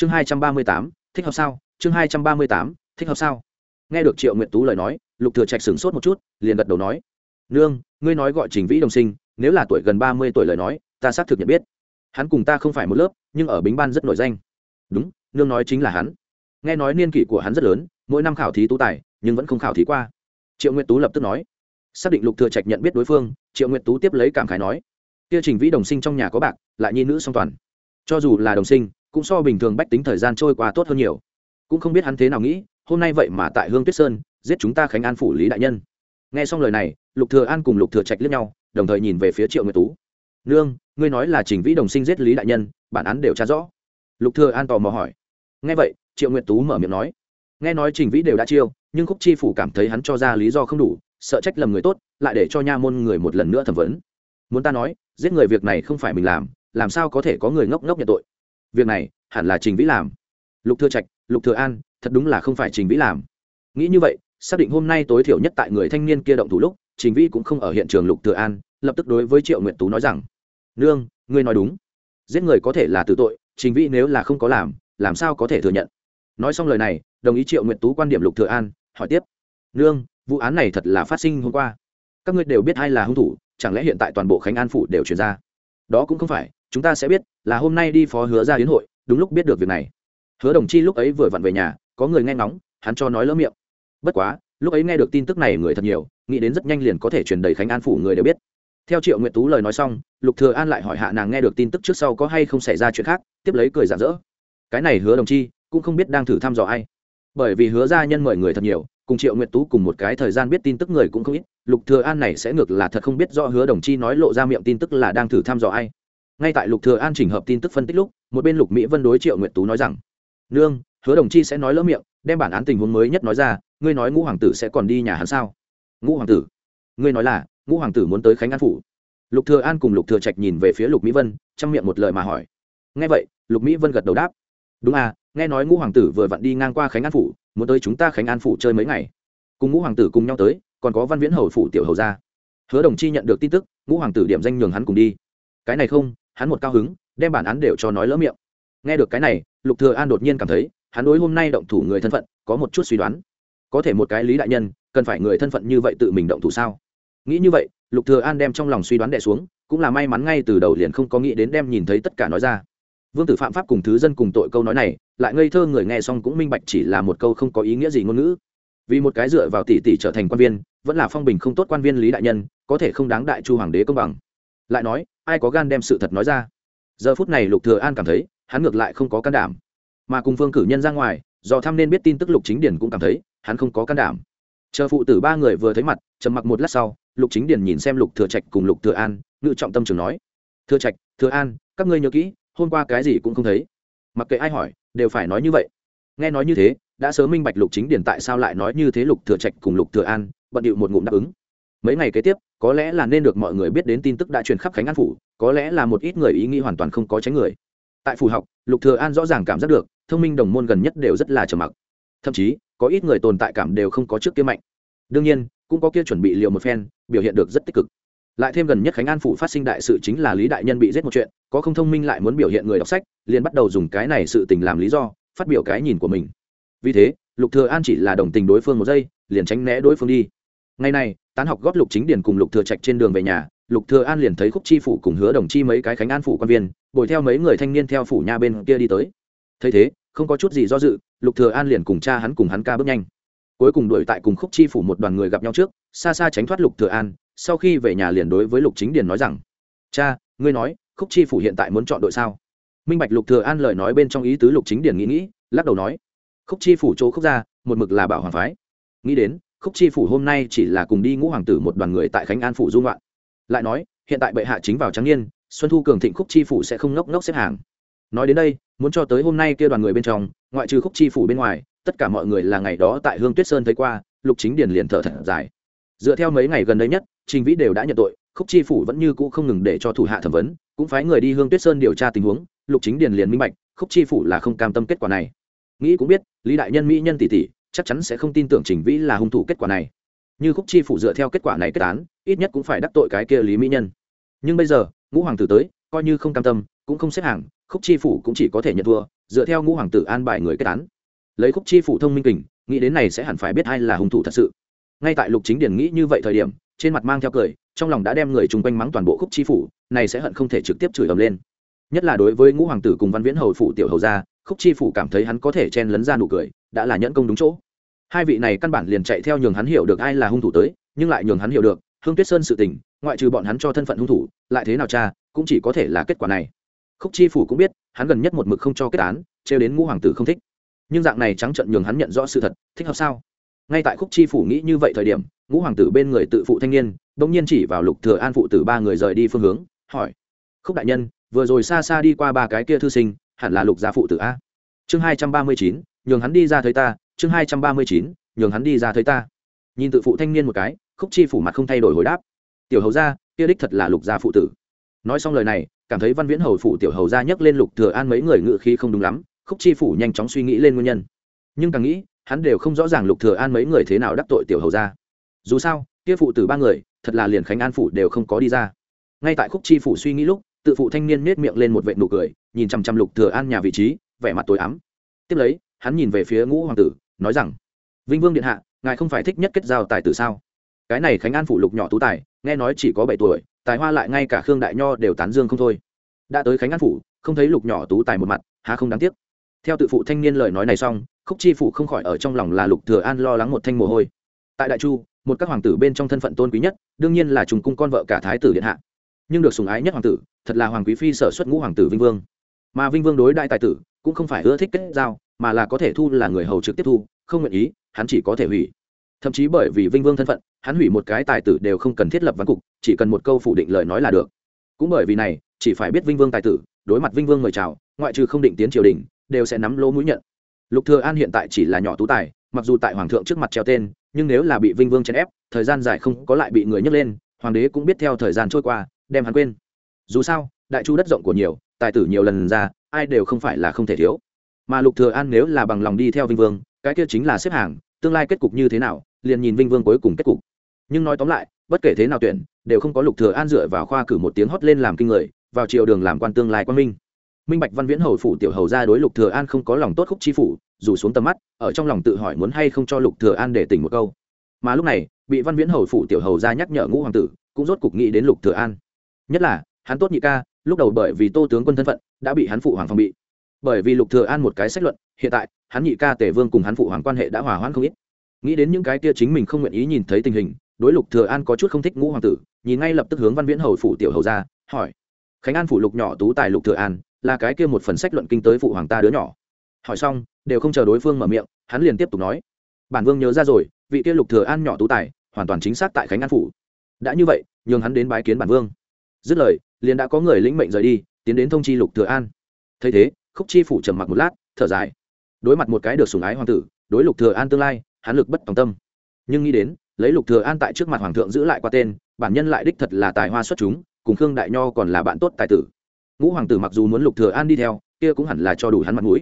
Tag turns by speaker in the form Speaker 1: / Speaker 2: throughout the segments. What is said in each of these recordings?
Speaker 1: chương hai trăm ba mươi tám, thích hợp sao? Chương hai trăm ba mươi tám, thích hợp sao? Nghe được triệu nguyện tú lời nói, lục thừa trạch sửng sốt một chút, liền gật đầu nói, nương, ngươi nói gọi trình vĩ đồng sinh, nếu là tuổi gần ba mươi tuổi lời nói, ta xác thực nhận biết. Hắn cùng ta không phải một lớp, nhưng ở bính ban rất nổi danh. Đúng, nương nói chính là hắn. Nghe nói niên kỷ của hắn rất lớn, mỗi năm khảo thí tú tài, nhưng vẫn không khảo thí qua. Triệu nguyệt tú lập tức nói, xác định lục thừa trạch nhận biết đối phương, triệu nguyệt tú tiếp lấy cảm khái nói, kia trình vĩ đồng sinh trong nhà có bạc, lại nhi nữ song toàn. Cho dù là đồng sinh cũng so bình thường bách tính thời gian trôi qua tốt hơn nhiều. Cũng không biết hắn thế nào nghĩ, hôm nay vậy mà tại hương tuyết sơn, giết chúng ta khánh an phủ lý đại nhân. Nghe xong lời này, lục thừa an cùng lục thừa trạch liếc nhau, đồng thời nhìn về phía triệu nguyệt tú. Nương, ngươi nói là trình vĩ đồng sinh giết lý đại nhân, bản án đều tra rõ. Lục thừa an tò mò hỏi. Nghe vậy, triệu nguyệt tú mở miệng nói. Nghe nói trình vĩ đều đã chiêu, nhưng khúc chi phủ cảm thấy hắn cho ra lý do không đủ, sợ trách lầm người tốt, lại để cho nha môn người một lần nữa thẩm vấn. Muốn ta nói, giết người việc này không phải mình làm làm sao có thể có người ngốc ngốc nhận tội? Việc này hẳn là trình vĩ làm. Lục thừa trạch, lục thừa an, thật đúng là không phải trình vĩ làm. Nghĩ như vậy, xác định hôm nay tối thiểu nhất tại người thanh niên kia động thủ lúc, trình vĩ cũng không ở hiện trường lục thừa an, lập tức đối với triệu nguyện tú nói rằng, nương, ngươi nói đúng. Giết người có thể là tử tội, trình vĩ nếu là không có làm làm sao có thể thừa nhận? Nói xong lời này, đồng ý triệu nguyện tú quan điểm lục thừa an, hỏi tiếp, nương, vụ án này thật là phát sinh hôm qua. Các ngươi đều biết ai là hung thủ, chẳng lẽ hiện tại toàn bộ khánh an phủ đều truyền ra? Đó cũng không phải chúng ta sẽ biết là hôm nay đi phó hứa ra hiến hội, đúng lúc biết được việc này. Hứa đồng chi lúc ấy vừa vặn về nhà, có người nghe ngóng, hắn cho nói lỡ miệng. Bất quá, lúc ấy nghe được tin tức này người thật nhiều, nghĩ đến rất nhanh liền có thể truyền đầy khánh an phủ người đều biết. Theo triệu nguyện tú lời nói xong, lục thừa an lại hỏi hạ nàng nghe được tin tức trước sau có hay không xảy ra chuyện khác, tiếp lấy cười rạng rỡ. Cái này hứa đồng chi cũng không biết đang thử thăm dò ai. Bởi vì hứa gia nhân mời người thật nhiều, cùng triệu nguyện tú cùng một cái thời gian biết tin tức người cũng không ít, lục thừa an này sẽ ngược là thật không biết rõ hứa đồng chi nói lộ ra miệng tin tức là đang thử thăm dò ai ngay tại lục thừa an chỉnh hợp tin tức phân tích lúc, một bên lục mỹ vân đối triệu nguyện tú nói rằng, nương, hứa đồng chi sẽ nói lỡ miệng, đem bản án tình huống mới nhất nói ra, ngươi nói ngũ hoàng tử sẽ còn đi nhà hắn sao? Ngũ hoàng tử? Ngươi nói là, ngũ hoàng tử muốn tới khánh an phủ. Lục thừa an cùng lục thừa trạch nhìn về phía lục mỹ vân, trong miệng một lời mà hỏi. Nghe vậy, lục mỹ vân gật đầu đáp. Đúng à nghe nói ngũ hoàng tử vừa vặn đi ngang qua khánh an phủ, muốn tới chúng ta khánh an phủ chơi mấy ngày. Cùng ngũ hoàng tử cùng nhau tới, còn có văn viễn hầu phủ tiểu hầu gia. Hứa đồng chi nhận được tin tức, ngũ hoàng tử điểm danh nhường hắn cùng đi. Cái này không hắn một cao hứng, đem bản án đều cho nói lỡ miệng. Nghe được cái này, lục thừa an đột nhiên cảm thấy, hắn đối hôm nay động thủ người thân phận, có một chút suy đoán. Có thể một cái lý đại nhân, cần phải người thân phận như vậy tự mình động thủ sao? Nghĩ như vậy, lục thừa an đem trong lòng suy đoán đè xuống, cũng là may mắn ngay từ đầu liền không có nghĩ đến đem nhìn thấy tất cả nói ra. Vương tử phạm pháp cùng thứ dân cùng tội câu nói này, lại ngây thơ người nghe xong cũng minh bạch chỉ là một câu không có ý nghĩa gì ngôn ngữ. Vì một cái dựa vào tỷ tỷ trở thành quan viên, vẫn là phong bình không tốt quan viên lý đại nhân, có thể không đáng đại chu hoàng đế công bằng lại nói, ai có gan đem sự thật nói ra? Giờ phút này lục thừa an cảm thấy, hắn ngược lại không có can đảm. Mà cùng phương cử nhân ra ngoài, do tham nên biết tin tức lục chính điển cũng cảm thấy, hắn không có can đảm. Chờ phụ tử ba người vừa thấy mặt, trầm mặc một lát sau, lục chính điển nhìn xem lục thừa trạch cùng lục thừa an, ngự trọng tâm trường nói, thừa trạch, thừa an, các ngươi nhớ kỹ, hôm qua cái gì cũng không thấy. Mặc kệ ai hỏi, đều phải nói như vậy. Nghe nói như thế, đã sớm minh bạch lục chính điển tại sao lại nói như thế lục thừa trạch cùng lục thừa an, bận điệu một ngụm đáp ứng mấy ngày kế tiếp, có lẽ là nên được mọi người biết đến tin tức đã truyền khắp khánh an phủ, có lẽ là một ít người ý nghĩ hoàn toàn không có tránh người. Tại phủ học, lục thừa an rõ ràng cảm giác được, thông minh đồng môn gần nhất đều rất là trầm mặc. Thậm chí, có ít người tồn tại cảm đều không có trước kia mạnh. Đương nhiên, cũng có kia chuẩn bị liệu một phen, biểu hiện được rất tích cực. Lại thêm gần nhất khánh an phủ phát sinh đại sự chính là lý đại nhân bị giết một chuyện, có không thông minh lại muốn biểu hiện người đọc sách, liền bắt đầu dùng cái này sự tình làm lý do, phát biểu cái nhìn của mình. Vì thế, lục thừa an chỉ là đồng tình đối phương một giây, liền tránh né đối phương đi. Ngày này tán học góp lục chính điển cùng lục thừa trạch trên đường về nhà, lục thừa an liền thấy khúc chi phủ cùng hứa đồng chi mấy cái khánh an phủ quan viên, bồi theo mấy người thanh niên theo phủ nha bên kia đi tới. Thấy thế, không có chút gì do dự, lục thừa an liền cùng cha hắn cùng hắn ca bước nhanh. Cuối cùng đuổi tại cùng khúc chi phủ một đoàn người gặp nhau trước, xa xa tránh thoát lục thừa an, sau khi về nhà liền đối với lục chính điền nói rằng, cha, ngươi nói, khúc chi phủ hiện tại muốn chọn đội sao? Minh bạch lục thừa an lời nói bên trong ý tứ lục chính điền nghĩ nghĩ, lắc đầu nói, khúc chi phủ chỗ khúc ra, một mực là bảo hoàng phái. Nghĩ đến khúc chi phủ hôm nay chỉ là cùng đi ngũ hoàng tử một đoàn người tại khánh an phủ dung loạn. Lại nói, hiện tại bệ hạ chính vào trắng niên, xuân thu cường thịnh khúc chi phủ sẽ không ngốc ngốc xếp hàng. Nói đến đây, muốn cho tới hôm nay kia đoàn người bên trong, ngoại trừ khúc chi phủ bên ngoài, tất cả mọi người là ngày đó tại hương tuyết sơn thấy qua, lục chính điền liền thở thật dài. Dựa theo mấy ngày gần đây nhất, trình vĩ đều đã nhận tội, khúc chi phủ vẫn như cũ không ngừng để cho thủ hạ thẩm vấn, cũng phái người đi hương tuyết sơn điều tra tình huống, lục chính điền liền minh bạch, khúc chi phủ là không cam tâm kết quả này. Nghĩ cũng biết, lý đại nhân, mỹ nhân tỷ tỷ chắc chắn sẽ không tin tưởng trình vĩ là hung thủ kết quả này. Như khúc chi phủ dựa theo kết quả này kết án, ít nhất cũng phải đắc tội cái kia lý mỹ nhân. Nhưng bây giờ, ngũ hoàng tử tới, coi như không cam tâm, cũng không xếp hàng, khúc chi phủ cũng chỉ có thể nhận thua, dựa theo ngũ hoàng tử an bài người kết án. Lấy khúc chi phủ thông minh kình, nghĩ đến này sẽ hẳn phải biết ai là hung thủ thật sự. Ngay tại lục chính điển nghĩ như vậy thời điểm, trên mặt mang theo cười, trong lòng đã đem người chung quanh mắng toàn bộ khúc chi phủ, này sẽ hận không thể trực tiếp chửi ầm lên. Nhất là đối với ngũ hoàng tử cùng văn viễn hầu phủ tiểu hầu gia, khúc chi phủ cảm thấy hắn có thể chen lấn ra nụ cười, đã là nhẫn công đúng chỗ hai vị này căn bản liền chạy theo nhường hắn hiểu được ai là hung thủ tới, nhưng lại nhường hắn hiểu được, hương tuyết sơn sự tình, ngoại trừ bọn hắn cho thân phận hung thủ, lại thế nào cha, cũng chỉ có thể là kết quả này. Khúc chi phủ cũng biết, hắn gần nhất một mực không cho kết án, trêu đến ngũ hoàng tử không thích. Nhưng dạng này trắng trận nhường hắn nhận rõ sự thật, thích hợp sao? Ngay tại khúc chi phủ nghĩ như vậy thời điểm, ngũ hoàng tử bên người tự phụ thanh niên, bỗng nhiên chỉ vào lục thừa an phụ tử ba người rời đi phương hướng, hỏi, khúc đại nhân, vừa rồi xa xa đi qua ba cái kia thư sinh, hẳn là lục gia phụ tử a? Chương hai trăm ba mươi chín, nhường hắn đi ra thấy ta chương hai trăm ba mươi chín, nhường hắn đi ra thấy ta. Nhìn tự phụ thanh niên một cái, khúc chi phủ mặt không thay đổi hồi đáp. Tiểu hầu gia, kia đích thật là lục gia phụ tử. Nói xong lời này, cảm thấy văn viễn hầu phụ tiểu hầu gia nhấc lên lục thừa an mấy người ngự khí không đúng lắm, khúc chi phủ nhanh chóng suy nghĩ lên nguyên nhân. Nhưng càng nghĩ, hắn đều không rõ ràng lục thừa an mấy người thế nào đắc tội tiểu hầu gia. Dù sao, kia phụ tử ba người, thật là liền khánh an phủ đều không có đi ra. Ngay tại khúc chi phủ suy nghĩ lúc, tự phụ thanh niên nết miệng lên một vệt nụ cười, nhìn chăm chăm lục thừa an nhà vị trí, vẻ mặt tối ám. Tiếp lấy, hắn nhìn về phía ngũ hoàng tử nói rằng, vinh vương điện hạ, ngài không phải thích nhất kết giao tài tử sao? Cái này khánh an phủ lục nhỏ tú tài, nghe nói chỉ có bảy tuổi, tài hoa lại ngay cả khương đại nho đều tán dương không thôi. Đã tới khánh an phủ, không thấy lục nhỏ tú tài một mặt, há không đáng tiếc. Theo tự phụ thanh niên lời nói này xong, khúc chi phủ không khỏi ở trong lòng là lục thừa an lo lắng một thanh mồ hôi. Tại đại chu, một các hoàng tử bên trong thân phận tôn quý nhất, đương nhiên là trùng cung con vợ cả thái tử điện hạ. Nhưng được sủng ái nhất hoàng tử, thật là hoàng quý phi sở xuất ngũ hoàng tử vinh vương. Mà vinh vương đối đại tài tử, cũng không phải ưa thích kết giao mà là có thể thu là người hầu trực tiếp thu, không nguyện ý, hắn chỉ có thể hủy. Thậm chí bởi vì vinh vương thân phận, hắn hủy một cái tài tử đều không cần thiết lập văn cục, chỉ cần một câu phủ định lời nói là được. Cũng bởi vì này, chỉ phải biết vinh vương tài tử, đối mặt vinh vương mời chào, ngoại trừ không định tiến triều đình, đều sẽ nắm lỗ mũi nhận. Lục thừa an hiện tại chỉ là nhỏ tú tài, mặc dù tại hoàng thượng trước mặt treo tên, nhưng nếu là bị vinh vương chèn ép, thời gian dài không có lại bị người nhấc lên, hoàng đế cũng biết theo thời gian trôi qua, đem hắn quên. Dù sao, đại chu đất rộng của nhiều, tài tử nhiều lần ra, ai đều không phải là không thể thiếu mà lục thừa an nếu là bằng lòng đi theo vinh vương, cái kia chính là xếp hàng, tương lai kết cục như thế nào, liền nhìn vinh vương cuối cùng kết cục. Nhưng nói tóm lại, bất kể thế nào tuyển, đều không có lục thừa an dựa vào khoa cử một tiếng hót lên làm kinh người, vào triều đường làm quan tương lai quan minh. Minh bạch văn viễn hầu phủ tiểu hầu ra đối lục thừa an không có lòng tốt khúc chi phủ, dù xuống tầm mắt, ở trong lòng tự hỏi muốn hay không cho lục thừa an để tỉnh một câu. Mà lúc này, bị văn viễn hầu phủ tiểu hầu ra nhắc nhở ngũ hoàng tử, cũng rốt cục nghĩ đến lục thừa an. Nhất là, hắn tốt nhị ca, lúc đầu bởi vì tô tướng quân thân phận, đã bị hắn phụ hoàng phòng bị bởi vì lục thừa an một cái sách luận, hiện tại, hắn nhị ca tề vương cùng hắn phụ hoàng quan hệ đã hòa hoãn không ít. Nghĩ đến những cái kia chính mình không nguyện ý nhìn thấy tình hình, đối lục thừa an có chút không thích ngũ hoàng tử, nhìn ngay lập tức hướng văn viễn hầu phủ tiểu hầu ra, hỏi. Khánh an phủ lục nhỏ tú tài lục thừa an, là cái kia một phần sách luận kinh tới phụ hoàng ta đứa nhỏ. Hỏi xong, đều không chờ đối phương mở miệng, hắn liền tiếp tục nói. Bản vương nhớ ra rồi, vị kia lục thừa an nhỏ tú tài, hoàn toàn chính xác tại khánh an phủ. Đã như vậy, nhường hắn đến bái kiến bản vương. Dứt lời, liền đã có người lĩnh mệnh rời đi, tiến đến thông chi lục thừa an. Thấy thế khúc chi phủ trầm mặc một lát, thở dài. Đối mặt một cái được sủng ái hoàng tử, đối lục thừa an tương lai, hắn lực bất tòng tâm. Nhưng nghĩ đến, lấy lục thừa an tại trước mặt hoàng thượng giữ lại qua tên, bản nhân lại đích thật là tài hoa xuất chúng, cùng khương đại nho còn là bạn tốt tài tử. Ngũ hoàng tử mặc dù muốn lục thừa an đi theo, kia cũng hẳn là cho đủ hắn mặt mũi.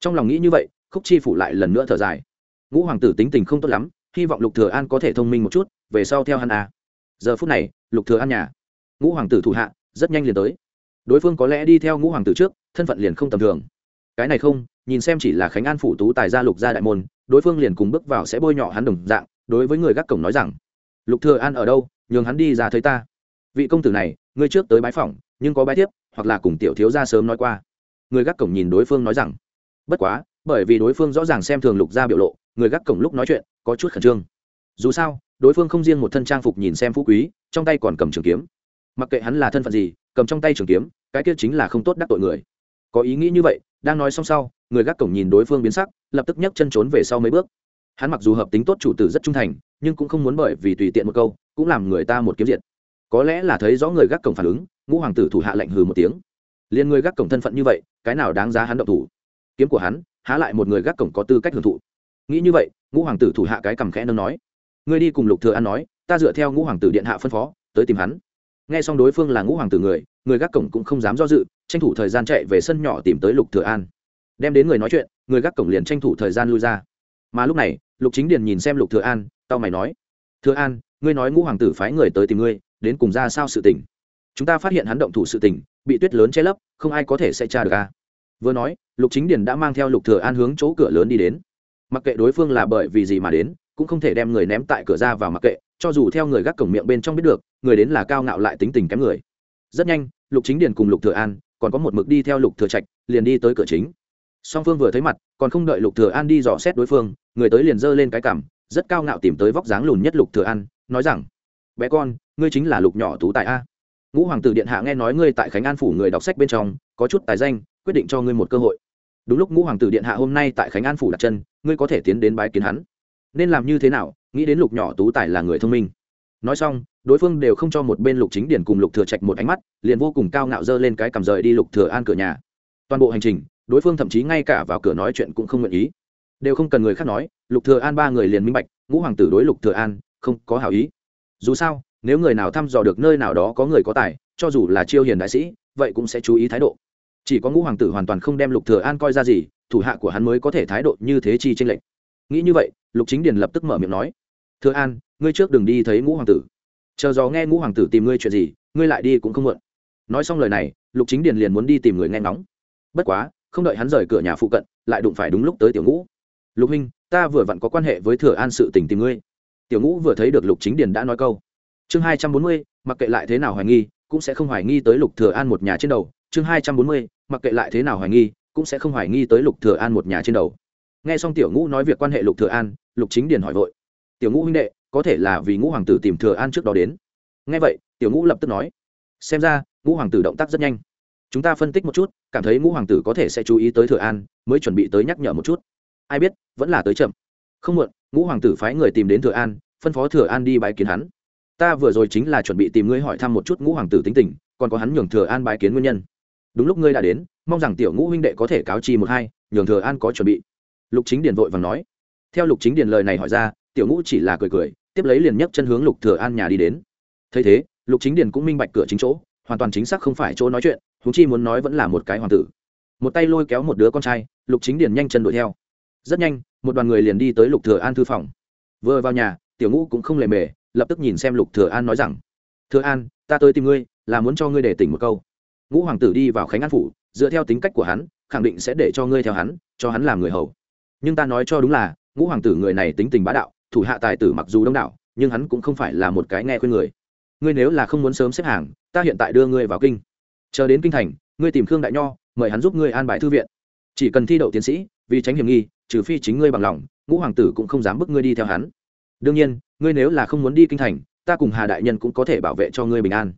Speaker 1: Trong lòng nghĩ như vậy, khúc chi phủ lại lần nữa thở dài. Ngũ hoàng tử tính tình không tốt lắm, hy vọng lục thừa an có thể thông minh một chút, về sau theo hắn à. Giờ phút này, lục thừa an nhà. Ngũ hoàng tử thủ hạ, rất nhanh liền tới đối phương có lẽ đi theo ngũ hoàng tử trước, thân phận liền không tầm thường. Cái này không, nhìn xem chỉ là khánh an phủ tú tài gia lục gia đại môn, đối phương liền cùng bước vào sẽ bôi nhọ hắn đồng dạng, đối với người gác cổng nói rằng, lục thừa an ở đâu, nhường hắn đi ra thấy ta. Vị công tử này, ngươi trước tới bái phỏng, nhưng có bái tiếp hoặc là cùng tiểu thiếu gia sớm nói qua. Người gác cổng nhìn đối phương nói rằng, bất quá, bởi vì đối phương rõ ràng xem thường lục gia biểu lộ, người gác cổng lúc nói chuyện, có chút khẩn trương. Dù sao, đối phương không riêng một thân trang phục nhìn xem phú quý, trong tay còn cầm trường kiếm. Mặc kệ hắn là thân phận gì cầm trong tay trường kiếm, cái kia chính là không tốt đắc tội người. Có ý nghĩ như vậy, đang nói xong sau, người gác cổng nhìn đối phương biến sắc, lập tức nhấc chân trốn về sau mấy bước. Hắn mặc dù hợp tính tốt chủ tử rất trung thành, nhưng cũng không muốn bởi vì tùy tiện một câu, cũng làm người ta một kiếm diện có lẽ là thấy rõ người gác cổng phản ứng, ngũ hoàng tử thủ hạ lệnh hừ một tiếng. Liền người gác cổng thân phận như vậy, cái nào đáng giá hắn động thủ? Kiếm của hắn, há lại một người gác cổng có tư cách hưởng thụ. Nghĩ như vậy, ngũ hoàng tử thủ hạ cái cầm khẽ nâng nói. Ngươi đi cùng lục thừa an nói, ta dựa theo ngũ hoàng tử điện hạ phân phó, tới tìm hắn nghe xong đối phương là ngũ hoàng tử người người gác cổng cũng không dám do dự, tranh thủ thời gian chạy về sân nhỏ tìm tới lục thừa an. Đem đến người nói chuyện, người gác cổng liền tranh thủ thời gian lui ra. Mà lúc này, lục chính điền nhìn xem lục thừa an tao mày nói, thừa an, ngươi nói ngũ hoàng tử phái người tới tìm ngươi, đến cùng ra sao sự tình? Chúng ta phát hiện hắn động thủ sự tình, bị tuyết lớn che lấp, không ai có thể sẽ tra được a. Vừa nói, lục chính điền đã mang theo lục thừa an hướng chỗ cửa lớn đi đến. Mặc kệ đối phương là bởi vì gì mà đến, cũng không thể đem người ném tại cửa ra vào mặc kệ, cho dù theo người gác cổng miệng bên trong biết được người đến là cao ngạo lại tính tình kém người. Rất nhanh, lục chính điền cùng lục thừa an còn có một mực đi theo lục thừa trạch, liền đi tới cửa chính. Song phương vừa thấy mặt, còn không đợi lục thừa an đi dò xét đối phương, người tới liền giơ lên cái cằm, rất cao ngạo tìm tới vóc dáng lùn nhất lục thừa an, nói rằng, bé con, ngươi chính là lục nhỏ tú tài a. Ngũ hoàng tử điện hạ nghe nói ngươi tại khánh an phủ người đọc sách bên trong, có chút tài danh, quyết định cho ngươi một cơ hội. Đúng lúc ngũ hoàng tử điện hạ hôm nay tại khánh an phủ đặt chân, ngươi có thể tiến đến bái kiến hắn. Nên làm như thế nào, nghĩ đến lục nhỏ tú tài là người thông minh nói xong, đối phương đều không cho một bên lục chính điển cùng lục thừa trạch một ánh mắt, liền vô cùng cao ngạo dơ lên cái cầm rời đi lục thừa an cửa nhà. Toàn bộ hành trình, đối phương thậm chí ngay cả vào cửa nói chuyện cũng không nguyện ý. Đều không cần người khác nói, lục thừa an ba người liền minh bạch, ngũ hoàng tử đối lục thừa an không có hảo ý. Dù sao, nếu người nào thăm dò được nơi nào đó có người có tài, cho dù là chiêu hiền đại sĩ, vậy cũng sẽ chú ý thái độ. Chỉ có ngũ hoàng tử hoàn toàn không đem lục thừa an coi ra gì, thủ hạ của hắn mới có thể thái độ như thế chi trên lệnh nghĩ như vậy, lục chính điền lập tức mở miệng nói thừa an, ngươi trước đừng đi thấy ngũ hoàng tử. Chờ gió nghe ngũ hoàng tử tìm ngươi chuyện gì, ngươi lại đi cũng không muộn. Nói xong lời này, lục chính điền liền muốn đi tìm người nghe ngóng. Bất quá, không đợi hắn rời cửa nhà phụ cận, lại đụng phải đúng lúc tới tiểu ngũ. Lục huynh, ta vừa vặn có quan hệ với thừa an sự tình tìm ngươi. Tiểu ngũ vừa thấy được lục chính điền đã nói câu. Chương hai trăm bốn mươi, mặc kệ lại thế nào hoài nghi, cũng sẽ không hoài nghi tới lục thừa an một nhà trên đầu. Chương hai trăm bốn mươi, mặc kệ lại thế nào hoài nghi, cũng sẽ không hoài nghi tới lục thừa an một nhà trên đầu. Nghe xong tiểu ngũ nói việc quan hệ lục thừa an, lục chính điền hỏi vội tiểu ngũ huynh đệ, có thể là vì ngũ hoàng tử tìm thừa an trước đó đến. Nghe vậy, tiểu ngũ lập tức nói, xem ra, ngũ hoàng tử động tác rất nhanh. Chúng ta phân tích một chút, cảm thấy ngũ hoàng tử có thể sẽ chú ý tới thừa an, mới chuẩn bị tới nhắc nhở một chút. Ai biết, vẫn là tới chậm. Không muộn, ngũ hoàng tử phái người tìm đến thừa an, phân phó thừa an đi bãi kiến hắn. Ta vừa rồi chính là chuẩn bị tìm ngươi hỏi thăm một chút ngũ hoàng tử tính tình, còn có hắn nhường thừa an bãi kiến nguyên nhân. Đúng lúc ngươi đã đến, mong rằng tiểu ngũ huynh đệ có thể cáo chi một hai, nhường thừa an có chuẩn bị. Lục chính điền vội và nói. Theo lục chính điền lời này hỏi ra tiểu ngũ chỉ là cười cười, tiếp lấy liền nhấc chân hướng lục thừa an nhà đi đến. Thấy thế, lục chính điền cũng minh bạch cửa chính chỗ, hoàn toàn chính xác không phải chỗ nói chuyện chúng chi muốn nói vẫn là một cái hoàng tử. Một tay lôi kéo một đứa con trai, lục chính điền nhanh chân đuổi theo. Rất nhanh, một đoàn người liền đi tới lục thừa an thư phòng. Vừa vào nhà, tiểu ngũ cũng không lề mề, lập tức nhìn xem lục thừa an nói rằng, thừa an, ta tới tìm ngươi, là muốn cho ngươi để tỉnh một câu. Ngũ hoàng tử đi vào khánh an phủ, dựa theo tính cách của hắn, khẳng định sẽ để cho ngươi theo hắn, cho hắn làm người hầu. Nhưng ta nói cho đúng là, ngũ hoàng tử người này tính tình bá đạo thủ hạ tài tử mặc dù đông đảo, nhưng hắn cũng không phải là một cái nghe khuyên người. Ngươi nếu là không muốn sớm xếp hàng, ta hiện tại đưa ngươi vào kinh. Chờ đến kinh thành, ngươi tìm khương đại nho, mời hắn giúp ngươi an bài thư viện. Chỉ cần thi đậu tiến sĩ, vì tránh hiểm nghi, trừ phi chính ngươi bằng lòng, ngũ hoàng tử cũng không dám bức ngươi đi theo hắn. Đương nhiên, ngươi nếu là không muốn đi kinh thành, ta cùng hà đại nhân cũng có thể bảo vệ cho ngươi bình an.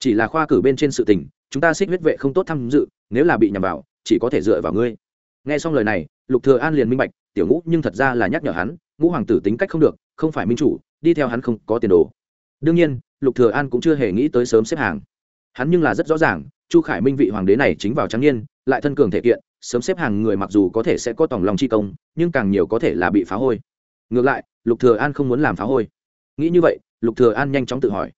Speaker 1: Chỉ là khoa cử bên trên sự tình, chúng ta xích huyết vệ không tốt tham dự, nếu là bị nhầm vào, chỉ có thể dựa vào ngươi. Nghe xong lời này, lục thừa an liền minh bạch, tiểu ngũ nhưng thật ra là nhắc nhở hắn ngũ hoàng tử tính cách không được, không phải minh chủ, đi theo hắn không có tiền đồ. Đương nhiên, lục thừa an cũng chưa hề nghĩ tới sớm xếp hàng. Hắn nhưng là rất rõ ràng, chu khải minh vị hoàng đế này chính vào trắng niên, lại thân cường thể kiện, sớm xếp hàng người mặc dù có thể sẽ có tòng lòng chi công, nhưng càng nhiều có thể là bị phá hôi. Ngược lại, lục thừa an không muốn làm phá hôi. Nghĩ như vậy, lục thừa an nhanh chóng tự hỏi.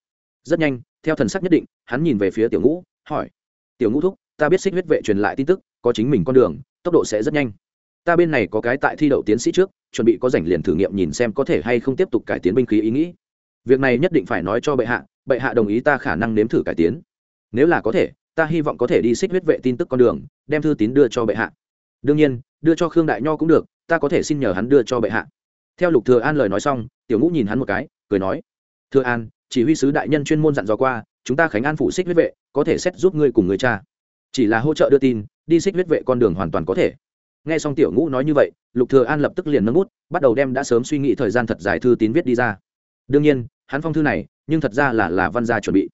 Speaker 1: Rất nhanh, theo thần sắc nhất định, hắn nhìn về phía tiểu ngũ, hỏi. Tiểu ngũ thúc, ta biết xích huyết vệ truyền lại tin tức, có chính mình con đường, tốc độ sẽ rất nhanh ta bên này có cái tại thi đậu tiến sĩ trước, chuẩn bị có rảnh liền thử nghiệm nhìn xem có thể hay không tiếp tục cải tiến binh khí ý nghĩ. Việc này nhất định phải nói cho bệ hạ bệ hạ đồng ý ta khả năng nếm thử cải tiến. Nếu là có thể, ta hy vọng có thể đi xích huyết vệ tin tức con đường, đem thư tín đưa cho bệ hạ. Đương nhiên, đưa cho khương đại nho cũng được, ta có thể xin nhờ hắn đưa cho bệ hạ. Theo lục thừa an lời nói xong, tiểu ngũ nhìn hắn một cái, cười nói, thừa an, chỉ huy sứ đại nhân chuyên môn dặn dò qua, chúng ta khánh an phụ xích huyết vệ, có thể xét giúp ngươi cùng người cha. Chỉ là hỗ trợ đưa tin, đi xích huyết vệ con đường hoàn toàn có thể nghe xong tiểu ngũ nói như vậy, lục thừa an lập tức liền nâng bút, bắt đầu đem đã sớm suy nghĩ thời gian thật dài thư tín viết đi ra. Đương nhiên, hắn phong thư này, nhưng thật ra là là văn gia chuẩn bị.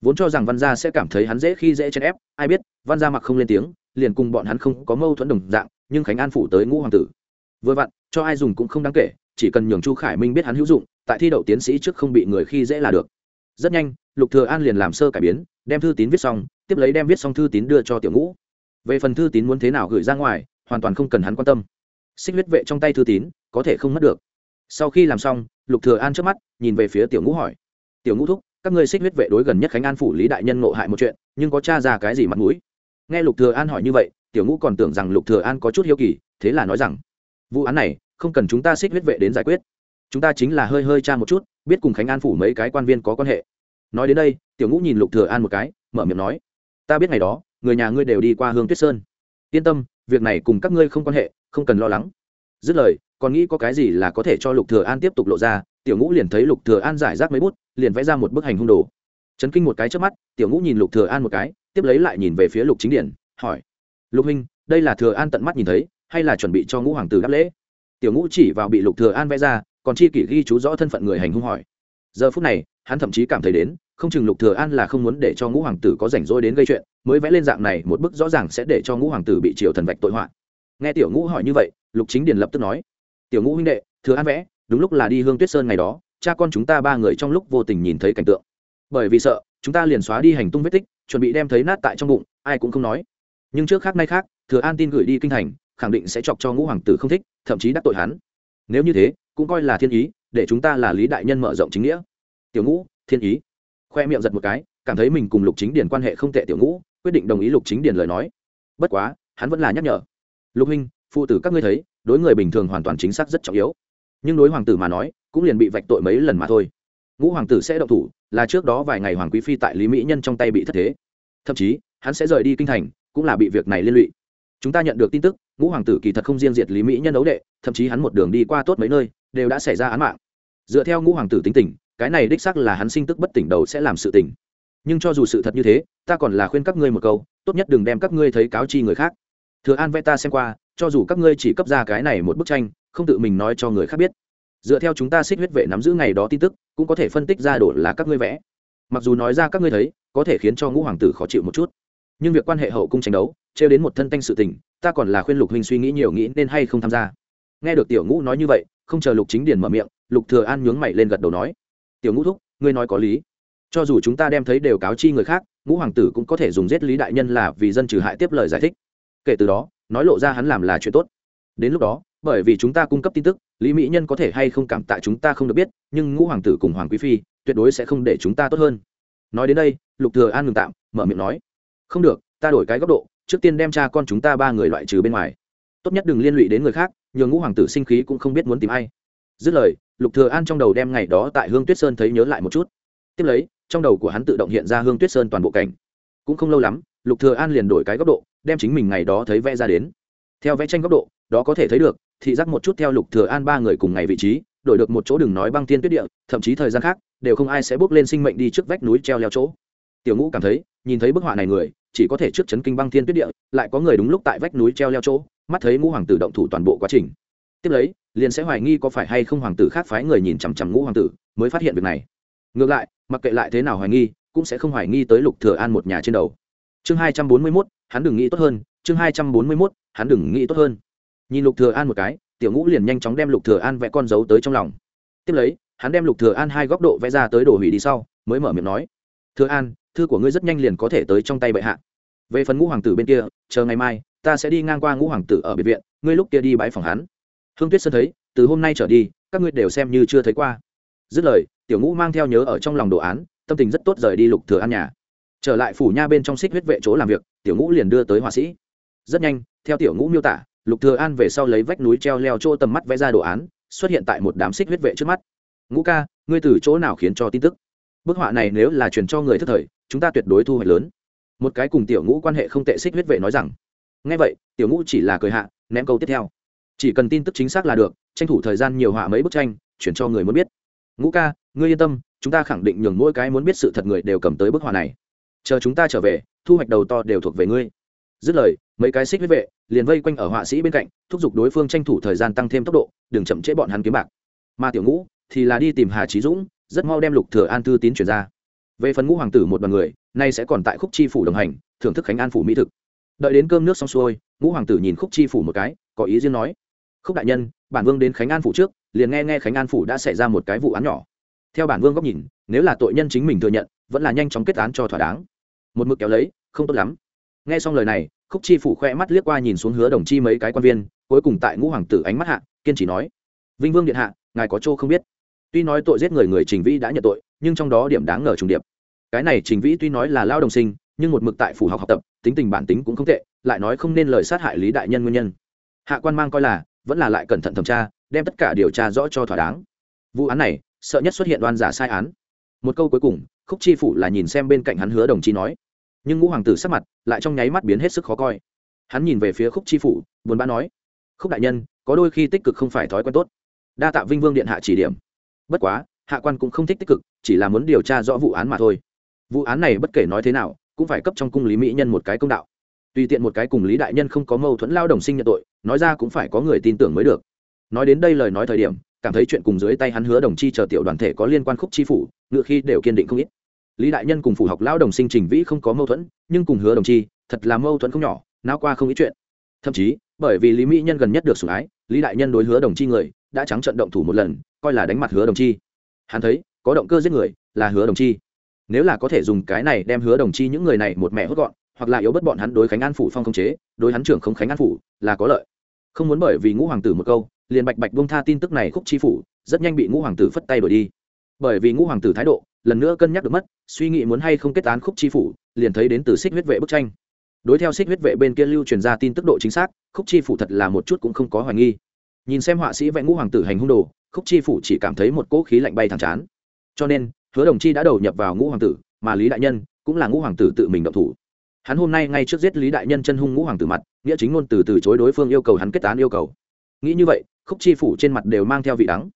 Speaker 1: Vốn cho rằng văn gia sẽ cảm thấy hắn dễ khi dễ chen ép, ai biết, văn gia mặc không lên tiếng, liền cùng bọn hắn không có mâu thuẫn đồng dạng, nhưng khánh an phủ tới ngũ hoàng tử. Vừa vặn, cho ai dùng cũng không đáng kể, chỉ cần nhường chu khải minh biết hắn hữu dụng, tại thi đậu tiến sĩ trước không bị người khi dễ là được. Rất nhanh, lục thừa an liền làm sơ cải biến, đem thư tín viết xong, tiếp lấy đem viết xong thư tín đưa cho tiểu ngũ. Về phần thư tín muốn thế nào gửi ra ngoài hoàn toàn không cần hắn quan tâm. Xích huyết vệ trong tay thư tín, có thể không mất được. Sau khi làm xong, lục thừa an trước mắt, nhìn về phía tiểu ngũ hỏi. Tiểu ngũ thúc, các ngươi xích huyết vệ đối gần nhất khánh an phủ lý đại nhân ngộ hại một chuyện, nhưng có tra ra cái gì mặt mũi? Nghe lục thừa an hỏi như vậy, tiểu ngũ còn tưởng rằng lục thừa an có chút hiếu kỳ, thế là nói rằng, vụ án này, không cần chúng ta xích huyết vệ đến giải quyết. Chúng ta chính là hơi hơi tra một chút, biết cùng khánh an phủ mấy cái quan viên có quan hệ. Nói đến đây, tiểu ngũ nhìn lục thừa an một cái, mở miệng nói, ta biết ngày đó, người nhà ngươi đều đi qua hương tuyết sơn. Yên tâm việc này cùng các ngươi không quan hệ, không cần lo lắng. Dứt lời, còn nghĩ có cái gì là có thể cho lục thừa an tiếp tục lộ ra, tiểu ngũ liền thấy lục thừa an giải rác mấy bút, liền vẽ ra một bức hành hung đồ. Chấn kinh một cái trước mắt, tiểu ngũ nhìn lục thừa an một cái, tiếp lấy lại nhìn về phía lục chính điển, hỏi lục huynh, đây là thừa an tận mắt nhìn thấy, hay là chuẩn bị cho ngũ hoàng tử đáp lễ? Tiểu ngũ chỉ vào bị lục thừa an vẽ ra, còn chi kỷ ghi chú rõ thân phận người hành hung hỏi. Giờ phút này, hắn thậm chí cảm thấy đến không chừng lục thừa an là không muốn để cho ngũ hoàng tử có rảnh rỗi đến gây chuyện, mới vẽ lên dạng này một bức rõ ràng sẽ để cho ngũ hoàng tử bị triều thần vạch tội họa. Nghe tiểu ngũ hỏi như vậy, lục chính điền lập tức nói, tiểu ngũ huynh đệ, thừa an vẽ, đúng lúc là đi hương tuyết sơn ngày đó, cha con chúng ta ba người trong lúc vô tình nhìn thấy cảnh tượng. Bởi vì sợ, chúng ta liền xóa đi hành tung vết tích, chuẩn bị đem thấy nát tại trong bụng, ai cũng không nói. Nhưng trước khác nay khác, thừa an tin gửi đi kinh thành, khẳng định sẽ chọc cho ngũ hoàng tử không thích, thậm chí đắc tội hắn. Nếu như thế, cũng coi là thiên ý, để chúng ta là lý đại nhân mở rộng chính nghĩa. Tiểu ngũ, thiên ý? Khoe miệng giật một cái, cảm thấy mình cùng lục chính điền quan hệ không tệ tiểu ngũ, quyết định đồng ý lục chính điền lời nói. Bất quá, hắn vẫn là nhắc nhở. Lục huynh, phụ tử các ngươi thấy, đối người bình thường hoàn toàn chính xác rất trọng yếu. Nhưng đối hoàng tử mà nói, cũng liền bị vạch tội mấy lần mà thôi. Ngũ hoàng tử sẽ động thủ, là trước đó vài ngày hoàng quý phi tại lý mỹ nhân trong tay bị thất thế. Thậm chí, hắn sẽ rời đi kinh thành, cũng là bị việc này liên lụy. Chúng ta nhận được tin tức, ngũ hoàng tử kỳ thật không riêng diệt lý mỹ nhân đấu đệ, thậm chí hắn một đường đi qua tốt mấy nơi, đều đã xảy ra án mạng. Dựa theo ngũ hoàng tử tính tình cái này đích xác là hắn sinh tức bất tỉnh đầu sẽ làm sự tỉnh nhưng cho dù sự thật như thế, ta còn là khuyên các ngươi một câu, tốt nhất đừng đem các ngươi thấy cáo chi người khác. Thừa an vẽ ta xem qua, cho dù các ngươi chỉ cấp ra cái này một bức tranh, không tự mình nói cho người khác biết. Dựa theo chúng ta xích huyết vệ nắm giữ ngày đó tin tức, cũng có thể phân tích ra đổ là các ngươi vẽ. Mặc dù nói ra các ngươi thấy, có thể khiến cho ngũ hoàng tử khó chịu một chút. Nhưng việc quan hệ hậu cung tranh đấu, trêu đến một thân tanh sự tình, ta còn là khuyên lục huynh suy nghĩ nhiều nghĩ nên hay không tham gia. Nghe được tiểu ngũ nói như vậy, không chờ lục chính điền mở miệng, lục thừa an nhướng mày lên gật đầu nói tiểu ngũ thúc, ngươi nói có lý. Cho dù chúng ta đem thấy đều cáo chi người khác, ngũ hoàng tử cũng có thể dùng giết lý đại nhân là vì dân trừ hại tiếp lời giải thích. Kể từ đó, nói lộ ra hắn làm là chuyện tốt. Đến lúc đó, bởi vì chúng ta cung cấp tin tức, lý mỹ nhân có thể hay không cảm tạ chúng ta không được biết, nhưng ngũ hoàng tử cùng hoàng quý phi, tuyệt đối sẽ không để chúng ta tốt hơn. Nói đến đây, lục thừa an ngừng tạm, mở miệng nói, không được, ta đổi cái góc độ, trước tiên đem cha con chúng ta ba người loại trừ bên ngoài. Tốt nhất đừng liên lụy đến người khác, nhường ngũ hoàng tử sinh khí cũng không biết muốn tìm ai. Dứt lời lục thừa an trong đầu đem ngày đó tại hương tuyết sơn thấy nhớ lại một chút. Tiếp lấy, trong đầu của hắn tự động hiện ra hương tuyết sơn toàn bộ cảnh. Cũng không lâu lắm, lục thừa an liền đổi cái góc độ, đem chính mình ngày đó thấy vẽ ra đến. Theo vẽ tranh góc độ, đó có thể thấy được, thị giác một chút theo lục thừa an ba người cùng ngày vị trí, đổi được một chỗ đừng nói băng thiên tuyết địa, thậm chí thời gian khác, đều không ai sẽ bước lên sinh mệnh đi trước vách núi treo leo chỗ. Tiểu ngũ cảm thấy, nhìn thấy bức họa này người, chỉ có thể trước chấn kinh băng thiên tuyết địa, lại có người đúng lúc tại vách núi treo leo chỗ, mắt thấy ngũ hoàng tử động thủ toàn bộ quá trình. Tiếp lấy liền sẽ hoài nghi có phải hay không hoàng tử khác phái người nhìn chằm chằm ngũ hoàng tử mới phát hiện việc này. Ngược lại mặc kệ lại thế nào hoài nghi cũng sẽ không hoài nghi tới lục thừa an một nhà trên đầu. Chương hai trăm bốn mươi 241, hắn đừng nghĩ tốt hơn. Chương hai trăm bốn mươi 241, hắn đừng nghĩ tốt hơn. Nhìn lục thừa an một cái tiểu ngũ liền nhanh chóng đem lục thừa an vẽ con dấu tới trong lòng. Tiếp lấy hắn đem lục thừa an hai góc độ vẽ ra tới đồ hủy đi sau mới mở miệng nói thừa an thư của ngươi rất nhanh liền có thể tới trong tay bệ hạ. Về phần ngũ hoàng tử bên kia chờ ngày mai ta sẽ đi ngang qua ngũ hoàng tử ở biệt viện ngươi lúc kia đi bãi phòng hắn hương tuyết sơn thấy, từ hôm nay trở đi, các ngươi đều xem như chưa thấy qua. Dứt lời, tiểu ngũ mang theo nhớ ở trong lòng đồ án, tâm tình rất tốt rời đi lục thừa an nhà. Trở lại phủ nha bên trong xích huyết vệ chỗ làm việc, tiểu ngũ liền đưa tới họa sĩ. Rất nhanh, theo tiểu ngũ miêu tả, lục thừa an về sau lấy vách núi treo leo chỗ tầm mắt vẽ ra đồ án, xuất hiện tại một đám xích huyết vệ trước mắt. Ngũ ca, ngươi từ chỗ nào khiến cho tin tức? Bức họa này nếu là truyền cho người thức thời, chúng ta tuyệt đối thu hoạch lớn. Một cái cùng tiểu ngũ quan hệ không tệ xích huyết vệ nói rằng. Nghe vậy, tiểu ngũ chỉ là cười hạ, ném câu tiếp theo chỉ cần tin tức chính xác là được, tranh thủ thời gian nhiều họa mấy bức tranh, chuyển cho người muốn biết. Ngũ ca, ngươi yên tâm, chúng ta khẳng định nhường mỗi cái muốn biết sự thật người đều cầm tới bức họa này. Chờ chúng ta trở về, thu hoạch đầu to đều thuộc về ngươi. Dứt lời, mấy cái xích huyết vệ liền vây quanh ở họa sĩ bên cạnh, thúc giục đối phương tranh thủ thời gian tăng thêm tốc độ, đừng chậm trễ bọn hắn kiếm bạc. Mà tiểu ngũ thì là đi tìm hà trí dũng, rất mau đem lục thừa an thư tín chuyển ra. Về phần ngũ hoàng tử một đoàn người, nay sẽ còn tại khúc chi phủ đồng hành, thưởng thức khánh an phủ mỹ thực. Đợi đến cơm nước xong xuôi, ngũ hoàng tử nhìn khúc chi phủ một cái, có ý riêng nói khúc đại nhân, bản vương đến khánh an phủ trước, liền nghe nghe khánh an phủ đã xảy ra một cái vụ án nhỏ. Theo bản vương góc nhìn, nếu là tội nhân chính mình thừa nhận, vẫn là nhanh chóng kết án cho thỏa đáng. Một mực kéo lấy, không tốt lắm. Nghe xong lời này, khúc chi phủ khoe mắt liếc qua nhìn xuống hứa đồng chi mấy cái quan viên, cuối cùng tại ngũ hoàng tử ánh mắt hạ, kiên trì nói, vinh vương điện hạ, ngài có chỗ không biết. Tuy nói tội giết người người trình vĩ đã nhận tội, nhưng trong đó điểm đáng ngờ trùng điệp. Cái này trình vĩ tuy nói là lao đồng sinh, nhưng một mực tại phủ học học tập, tính tình bản tính cũng không tệ, lại nói không nên lời sát hại lý đại nhân nguyên nhân. Hạ quan mang coi là vẫn là lại cẩn thận thẩm tra, đem tất cả điều tra rõ cho thỏa đáng. Vụ án này, sợ nhất xuất hiện đoan giả sai án. Một câu cuối cùng, khúc chi phủ là nhìn xem bên cạnh hắn hứa đồng chí nói. Nhưng ngũ hoàng tử sắc mặt lại trong nháy mắt biến hết sức khó coi. Hắn nhìn về phía khúc chi phủ, buồn bã nói, khúc đại nhân, có đôi khi tích cực không phải thói quen tốt. Đa tạ vinh vương điện hạ chỉ điểm. Bất quá, hạ quan cũng không thích tích cực, chỉ là muốn điều tra rõ vụ án mà thôi. Vụ án này bất kể nói thế nào, cũng phải cấp trong cung lý mỹ nhân một cái công đạo. Tùy tiện một cái cùng lý đại nhân không có mâu thuẫn lao đồng sinh nhận tội nói ra cũng phải có người tin tưởng mới được. Nói đến đây lời nói thời điểm, cảm thấy chuyện cùng dưới tay hắn hứa đồng chi chờ tiểu đoàn thể có liên quan khúc chi phủ, ngựa khi đều kiên định không ít. Lý đại nhân cùng phủ học lao đồng sinh trình vĩ không có mâu thuẫn, nhưng cùng hứa đồng chi, thật là mâu thuẫn không nhỏ nao qua không ít chuyện. Thậm chí, bởi vì lý mỹ nhân gần nhất được sủng ái, lý đại nhân đối hứa đồng chi người, đã trắng trận động thủ một lần, coi là đánh mặt hứa đồng chi. Hắn thấy, có động cơ giết người, là hứa đồng chi. Nếu là có thể dùng cái này đem hứa đồng chi những người này một mẹ hốt gọn, hoặc là yếu bất bọn hắn đối khánh an phủ phong không chế, đối hắn trưởng không khánh an phủ, là có lợi không muốn bởi vì ngũ hoàng tử một câu, liền bạch bạch bông tha tin tức này khúc chi phủ, rất nhanh bị ngũ hoàng tử phất tay đổi đi. Bởi vì ngũ hoàng tử thái độ, lần nữa cân nhắc được mất, suy nghĩ muốn hay không kết án khúc chi phủ, liền thấy đến từ xích huyết vệ bức tranh. Đối theo xích huyết vệ bên kia lưu truyền ra tin tức độ chính xác, khúc chi phủ thật là một chút cũng không có hoài nghi. Nhìn xem họa sĩ vẽ ngũ hoàng tử hành hung đồ, khúc chi phủ chỉ cảm thấy một cỗ khí lạnh bay thẳng chán. Cho nên, hứa đồng chi đã đầu nhập vào ngũ hoàng tử, mà lý đại nhân cũng là ngũ hoàng tử tự mình động thủ hắn hôm nay ngay trước giết lý đại nhân chân hung ngũ hoàng tử mặt, nghĩa chính ngôn từ từ chối đối phương yêu cầu hắn kết án yêu cầu. Nghĩ như vậy, khúc chi phủ trên mặt đều mang theo vị đắng.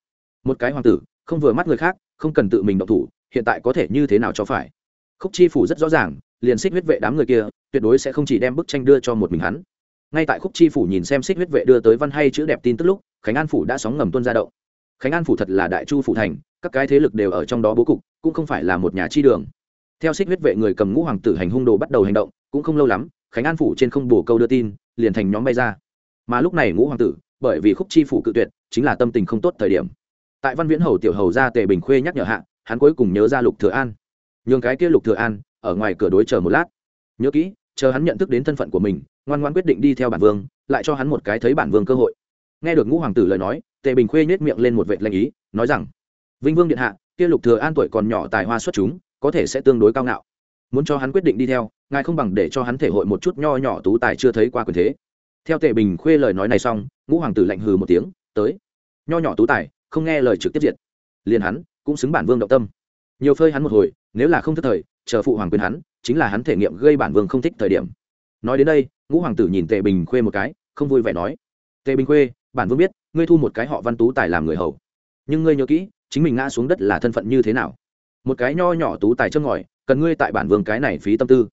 Speaker 1: Một cái hoàng tử, không vừa mắt người khác, không cần tự mình động thủ, hiện tại có thể như thế nào cho phải? Khúc chi phủ rất rõ ràng, liền xích huyết vệ đám người kia, tuyệt đối sẽ không chỉ đem bức tranh đưa cho một mình hắn. Ngay tại khúc chi phủ nhìn xem xích huyết vệ đưa tới văn hay chữ đẹp tin tức lúc, khánh an phủ đã sóng ngầm tuân ra động. Khánh an phủ thật là đại chu phủ thành, các cái thế lực đều ở trong đó bố cục, cũng không phải là một nhà chi đường theo xích huyết vệ người cầm ngũ hoàng tử hành hung đồ bắt đầu hành động, cũng không lâu lắm, khánh an phủ trên không bổ câu đưa tin, liền thành nhóm bay ra. Mà lúc này ngũ hoàng tử, bởi vì khúc chi phủ cự tuyệt, chính là tâm tình không tốt thời điểm. Tại văn viễn hầu tiểu hầu ra tề bình khuê nhắc nhở hạ, hắn cuối cùng nhớ ra lục thừa an. Nhường cái kia lục thừa an, ở ngoài cửa đối chờ một lát. Nhớ kỹ, chờ hắn nhận thức đến thân phận của mình, ngoan ngoan quyết định đi theo bản vương, lại cho hắn một cái thấy bản vương cơ hội. Nghe được ngũ hoàng tử lời nói, tề bình khuê nhếch miệng lên một vệt lanh ý, nói rằng, vinh vương điện hạ, kia lục thừa an tuổi còn nhỏ tài hoa xuất chúng có thể sẽ tương đối cao ngạo. Muốn cho hắn quyết định đi theo, ngài không bằng để cho hắn thể hội một chút nho nhỏ tú tài chưa thấy qua quyền thế. Theo tề bình khuê lời nói này xong, ngũ hoàng tử lạnh hừ một tiếng, tới. Nho nhỏ tú tài, không nghe lời trực tiếp diệt. Liền hắn, cũng xứng bản vương động tâm. Nhiều phơi hắn một hồi, nếu là không thức thời, chờ phụ hoàng quyền hắn, chính là hắn thể nghiệm gây bản vương không thích thời điểm. Nói đến đây, ngũ hoàng tử nhìn tề bình khuê một cái, không vui vẻ nói, tề bình khuê, bản vương biết, ngươi thu một cái họ văn tú tài làm người hầu. Nhưng ngươi nhớ kỹ, chính mình ngã xuống đất là thân phận như thế nào? Một cái nho nhỏ tú tài châm ngòi, cần ngươi tại bản vương cái này phí tâm tư.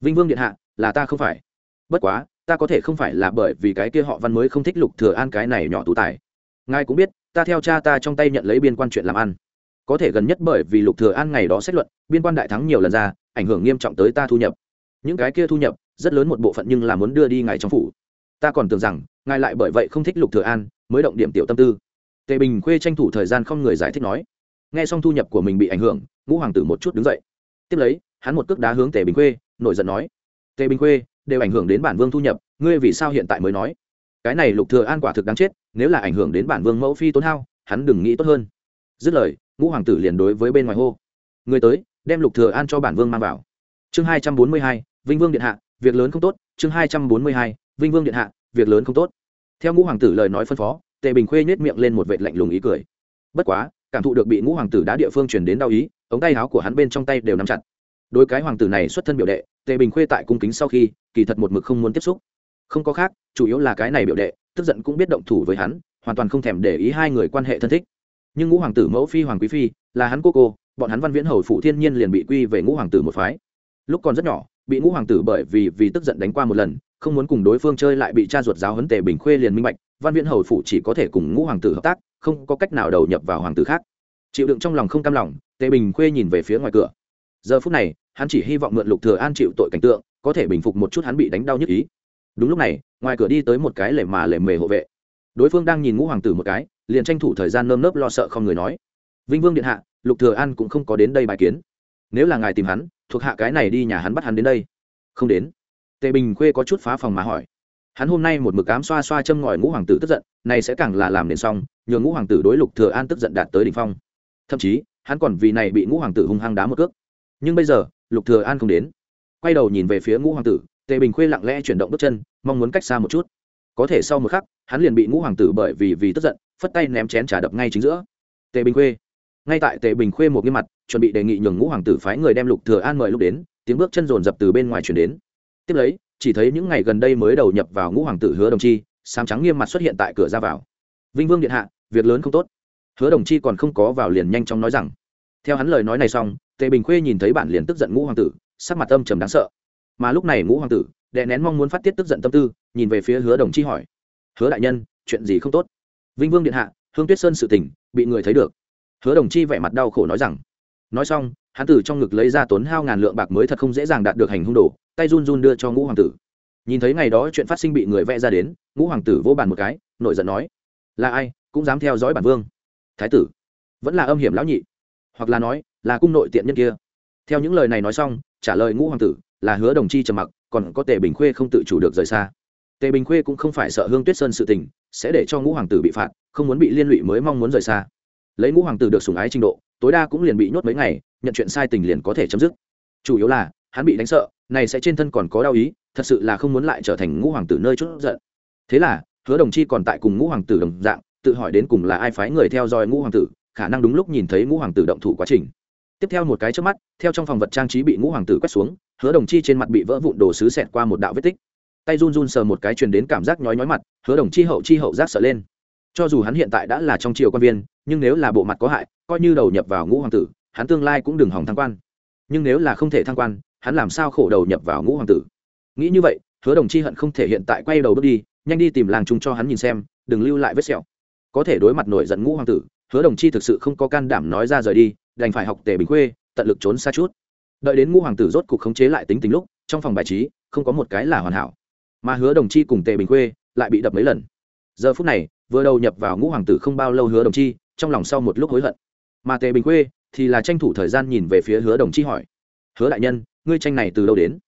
Speaker 1: Vinh vương điện hạ, là ta không phải. Bất quá, ta có thể không phải là bởi vì cái kia họ văn mới không thích lục thừa an cái này nhỏ tú tài. Ngài cũng biết, ta theo cha ta trong tay nhận lấy biên quan chuyện làm ăn. Có thể gần nhất bởi vì lục thừa an ngày đó xét luận, biên quan đại thắng nhiều lần ra, ảnh hưởng nghiêm trọng tới ta thu nhập. Những cái kia thu nhập, rất lớn một bộ phận nhưng là muốn đưa đi ngài trong phủ. Ta còn tưởng rằng, ngài lại bởi vậy không thích lục thừa an, mới động điểm tiểu tâm tư. Tề bình khuê tranh thủ thời gian không người giải thích nói. Nghe xong thu nhập của mình bị ảnh hưởng ngũ hoàng tử một chút đứng dậy. Tiếp lấy, hắn một cước đá hướng tề bình khuê, nổi giận nói, tề bình khuê, đều ảnh hưởng đến bản vương thu nhập, ngươi vì sao hiện tại mới nói? Cái này lục thừa an quả thực đáng chết, nếu là ảnh hưởng đến bản vương mẫu phi tốn hao, hắn đừng nghĩ tốt hơn. Dứt lời, ngũ hoàng tử liền đối với bên ngoài hô người tới, đem lục thừa an cho bản vương mang vào. Chương hai trăm bốn mươi hai, vinh vương điện hạ, việc lớn không tốt. Chương hai trăm bốn mươi hai, vinh vương điện hạ, việc lớn không tốt. Theo ngũ hoàng tử lời nói phân phó, tề bình khuê nhếch miệng lên một vệt lạnh lùng ý cười. Bất quá cảm thụ được bị ngũ hoàng tử đá địa phương truyền đến đau ý, ống tay áo của hắn bên trong tay đều nắm chặt. Đối cái hoàng tử này xuất thân biểu đệ, tề bình khuê tại cung kính sau khi, kỳ thật một mực không muốn tiếp xúc. Không có khác, chủ yếu là cái này biểu đệ, tức giận cũng biết động thủ với hắn, hoàn toàn không thèm để ý hai người quan hệ thân thích. Nhưng ngũ hoàng tử mẫu phi hoàng quý phi, là hắn cô cô, bọn hắn văn viễn hầu phụ thiên nhiên liền bị quy về ngũ hoàng tử một phái. Lúc còn rất nhỏ, bị ngũ hoàng tử bởi vì vì tức giận đánh qua một lần, không muốn cùng đối phương chơi lại bị cha ruột giáo huấn tề bình khuê liền minh bạch, văn viễn hầu phụ chỉ có thể cùng ngũ hoàng tử hợp tác không có cách nào đầu nhập vào hoàng tử khác. Chịu đựng trong lòng không cam lòng, tề bình khuê nhìn về phía ngoài cửa. Giờ phút này, hắn chỉ hy vọng mượn lục thừa an chịu tội cảnh tượng, có thể bình phục một chút hắn bị đánh đau nhức ý. Đúng lúc này, ngoài cửa đi tới một cái lề mà lề mề hộ vệ. Đối phương đang nhìn ngũ hoàng tử một cái, liền tranh thủ thời gian nơm nớp lo sợ không người nói. Vinh vương điện hạ, lục thừa an cũng không có đến đây bài kiến. Nếu là ngài tìm hắn, thuộc hạ cái này đi nhà hắn bắt hắn đến đây. Không đến. Tề bình khuê có chút phá phòng mà hỏi hắn hôm nay một mực cám xoa xoa châm ngòi ngũ hoàng tử tức giận này sẽ càng là làm nền xong, nhường ngũ hoàng tử đối lục thừa an tức giận đạt tới đỉnh phong. Thậm chí, hắn còn vì này bị ngũ hoàng tử hung hăng đá một cước. Nhưng bây giờ, lục thừa an không đến. Quay đầu nhìn về phía ngũ hoàng tử, tề bình khuê lặng lẽ chuyển động bước chân, mong muốn cách xa một chút. Có thể sau một khắc, hắn liền bị ngũ hoàng tử bởi vì vì tức giận, phất tay ném chén trà đập ngay chính giữa. Tề bình khuê. Ngay tại tề bình khuê một nghiêm mặt, chuẩn bị đề nghị nhường ngũ hoàng tử phái người đem lục thừa an mời lúc đến, tiếng bước chân rồn rập từ bên ngoài chuyển đến. Tiếp lấy chỉ thấy những ngày gần đây mới đầu nhập vào ngũ hoàng tử hứa đồng chi, sám trắng nghiêm mặt xuất hiện tại cửa ra vào. Vinh vương điện hạ, việc lớn không tốt. Hứa đồng chi còn không có vào liền nhanh chóng nói rằng. Theo hắn lời nói này xong, tề bình khuê nhìn thấy bản liền tức giận ngũ hoàng tử, sắc mặt âm trầm đáng sợ. Mà lúc này ngũ hoàng tử đệ nén mong muốn phát tiết tức giận tâm tư, nhìn về phía hứa đồng chi hỏi. Hứa đại nhân, chuyện gì không tốt? Vinh vương điện hạ, hương tuyết sơn sự tỉnh bị người thấy được. Hứa đồng chi vẻ mặt đau khổ nói rằng. Nói xong, hắn từ trong ngực lấy ra tốn hao ngàn lượng bạc mới thật không dễ dàng đạt được hành hung đồ tay run run đưa cho ngũ hoàng tử. Nhìn thấy ngày đó chuyện phát sinh bị người vẽ ra đến, ngũ hoàng tử vô bàn một cái nội giận nói, là ai, cũng dám theo dõi bản vương. Thái tử. Vẫn là âm hiểm lão nhị. Hoặc là nói, là cung nội tiện nhân kia. Theo những lời này nói xong, trả lời ngũ hoàng tử, là hứa đồng chi trầm mặc, còn có tề bình khuê không tự chủ được rời xa. Tề bình khuê cũng không phải sợ hương tuyết sơn sự tình, sẽ để cho ngũ hoàng tử bị phạt, không muốn bị liên lụy mới mong muốn rời xa. Lấy ngũ hoàng tử được sùng ái trình độ, tối đa cũng liền bị nhốt mấy ngày, nhận chuyện sai tình liền có thể chấm dứt. Chủ yếu là, hắn bị đánh sợ này sẽ trên thân còn có đau ý, thật sự là không muốn lại trở thành ngũ hoàng tử nơi chút giận. Thế là, hứa đồng chi còn tại cùng ngũ hoàng tử đồng dạng, tự hỏi đến cùng là ai phái người theo dõi ngũ hoàng tử, khả năng đúng lúc nhìn thấy ngũ hoàng tử động thủ quá trình. Tiếp theo một cái trước mắt, theo trong phòng vật trang trí bị ngũ hoàng tử quét xuống, hứa đồng chi trên mặt bị vỡ vụn đồ sứ xẹt qua một đạo vết tích. Tay run run sờ một cái truyền đến cảm giác nhói nhói mặt, hứa đồng chi hậu chi hậu giác sợ lên. Cho dù hắn hiện tại đã là trong triều quan viên, nhưng nếu là bộ mặt có hại, coi như đầu nhập vào ngũ hoàng tử, hắn tương lai cũng đừng hỏng thăng quan. Nhưng nếu là không thể thăng quan hắn làm sao khổ đầu nhập vào ngũ hoàng tử? Nghĩ như vậy, hứa đồng chi hận không thể hiện tại quay đầu bước đi, nhanh đi tìm làng chúng cho hắn nhìn xem, đừng lưu lại vết sẹo. Có thể đối mặt nổi giận ngũ hoàng tử, hứa đồng chi thực sự không có can đảm nói ra rời đi, đành phải học tề bình khuê, tận lực trốn xa chút. Đợi đến ngũ hoàng tử rốt cục khống chế lại tính tình lúc, trong phòng bài trí, không có một cái là hoàn hảo. Mà hứa đồng chi cùng tề bình khuê lại bị đập mấy lần. Giờ phút này, vừa đầu nhập vào ngũ hoàng tử không bao lâu hứa đồng chi, trong lòng sau một lúc hối hận. Mà tề bình khuê thì là tranh thủ thời gian nhìn về phía hứa đồng chi hỏi, hứa đại nhân ngươi tranh này từ đâu đến?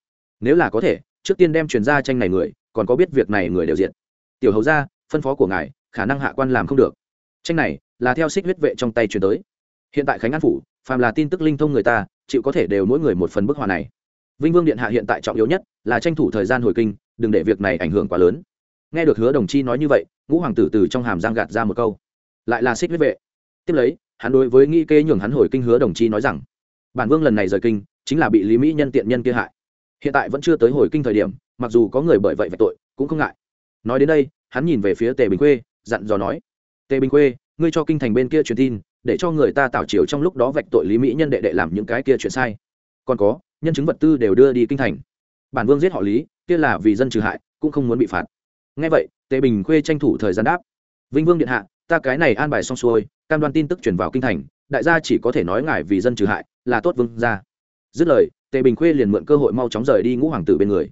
Speaker 1: Nếu là có thể, trước tiên đem truyền ra tranh này người, còn có biết việc này người đều diện tiểu hầu ra phân phó của ngài, khả năng hạ quan làm không được. Tranh này là theo xích huyết vệ trong tay truyền tới. Hiện tại khánh an phủ, phàm là tin tức linh thông người ta, chịu có thể đều mỗi người một phần bức họa này. Vinh vương điện hạ hiện tại trọng yếu nhất là tranh thủ thời gian hồi kinh, đừng để việc này ảnh hưởng quá lớn. Nghe được hứa đồng chi nói như vậy, ngũ hoàng tử từ trong hàm giang gạt ra một câu. Lại là xích huyết vệ. Tiếp lấy, hắn đối với nghĩ kê nhường hắn hồi kinh hứa đồng chi nói rằng, bản vương lần này rời kinh chính là bị lý mỹ nhân tiện nhân kia hại. Hiện tại vẫn chưa tới hồi kinh thời điểm, mặc dù có người bởi vậy vạch tội, cũng không ngại. Nói đến đây, hắn nhìn về phía tề bình khuê, dặn dò nói, tề bình khuê, ngươi cho kinh thành bên kia truyền tin, để cho người ta tạo chiều trong lúc đó vạch tội lý mỹ nhân đệ đệ làm những cái kia chuyện sai. Còn có, nhân chứng vật tư đều đưa đi kinh thành. Bản vương giết họ lý, kia là vì dân trừ hại, cũng không muốn bị phạt. Ngay vậy, tề bình khuê tranh thủ thời gian đáp, vinh vương điện hạ, ta cái này an bài xong xuôi, cam đoan tin tức chuyển vào kinh thành, đại gia chỉ có thể nói ngài vì dân trừ hại, là tốt vương gia dứt lời, tề bình khuê liền mượn cơ hội mau chóng rời đi ngũ hoàng tử bên người.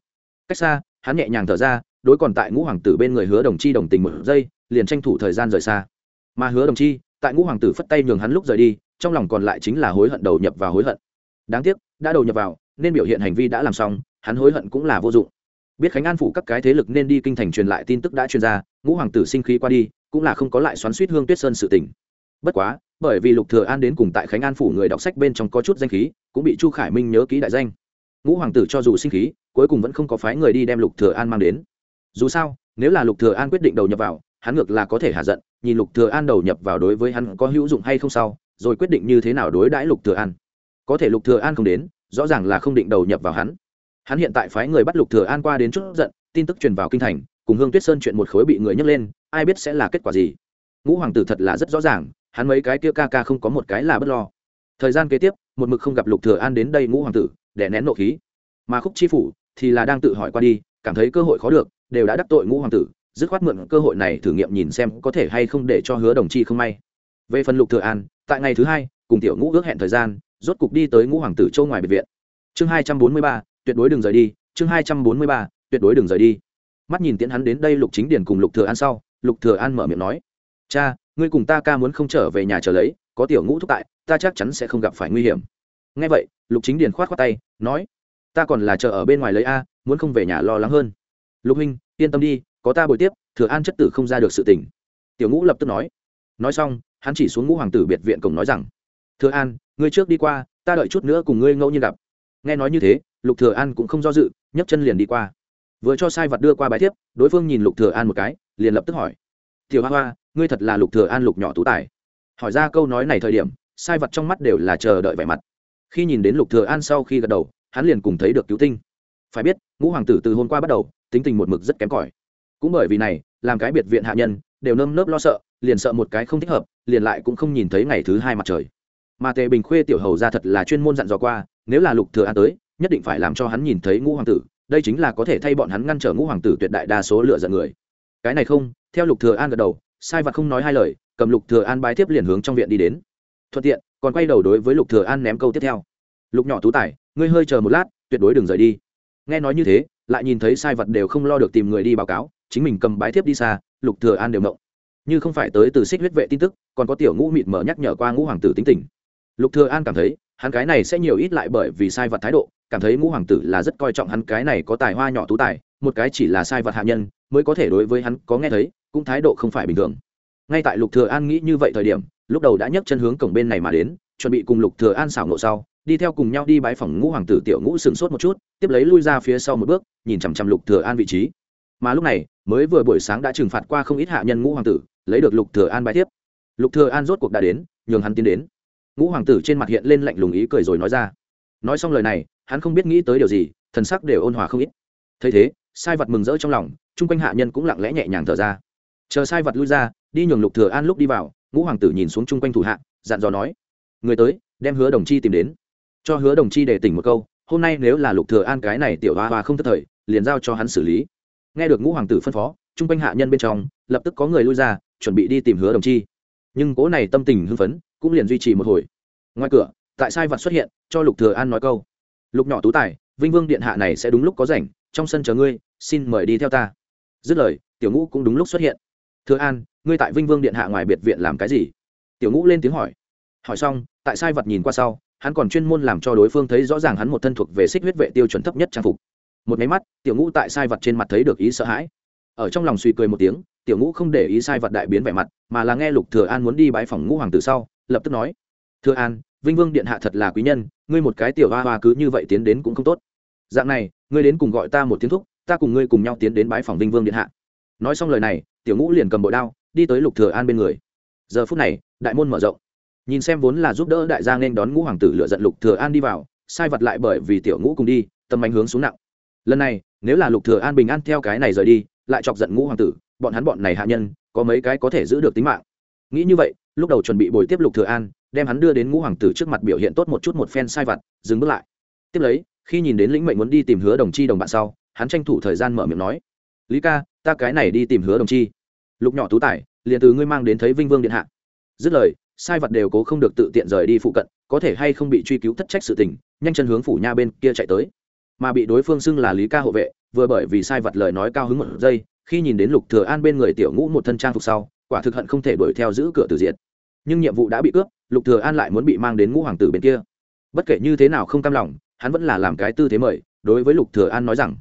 Speaker 1: Cách xa, hắn nhẹ nhàng thở ra, đối còn tại ngũ hoàng tử bên người hứa đồng chi đồng tình một giây, liền tranh thủ thời gian rời xa. Mà hứa đồng chi, tại ngũ hoàng tử phất tay nhường hắn lúc rời đi, trong lòng còn lại chính là hối hận đầu nhập và hối hận. Đáng tiếc, đã đầu nhập vào, nên biểu hiện hành vi đã làm xong, hắn hối hận cũng là vô dụng. Biết khánh an phủ các cái thế lực nên đi kinh thành truyền lại tin tức đã truyền ra, ngũ hoàng tử sinh khí qua đi, cũng là không có lại xoắn suýt hương tuyết sơn sự tình. Bất quá bởi vì lục thừa an đến cùng tại khánh an phủ người đọc sách bên trong có chút danh khí, cũng bị chu khải minh nhớ ký đại danh. Ngũ hoàng tử cho dù sinh khí, cuối cùng vẫn không có phái người đi đem lục thừa an mang đến. Dù sao, nếu là lục thừa an quyết định đầu nhập vào, hắn ngược là có thể hạ giận, nhìn lục thừa an đầu nhập vào đối với hắn có hữu dụng hay không sao rồi quyết định như thế nào đối đãi lục thừa an. Có thể lục thừa an không đến, rõ ràng là không định đầu nhập vào hắn. Hắn hiện tại phái người bắt lục thừa an qua đến chút giận, tin tức truyền vào kinh thành, cùng hương tuyết sơn chuyện một khối bị người nhấc lên, ai biết sẽ là kết quả gì. Ngũ hoàng tử thật là rất rõ ràng hắn mấy cái kia ca ca không có một cái là bất lo. Thời gian kế tiếp, một mực không gặp lục thừa an đến đây ngũ hoàng tử, để nén nộ khí. Mà khúc chi phủ thì là đang tự hỏi qua đi, cảm thấy cơ hội khó được, đều đã đắc tội ngũ hoàng tử, dứt khoát mượn cơ hội này thử nghiệm nhìn xem có thể hay không để cho hứa đồng chi không may. Về phần lục thừa an, tại ngày thứ hai, cùng tiểu ngũ ước hẹn thời gian, rốt cục đi tới ngũ hoàng tử châu ngoài biệt viện. Chương hai trăm bốn mươi ba, tuyệt đối đừng rời đi, chương hai trăm bốn mươi ba, tuyệt đối đừng rời đi. Mắt nhìn tiễn hắn đến đây lục chính điển cùng lục thừa an sau, lục thừa an mở miệng nói, cha ngươi cùng ta ca muốn không trở về nhà chờ lấy, có tiểu ngũ thúc tại, ta chắc chắn sẽ không gặp phải nguy hiểm. Nghe vậy, lục chính điền khoát khoát tay, nói, ta còn là chờ ở bên ngoài lấy a, muốn không về nhà lo lắng hơn. Lục huynh, yên tâm đi, có ta bồi tiếp, thừa an chất tử không ra được sự tình. Tiểu ngũ lập tức nói. Nói xong, hắn chỉ xuống ngũ hoàng tử biệt viện cổng nói rằng, thừa an, ngươi trước đi qua, ta đợi chút nữa cùng ngươi ngẫu nhiên gặp. Nghe nói như thế, lục thừa an cũng không do dự, nhấc chân liền đi qua. Vừa cho sai vật đưa qua bài thiếp, đối phương nhìn lục thừa an một cái, liền lập tức hỏi. Tiểu hoa hoa ngươi thật là lục thừa an lục nhỏ tú tài. Hỏi ra câu nói này thời điểm, sai vật trong mắt đều là chờ đợi vẻ mặt. Khi nhìn đến lục thừa an sau khi gật đầu, hắn liền cùng thấy được cứu tinh. Phải biết, ngũ hoàng tử từ hôm qua bắt đầu, tính tình một mực rất kém cỏi. Cũng bởi vì này, làm cái biệt viện hạ nhân, đều nơm nớp lo sợ, liền sợ một cái không thích hợp, liền lại cũng không nhìn thấy ngày thứ hai mặt trời. Mà tề bình khuê tiểu hầu ra thật là chuyên môn dặn dò qua, nếu là lục thừa an tới, nhất định phải làm cho hắn nhìn thấy ngũ hoàng tử, đây chính là có thể thay bọn hắn ngăn trở ngũ hoàng tử tuyệt đại đa số lựa giận người. Cái này không, theo lục thừa an gật đầu sai vật không nói hai lời, cầm lục thừa an bái tiếp liền hướng trong viện đi đến. Thuận tiện, còn quay đầu đối với lục thừa an ném câu tiếp theo. Lục nhỏ tú tài, ngươi hơi chờ một lát, tuyệt đối đừng rời đi. Nghe nói như thế, lại nhìn thấy sai vật đều không lo được tìm người đi báo cáo, chính mình cầm bái tiếp đi xa, lục thừa an đều động như không phải tới từ xích huyết vệ tin tức, còn có tiểu ngũ mịt mở nhắc nhở qua ngũ hoàng tử tính tình. Lục thừa an cảm thấy, hắn cái này sẽ nhiều ít lại bởi vì sai vật thái độ, cảm thấy ngũ hoàng tử là rất coi trọng hắn cái này có tài hoa nhỏ tú tài một cái chỉ là sai vật hạ nhân, mới có thể đối với hắn có nghe thấy, cũng thái độ không phải bình thường. Ngay tại lục thừa an nghĩ như vậy thời điểm, lúc đầu đã nhấc chân hướng cổng bên này mà đến, chuẩn bị cùng lục thừa an xảo nộ sau, đi theo cùng nhau đi bái phòng ngũ hoàng tử tiểu ngũ sừng sốt một chút, tiếp lấy lui ra phía sau một bước, nhìn chằm chằm lục thừa an vị trí. Mà lúc này, mới vừa buổi sáng đã trừng phạt qua không ít hạ nhân ngũ hoàng tử, lấy được lục thừa an bái tiếp lục thừa an rốt cuộc đã đến, nhường hắn tiến đến. Ngũ hoàng tử trên mặt hiện lên lạnh lùng ý cười rồi nói ra. Nói xong lời này, hắn không biết nghĩ tới điều gì, thần sắc đều ôn hòa không ít. Thấy thế sai vật mừng rỡ trong lòng, chung quanh hạ nhân cũng lặng lẽ nhẹ nhàng thở ra. Chờ sai vật lui ra, đi nhường lục thừa an lúc đi vào, ngũ hoàng tử nhìn xuống chung quanh thủ hạ, dặn dò nói, người tới, đem hứa đồng chi tìm đến. Cho hứa đồng chi để tỉnh một câu, hôm nay nếu là lục thừa an cái này tiểu hoa hoa không thất thời, liền giao cho hắn xử lý. Nghe được ngũ hoàng tử phân phó, chung quanh hạ nhân bên trong, lập tức có người lui ra, chuẩn bị đi tìm hứa đồng chi. Nhưng cố này tâm tình hưng phấn, cũng liền duy trì một hồi. Ngoài cửa, tại sai vật xuất hiện, cho lục thừa an nói câu, lục nhỏ tú tài, vinh vương điện hạ này sẽ đúng lúc có rảnh, trong sân chờ ngươi xin mời đi theo ta. Dứt lời, tiểu ngũ cũng đúng lúc xuất hiện. Thừa an, ngươi tại vinh vương điện hạ ngoài biệt viện làm cái gì? Tiểu ngũ lên tiếng hỏi. Hỏi xong, tại sai vật nhìn qua sau, hắn còn chuyên môn làm cho đối phương thấy rõ ràng hắn một thân thuộc về xích huyết vệ tiêu chuẩn thấp nhất trang phục. Một máy mắt, tiểu ngũ tại sai vật trên mặt thấy được ý sợ hãi. Ở trong lòng suy cười một tiếng, tiểu ngũ không để ý sai vật đại biến vẻ mặt, mà là nghe lục thừa an muốn đi bái phòng ngũ hoàng tử sau, lập tức nói, thừa an, vinh vương điện hạ thật là quý nhân, ngươi một cái tiểu hoa hoa cứ như vậy tiến đến cũng không tốt. Dạng này, ngươi đến cùng gọi ta một tiếng thúc ta cùng ngươi cùng nhau tiến đến bái phòng vinh vương điện hạ. Nói xong lời này, tiểu ngũ liền cầm bội đao, đi tới lục thừa an bên người. Giờ phút này, đại môn mở rộng. Nhìn xem vốn là giúp đỡ đại gia nên đón ngũ hoàng tử lựa giận lục thừa an đi vào, sai vật lại bởi vì tiểu ngũ cùng đi, tâm ánh hướng xuống nặng. Lần này, nếu là lục thừa an bình an theo cái này rời đi, lại chọc giận ngũ hoàng tử, bọn hắn bọn này hạ nhân, có mấy cái có thể giữ được tính mạng. Nghĩ như vậy, lúc đầu chuẩn bị bồi tiếp lục thừa an, đem hắn đưa đến ngũ hoàng tử trước mặt biểu hiện tốt một chút một phen sai vật, dừng bước lại. Tiếp lấy, khi nhìn đến lĩnh mệnh muốn đi tìm hứa đồng chi đồng bạn sau hắn tranh thủ thời gian mở miệng nói, lý ca, ta cái này đi tìm hứa đồng chi. Lục nhỏ tú tài, liền từ ngươi mang đến thấy vinh vương điện hạ. Dứt lời, sai vật đều cố không được tự tiện rời đi phụ cận, có thể hay không bị truy cứu thất trách sự tình, nhanh chân hướng phủ nha bên kia chạy tới. Mà bị đối phương xưng là lý ca hộ vệ, vừa bởi vì sai vật lời nói cao hứng một giây, khi nhìn đến lục thừa an bên người tiểu ngũ một thân trang phục sau, quả thực hận không thể đuổi theo giữ cửa tử diệt. Nhưng nhiệm vụ đã bị cướp, lục thừa an lại muốn bị mang đến ngũ hoàng tử bên kia. Bất kể như thế nào không cam lòng, hắn vẫn là làm cái tư thế mời, đối với lục thừa an nói rằng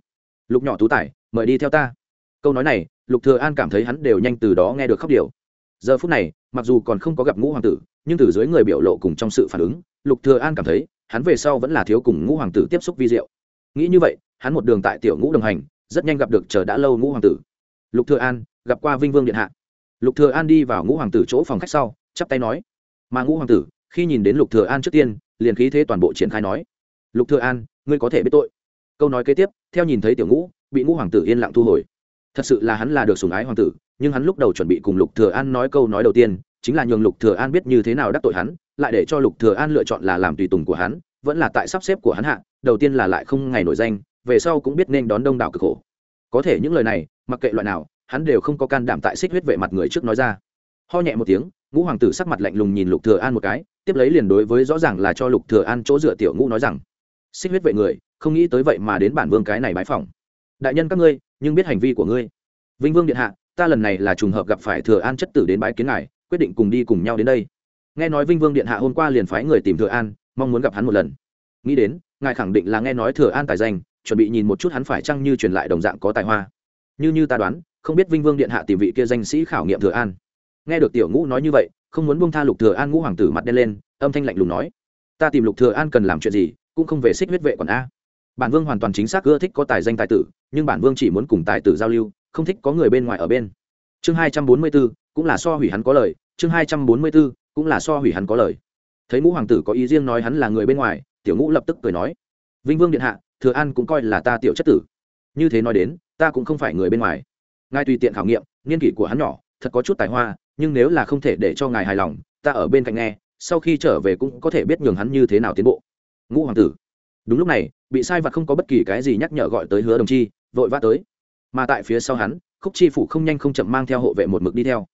Speaker 1: lục nhỏ tú tài, mời đi theo ta. Câu nói này, lục thừa an cảm thấy hắn đều nhanh từ đó nghe được khóc điều. Giờ phút này, mặc dù còn không có gặp ngũ hoàng tử, nhưng từ dưới người biểu lộ cùng trong sự phản ứng, lục thừa an cảm thấy, hắn về sau vẫn là thiếu cùng ngũ hoàng tử tiếp xúc vi diệu. Nghĩ như vậy, hắn một đường tại tiểu ngũ đồng hành, rất nhanh gặp được chờ đã lâu ngũ hoàng tử. Lục thừa an, gặp qua vinh vương điện hạ. Lục thừa an đi vào ngũ hoàng tử chỗ phòng khách sau, chắp tay nói. Mà ngũ hoàng tử, khi nhìn đến lục thừa an trước tiên, liền khí thế toàn bộ triển khai nói. Lục thừa an, ngươi có thể biết tội câu nói kế tiếp, theo nhìn thấy tiểu ngũ, bị ngũ hoàng tử yên lặng thu hồi. Thật sự là hắn là được sủng ái hoàng tử, nhưng hắn lúc đầu chuẩn bị cùng lục thừa an nói câu nói đầu tiên, chính là nhường lục thừa an biết như thế nào đắc tội hắn, lại để cho lục thừa an lựa chọn là làm tùy tùng của hắn, vẫn là tại sắp xếp của hắn hạ, đầu tiên là lại không ngày nổi danh, về sau cũng biết nên đón đông đảo cực khổ. Có thể những lời này, mặc kệ loại nào, hắn đều không có can đảm tại xích huyết vệ mặt người trước nói ra. Ho nhẹ một tiếng, ngũ hoàng tử sắc mặt lạnh lùng nhìn lục thừa an một cái, tiếp lấy liền đối với rõ ràng là cho lục thừa an chỗ dựa tiểu ngũ nói rằng, xích huyết vệ người không nghĩ tới vậy mà đến bản vương cái này bái phỏng. Đại nhân các ngươi, nhưng biết hành vi của ngươi. Vinh vương điện hạ, ta lần này là trùng hợp gặp phải thừa an chất tử đến bái kiến ngài, quyết định cùng đi cùng nhau đến đây. Nghe nói vinh vương điện hạ hôm qua liền phái người tìm thừa an, mong muốn gặp hắn một lần. Nghĩ đến, ngài khẳng định là nghe nói thừa an tài danh, chuẩn bị nhìn một chút hắn phải chăng như truyền lại đồng dạng có tài hoa. Như như ta đoán, không biết vinh vương điện hạ tìm vị kia danh sĩ khảo nghiệm thừa an. Nghe được tiểu ngũ nói như vậy, không muốn buông tha lục thừa an ngũ hoàng tử mặt đen lên, âm thanh lạnh lùng nói. Ta tìm lục thừa an cần làm chuyện gì, cũng không về xích huyết vệ còn a bản vương hoàn toàn chính xác ưa thích có tài danh tài tử nhưng bản vương chỉ muốn cùng tài tử giao lưu không thích có người bên ngoài ở bên. Chương hai trăm bốn mươi 244, cũng là so hủy hắn có lời. Chương hai trăm bốn mươi 244, cũng là so hủy hắn có lời. Thấy ngũ hoàng tử có ý riêng nói hắn là người bên ngoài tiểu ngũ lập tức cười nói vinh vương điện hạ thừa an cũng coi là ta tiểu chất tử. Như thế nói đến ta cũng không phải người bên ngoài. Ngài tùy tiện khảo nghiệm niên kỷ của hắn nhỏ thật có chút tài hoa nhưng nếu là không thể để cho ngài hài lòng ta ở bên cạnh nghe sau khi trở về cũng có thể biết nhường hắn như thế nào tiến bộ. Ngũ hoàng tử đúng lúc này, bị sai vặt không có bất kỳ cái gì nhắc nhở gọi tới hứa đồng chi, vội vã tới. Mà tại phía sau hắn, khúc chi phủ không nhanh không chậm mang theo hộ vệ một mực đi theo.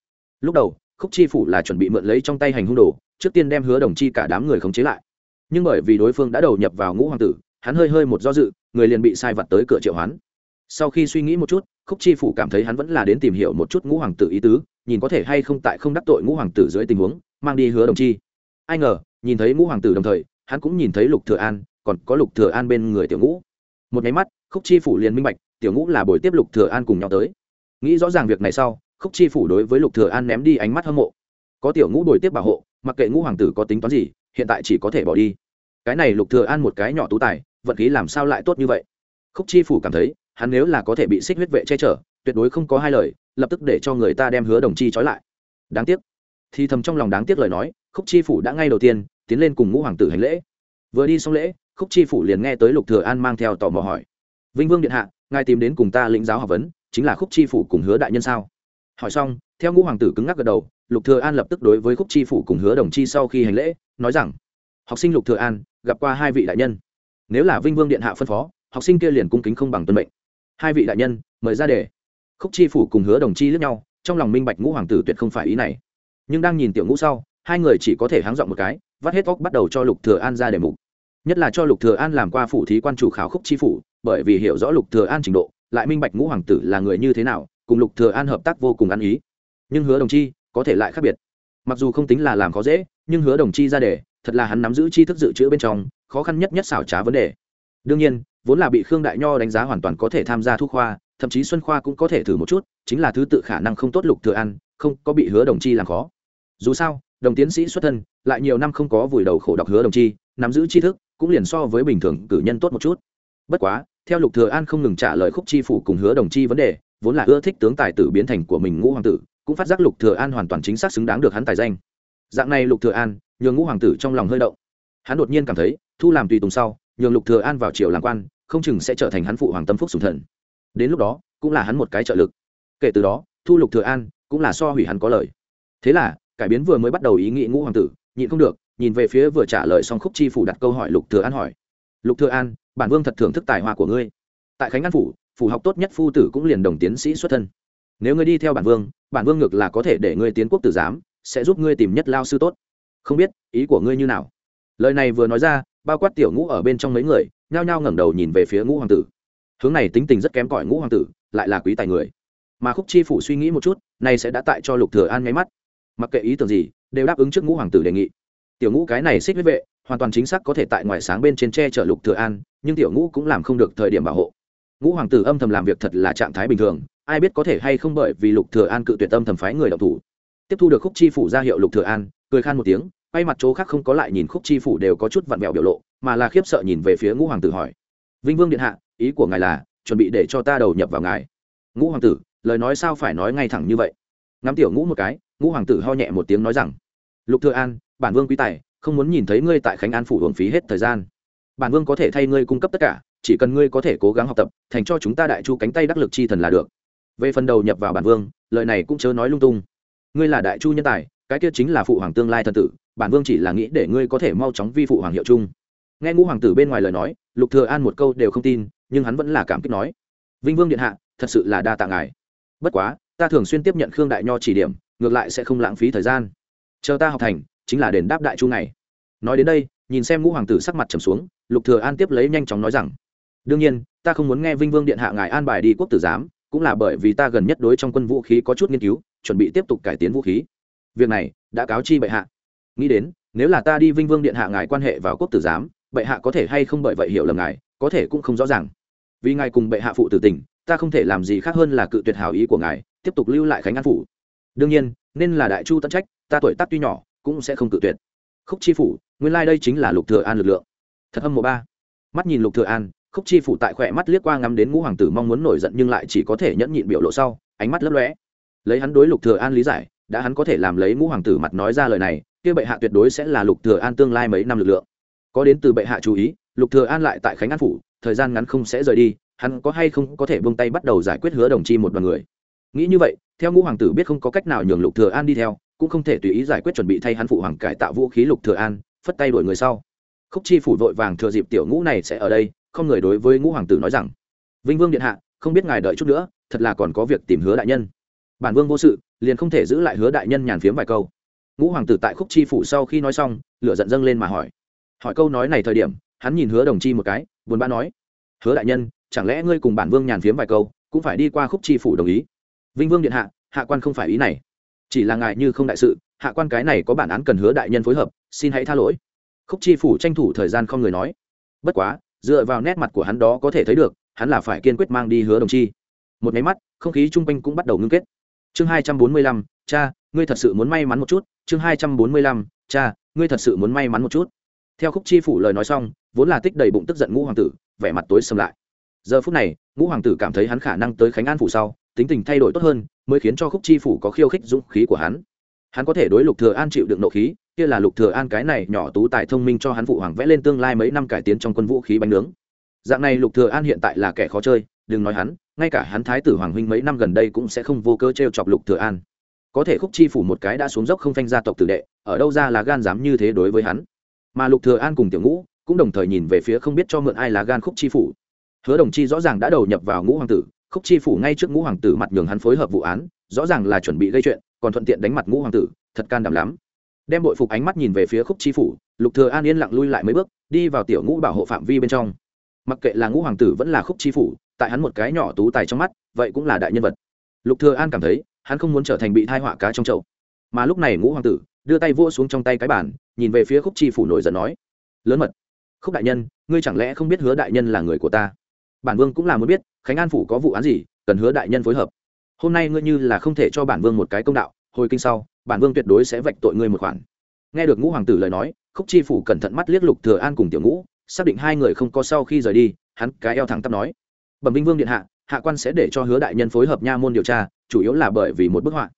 Speaker 1: Lúc đầu, khúc chi phủ là chuẩn bị mượn lấy trong tay hành hung đồ, trước tiên đem hứa đồng chi cả đám người khống chế lại. Nhưng bởi vì đối phương đã đầu nhập vào ngũ hoàng tử, hắn hơi hơi một do dự, người liền bị sai vặt tới cửa triệu hắn. sau khi suy nghĩ một chút, khúc chi phủ cảm thấy hắn vẫn là đến tìm hiểu một chút ngũ hoàng tử ý tứ, nhìn có thể hay không tại không đắc tội ngũ hoàng tử dưới tình huống, mang đi hứa đồng chi. Ai ngờ, nhìn thấy ngũ hoàng tử đồng thời, hắn cũng nhìn thấy lục thừa an còn có lục thừa an bên người tiểu ngũ. Một máy mắt, khúc chi phủ liền minh bạch, tiểu ngũ là buổi tiếp lục thừa an cùng nhau tới. Nghĩ rõ ràng việc này sau, khúc chi phủ đối với lục thừa an ném đi ánh mắt hâm mộ. Có tiểu ngũ buổi tiếp bảo hộ, mặc kệ ngũ hoàng tử có tính toán gì, hiện tại chỉ có thể bỏ đi. Cái này lục thừa an một cái nhỏ tú tài, vận khí làm sao lại tốt như vậy? Khúc chi phủ cảm thấy, hắn nếu là có thể bị xích huyết vệ che chở, tuyệt đối không có hai lời, lập tức để cho người ta đem hứa đồng chi trói lại. Đáng tiếc. Thì thầm trong lòng đáng tiếc lời nói, khúc chi phủ đã ngay đầu tiên, tiến lên cùng ngũ hoàng tử hành lễ. Vừa đi xong lễ khúc chi phủ liền nghe tới lục thừa an mang theo tò mò hỏi. Vinh vương điện hạ, ngài tìm đến cùng ta lĩnh giáo học vấn, chính là khúc chi phủ cùng hứa đại nhân sao? Hỏi xong, theo ngũ hoàng tử cứng ngắc gật đầu, lục thừa an lập tức đối với khúc chi phủ cùng hứa đồng chi sau khi hành lễ, nói rằng, học sinh lục thừa an, gặp qua hai vị đại nhân. Nếu là vinh vương điện hạ phân phó, học sinh kia liền cung kính không bằng tuân mệnh. Hai vị đại nhân, mời ra đề. Khúc chi phủ cùng hứa đồng chi lướt nhau, trong lòng minh bạch ngũ hoàng tử tuyệt không phải ý này. Nhưng đang nhìn tiểu ngũ sau, hai người chỉ có thể háng dọn một cái, vắt hết óc bắt đầu cho lục thừa an ra đề mục nhất là cho lục thừa an làm qua phủ thí quan chủ khảo khúc chi phủ, bởi vì hiểu rõ lục thừa an trình độ, lại minh bạch ngũ hoàng tử là người như thế nào, cùng lục thừa an hợp tác vô cùng ăn ý. Nhưng hứa đồng chi có thể lại khác biệt. Mặc dù không tính là làm khó dễ, nhưng hứa đồng chi ra đề, thật là hắn nắm giữ tri thức dự trữ bên trong, khó khăn nhất nhất xảo trá vấn đề. Đương nhiên, vốn là bị khương đại nho đánh giá hoàn toàn có thể tham gia thu khoa, thậm chí xuân khoa cũng có thể thử một chút, chính là thứ tự khả năng không tốt lục thừa ăn không có bị hứa đồng chi làm khó. Dù sao, đồng tiến sĩ xuất thân, lại nhiều năm không có vùi đầu khổ đọc hứa đồng chi, nắm giữ tri thức cũng liền so với bình thường cử nhân tốt một chút. Bất quá, theo lục thừa an không ngừng trả lời khúc chi phủ cùng hứa đồng chi vấn đề, vốn là ưa thích tướng tài tử biến thành của mình ngũ hoàng tử, cũng phát giác lục thừa an hoàn toàn chính xác xứng đáng được hắn tài danh. Dạng này lục thừa an, nhường ngũ hoàng tử trong lòng hơi động. Hắn đột nhiên cảm thấy, thu làm tùy tùng sau, nhường lục thừa an vào triều làm quan, không chừng sẽ trở thành hắn phụ hoàng tâm phúc sủng thần. Đến lúc đó, cũng là hắn một cái trợ lực. Kể từ đó, thu lục thừa an cũng là so hủy hắn có lời. Thế là, cải biến vừa mới bắt đầu ý nghĩ ngũ hoàng tử, nhịn không được nhìn về phía vừa trả lời xong khúc chi phủ đặt câu hỏi lục thừa an hỏi. Lục thừa an, bản vương thật thưởng thức tài hoa của ngươi. Tại khánh an phủ phủ học tốt nhất phu tử cũng liền đồng tiến sĩ xuất thân. Nếu ngươi đi theo bản vương bản vương ngược là có thể để ngươi tiến quốc tử giám, sẽ giúp ngươi tìm nhất lao sư tốt. Không biết, ý của ngươi như nào? Lời này vừa nói ra, bao quát tiểu ngũ ở bên trong mấy người, nhao nhao ngẩng đầu nhìn về phía ngũ hoàng tử. Hướng này tính tình rất kém cỏi ngũ hoàng tử, lại là quý tài người. Mà khúc chi phủ suy nghĩ một chút này sẽ đã tại cho lục thừa an nháy mắt. Mặc kệ ý tưởng gì, đều đáp ứng trước ngũ hoàng tử đề nghị tiểu ngũ cái này xích huyết vệ, hoàn toàn chính xác có thể tại ngoài sáng bên trên tre chở lục thừa an, nhưng tiểu ngũ cũng làm không được thời điểm bảo hộ. Ngũ hoàng tử âm thầm làm việc thật là trạng thái bình thường, ai biết có thể hay không bởi vì lục thừa an cự tuyệt âm thầm phái người đạo thủ. Tiếp thu được khúc chi phủ ra hiệu lục thừa an, cười khan một tiếng, quay mặt chỗ khác không có lại nhìn khúc chi phủ đều có chút vặn vẹo biểu lộ, mà là khiếp sợ nhìn về phía ngũ hoàng tử hỏi. Vinh vương điện hạ, ý của ngài là, chuẩn bị để cho ta đầu nhập vào ngài. Ngũ hoàng tử, lời nói sao phải nói ngay thẳng như vậy? Ngắm tiểu ngũ một cái, ngũ hoàng tử ho nhẹ một tiếng nói rằng lục thừa an, bản vương quý tài, không muốn nhìn thấy ngươi tại khánh an phủ hưởng phí hết thời gian. Bản vương có thể thay ngươi cung cấp tất cả, chỉ cần ngươi có thể cố gắng học tập, thành cho chúng ta đại chu cánh tay đắc lực chi thần là được. Về phần đầu nhập vào bản vương, lời này cũng chớ nói lung tung. Ngươi là đại chu nhân tài, cái kia chính là phụ hoàng tương lai thần tử, bản vương chỉ là nghĩ để ngươi có thể mau chóng vi phụ hoàng hiệu chung. Nghe ngũ hoàng tử bên ngoài lời nói, lục thừa an một câu đều không tin, nhưng hắn vẫn là cảm kích nói, vinh vương điện hạ, thật sự là đa tạ ngài. Bất quá, ta thường xuyên tiếp nhận khương đại nho chỉ điểm, ngược lại sẽ không lãng phí thời gian chờ ta học thành, chính là đền đáp đại chu này nói đến đây, nhìn xem ngũ hoàng tử sắc mặt trầm xuống, lục thừa an tiếp lấy nhanh chóng nói rằng, đương nhiên, ta không muốn nghe vinh vương điện hạ ngài an bài đi quốc tử giám, cũng là bởi vì ta gần nhất đối trong quân vũ khí có chút nghiên cứu, chuẩn bị tiếp tục cải tiến vũ khí. Việc này, đã cáo chi bệ hạ. Nghĩ đến, nếu là ta đi vinh vương điện hạ ngài quan hệ vào quốc tử giám, bệ hạ có thể hay không bởi vậy hiểu lầm ngài, có thể cũng không rõ ràng. Vì ngài cùng bệ hạ phụ tử tình, ta không thể làm gì khác hơn là cự tuyệt hảo ý của ngài, tiếp tục lưu lại khánh an phủ đương nhiên, nên là đại chu tận trách, ta tuổi tác tuy nhỏ, cũng sẽ không cự tuyệt. Khúc chi phủ, nguyên lai、like、đây chính là lục thừa an lực lượng. Thật âm mộ ba. Mắt nhìn lục thừa an, khúc chi phủ tại khỏe mắt liếc qua ngắm đến ngũ hoàng tử mong muốn nổi giận nhưng lại chỉ có thể nhẫn nhịn biểu lộ sau, ánh mắt lấp lóe. Lấy hắn đối lục thừa an lý giải, đã hắn có thể làm lấy ngũ hoàng tử mặt nói ra lời này, kia bệ hạ tuyệt đối sẽ là lục thừa an tương lai mấy năm lực lượng. Có đến từ bệ hạ chú ý, lục thừa an lại tại khánh an phủ, thời gian ngắn không sẽ rời đi, hắn có hay không có thể buông tay bắt đầu giải quyết hứa đồng chi một đoàn người. Nghĩ như vậy theo ngũ hoàng tử biết không có cách nào nhường lục thừa an đi theo, cũng không thể tùy ý giải quyết chuẩn bị thay hắn phụ hoàng cải tạo vũ khí lục thừa an, phất tay đuổi người sau. Khúc chi phủ vội vàng thừa dịp tiểu ngũ này sẽ ở đây, không người đối với ngũ hoàng tử nói rằng, vinh vương điện hạ, không biết ngài đợi chút nữa, thật là còn có việc tìm hứa đại nhân. Bản vương vô sự, liền không thể giữ lại hứa đại nhân nhàn phiếm vài câu. Ngũ hoàng tử tại khúc chi phủ sau khi nói xong, lửa giận dâng lên mà hỏi. Hỏi câu nói này thời điểm, hắn nhìn hứa đồng chi một cái, buồn bã nói, hứa đại nhân, chẳng lẽ ngươi cùng bản vương nhàn phiếm vài câu, cũng phải đi qua khúc chi phủ đồng ý? Vinh vương điện hạ hạ quan không phải ý này. Chỉ là ngại như không đại sự, hạ quan cái này có bản án cần hứa đại nhân phối hợp, xin hãy tha lỗi. Khúc chi phủ tranh thủ thời gian không người nói. Bất quá, dựa vào nét mặt của hắn đó có thể thấy được, hắn là phải kiên quyết mang đi hứa đồng chi. Một máy mắt, không khí chung quanh cũng bắt đầu ngưng kết. Chương hai trăm bốn mươi lăm, cha, ngươi thật sự muốn may mắn một chút. Chương hai trăm bốn mươi lăm, cha, ngươi thật sự muốn may mắn một chút. Theo khúc chi phủ lời nói xong, vốn là tích đầy bụng tức giận ngũ hoàng tử, vẻ mặt tối xâm lại. Giờ phút này, ngũ hoàng tử cảm thấy hắn khả năng tới khánh an phủ sau tính tình thay đổi tốt hơn, mới khiến cho khúc chi phủ có khiêu khích dũng khí của hắn. Hắn có thể đối lục thừa an chịu đựng nộ khí, kia là lục thừa an cái này nhỏ tú tài thông minh cho hắn phụ hoàng vẽ lên tương lai mấy năm cải tiến trong quân vũ khí bánh nướng. Dạng này lục thừa an hiện tại là kẻ khó chơi, đừng nói hắn, ngay cả hắn thái tử hoàng huynh mấy năm gần đây cũng sẽ không vô cơ treo chọc lục thừa an. Có thể khúc chi phủ một cái đã xuống dốc không phanh gia tộc tử đệ, ở đâu ra là gan dám như thế đối với hắn. Mà lục thừa an cùng tiểu ngũ cũng đồng thời nhìn về phía không biết cho mượn ai là gan khúc chi phủ. Hứa đồng chi rõ ràng đã đầu nhập vào ngũ hoàng tử khúc chi phủ ngay trước ngũ hoàng tử mặt nhường hắn phối hợp vụ án, rõ ràng là chuẩn bị gây chuyện, còn thuận tiện đánh mặt ngũ hoàng tử, thật can đảm lắm. Đem bội phục ánh mắt nhìn về phía khúc chi phủ, lục thừa an yên lặng lui lại mấy bước, đi vào tiểu ngũ bảo hộ phạm vi bên trong. Mặc kệ là ngũ hoàng tử vẫn là khúc chi phủ, tại hắn một cái nhỏ tú tài trong mắt, vậy cũng là đại nhân vật. Lục thừa an cảm thấy, hắn không muốn trở thành bị thai họa cá trong chậu. Mà lúc này ngũ hoàng tử, đưa tay vua xuống trong tay cái bàn, nhìn về phía khúc chi phủ nổi giận nói, lớn mật, khúc đại nhân, ngươi chẳng lẽ không biết hứa đại nhân là người của ta? Bản vương cũng là muốn biết, khánh an phủ có vụ án gì, cần hứa đại nhân phối hợp. Hôm nay ngươi như là không thể cho bản vương một cái công đạo, hồi kinh sau, bản vương tuyệt đối sẽ vạch tội ngươi một khoản. Nghe được ngũ hoàng tử lời nói, khúc chi phủ cẩn thận mắt liếc lục thừa an cùng tiểu ngũ, xác định hai người không có sau khi rời đi, hắn cái eo thẳng tắp nói. Bẩm vinh vương điện hạ hạ quan sẽ để cho hứa đại nhân phối hợp nha môn điều tra, chủ yếu là bởi vì một bức họa.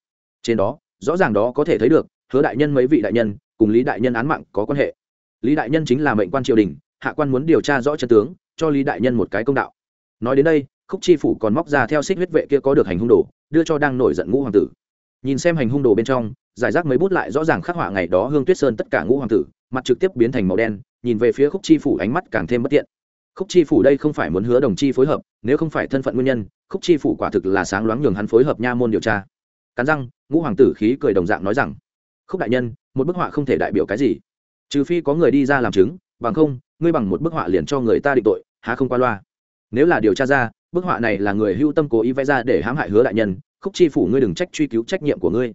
Speaker 1: Trên đó, rõ ràng đó có thể thấy được, hứa đại nhân mấy vị đại nhân, cùng lý đại nhân án mạng có quan hệ. Lý đại nhân chính là mệnh quan triều đình, hạ quan muốn điều tra rõ chân tướng cho lý đại nhân một cái công đạo. Nói đến đây, khúc chi phủ còn móc ra theo xích huyết vệ kia có được hành hung đồ, đưa cho đang nổi giận ngũ hoàng tử. Nhìn xem hành hung đồ bên trong, giải rác mấy bút lại rõ ràng khắc họa ngày đó hương tuyết sơn tất cả ngũ hoàng tử, mặt trực tiếp biến thành màu đen, nhìn về phía khúc chi phủ ánh mắt càng thêm bất tiện. Khúc chi phủ đây không phải muốn hứa đồng chi phối hợp, nếu không phải thân phận nguyên nhân, khúc chi phủ quả thực là sáng loáng nhường hắn phối hợp nha môn điều tra. Cắn răng, ngũ hoàng tử khí cười đồng dạng nói rằng, khúc đại nhân, một bức họa không thể đại biểu cái gì. Trừ phi có người đi ra làm chứng bằng không, ngươi bằng một bức họa liền cho người ta định tội, há không qua loa. Nếu là điều tra ra, bức họa này là người hưu tâm cố ý vẽ ra để hãm hại hứa đại nhân, khúc chi phủ ngươi đừng trách truy cứu trách nhiệm của ngươi.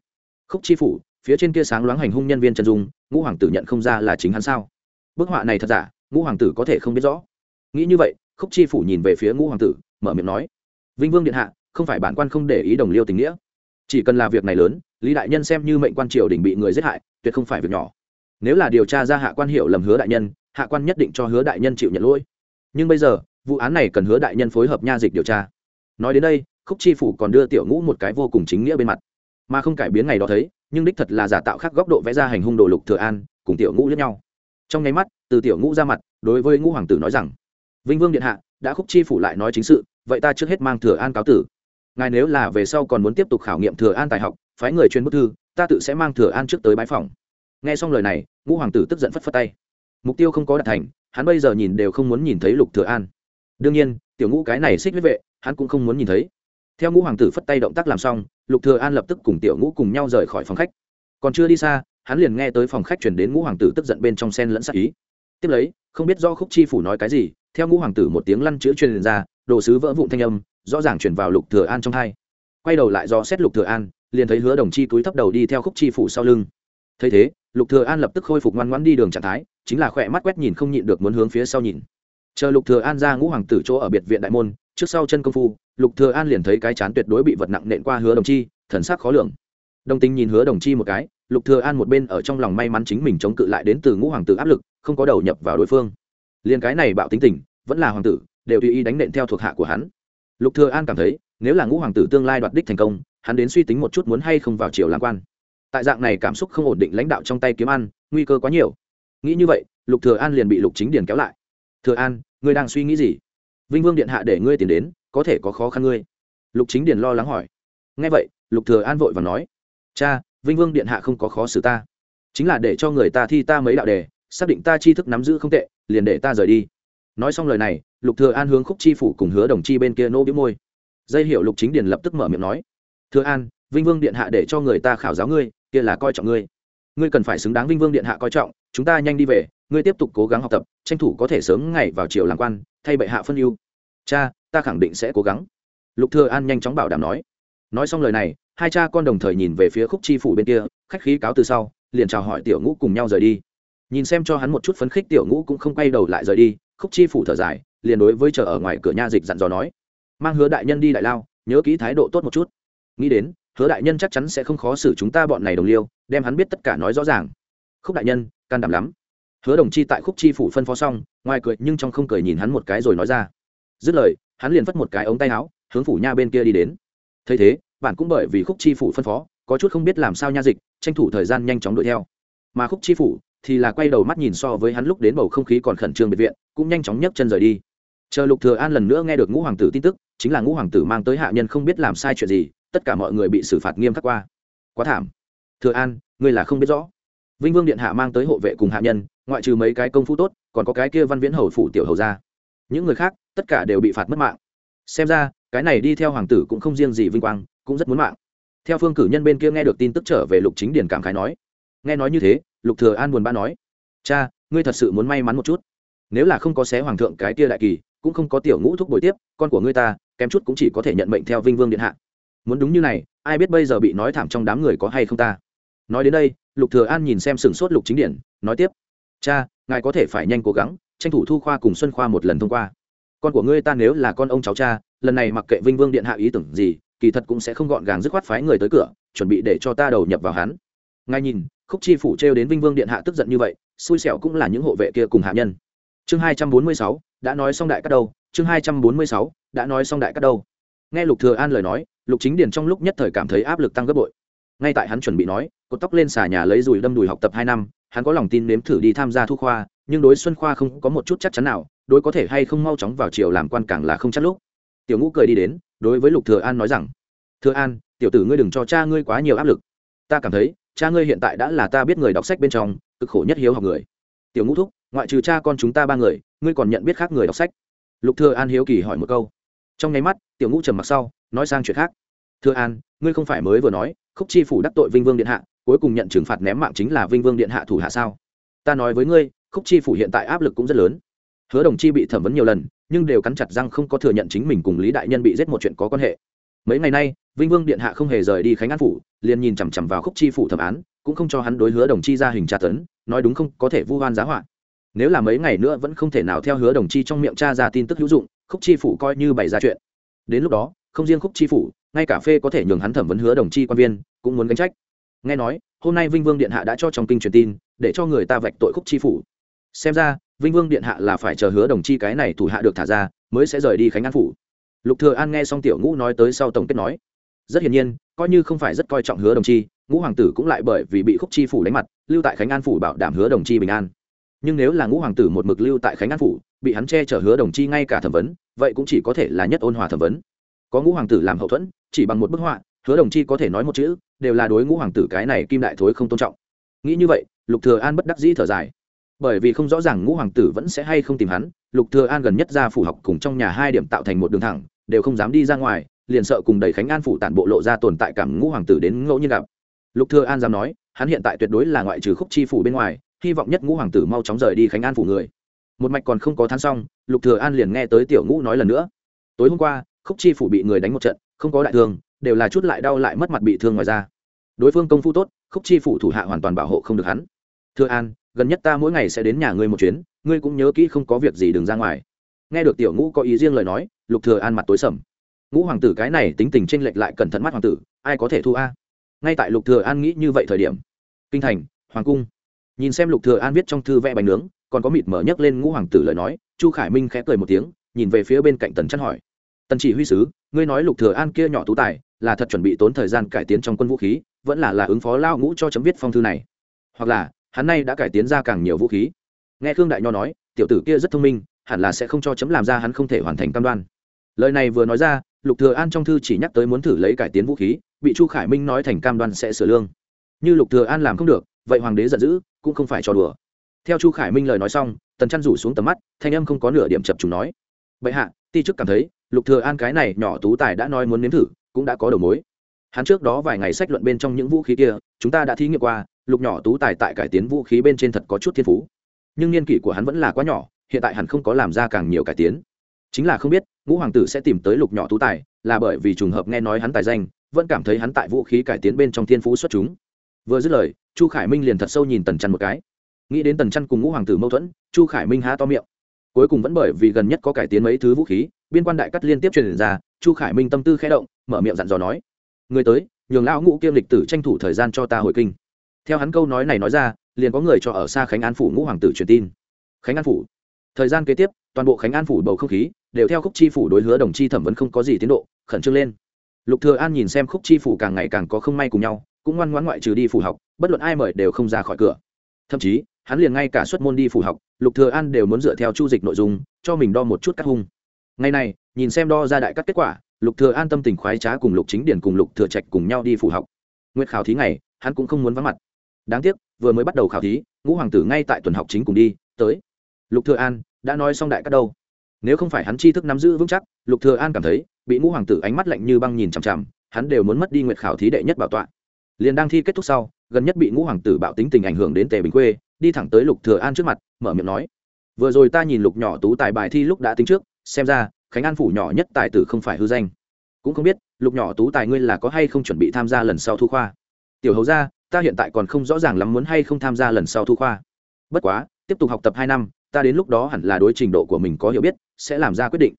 Speaker 1: Khúc chi phủ, phía trên kia sáng loáng hành hung nhân viên trần dung, ngũ hoàng tử nhận không ra là chính hắn sao? Bức họa này thật giả, ngũ hoàng tử có thể không biết rõ. Nghĩ như vậy, khúc chi phủ nhìn về phía ngũ hoàng tử, mở miệng nói, vinh vương điện hạ, không phải bản quan không để ý đồng liêu tình nghĩa. Chỉ cần là việc này lớn, lý đại nhân xem như mệnh quan triều đình bị người giết hại, tuyệt không phải việc nhỏ. Nếu là điều tra ra hạ quan hiểu lầm hứa đại nhân hạ quan nhất định cho hứa đại nhân chịu nhận lỗi. Nhưng bây giờ, vụ án này cần hứa đại nhân phối hợp nha dịch điều tra. Nói đến đây, khúc chi phủ còn đưa tiểu ngũ một cái vô cùng chính nghĩa bên mặt. Mà không cải biến ngày đó thấy, nhưng đích thật là giả tạo khác góc độ vẽ ra hành hung đồ lục thừa an, cùng tiểu ngũ lẫn nhau. Trong nháy mắt, từ tiểu ngũ ra mặt, đối với ngũ hoàng tử nói rằng, vinh vương điện hạ, đã khúc chi phủ lại nói chính sự, vậy ta trước hết mang thừa an cáo tử. Ngài nếu là về sau còn muốn tiếp tục khảo nghiệm thừa an tài học, phái người chuyên bức thư, ta tự sẽ mang thừa an trước tới bãi phòng nghe xong lời này, ngũ hoàng tử tức giận phất phất tay mục tiêu không có đạt thành, hắn bây giờ nhìn đều không muốn nhìn thấy lục thừa an. Đương nhiên, tiểu ngũ cái này xích huyết vệ, hắn cũng không muốn nhìn thấy. Theo ngũ hoàng tử phất tay động tác làm xong, lục thừa an lập tức cùng tiểu ngũ cùng nhau rời khỏi phòng khách. Còn chưa đi xa, hắn liền nghe tới phòng khách chuyển đến ngũ hoàng tử tức giận bên trong sen lẫn sắc ý. Tiếp lấy, không biết do khúc chi phủ nói cái gì, theo ngũ hoàng tử một tiếng lăn chữ truyền ra, đồ sứ vỡ vụn thanh âm, rõ ràng chuyển vào lục thừa an trong hai. Quay đầu lại do xét lục thừa an, liền thấy hứa đồng chi túi thấp đầu đi theo khúc chi phủ sau lưng. Thấy thế, lục thừa an lập tức khôi phục ngoan ngoãn đi đường trạng thái chính là khỏe mắt quét nhìn không nhịn được muốn hướng phía sau nhìn. Chờ lục thừa an ra ngũ hoàng tử chỗ ở biệt viện đại môn, trước sau chân công phu, lục thừa an liền thấy cái chán tuyệt đối bị vật nặng nện qua hứa đồng chi, thần sắc khó lường. Đồng tình nhìn hứa đồng chi một cái, lục thừa an một bên ở trong lòng may mắn chính mình chống cự lại đến từ ngũ hoàng tử áp lực, không có đầu nhập vào đối phương. Liền cái này bạo tính tình, vẫn là hoàng tử, đều tùy ý đánh nện theo thuộc hạ của hắn. Lục thừa an cảm thấy, nếu là ngũ hoàng tử tương lai đoạt đích thành công, hắn đến suy tính một chút muốn hay không vào triều làm quan. Tại dạng này cảm xúc không ổn định lãnh đạo trong tay kiếm ăn, nguy cơ quá nhiều nghĩ như vậy, lục thừa an liền bị lục chính điền kéo lại. Thừa an, ngươi đang suy nghĩ gì? Vinh vương điện hạ để ngươi tiền đến, có thể có khó khăn ngươi. Lục chính điền lo lắng hỏi. Nghe vậy, lục thừa an vội và nói, cha, vinh vương điện hạ không có khó xử ta. Chính là để cho người ta thi ta mấy đạo đề, xác định ta tri thức nắm giữ không tệ, liền để ta rời đi. Nói xong lời này, lục thừa an hướng khúc chi phủ cùng hứa đồng chi bên kia nô bĩu môi. Dây hiệu lục chính điền lập tức mở miệng nói, thừa an, vinh vương điện hạ để cho người ta khảo giáo ngươi, kia là coi trọng ngươi ngươi cần phải xứng đáng vinh vương điện hạ coi trọng, chúng ta nhanh đi về, ngươi tiếp tục cố gắng học tập, tranh thủ có thể sớm ngày vào triều làm quan, thay bệ hạ phân ưu. Cha, ta khẳng định sẽ cố gắng. Lục thừa an nhanh chóng bảo đảm nói. Nói xong lời này, hai cha con đồng thời nhìn về phía khúc chi phủ bên kia, khách khí cáo từ sau, liền chào hỏi tiểu ngũ cùng nhau rời đi. Nhìn xem cho hắn một chút phấn khích, tiểu ngũ cũng không quay đầu lại rời đi, khúc chi phủ thở dài, liền đối với chờ ở ngoài cửa nha dịch dặn dò nói. Mang hứa đại nhân đi đại lao, nhớ kỹ thái độ tốt một chút. Nghĩ đến hứa đại nhân chắc chắn sẽ không khó xử chúng ta bọn này đồng liêu, đem hắn biết tất cả nói rõ ràng. Khúc đại nhân, can đảm lắm. Hứa đồng chi tại khúc chi phủ phân phó xong, ngoài cười nhưng trong không cười nhìn hắn một cái rồi nói ra. Dứt lời, hắn liền phất một cái ống tay áo, hướng phủ nha bên kia đi đến. Thấy thế, bạn cũng bởi vì khúc chi phủ phân phó, có chút không biết làm sao nha dịch, tranh thủ thời gian nhanh chóng đuổi theo. Mà khúc chi phủ thì là quay đầu mắt nhìn so với hắn lúc đến bầu không khí còn khẩn trương biệt viện, cũng nhanh chóng nhấc chân rời đi. Chờ lục thừa an lần nữa nghe được ngũ hoàng tử tin tức, chính là ngũ hoàng tử mang tới hạ nhân không biết làm sai chuyện gì tất cả mọi người bị xử phạt nghiêm khắc qua. Quá thảm. Thừa an, ngươi là không biết rõ. Vinh vương điện hạ mang tới hộ vệ cùng hạ nhân, ngoại trừ mấy cái công phu tốt, còn có cái kia văn viễn hầu phủ tiểu hầu gia. Những người khác, tất cả đều bị phạt mất mạng. Xem ra, cái này đi theo hoàng tử cũng không riêng gì vinh quang, cũng rất muốn mạng. Theo phương cử nhân bên kia nghe được tin tức trở về lục chính điển cảm khái nói. Nghe nói như thế, lục thừa an buồn bã nói. Cha, ngươi thật sự muốn may mắn một chút. Nếu là không có xé hoàng thượng cái kia đại kỳ, cũng không có tiểu ngũ thúc bồi tiếp, con của ngươi ta, kém chút cũng chỉ có thể nhận mệnh theo vinh vương điện hạ muốn đúng như này, ai biết bây giờ bị nói thảm trong đám người có hay không ta? Nói đến đây, lục thừa an nhìn xem sừng sốt lục chính điển, nói tiếp. Cha, ngài có thể phải nhanh cố gắng, tranh thủ thu khoa cùng xuân khoa một lần thông qua. Con của ngươi ta nếu là con ông cháu cha, lần này mặc kệ vinh vương điện hạ ý tưởng gì, kỳ thật cũng sẽ không gọn gàng dứt khoát phái người tới cửa, chuẩn bị để cho ta đầu nhập vào hắn. Ngài nhìn, khúc chi phủ treo đến vinh vương điện hạ tức giận như vậy, xui xẻo cũng là những hộ vệ kia cùng hạ nhân. Chương hai trăm bốn mươi sáu, đã nói xong đại cắt đâu, chương hai trăm bốn mươi sáu, đã nói xong đại cắt đâu. Nghe lục thừa an lời nói lục chính điền trong lúc nhất thời cảm thấy áp lực tăng gấp bội. Ngay tại hắn chuẩn bị nói, cột tóc lên xà nhà lấy dùi đâm đùi học tập hai năm, hắn có lòng tin nếm thử đi tham gia thu khoa, nhưng đối xuân khoa không có một chút chắc chắn nào, đối có thể hay không mau chóng vào triều làm quan càng là không chắc lúc. Tiểu ngũ cười đi đến, đối với lục thừa an nói rằng, thừa an, tiểu tử ngươi đừng cho cha ngươi quá nhiều áp lực. Ta cảm thấy, cha ngươi hiện tại đã là ta biết người đọc sách bên trong, cực khổ nhất hiếu học người. Tiểu ngũ thúc, ngoại trừ cha con chúng ta ba người, ngươi còn nhận biết khác người đọc sách? Lục thừa an hiếu kỳ hỏi một câu. Trong nháy mắt, tiểu ngũ trầm mặc sau nói sang chuyện khác. Thừa an, ngươi không phải mới vừa nói, khúc chi phủ đắc tội vinh vương điện hạ, cuối cùng nhận trừng phạt ném mạng chính là vinh vương điện hạ thủ hạ sao? Ta nói với ngươi, khúc chi phủ hiện tại áp lực cũng rất lớn. Hứa đồng chi bị thẩm vấn nhiều lần, nhưng đều cắn chặt răng không có thừa nhận chính mình cùng lý đại nhân bị giết một chuyện có quan hệ. Mấy ngày nay, vinh vương điện hạ không hề rời đi khánh an phủ, liền nhìn chằm chằm vào khúc chi phủ thẩm án, cũng không cho hắn đối hứa đồng chi ra hình tra tấn, nói đúng không, có thể vu hoan giá họa. Nếu là mấy ngày nữa vẫn không thể nào theo hứa đồng chi trong miệng cha ra tin tức hữu dụng, khúc chi phủ coi như bày ra chuyện. Đến lúc đó không riêng khúc chi phủ, ngay cả phê có thể nhường hắn thẩm vấn hứa đồng chi quan viên, cũng muốn gánh trách. Nghe nói, hôm nay vinh vương điện hạ đã cho trong kinh truyền tin, để cho người ta vạch tội khúc chi phủ. Xem ra, vinh vương điện hạ là phải chờ hứa đồng chi cái này thủ hạ được thả ra, mới sẽ rời đi khánh an phủ. Lục thừa an nghe xong tiểu ngũ nói tới sau tổng kết nói, rất hiển nhiên, coi như không phải rất coi trọng hứa đồng chi, ngũ hoàng tử cũng lại bởi vì bị khúc chi phủ đánh mặt, lưu tại khánh an phủ bảo đảm hứa đồng chi bình an. Nhưng nếu là ngũ hoàng tử một mực lưu tại khánh an phủ, bị hắn che chở hứa đồng chi ngay cả thẩm vấn, vậy cũng chỉ có thể là nhất ôn hòa thẩm vấn có ngũ hoàng tử làm hậu thuẫn, chỉ bằng một bức họa, hứa đồng chi có thể nói một chữ, đều là đối ngũ hoàng tử cái này kim đại thối không tôn trọng. Nghĩ như vậy, lục thừa an bất đắc dĩ thở dài. Bởi vì không rõ ràng ngũ hoàng tử vẫn sẽ hay không tìm hắn, lục thừa an gần nhất ra phủ học cùng trong nhà hai điểm tạo thành một đường thẳng, đều không dám đi ra ngoài, liền sợ cùng đẩy khánh an phủ tản bộ lộ ra tồn tại cảm ngũ hoàng tử đến ngẫu nhiên gặp. Lục thừa an dám nói, hắn hiện tại tuyệt đối là ngoại trừ khúc chi phủ bên ngoài, hy vọng nhất ngũ hoàng tử mau chóng rời đi khánh an phủ người. Một mạch còn không có thán xong, lục thừa an liền nghe tới tiểu ngũ nói lần nữa. Tối hôm qua khúc chi phủ bị người đánh một trận, không có đại thương, đều là chút lại đau lại mất mặt bị thương ngoài ra. Đối phương công phu tốt, khúc chi phủ thủ hạ hoàn toàn bảo hộ không được hắn. Thừa an, gần nhất ta mỗi ngày sẽ đến nhà ngươi một chuyến, ngươi cũng nhớ kỹ không có việc gì đừng ra ngoài. Nghe được tiểu ngũ có ý riêng lời nói, lục thừa an mặt tối sầm. Ngũ hoàng tử cái này tính tình tranh lệch lại cẩn thận mắt hoàng tử, ai có thể thu a? Ngay tại lục thừa an nghĩ như vậy thời điểm, kinh thành, hoàng cung. Nhìn xem lục thừa an viết trong thư vẽ bánh nướng, còn có mịt mở nhấc lên ngũ hoàng tử lời nói, chu khải minh khẽ cười một tiếng, nhìn về phía bên cạnh tần chân hỏi tần chỉ huy sứ, ngươi nói lục thừa an kia nhỏ tú tài, là thật chuẩn bị tốn thời gian cải tiến trong quân vũ khí, vẫn là là ứng phó lao ngũ cho chấm viết phong thư này. Hoặc là, hắn nay đã cải tiến ra càng nhiều vũ khí. Nghe khương đại nho nói, tiểu tử kia rất thông minh, hẳn là sẽ không cho chấm làm ra hắn không thể hoàn thành cam đoan. Lời này vừa nói ra, lục thừa an trong thư chỉ nhắc tới muốn thử lấy cải tiến vũ khí, bị chu khải minh nói thành cam đoan sẽ sửa lương. Như lục thừa an làm không được, vậy hoàng đế giận dữ, cũng không phải trò đùa. Theo chu khải minh lời nói xong, tần chăn rủ xuống tầm mắt, thanh âm không có nửa điểm chập trùng nói bệ hạ, ti chức cảm thấy, lục thừa an cái này nhỏ tú tài đã nói muốn nếm thử, cũng đã có đầu mối. Hắn trước đó vài ngày sách luận bên trong những vũ khí kia, chúng ta đã thí nghiệm qua, lục nhỏ tú tài tại cải tiến vũ khí bên trên thật có chút thiên phú. Nhưng niên kỷ của hắn vẫn là quá nhỏ, hiện tại hắn không có làm ra càng nhiều cải tiến. Chính là không biết, ngũ hoàng tử sẽ tìm tới lục nhỏ tú tài, là bởi vì trùng hợp nghe nói hắn tài danh, vẫn cảm thấy hắn tại vũ khí cải tiến bên trong thiên phú xuất chúng. Vừa dứt lời, chu khải minh liền thật sâu nhìn tần chăn một cái. Nghĩ đến tần chăn cùng ngũ hoàng tử mâu thuẫn, chu khải minh há to miệng cuối cùng vẫn bởi vì gần nhất có cải tiến mấy thứ vũ khí, biên quan đại cắt liên tiếp truyền ra, chu khải minh tâm tư khẽ động, mở miệng dặn dò nói, người tới, nhường lão ngũ kiêm lịch tử tranh thủ thời gian cho ta hồi kinh. Theo hắn câu nói này nói ra, liền có người cho ở xa khánh an phủ ngũ hoàng tử truyền tin. Khánh an phủ. Thời gian kế tiếp, toàn bộ khánh an phủ bầu không khí đều theo khúc chi phủ đối hứa đồng chi thẩm vấn không có gì tiến độ, khẩn trương lên. Lục thừa an nhìn xem khúc chi phủ càng ngày càng có không may cùng nhau, cũng ngoan ngoãn ngoại trừ đi phủ học, bất luận ai mời đều không ra khỏi cửa. Thậm chí hắn liền ngay cả xuất môn đi phủ học, lục thừa an đều muốn dựa theo chu dịch nội dung, cho mình đo một chút cắt hung. Ngày này, nhìn xem đo ra đại cắt kết quả, lục thừa an tâm tình khoái trá cùng lục chính điển cùng lục thừa trạch cùng nhau đi phủ học. Nguyệt khảo thí ngày, hắn cũng không muốn vắng mặt. Đáng tiếc, vừa mới bắt đầu khảo thí, ngũ hoàng tử ngay tại tuần học chính cùng đi, tới. Lục thừa an, đã nói xong đại cắt đâu? Nếu không phải hắn tri thức nắm giữ vững chắc, lục thừa an cảm thấy, bị ngũ hoàng tử ánh mắt lạnh như băng nhìn chằm chằm, hắn đều muốn mất đi nguyệt khảo thí đệ nhất bảo tọa. Liền đang thi kết thúc sau, gần nhất bị ngũ hoàng tử bạo tính tình ảnh hưởng đến tề bình quê đi thẳng tới lục thừa an trước mặt, mở miệng nói, vừa rồi ta nhìn lục nhỏ tú tài bài thi lúc đã tính trước, xem ra, khánh an phủ nhỏ nhất tài tử không phải hư danh. Cũng không biết, lục nhỏ tú tài ngươi là có hay không chuẩn bị tham gia lần sau thu khoa? Tiểu hầu ra ta hiện tại còn không rõ ràng lắm muốn hay không tham gia lần sau thu khoa. Bất quá, tiếp tục học tập hai năm, ta đến lúc đó hẳn là đối trình độ của mình có hiểu biết, sẽ làm ra quyết định.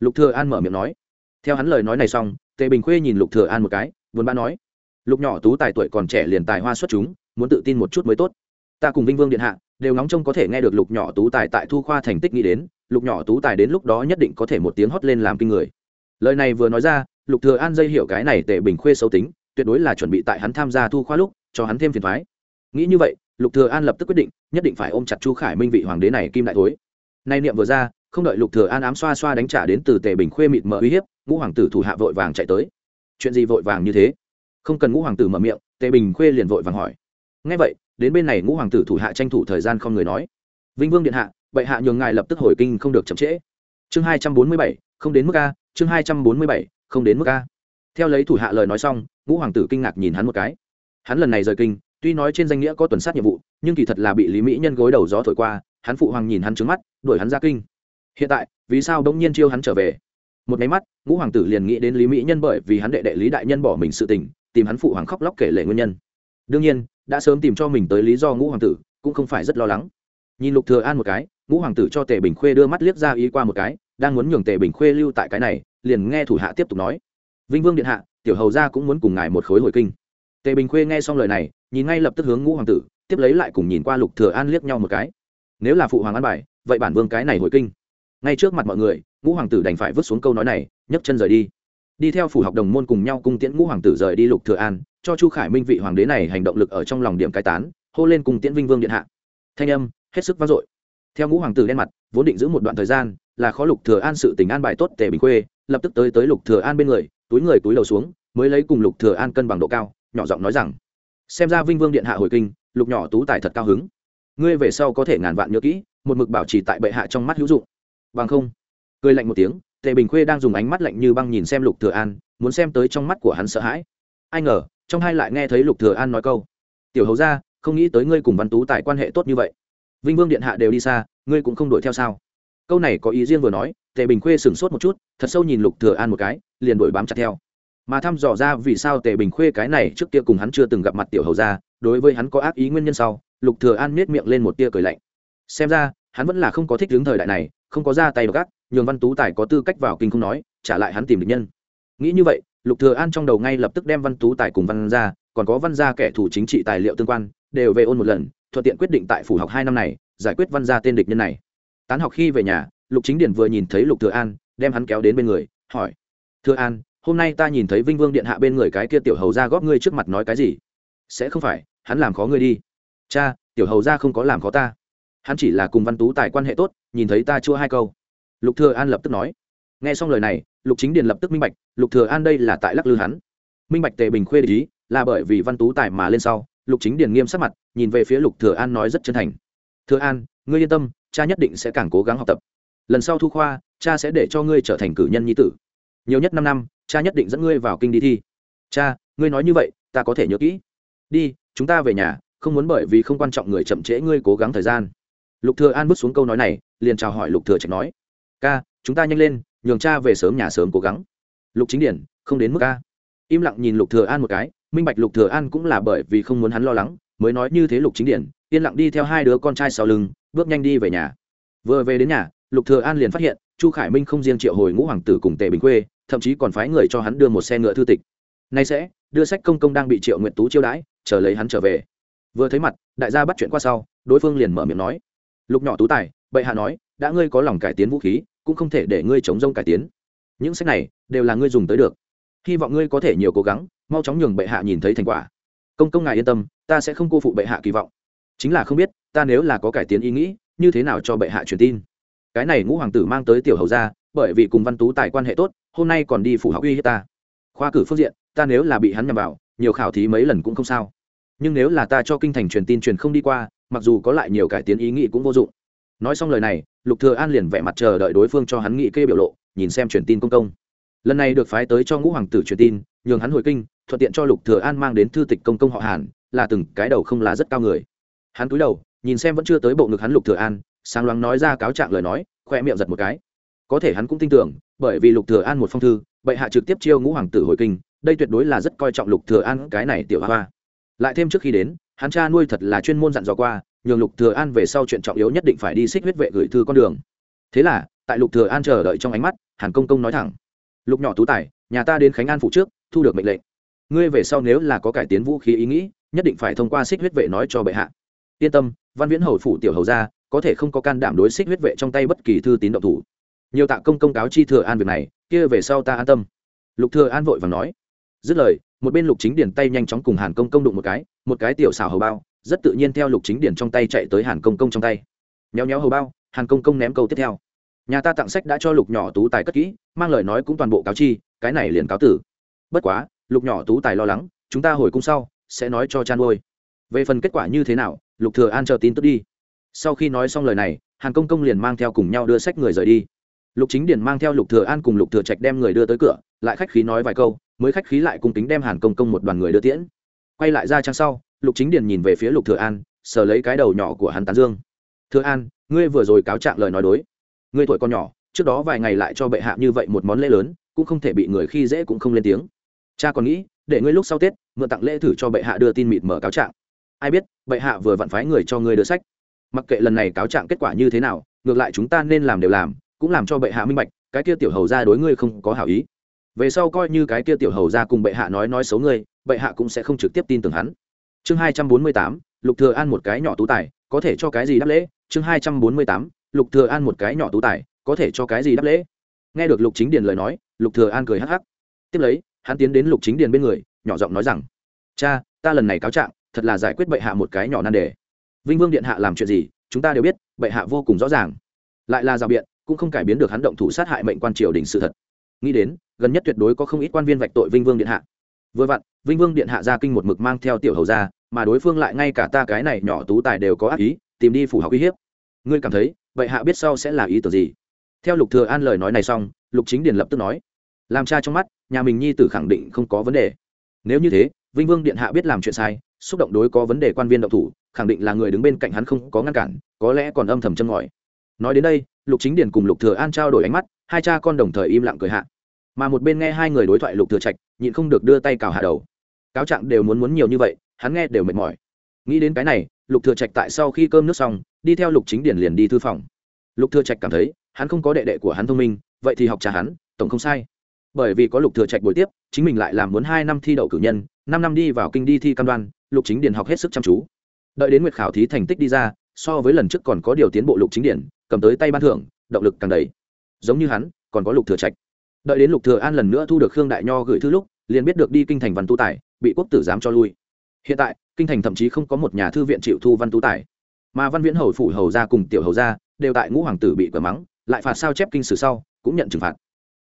Speaker 1: Lục thừa an mở miệng nói. Theo hắn lời nói này xong, tề bình khuê nhìn lục thừa an một cái vốn bã nói, lục nhỏ tú tài tuổi còn trẻ liền tài hoa xuất chúng, muốn tự tin một chút mới tốt ta cùng vinh vương điện hạ đều ngóng trông có thể nghe được lục nhỏ tú tài tại thu khoa thành tích nghĩ đến, lục nhỏ tú tài đến lúc đó nhất định có thể một tiếng hót lên làm kinh người. Lời này vừa nói ra, lục thừa an dây hiểu cái này tề bình khuê xấu tính, tuyệt đối là chuẩn bị tại hắn tham gia thu khoa lúc, cho hắn thêm phiền toái nghĩ như vậy, lục thừa an lập tức quyết định, nhất định phải ôm chặt chu khải minh vị hoàng đế này kim đại thối. Nay niệm vừa ra, không đợi lục thừa an ám xoa xoa đánh trả đến từ tề bình khuê mịt mờ uy hiếp, ngũ hoàng tử thủ hạ vội vàng chạy tới. Chuyện gì vội vàng như thế? Không cần ngũ hoàng tử mở miệng tề bình khuê liền vội vàng hỏi. Nghe vậy đến bên này ngũ hoàng tử thủ hạ tranh thủ thời gian không người nói. Vinh vương điện hạ, bệ hạ nhường ngài lập tức hồi kinh không được chậm trễ. Chương hai trăm bốn mươi bảy, không đến mức a, chương hai trăm bốn mươi bảy, không đến mức a. Theo lấy thủ hạ lời nói xong, ngũ hoàng tử kinh ngạc nhìn hắn một cái. Hắn lần này rời kinh, tuy nói trên danh nghĩa có tuần sát nhiệm vụ, nhưng kỳ thật là bị lý mỹ nhân gối đầu gió thổi qua, hắn phụ hoàng nhìn hắn trứng mắt, đuổi hắn ra kinh. Hiện tại, vì sao đông nhiên chiêu hắn trở về? Một máy mắt, ngũ hoàng tử liền nghĩ đến lý mỹ nhân bởi vì hắn đệ đệ lý đại nhân bỏ mình sự tình, tìm hắn phụ hoàng khóc lóc kể lệ nguyên nhân. Đương nhiên đã sớm tìm cho mình tới lý do ngũ hoàng tử, cũng không phải rất lo lắng. Nhìn lục thừa an một cái, ngũ hoàng tử cho tề bình khuê đưa mắt liếc ra ý qua một cái, đang muốn nhường tề bình khuê lưu tại cái này, liền nghe thủ hạ tiếp tục nói. Vinh vương điện hạ, tiểu hầu gia cũng muốn cùng ngài một khối hồi kinh. Tề bình khuê nghe xong lời này, nhìn ngay lập tức hướng ngũ hoàng tử, tiếp lấy lại cùng nhìn qua lục thừa an liếc nhau một cái. Nếu là phụ hoàng an bài, vậy bản vương cái này hồi kinh. Ngay trước mặt mọi người, ngũ hoàng tử đành phải vứt xuống câu nói này, nhấc chân rời đi. Đi theo phủ học đồng môn cùng nhau cung tiễn ngũ hoàng tử rời đi lục thừa an cho chu khải minh vị hoàng đế này hành động lực ở trong lòng điểm cai tán, hô lên cùng tiễn vinh vương điện hạ. Thanh âm, hết sức vang dội. Theo ngũ hoàng tử đen mặt, vốn định giữ một đoạn thời gian, là khó lục thừa an sự tình an bài tốt tề bình khuê, lập tức tới tới lục thừa an bên người, túi người túi đầu xuống, mới lấy cùng lục thừa an cân bằng độ cao, nhỏ giọng nói rằng, xem ra vinh vương điện hạ hồi kinh, lục nhỏ tú tài thật cao hứng. Ngươi về sau có thể ngàn vạn nhớ kỹ, một mực bảo trì tại bệ hạ trong mắt hữu dụng. Bằng không, cười lạnh một tiếng, tề bình khuê đang dùng ánh mắt lạnh như băng nhìn xem lục thừa an, muốn xem tới trong mắt của hắn sợ hãi. Ai ngờ trong hai lại nghe thấy lục thừa an nói câu. Tiểu hầu gia, không nghĩ tới ngươi cùng văn tú tài quan hệ tốt như vậy. Vinh vương điện hạ đều đi xa, ngươi cũng không đuổi theo sao? Câu này có ý riêng vừa nói, tề bình khuê sửng sốt một chút, thật sâu nhìn lục thừa an một cái, liền đuổi bám chặt theo. Mà thăm dò ra vì sao tề bình khuê cái này trước kia cùng hắn chưa từng gặp mặt tiểu hầu gia, đối với hắn có ác ý nguyên nhân sau, lục thừa an nét miệng lên một tia cười lạnh. Xem ra, hắn vẫn là không có thích đứng thời đại này, không có ra tay gắt, nhường văn tú tài có tư cách vào kinh không nói, trả lại hắn tìm được nhân. Nghĩ như vậy lục thừa an trong đầu ngay lập tức đem văn tú tài cùng văn gia, còn có văn gia kẻ thù chính trị tài liệu tương quan, đều về ôn một lần, thuận tiện quyết định tại phủ học hai năm này, giải quyết văn gia tên địch nhân này. Tán học khi về nhà, lục chính điển vừa nhìn thấy lục thừa an, đem hắn kéo đến bên người, hỏi, thừa an, hôm nay ta nhìn thấy vinh vương điện hạ bên người cái kia tiểu hầu gia góp ngươi trước mặt nói cái gì? Sẽ không phải, hắn làm khó ngươi đi. Cha, tiểu hầu gia không có làm khó ta. Hắn chỉ là cùng văn tú tài quan hệ tốt, nhìn thấy ta chua hai câu. Lục thừa an lập tức nói. Nghe xong lời này lục chính điền lập tức minh bạch, lục thừa an đây là tại lắc lư hắn. Minh bạch tề bình khuê để ý, là bởi vì văn tú tài mà lên sau, lục chính điền nghiêm sắc mặt, nhìn về phía lục thừa an nói rất chân thành. Thừa an, ngươi yên tâm, cha nhất định sẽ càng cố gắng học tập. Lần sau thu khoa, cha sẽ để cho ngươi trở thành cử nhân nhi tử. Nhiều nhất năm năm, cha nhất định dẫn ngươi vào kinh đi thi. Cha, ngươi nói như vậy, ta có thể nhớ kỹ. Đi, chúng ta về nhà, không muốn bởi vì không quan trọng người chậm trễ ngươi cố gắng thời gian. Lục thừa an bước xuống câu nói này, liền chào hỏi lục thừa trạch nói, ca, chúng ta nhanh lên nhường cha về sớm nhà sớm cố gắng. Lục chính điển, không đến mức ca im lặng nhìn lục thừa an một cái, minh bạch lục thừa an cũng là bởi vì không muốn hắn lo lắng, mới nói như thế lục chính điển, yên lặng đi theo hai đứa con trai sau lưng, bước nhanh đi về nhà. Vừa về đến nhà, lục thừa an liền phát hiện, chu khải minh không riêng triệu hồi ngũ hoàng tử cùng tề bình quê thậm chí còn phái người cho hắn đưa một xe ngựa thư tịch. Nay sẽ, đưa sách công công đang bị triệu nguyện tú chiêu đãi, chờ lấy hắn trở về. Vừa thấy mặt, đại gia bắt chuyện qua sau, đối phương liền mở miệng nói. Lục nhỏ tú tài, bệ hạ nói, đã ngươi có lòng cải tiến vũ khí cũng không thể để ngươi chống rông cải tiến. Những sách này đều là ngươi dùng tới được. Hy vọng ngươi có thể nhiều cố gắng, mau chóng nhường bệ hạ nhìn thấy thành quả. Công công ngài yên tâm, ta sẽ không cô phụ bệ hạ kỳ vọng. Chính là không biết, ta nếu là có cải tiến ý nghĩ, như thế nào cho bệ hạ truyền tin. Cái này ngũ hoàng tử mang tới tiểu hầu ra bởi vì cùng văn tú tài quan hệ tốt, hôm nay còn đi phủ học uy hiếp ta. Khoa cử phương diện, ta nếu là bị hắn nhằm vào, nhiều khảo thí mấy lần cũng không sao. Nhưng nếu là ta cho kinh thành truyền tin truyền không đi qua, mặc dù có lại nhiều cải tiến ý nghĩ cũng vô dụng. Nói xong lời này lục thừa an liền vẻ mặt chờ đợi đối phương cho hắn nghị kê biểu lộ, nhìn xem truyền tin công công. Lần này được phái tới cho ngũ hoàng tử truyền tin, nhường hắn hồi kinh, thuận tiện cho lục thừa an mang đến thư tịch công công họ hàn, là từng cái đầu không là rất cao người. Hắn cúi đầu, nhìn xem vẫn chưa tới bộ ngực hắn lục thừa an, sáng loáng nói ra cáo trạng lời nói, khoe miệng giật một cái. Có thể hắn cũng tin tưởng, bởi vì lục thừa an một phong thư, bệ hạ trực tiếp chiêu ngũ hoàng tử hồi kinh, đây tuyệt đối là rất coi trọng lục thừa an cái này tiểu hoa lại thêm trước khi đến, hắn cha nuôi thật là chuyên môn dặn dò qua nhường lục thừa an về sau chuyện trọng yếu nhất định phải đi xích huyết vệ gửi thư con đường. Thế là, tại lục thừa an chờ đợi trong ánh mắt, hàn công công nói thẳng. Lục nhỏ tú tài, nhà ta đến khánh an phủ trước, thu được mệnh lệnh. Ngươi về sau nếu là có cải tiến vũ khí ý nghĩ, nhất định phải thông qua xích huyết vệ nói cho bệ hạ. Yên tâm, văn viễn hầu phủ tiểu hầu gia, có thể không có can đảm đối xích huyết vệ trong tay bất kỳ thư tín động thủ. Nhiều tạ công công cáo chi thừa an việc này, kia về sau ta an tâm. Lục thừa an vội vàng nói. Dứt lời, một bên lục chính điển tay nhanh chóng cùng hàn công công đụng một cái một cái tiểu xảo hầu bao rất tự nhiên theo lục chính điển trong tay chạy tới hàn công công trong tay. Nhéo nhéo hầu bao, hàn công công ném câu tiếp theo. Nhà ta tặng sách đã cho lục nhỏ tú tài cất kỹ, mang lời nói cũng toàn bộ cáo chi, cái này liền cáo tử. Bất quá, lục nhỏ tú tài lo lắng, chúng ta hồi cung sau, sẽ nói cho chan ôi về phần kết quả như thế nào, lục thừa an chờ tin tức đi. Sau khi nói xong lời này, hàn công công liền mang theo cùng nhau đưa sách người rời đi. Lục chính điển mang theo lục thừa an cùng lục thừa trạch đem người đưa tới cửa, lại khách khí nói vài câu, mới khách khí lại cùng tính đem hàn công công một đoàn người đưa tiễn. Quay lại ra trang sau lục chính Điền nhìn về phía lục thừa an, sờ lấy cái đầu nhỏ của hắn tán dương. Thừa an, ngươi vừa rồi cáo trạng lời nói đối. Ngươi tuổi còn nhỏ, trước đó vài ngày lại cho bệ hạ như vậy một món lễ lớn, cũng không thể bị người khi dễ cũng không lên tiếng. Cha còn nghĩ, để ngươi lúc sau tết, mượn tặng lễ thử cho bệ hạ đưa tin mịt mở cáo trạng. Ai biết, bệ hạ vừa vặn phái người cho ngươi đưa sách. Mặc kệ lần này cáo trạng kết quả như thế nào, ngược lại chúng ta nên làm đều làm, cũng làm cho bệ hạ minh bạch, cái kia tiểu hầu ra đối ngươi không có hảo ý. Về sau coi như cái kia tiểu hầu ra cùng bệ hạ nói nói xấu ngươi, bệ hạ cũng sẽ không trực tiếp tin tưởng hắn chương hai trăm bốn mươi tám, lục thừa an một cái nhỏ tú tài, có thể cho cái gì đáp lễ? Chương hai trăm bốn mươi tám, lục thừa an một cái nhỏ tú tài, có thể cho cái gì đáp lễ? Nghe được lục chính điền lời nói, lục thừa an cười hắc hắc. Tiếp lấy, hắn tiến đến lục chính điền bên người, nhỏ giọng nói rằng, cha, ta lần này cáo trạng, thật là giải quyết bệ hạ một cái nhỏ nan đề. Vinh vương điện hạ làm chuyện gì, chúng ta đều biết, bệ hạ vô cùng rõ ràng. Lại là rào biện, cũng không cải biến được hắn động thủ sát hại mệnh quan triều đình sự thật. Nghĩ đến, gần nhất tuyệt đối có không ít quan viên vạch tội vinh vương điện hạ vừa vặn, vinh vương điện hạ ra kinh một mực mang theo tiểu hầu ra mà đối phương lại ngay cả ta cái này nhỏ tú tài đều có ác ý, tìm đi phủ học uy hiếp. Ngươi cảm thấy, vậy hạ biết sau sẽ là ý tưởng gì? Theo lục thừa an lời nói này xong, lục chính điền lập tức nói. Làm cha trong mắt, nhà mình nhi tử khẳng định không có vấn đề. Nếu như thế, vinh vương điện hạ biết làm chuyện sai, xúc động đối có vấn đề quan viên động thủ, khẳng định là người đứng bên cạnh hắn không có ngăn cản, có lẽ còn âm thầm châm ngòi. Nói đến đây, lục chính điền cùng lục thừa an trao đổi ánh mắt, hai cha con đồng thời im lặng cười hạ. Mà một bên nghe hai người đối thoại lục thừa trạch nhịn không được đưa tay cào hạ đầu. Cáo trạng đều muốn muốn nhiều như vậy, hắn nghe đều mệt mỏi. Nghĩ đến cái này, lục thừa trạch tại sau khi cơm nước xong, đi theo lục chính điền liền đi thư phòng. Lục thừa trạch cảm thấy, hắn không có đệ đệ của hắn thông minh, vậy thì học trà hắn, tổng không sai. Bởi vì có lục thừa trạch buổi tiếp, chính mình lại làm muốn hai năm thi đậu cử nhân, năm năm đi vào kinh đi thi cam đoan, lục chính điền học hết sức chăm chú. Đợi đến nguyệt khảo thí thành tích đi ra, so với lần trước còn có điều tiến bộ lục chính điển, cầm tới tay ban thưởng, động lực càng đầy. Giống như hắn, còn có lục thừa trạch đợi đến lục thừa an lần nữa thu được khương đại nho gửi thư lúc, liền biết được đi kinh thành văn tu tài, bị quốc tử giám cho lui. Hiện tại, kinh thành thậm chí không có một nhà thư viện chịu thu văn tu tài. Mà văn viễn hầu phủ hầu gia cùng tiểu hầu gia đều tại ngũ hoàng tử bị quả mắng, lại phạt sao chép kinh sử sau, cũng nhận trừng phạt.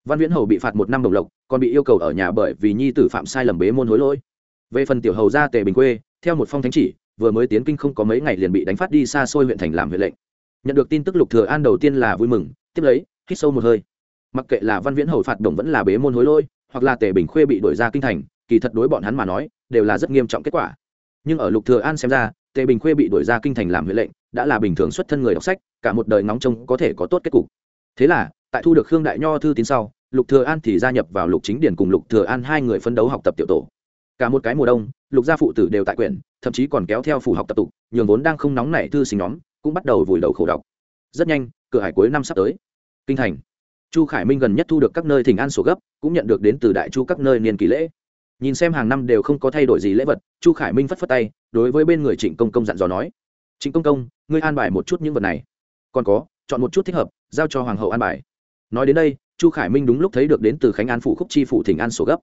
Speaker 1: Văn viễn hầu bị phạt một năm đồng lộc, còn bị yêu cầu ở nhà bởi vì nhi tử phạm sai lầm bế môn hối lỗi. Về phần tiểu hầu gia tề bình quê, theo một phong thánh chỉ, vừa mới tiến kinh không có mấy ngày liền bị đánh phát đi xa xôi huyện thành làm huyện lệnh. Nhận được tin tức lục thừa an đầu tiên là vui mừng, tiếp lấy, hít sâu một hơi mặc kệ là văn viễn hầu phạt đồng vẫn là bế môn hối lỗi, hoặc là tề bình khuê bị đuổi ra kinh thành, kỳ thật đối bọn hắn mà nói, đều là rất nghiêm trọng kết quả. Nhưng ở lục thừa an xem ra tề bình khuê bị đuổi ra kinh thành làm huyện lệnh, đã là bình thường xuất thân người đọc sách, cả một đời ngóng trông có thể có tốt kết cục. Thế là, tại thu được khương đại nho thư tín sau, lục thừa an thì gia nhập vào lục chính điển cùng lục thừa an hai người phân đấu học tập tiểu tổ. Cả một cái mùa đông, lục gia phụ tử đều tại quyển, thậm chí còn kéo theo phủ học tập tục, nhường vốn đang không nóng nảy thư sinh nhóm, cũng bắt đầu vùi đầu khổ đọc. Rất nhanh, cửa hải cuối năm sắp tới. Kinh thành chu khải minh gần nhất thu được các nơi thỉnh an sổ gấp, cũng nhận được đến từ đại chu các nơi niên kỳ lễ. Nhìn xem hàng năm đều không có thay đổi gì lễ vật, chu khải minh phất phất tay, đối với bên người trịnh công công dặn dò nói, trịnh công công, ngươi an bài một chút những vật này. Còn có, chọn một chút thích hợp, giao cho hoàng hậu an bài. Nói đến đây, chu khải minh đúng lúc thấy được đến từ khánh an phụ khúc chi phụ thỉnh an sổ gấp.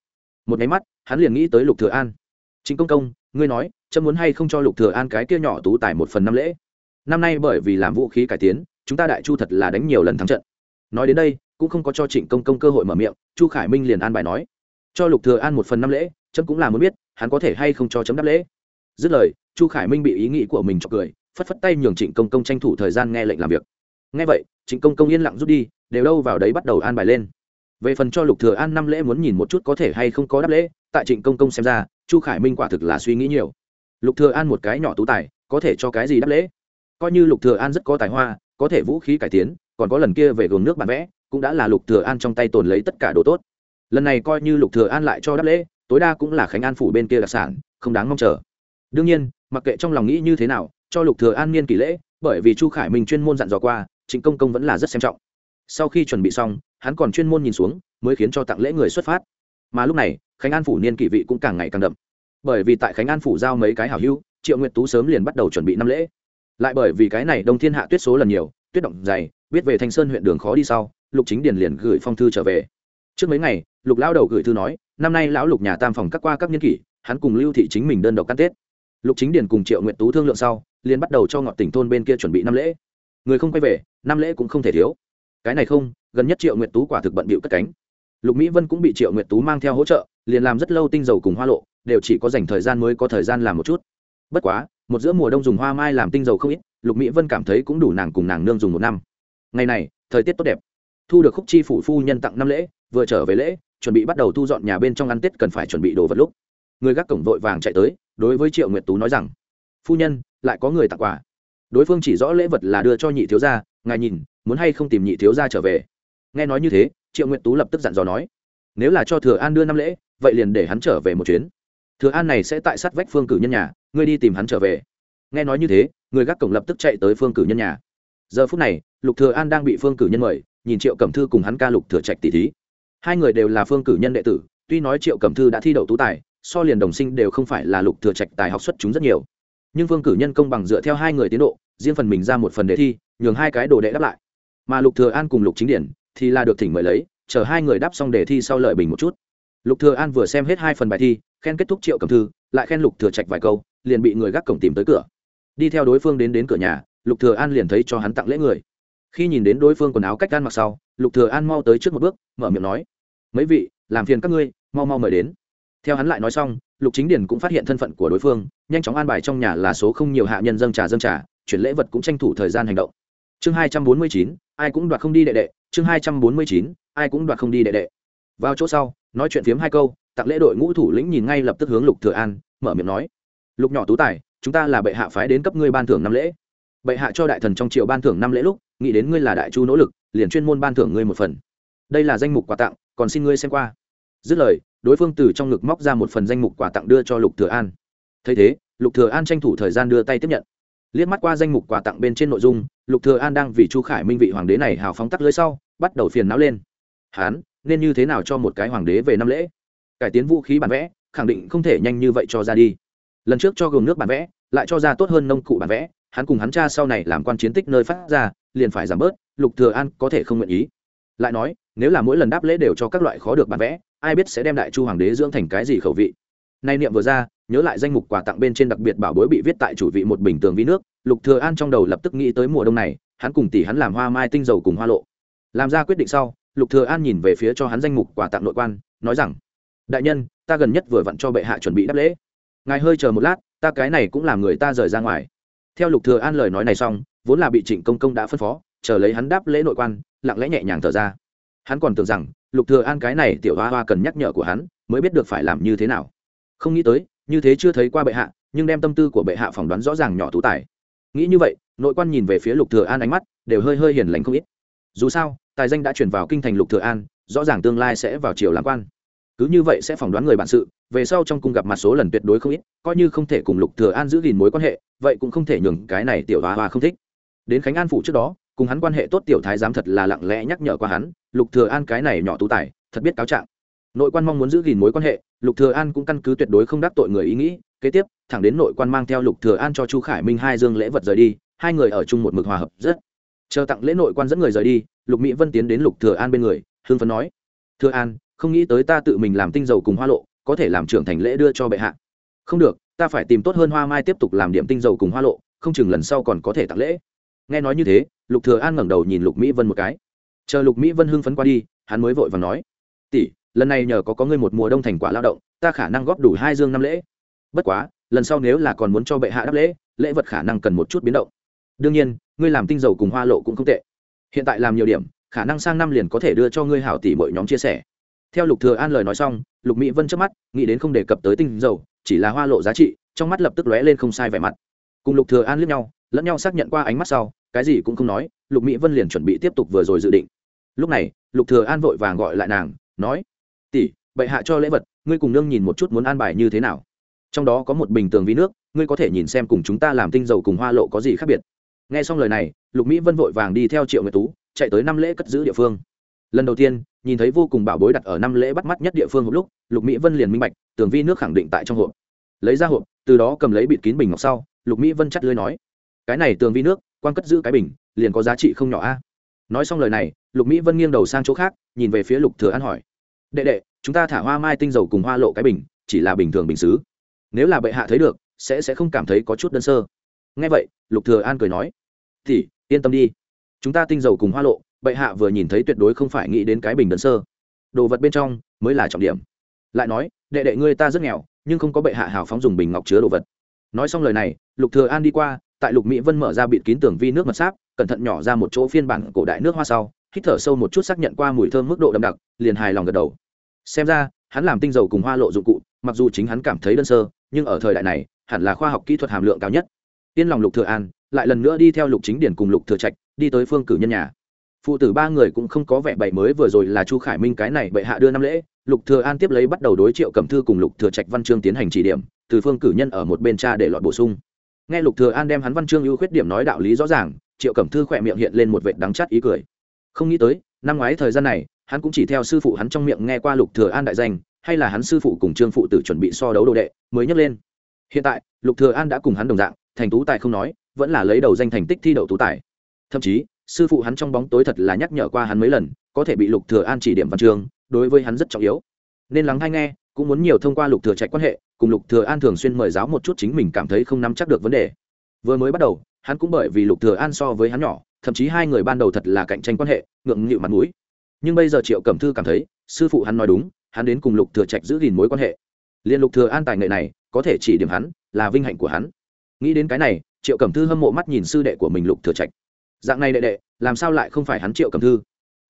Speaker 1: Một nháy mắt, hắn liền nghĩ tới lục thừa an. Trịnh công công, ngươi nói, chấm muốn hay không cho lục thừa an cái kia nhỏ tú tài một phần năm lễ? Năm nay bởi vì làm vũ khí cải tiến, chúng ta đại chu thật là đánh nhiều lần thắng trận. Nói đến đây cũng không có cho trịnh công công cơ hội mở miệng, chu khải minh liền an bài nói. Cho lục thừa an một phần năm lễ chấm cũng là muốn biết, hắn có thể hay không cho chấm đáp lễ. Dứt lời, chu khải minh bị ý nghĩ của mình cho cười, phất phất tay nhường trịnh công công tranh thủ thời gian nghe lệnh làm việc. Nghe vậy, trịnh công công yên lặng rút đi, đều đâu vào đấy bắt đầu an bài lên. Về phần cho lục thừa an năm lễ muốn nhìn một chút có thể hay không có đáp lễ, tại trịnh công công xem ra, chu khải minh quả thực là suy nghĩ nhiều. Lục thừa an một cái nhỏ tú tài, có thể cho cái gì đáp lễ? Coi như lục thừa an rất có tài hoa, có thể vũ khí cải tiến, còn có lần kia về gồm nước bản vẽ cũng đã là lục thừa an trong tay tồn lấy tất cả đồ tốt. Lần này coi như lục thừa an lại cho đáp lễ, tối đa cũng là khánh an phủ bên kia đặc sản, không đáng mong chờ. Đương nhiên, mặc kệ trong lòng nghĩ như thế nào, cho lục thừa an niên kỳ lễ, bởi vì chu khải minh chuyên môn dặn dò qua, trịnh công công vẫn là rất xem trọng. Sau khi chuẩn bị xong, hắn còn chuyên môn nhìn xuống, mới khiến cho tặng lễ người xuất phát. Mà lúc này, khánh an phủ niên kỷ vị cũng càng ngày càng đậm. Bởi vì tại khánh an phủ giao mấy cái hảo hữu, triệu nguyệt tú sớm liền bắt đầu chuẩn bị năm lễ. Lại bởi vì cái này đông thiên hạ tuyết số lần nhiều, tuyết động dày, biết về thanh sơn huyện đường khó đi sau lục chính điền liền gửi phong thư trở về. Trước mấy ngày, lục lão đầu gửi thư nói, năm nay lão lục nhà tam phòng cắt qua các niên kỷ, hắn cùng lưu thị chính mình đơn độc cắt tết. Lục chính điền cùng triệu nguyệt tú thương lượng sau, liền bắt đầu cho ngọn tỉnh thôn bên kia chuẩn bị năm lễ. Người không quay về, năm lễ cũng không thể thiếu. Cái này không, gần nhất triệu nguyệt tú quả thực bận bịu cất cánh. Lục mỹ vân cũng bị triệu nguyệt tú mang theo hỗ trợ, liền làm rất lâu tinh dầu cùng hoa lộ, đều chỉ có dành thời gian mới có thời gian làm một chút. Bất quá, một giữa mùa đông dùng hoa mai làm tinh dầu không ít, lục mỹ vân cảm thấy cũng đủ nàng cùng nàng nương dùng một năm. Ngày này, thời tiết tốt đẹp thu được khúc chi phủ phu nhân tặng năm lễ, vừa trở về lễ, chuẩn bị bắt đầu thu dọn nhà bên trong ăn tết cần phải chuẩn bị đồ vật lúc. Người gác cổng vội vàng chạy tới, đối với triệu nguyệt tú nói rằng, phu nhân, lại có người tặng quà. Đối phương chỉ rõ lễ vật là đưa cho nhị thiếu gia, ngài nhìn, muốn hay không tìm nhị thiếu gia trở về? Nghe nói như thế, triệu nguyệt tú lập tức dặn dò nói, nếu là cho thừa an đưa năm lễ, vậy liền để hắn trở về một chuyến. Thừa an này sẽ tại sát vách phương cử nhân nhà, ngươi đi tìm hắn trở về. Nghe nói như thế, người gác cổng lập tức chạy tới phương cử nhân nhà. Giờ phút này, lục thừa an đang bị phương cử nhân mời nhìn triệu cẩm thư cùng hắn ca lục thừa trạch tỷ thí. Hai người đều là phương cử nhân đệ tử, tuy nói triệu cẩm thư đã thi đậu tú tài, so liền đồng sinh đều không phải là lục thừa trạch tài học xuất chúng rất nhiều. Nhưng phương cử nhân công bằng dựa theo hai người tiến độ, riêng phần mình ra một phần đề thi, nhường hai cái đồ đệ đáp lại. Mà lục thừa an cùng lục chính điển thì là được thỉnh mời lấy, chờ hai người đáp xong đề thi sau lợi bình một chút. Lục thừa an vừa xem hết hai phần bài thi, khen kết thúc triệu cẩm thư, lại khen lục thừa trạch vài câu, liền bị người gác cổng tìm tới cửa. Đi theo đối phương đến đến cửa nhà, lục thừa an liền thấy cho hắn tặng lễ người khi nhìn đến đối phương quần áo cách gan mặc sau, lục thừa an mau tới trước một bước, mở miệng nói, mấy vị, làm phiền các ngươi, mau mau mời đến. Theo hắn lại nói xong, lục chính điền cũng phát hiện thân phận của đối phương, nhanh chóng an bài trong nhà là số không nhiều hạ nhân dâng trà dâng trà, chuyển lễ vật cũng tranh thủ thời gian hành động. Chương hai trăm bốn mươi chín, ai cũng đoạt không đi đệ đệ, chương hai trăm bốn mươi chín, ai cũng đoạt không đi đệ đệ. Vào chỗ sau, nói chuyện phiếm hai câu, tặng lễ đội ngũ thủ lĩnh nhìn ngay lập tức hướng lục thừa an, mở miệng nói, lục nhỏ tú tài, chúng ta là bệ hạ phái đến cấp ngươi ban thưởng năm lễ bệ hạ cho đại thần trong triệu ban thưởng năm lễ lúc, nghĩ đến ngươi là đại chu nỗ lực, liền chuyên môn ban thưởng ngươi một phần. Đây là danh mục quà tặng, còn xin ngươi xem qua. Dứt lời, đối phương từ trong ngực móc ra một phần danh mục quà tặng đưa cho lục thừa an. Thấy thế, lục thừa an tranh thủ thời gian đưa tay tiếp nhận. Liếc mắt qua danh mục quà tặng bên trên nội dung, lục thừa an đang vì chu khải minh vị hoàng đế này hào phóng tắt lưới sau, bắt đầu phiền não lên. Hán, nên như thế nào cho một cái hoàng đế về năm lễ? Cải tiến vũ khí bản vẽ, khẳng định không thể nhanh như vậy cho ra đi. Lần trước cho gồm nước bản vẽ, lại cho ra tốt hơn nông cụ bản vẽ hắn cùng hắn cha sau này làm quan chiến tích nơi phát ra, liền phải giảm bớt, lục thừa an có thể không nguyện ý. Lại nói, nếu là mỗi lần đáp lễ đều cho các loại khó được bản vẽ, ai biết sẽ đem đại chu hoàng đế dưỡng thành cái gì khẩu vị. Nay niệm vừa ra, nhớ lại danh mục quà tặng bên trên đặc biệt bảo bối bị viết tại chủ vị một bình tường vi nước, lục thừa an trong đầu lập tức nghĩ tới mùa đông này, hắn cùng tỷ hắn làm hoa mai tinh dầu cùng hoa lộ. Làm ra quyết định sau, lục thừa an nhìn về phía cho hắn danh mục quà tặng nội quan, nói rằng, đại nhân, ta gần nhất vừa vặn cho bệ hạ chuẩn bị đáp lễ. Ngài hơi chờ một lát, ta cái này cũng làm người ta rời ra ngoài theo lục thừa an lời nói này xong, vốn là bị trịnh công công đã phân phó, chờ lấy hắn đáp lễ nội quan, lặng lẽ nhẹ nhàng thở ra. Hắn còn tưởng rằng, lục thừa an cái này tiểu hoa hoa cần nhắc nhở của hắn, mới biết được phải làm như thế nào. Không nghĩ tới, như thế chưa thấy qua bệ hạ, nhưng đem tâm tư của bệ hạ phỏng đoán rõ ràng nhỏ tú tài. Nghĩ như vậy, nội quan nhìn về phía lục thừa an ánh mắt đều hơi hơi hiền lành không ít. Dù sao, tài danh đã chuyển vào kinh thành lục thừa an, rõ ràng tương lai sẽ vào triều làm quan cứ như vậy sẽ phỏng đoán người bản sự, về sau trong cung gặp mặt số lần tuyệt đối không ít, coi như không thể cùng lục thừa an giữ gìn mối quan hệ, vậy cũng không thể nhường cái này tiểu hoa hoa không thích. Đến khánh an phủ trước đó, cùng hắn quan hệ tốt tiểu thái giám thật là lặng lẽ nhắc nhở qua hắn, lục thừa an cái này nhỏ tú tài, thật biết cáo trạng. Nội quan mong muốn giữ gìn mối quan hệ, lục thừa an cũng căn cứ tuyệt đối không đắc tội người ý nghĩ, kế tiếp, thẳng đến nội quan mang theo lục thừa an cho chu khải minh hai dương lễ vật rời đi, hai người ở chung một mực hòa hợp rất. Chờ tặng lễ nội quan dẫn người rời đi, lục mỹ vân tiến đến lục thừa an bên người hương phấn nói, thừa an không nghĩ tới ta tự mình làm tinh dầu cùng hoa lộ, có thể làm trưởng thành lễ đưa cho bệ hạ. Không được, ta phải tìm tốt hơn hoa mai tiếp tục làm điểm tinh dầu cùng hoa lộ, không chừng lần sau còn có thể tặng lễ. Nghe nói như thế, lục thừa an ngẩng đầu nhìn lục mỹ vân một cái. Chờ lục mỹ vân hưng phấn qua đi, hắn mới vội vàng nói, tỷ, lần này nhờ có có ngươi một mùa đông thành quả lao động, ta khả năng góp đủ hai dương năm lễ. Bất quá, lần sau nếu là còn muốn cho bệ hạ đáp lễ lễ vật khả năng cần một chút biến động. Đương nhiên, ngươi làm tinh dầu cùng hoa lộ cũng không tệ. Hiện tại làm nhiều điểm, khả năng sang năm liền có thể đưa cho ngươi hảo tỷ mỗi nhóm chia sẻ theo lục thừa an lời nói xong, lục mỹ vân chớp mắt, nghĩ đến không đề cập tới tinh dầu, chỉ là hoa lộ giá trị, trong mắt lập tức lóe lên không sai vẻ mặt. Cùng lục thừa an liếc nhau, lẫn nhau xác nhận qua ánh mắt sau, cái gì cũng không nói, lục mỹ vân liền chuẩn bị tiếp tục vừa rồi dự định. Lúc này, lục thừa an vội vàng gọi lại nàng, nói, tỷ, bệ hạ cho lễ vật, ngươi cùng nương nhìn một chút muốn an bài như thế nào. Trong đó có một bình tường vi nước, ngươi có thể nhìn xem cùng chúng ta làm tinh dầu cùng hoa lộ có gì khác biệt. Nghe xong lời này, lục mỹ vân vội vàng đi theo triệu nguyệt tú, chạy tới năm lễ cất giữ địa phương lần đầu tiên, nhìn thấy vô cùng bảo bối đặt ở năm lễ bắt mắt nhất địa phương hộp lúc, lục mỹ vân liền minh bạch, tường vi nước khẳng định tại trong hộp. Lấy ra hộp, từ đó cầm lấy bịt kín bình ngọc sau, lục mỹ vân chắt lưới nói, cái này tường vi nước, quan cất giữ cái bình, liền có giá trị không nhỏ a. Nói xong lời này, lục mỹ vân nghiêng đầu sang chỗ khác, nhìn về phía lục thừa an hỏi, đệ đệ, chúng ta thả hoa mai tinh dầu cùng hoa lộ cái bình, chỉ là bình thường bình xứ. Nếu là bệ hạ thấy được, sẽ sẽ không cảm thấy có chút đơn sơ. Nghe vậy, lục thừa an cười nói, thì, yên tâm đi. Chúng ta tinh dầu cùng hoa lộ bệ hạ vừa nhìn thấy tuyệt đối không phải nghĩ đến cái bình đơn sơ. Đồ vật bên trong mới là trọng điểm. Lại nói, đệ đệ ngươi ta rất nghèo, nhưng không có bệ hạ hào phóng dùng bình ngọc chứa đồ vật. Nói xong lời này, lục thừa an đi qua, tại lục mỹ vân mở ra bịt kín tường vi nước mật sáp, cẩn thận nhỏ ra một chỗ phiên bản cổ đại nước hoa sau, hít thở sâu một chút xác nhận qua mùi thơm mức độ đậm đặc, liền hài lòng gật đầu. Xem ra, hắn làm tinh dầu cùng hoa lộ dụng cụ, mặc dù chính hắn cảm thấy đơn sơ, nhưng ở thời đại này, hẳn là khoa học kỹ thuật hàm lượng cao nhất. Tiên lòng lục thừa an, lại lần nữa đi theo lục chính điển cùng lục thừa trạch, đi tới phương cử nhân nhà phụ tử ba người cũng không có vẻ bậy mới vừa rồi là chu khải minh cái này bệ hạ đưa năm lễ, lục thừa an tiếp lấy bắt đầu đối triệu cẩm thư cùng lục thừa trạch văn chương tiến hành chỉ điểm, từ phương cử nhân ở một bên cha để loại bổ sung. Nghe lục thừa an đem hắn văn chương ưu khuyết điểm nói đạo lý rõ ràng, triệu cẩm thư khỏe miệng hiện lên một vệt đắng chát ý cười. Không nghĩ tới, năm ngoái thời gian này, hắn cũng chỉ theo sư phụ hắn trong miệng nghe qua lục thừa an đại danh, hay là hắn sư phụ cùng trương phụ tử chuẩn bị so đấu đồ đệ, mới nhấc lên. Hiện tại, lục thừa an đã cùng hắn đồng dạng, thành tú tài không nói, vẫn là lấy đầu danh thành tích thi đậu tú tài. Thậm chí sư phụ hắn trong bóng tối thật là nhắc nhở qua hắn mấy lần có thể bị lục thừa an chỉ điểm văn trường, đối với hắn rất trọng yếu. Nên lắng hay nghe cũng muốn nhiều thông qua lục thừa trạch quan hệ cùng lục thừa an thường xuyên mời giáo một chút chính mình cảm thấy không nắm chắc được vấn đề. Vừa mới bắt đầu hắn cũng bởi vì lục thừa an so với hắn nhỏ thậm chí hai người ban đầu thật là cạnh tranh quan hệ ngượng nghịu mặt mũi. Nhưng bây giờ triệu cẩm thư cảm thấy sư phụ hắn nói đúng hắn đến cùng lục thừa trạch giữ gìn mối quan hệ. Liên lục thừa an tài nghệ này có thể chỉ điểm hắn là vinh hạnh của hắn. Nghĩ đến cái này triệu cẩm thư hâm mộ mắt nhìn sư đệ của mình lục thừa trạch dạng này đệ đệ, làm sao lại không phải hắn triệu cẩm thư?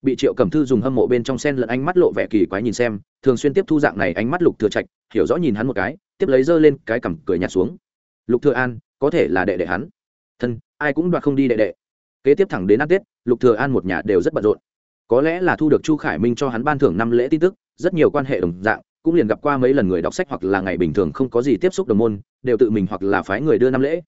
Speaker 1: Bị triệu cẩm thư dùng hâm mộ bên trong sen lẫn ánh mắt lộ vẻ kỳ quái nhìn xem, thường xuyên tiếp thu dạng này ánh mắt lục thừa trạch, hiểu rõ nhìn hắn một cái, tiếp lấy dơ lên cái cằm cười nhạt xuống. Lục thừa an, có thể là đệ đệ hắn. Thân, ai cũng đoạt không đi đệ đệ. Kế tiếp thẳng đến ăn tết, lục thừa an một nhà đều rất bận rộn. Có lẽ là thu được chu khải minh cho hắn ban thưởng năm lễ tin tức, rất nhiều quan hệ đồng dạng, cũng liền gặp qua mấy lần người đọc sách hoặc là ngày bình thường không có gì tiếp xúc đồng môn, đều tự mình hoặc là phái người đưa năm lễ.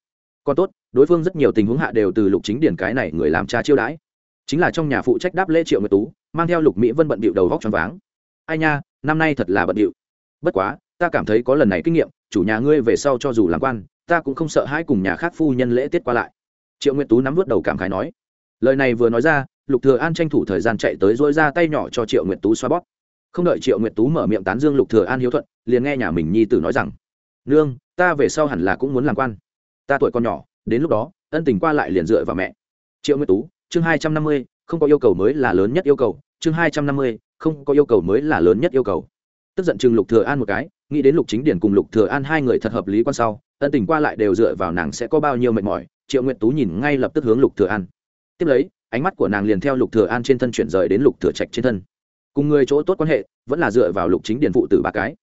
Speaker 1: Còn tốt đối phương rất nhiều tình huống hạ đều từ lục chính điển cái này người làm cha chiêu đãi. Chính là trong nhà phụ trách đáp lễ triệu nguyệt tú, mang theo lục mỹ vân bận bịu đầu vóc choáng váng. Ai nha, năm nay thật là bận bịu. Bất quá, ta cảm thấy có lần này kinh nghiệm, chủ nhà ngươi về sau cho dù làm quan, ta cũng không sợ hai cùng nhà khác phu nhân lễ tiết qua lại. Triệu nguyệt tú nắm vớt đầu cảm khái nói. Lời này vừa nói ra, lục thừa an tranh thủ thời gian chạy tới dỗi ra tay nhỏ cho triệu nguyệt tú xoa bóp. Không đợi triệu nguyệt tú mở miệng tán dương lục thừa an hiếu thuận, liền nghe nhà mình nhi tử nói rằng, nương, ta về sau hẳn là cũng muốn làm quan. Ta tuổi còn nhỏ đến lúc đó, ân tình qua lại liền dựa vào mẹ. Triệu nguyệt tú, chương hai trăm năm mươi, không có yêu cầu mới là lớn nhất yêu cầu. Chương hai trăm năm mươi, không có yêu cầu mới là lớn nhất yêu cầu. Tức giận chừng lục thừa an một cái, nghĩ đến lục chính điển cùng lục thừa an hai người thật hợp lý quan sau, ân tình qua lại đều dựa vào nàng sẽ có bao nhiêu mệt mỏi, triệu nguyệt tú nhìn ngay lập tức hướng lục thừa an. Tiếp lấy, ánh mắt của nàng liền theo lục thừa an trên thân chuyển rời đến lục thừa trạch trên thân. Cùng người chỗ tốt quan hệ, vẫn là dựa vào lục chính điển phụ tử ba cái.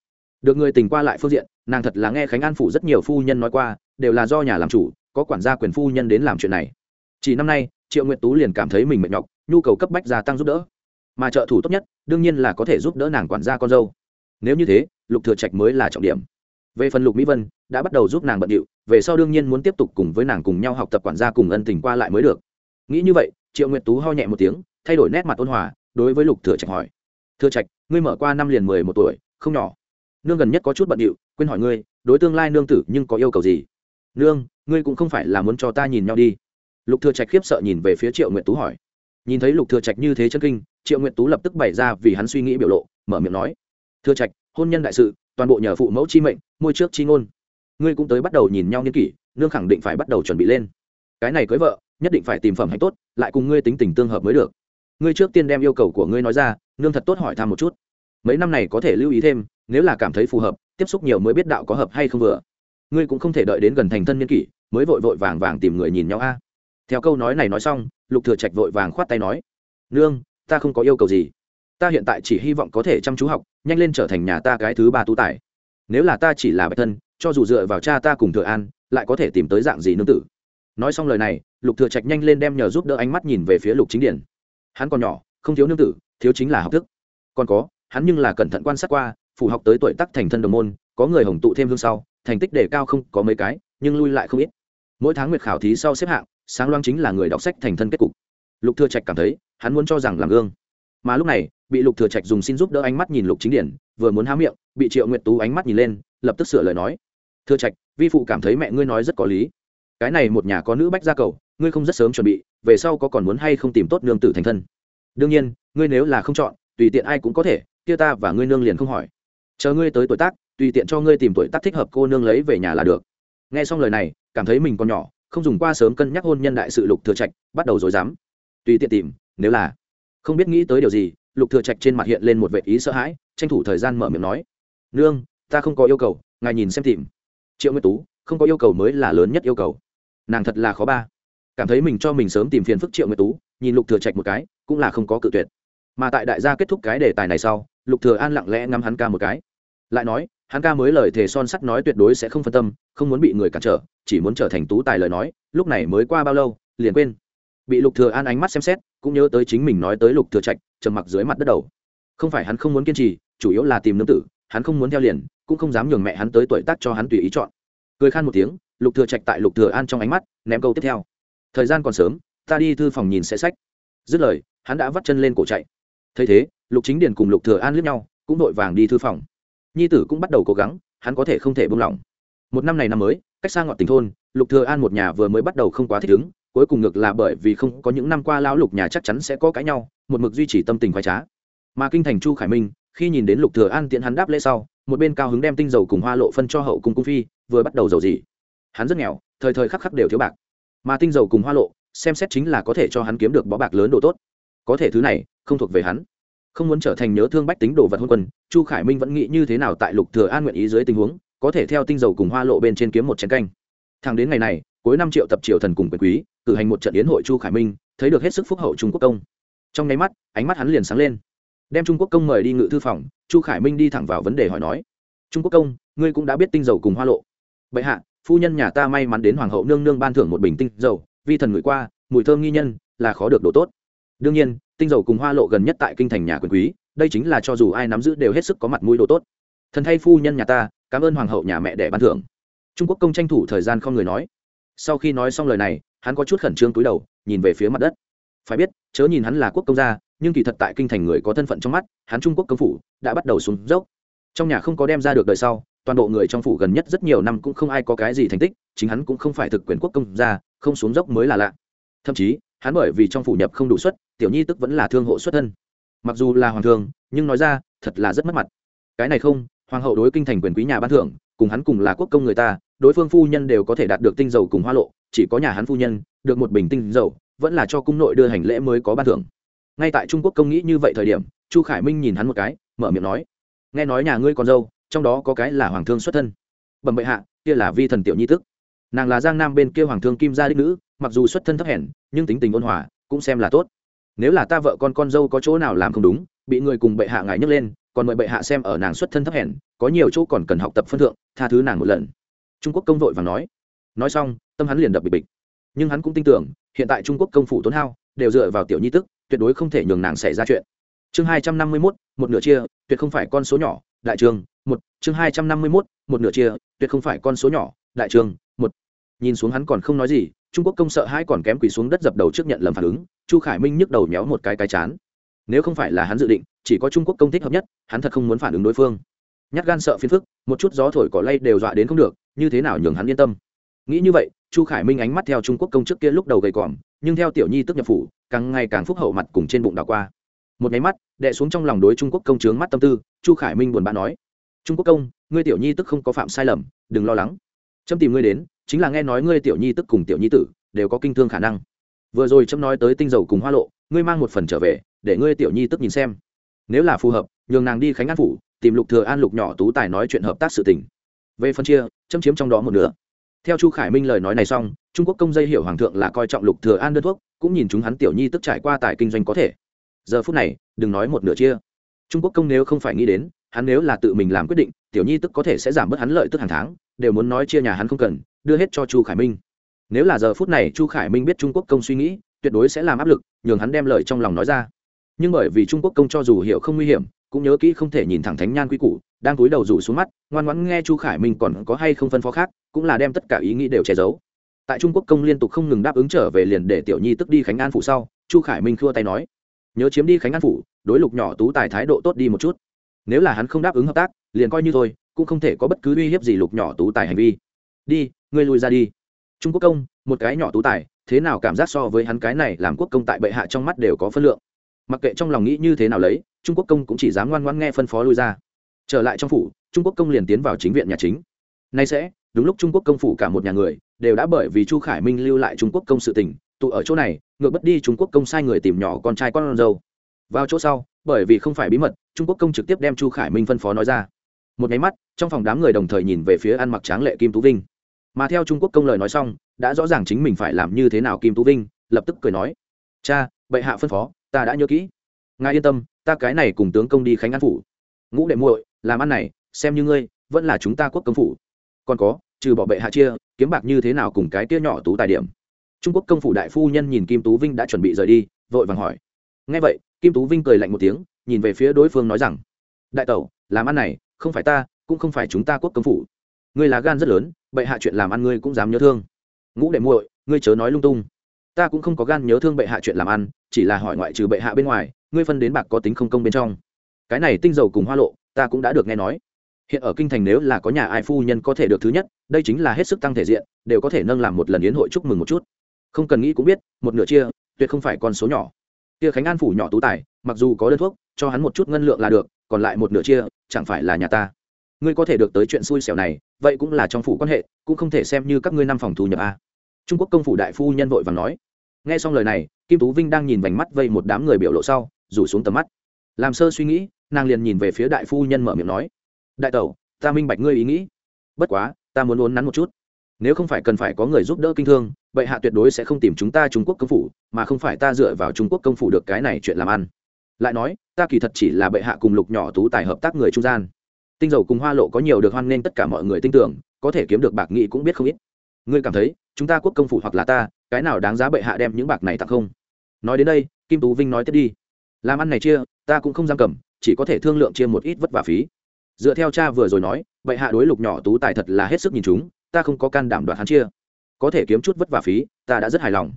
Speaker 1: Được người tình qua lại phương diện, nàng thật là nghe khánh an phủ rất nhiều phu nhân nói qua, đều là do nhà làm chủ có quản gia quyền phu nhân đến làm chuyện này. Chỉ năm nay, triệu nguyệt tú liền cảm thấy mình mệt nhọc, nhu cầu cấp bách gia tăng giúp đỡ. Mà trợ thủ tốt nhất, đương nhiên là có thể giúp đỡ nàng quản gia con dâu. Nếu như thế, lục thừa trạch mới là trọng điểm. Về phần lục mỹ vân, đã bắt đầu giúp nàng bận điệu, về sau đương nhiên muốn tiếp tục cùng với nàng cùng nhau học tập quản gia cùng ân tình qua lại mới được. Nghĩ như vậy, triệu nguyệt tú ho nhẹ một tiếng, thay đổi nét mặt ôn hòa, đối với lục thừa trạch hỏi. Thừa trạch, ngươi mở qua năm liền mười một tuổi, không nhỏ. Nương gần nhất có chút bận điệu, quên hỏi ngươi, đối tương lai nương tử nhưng có yêu cầu gì? Nương ngươi cũng không phải là muốn cho ta nhìn nhau đi. Lục thừa trạch khiếp sợ nhìn về phía triệu nguyệt tú hỏi. Nhìn thấy lục thừa trạch như thế chân kinh, triệu nguyệt tú lập tức bày ra vì hắn suy nghĩ biểu lộ, mở miệng nói. Thừa trạch, hôn nhân đại sự, toàn bộ nhờ phụ mẫu chi mệnh, môi trước chi ngôn. Ngươi cũng tới bắt đầu nhìn nhau niên kỷ, nương khẳng định phải bắt đầu chuẩn bị lên. Cái này cưới vợ, nhất định phải tìm phẩm hạnh tốt, lại cùng ngươi tính tình tương hợp mới được. Ngươi trước tiên đem yêu cầu của ngươi nói ra, nương thật tốt hỏi thăm một chút. Mấy năm này có thể lưu ý thêm, nếu là cảm thấy phù hợp, tiếp xúc nhiều mới biết đạo có hợp hay không vừa. Ngươi cũng không thể đợi đến gần thành thân niên kỷ mới vội vội vàng vàng tìm người nhìn nhau a. À. Theo câu nói này nói xong, lục thừa trạch vội vàng khoát tay nói, nương, ta không có yêu cầu gì. Ta hiện tại chỉ hy vọng có thể chăm chú học, nhanh lên trở thành nhà ta cái thứ ba tú tài. Nếu là ta chỉ là bạch thân, cho dù dựa vào cha ta cùng thừa an, lại có thể tìm tới dạng gì nương tử? Nói xong lời này, lục thừa trạch nhanh lên đem nhờ giúp đỡ ánh mắt nhìn về phía lục chính điển hắn còn nhỏ, không thiếu nương tử, thiếu chính là học thức. Còn có, hắn nhưng là cẩn thận quan sát qua, phù học tới tuổi tác thành thân đồng môn, có người hồng tụ thêm hương sau, thành tích đề cao không có mấy cái, nhưng lui lại không ít mỗi tháng nguyệt khảo thí sau xếp hạng, sáng loang chính là người đọc sách thành thân kết cục. Lục thừa trạch cảm thấy, hắn muốn cho rằng làm gương. Mà lúc này, bị lục thừa trạch dùng xin giúp đỡ ánh mắt nhìn lục chính điển, vừa muốn há miệng, bị triệu nguyệt tú ánh mắt nhìn lên, lập tức sửa lời nói. Thừa trạch, vi phụ cảm thấy mẹ ngươi nói rất có lý. Cái này một nhà có nữ bách gia cầu, ngươi không rất sớm chuẩn bị, về sau có còn muốn hay không tìm tốt nương tử thành thân? Đương nhiên, ngươi nếu là không chọn, tùy tiện ai cũng có thể, kia ta và ngươi nương liền không hỏi. Chờ ngươi tới tuổi tác, tùy tiện cho ngươi tìm tuổi tác thích hợp cô nương lấy về nhà là được nghe xong lời này, cảm thấy mình còn nhỏ, không dùng qua sớm cân nhắc hôn nhân đại sự lục thừa trạch, bắt đầu dối dám tùy tiện tìm, nếu là không biết nghĩ tới điều gì, lục thừa trạch trên mặt hiện lên một vẻ ý sợ hãi, tranh thủ thời gian mở miệng nói, nương, ta không có yêu cầu, ngài nhìn xem tìm. Triệu nguyệt tú, không có yêu cầu mới là lớn nhất yêu cầu. Nàng thật là khó ba. Cảm thấy mình cho mình sớm tìm phiền phức triệu nguyệt tú, nhìn lục thừa trạch một cái, cũng là không có cự tuyệt. Mà tại đại gia kết thúc cái đề tài này sau, lục thừa an lặng lẽ ngắm hắn ca một cái. Lại nói hắn ca mới lời thề son sắt nói tuyệt đối sẽ không phân tâm, không muốn bị người cản trở, chỉ muốn trở thành tú tài lời nói, lúc này mới qua bao lâu, liền quên. Bị lục thừa an ánh mắt xem xét, cũng nhớ tới chính mình nói tới lục thừa trạch, trầm mặc dưới mặt đất đầu. Không phải hắn không muốn kiên trì, chủ yếu là tìm nương tử, hắn không muốn theo liền, cũng không dám nhường mẹ hắn tới tuổi tác cho hắn tùy ý chọn. Cười khan một tiếng, lục thừa trạch tại lục thừa an trong ánh mắt, ném câu tiếp theo. Thời gian còn sớm, ta đi thư phòng nhìn sẽ sách. Dứt lời, hắn đã vắt chân lên cổ chạy. Thấy thế, lục chính điền cùng lục thừa an liếc nhau, cũng đội vàng đi thư phòng nhi tử cũng bắt đầu cố gắng, hắn có thể không thể buông lỏng. Một năm này năm mới, cách xa ngọn tỉnh thôn, lục thừa an một nhà vừa mới bắt đầu không quá thích ứng, cuối cùng ngược là bởi vì không có những năm qua lão lục nhà chắc chắn sẽ có cãi nhau, một mực duy trì tâm tình khoái trá. Mà kinh thành chu khải minh, khi nhìn đến lục thừa an tiện hắn đáp lễ sau, một bên cao hứng đem tinh dầu cùng hoa lộ phân cho hậu cung cung phi, vừa bắt đầu dầu gì hắn rất nghèo, thời thời khắc khắc đều thiếu bạc. Mà tinh dầu cùng hoa lộ, xem xét chính là có thể cho hắn kiếm được bó bạc lớn đồ tốt. Có thể thứ này, không thuộc về hắn không muốn trở thành nhớ thương bách tính đồ vật hôn quân, chu khải minh vẫn nghĩ như thế nào tại lục thừa an nguyện ý dưới tình huống, có thể theo tinh dầu cùng hoa lộ bên trên kiếm một chén canh. Thẳng đến ngày này, cuối năm triệu tập triều thần cùng quyền quý, cử hành một trận yến hội chu khải minh, thấy được hết sức phúc hậu trung quốc công. Trong nháy mắt, ánh mắt hắn liền sáng lên. Đem trung quốc công mời đi ngự thư phòng, chu khải minh đi thẳng vào vấn đề hỏi nói. Trung quốc công, ngươi cũng đã biết tinh dầu cùng hoa lộ. Bệ hạ, phu nhân nhà ta may mắn đến hoàng hậu nương nương ban thưởng một bình tinh dầu, vi thần ngửi qua, mùi thơm nghi nhân, là khó được đồ tốt. Đương nhiên tinh dầu cùng hoa lộ gần nhất tại kinh thành nhà quyền quý, đây chính là cho dù ai nắm giữ đều hết sức có mặt mũi đồ tốt. Thần thay phu nhân nhà ta, cảm ơn hoàng hậu nhà mẹ để ban thưởng. Trung quốc công tranh thủ thời gian không người nói. Sau khi nói xong lời này, hắn có chút khẩn trương túi đầu, nhìn về phía mặt đất. Phải biết, chớ nhìn hắn là quốc công gia, nhưng kỳ thật tại kinh thành người có thân phận trong mắt, hắn trung quốc công phủ đã bắt đầu xuống dốc. Trong nhà không có đem ra được đời sau, toàn bộ người trong phủ gần nhất rất nhiều năm cũng không ai có cái gì thành tích, chính hắn cũng không phải thực quyền quốc công gia, không xuống dốc mới là lạ. Thậm chí, hắn bởi vì trong phủ nhập không đủ suất tiểu nhi tức vẫn là thương hộ xuất thân. Mặc dù là hoàng thường, nhưng nói ra, thật là rất mất mặt. Cái này không, hoàng hậu đối kinh thành quyền quý nhà ban thưởng, cùng hắn cùng là quốc công người ta, đối phương phu nhân đều có thể đạt được tinh dầu cùng hoa lộ, chỉ có nhà hắn phu nhân, được một bình tinh dầu, vẫn là cho cung nội đưa hành lễ mới có ban thưởng. Ngay tại trung quốc công nghĩ như vậy thời điểm, chu khải minh nhìn hắn một cái, mở miệng nói, nghe nói nhà ngươi còn dâu, trong đó có cái là hoàng thương xuất thân. Bẩm bệ hạ, kia là vi thần tiểu nhi tức. Nàng là giang nam bên kia hoàng thương kim gia đích nữ, mặc dù xuất thân thấp hèn, nhưng tính tình ôn hòa, cũng xem là tốt nếu là ta vợ con con dâu có chỗ nào làm không đúng, bị người cùng bệ hạ ngài nhấc lên, còn mời bệ hạ xem ở nàng xuất thân thấp hèn, có nhiều chỗ còn cần học tập phân thượng, tha thứ nàng một lần. Trung quốc công vội và nói. Nói xong, tâm hắn liền đập bịch bịch. Nhưng hắn cũng tin tưởng, hiện tại trung quốc công phủ tốn hao, đều dựa vào tiểu nhi tức, tuyệt đối không thể nhường nàng xảy ra chuyện. Chương hai trăm năm mươi mốt, một nửa chia, tuyệt không phải con số nhỏ, đại trường, một. Chương hai trăm năm mươi mốt, một nửa chia, tuyệt không phải con số nhỏ, đại trường, một. Nhìn xuống hắn còn không nói gì trung quốc công sợ hai còn kém quỳ xuống đất dập đầu trước nhận lầm phản ứng, chu khải minh nhức đầu méo một cái cái chán. Nếu không phải là hắn dự định, chỉ có trung quốc công thích hợp nhất, hắn thật không muốn phản ứng đối phương. Nhát gan sợ phiền phức, một chút gió thổi cỏ lay đều dọa đến không được, như thế nào nhường hắn yên tâm? Nghĩ như vậy, chu khải minh ánh mắt theo trung quốc công trước kia lúc đầu gầy còm, nhưng theo tiểu nhi tức nhập phủ, càng ngày càng phúc hậu mặt cùng trên bụng đảo qua. Một máy mắt đệ xuống trong lòng đối trung quốc công trướng mắt tâm tư, chu khải minh buồn bã nói, trung quốc công, ngươi tiểu nhi tức không có phạm sai lầm, đừng lo lắng. Trâm tìm ngươi đến chính là nghe nói ngươi tiểu nhi tức cùng tiểu nhi tử đều có kinh thương khả năng. Vừa rồi trâm nói tới tinh dầu cùng hoa lộ, ngươi mang một phần trở về, để ngươi tiểu nhi tức nhìn xem. Nếu là phù hợp, nhường nàng đi khánh an phủ, tìm lục thừa an lục nhỏ tú tài nói chuyện hợp tác sự tình. Về phân chia châm chiếm trong đó một nửa. Theo chu khải minh lời nói này xong, trung quốc công dây hiểu hoàng thượng là coi trọng lục thừa an đơn thuốc, cũng nhìn chúng hắn tiểu nhi tức trải qua tài kinh doanh có thể. Giờ phút này, đừng nói một nửa chia. Trung quốc công nếu không phải nghĩ đến, hắn nếu là tự mình làm quyết định, tiểu nhi tức có thể sẽ giảm bớt hắn lợi tức hàng tháng, đều muốn nói chia nhà hắn không cần đưa hết cho chu khải minh. Nếu là giờ phút này chu khải minh biết trung quốc công suy nghĩ, tuyệt đối sẽ làm áp lực, nhường hắn đem lời trong lòng nói ra. Nhưng bởi vì trung quốc công cho dù hiểu không nguy hiểm, cũng nhớ kỹ không thể nhìn thẳng thánh nhan quy củ, đang cúi đầu rủ xuống mắt, ngoan ngoãn nghe chu khải minh còn có hay không phân phó khác, cũng là đem tất cả ý nghĩ đều che giấu. Tại trung quốc công liên tục không ngừng đáp ứng trở về liền để tiểu nhi tức đi khánh an phủ sau, chu khải minh khua tay nói, nhớ chiếm đi khánh an phủ, đối lục nhỏ tú tài thái độ tốt đi một chút. Nếu là hắn không đáp ứng hợp tác, liền coi như thôi, cũng không thể có bất cứ uy hiếp gì lục nhỏ tú tài hành vi đi, ngươi lùi ra đi. Trung quốc công, một cái nhỏ tú tài, thế nào cảm giác so với hắn cái này làm quốc công tại bệ hạ trong mắt đều có phân lượng. Mặc kệ trong lòng nghĩ như thế nào lấy, trung quốc công cũng chỉ dám ngoan ngoan nghe phân phó lui ra. Trở lại trong phủ, trung quốc công liền tiến vào chính viện nhà chính. Nay sẽ, đúng lúc trung quốc công phủ cả một nhà người, đều đã bởi vì chu khải minh lưu lại trung quốc công sự tình, tụ ở chỗ này, ngược bất đi trung quốc công sai người tìm nhỏ con trai con dâu. Vào chỗ sau, bởi vì không phải bí mật, trung quốc công trực tiếp đem chu khải minh phân phó nói ra một nháy mắt, trong phòng đám người đồng thời nhìn về phía ăn mặc tráng lệ kim tú vinh. Mà theo trung quốc công lời nói xong, đã rõ ràng chính mình phải làm như thế nào kim tú vinh, lập tức cười nói, cha, bệ hạ phân phó, ta đã nhớ kỹ. Ngài yên tâm, ta cái này cùng tướng công đi khánh an phủ. Ngũ đệ muội, làm ăn này, xem như ngươi, vẫn là chúng ta quốc công phủ. Còn có, trừ bỏ bệ hạ chia, kiếm bạc như thế nào cùng cái tia nhỏ tú tài điểm? Trung quốc công phủ đại phu nhân nhìn kim tú vinh đã chuẩn bị rời đi, vội vàng hỏi. Ngay vậy, kim tú vinh cười lạnh một tiếng, nhìn về phía đối phương nói rằng, đại tẩu, làm ăn này không phải ta, cũng không phải chúng ta quốc công phủ. Ngươi là gan rất lớn, bệ hạ chuyện làm ăn ngươi cũng dám nhớ thương. Ngũ đệ muội, ngươi chớ nói lung tung. Ta cũng không có gan nhớ thương bệ hạ chuyện làm ăn, chỉ là hỏi ngoại trừ bệ hạ bên ngoài, ngươi phân đến bạc có tính không công bên trong. Cái này tinh dầu cùng hoa lộ, ta cũng đã được nghe nói. Hiện ở kinh thành nếu là có nhà ai phu nhân có thể được thứ nhất, đây chính là hết sức tăng thể diện, đều có thể nâng làm một lần yến hội chúc mừng một chút. Không cần nghĩ cũng biết, một nửa chia, tuyệt không phải con số nhỏ. Kia khánh an phủ nhỏ tú tài, mặc dù có đơn thuốc, cho hắn một chút ngân lượng là được còn lại một nửa chia, chẳng phải là nhà ta. Ngươi có thể được tới chuyện xui xẻo này, vậy cũng là trong phủ quan hệ, cũng không thể xem như các ngươi năm phòng thu nhập a. Trung quốc công phủ đại phu nhân vội và nói. Nghe xong lời này, kim tú vinh đang nhìn vành mắt vây một đám người biểu lộ sau, rủ xuống tầm mắt. Làm sơ suy nghĩ, nàng liền nhìn về phía đại phu nhân mở miệng nói. Đại tẩu, ta minh bạch ngươi ý nghĩ. Bất quá, ta muốn uốn nắn một chút. Nếu không phải cần phải có người giúp đỡ kinh thương, bệ hạ tuyệt đối sẽ không tìm chúng ta trung quốc công phủ, mà không phải ta dựa vào trung quốc công phủ được cái này chuyện làm ăn lại nói, ta kỳ thật chỉ là bệ hạ cùng lục nhỏ tú tài hợp tác người trung gian. Tinh dầu cùng hoa lộ có nhiều được hoan nghênh tất cả mọi người tin tưởng, có thể kiếm được bạc nghị cũng biết không ít. Ngươi cảm thấy, chúng ta quốc công phủ hoặc là ta, cái nào đáng giá bệ hạ đem những bạc này tặng không? Nói đến đây, kim tú vinh nói tiếp đi. Làm ăn này chia, ta cũng không giam cầm, chỉ có thể thương lượng chia một ít vất vả phí. Dựa theo cha vừa rồi nói, bệ hạ đối lục nhỏ tú tài thật là hết sức nhìn chúng, ta không có can đảm đoạt hắn chia. Có thể kiếm chút vất vả phí, ta đã rất hài lòng.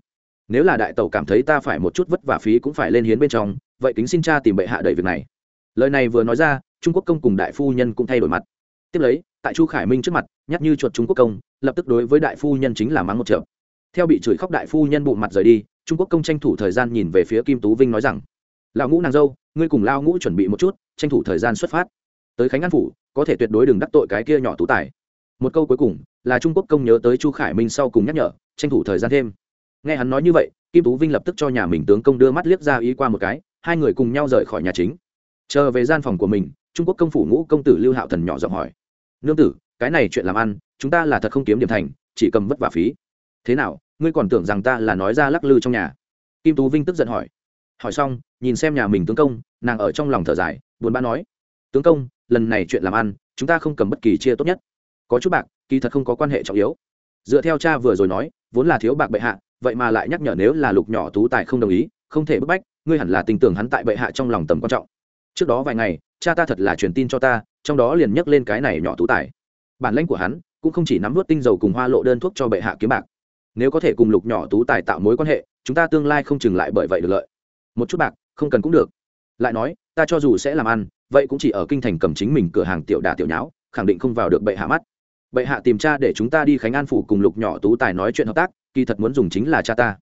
Speaker 1: Nếu là đại tẩu cảm thấy ta phải một chút vất vả phí cũng phải lên hiến bên trong vậy kính xin cha tìm bệ hạ đẩy việc này. Lời này vừa nói ra, trung quốc công cùng đại phu nhân cũng thay đổi mặt. Tiếp lấy, tại chu khải minh trước mặt, nhắc như chuột trung quốc công, lập tức đối với đại phu nhân chính là mắng một trợ theo bị chửi khóc đại phu nhân bụng mặt rời đi, trung quốc công tranh thủ thời gian nhìn về phía kim tú vinh nói rằng, lão ngũ nàng dâu, ngươi cùng lao ngũ chuẩn bị một chút, tranh thủ thời gian xuất phát. Tới khánh an phủ, có thể tuyệt đối đừng đắc tội cái kia nhỏ tú tài. Một câu cuối cùng, là trung quốc công nhớ tới chu khải minh sau cùng nhắc nhở, tranh thủ thời gian thêm. Nghe hắn nói như vậy, kim tú vinh lập tức cho nhà mình tướng công đưa mắt liếc ra ý qua một cái hai người cùng nhau rời khỏi nhà chính. Chờ về gian phòng của mình, trung quốc công phủ ngũ công tử lưu hạo thần nhỏ giọng hỏi, nương tử, cái này chuyện làm ăn, chúng ta là thật không kiếm điểm thành, chỉ cầm vất vả phí. Thế nào, ngươi còn tưởng rằng ta là nói ra lắc lư trong nhà? Kim tú vinh tức giận hỏi. Hỏi xong, nhìn xem nhà mình tướng công, nàng ở trong lòng thở dài, buồn bã nói, tướng công, lần này chuyện làm ăn, chúng ta không cầm bất kỳ chia tốt nhất. Có chút bạc, kỳ thật không có quan hệ trọng yếu. Dựa theo cha vừa rồi nói, vốn là thiếu bạc bệ hạ, vậy mà lại nhắc nhở nếu là lục nhỏ tú tài không đồng ý không thể bức bách, ngươi hẳn là tin tưởng hắn tại bệ hạ trong lòng tầm quan trọng. Trước đó vài ngày, cha ta thật là truyền tin cho ta, trong đó liền nhắc lên cái này nhỏ tú tài. Bản lãnh của hắn cũng không chỉ nắm vớt tinh dầu cùng hoa lộ đơn thuốc cho bệ hạ kiếm bạc. Nếu có thể cùng lục nhỏ tú tài tạo mối quan hệ, chúng ta tương lai không chừng lại bởi vậy được lợi. Một chút bạc, không cần cũng được. Lại nói, ta cho dù sẽ làm ăn, vậy cũng chỉ ở kinh thành cầm chính mình cửa hàng tiểu đà tiểu nháo, khẳng định không vào được bệ hạ mắt. Bệ hạ tìm cha để chúng ta đi khánh an phủ cùng lục nhỏ tú tài nói chuyện hợp tác, kỳ thật muốn dùng chính là cha ta.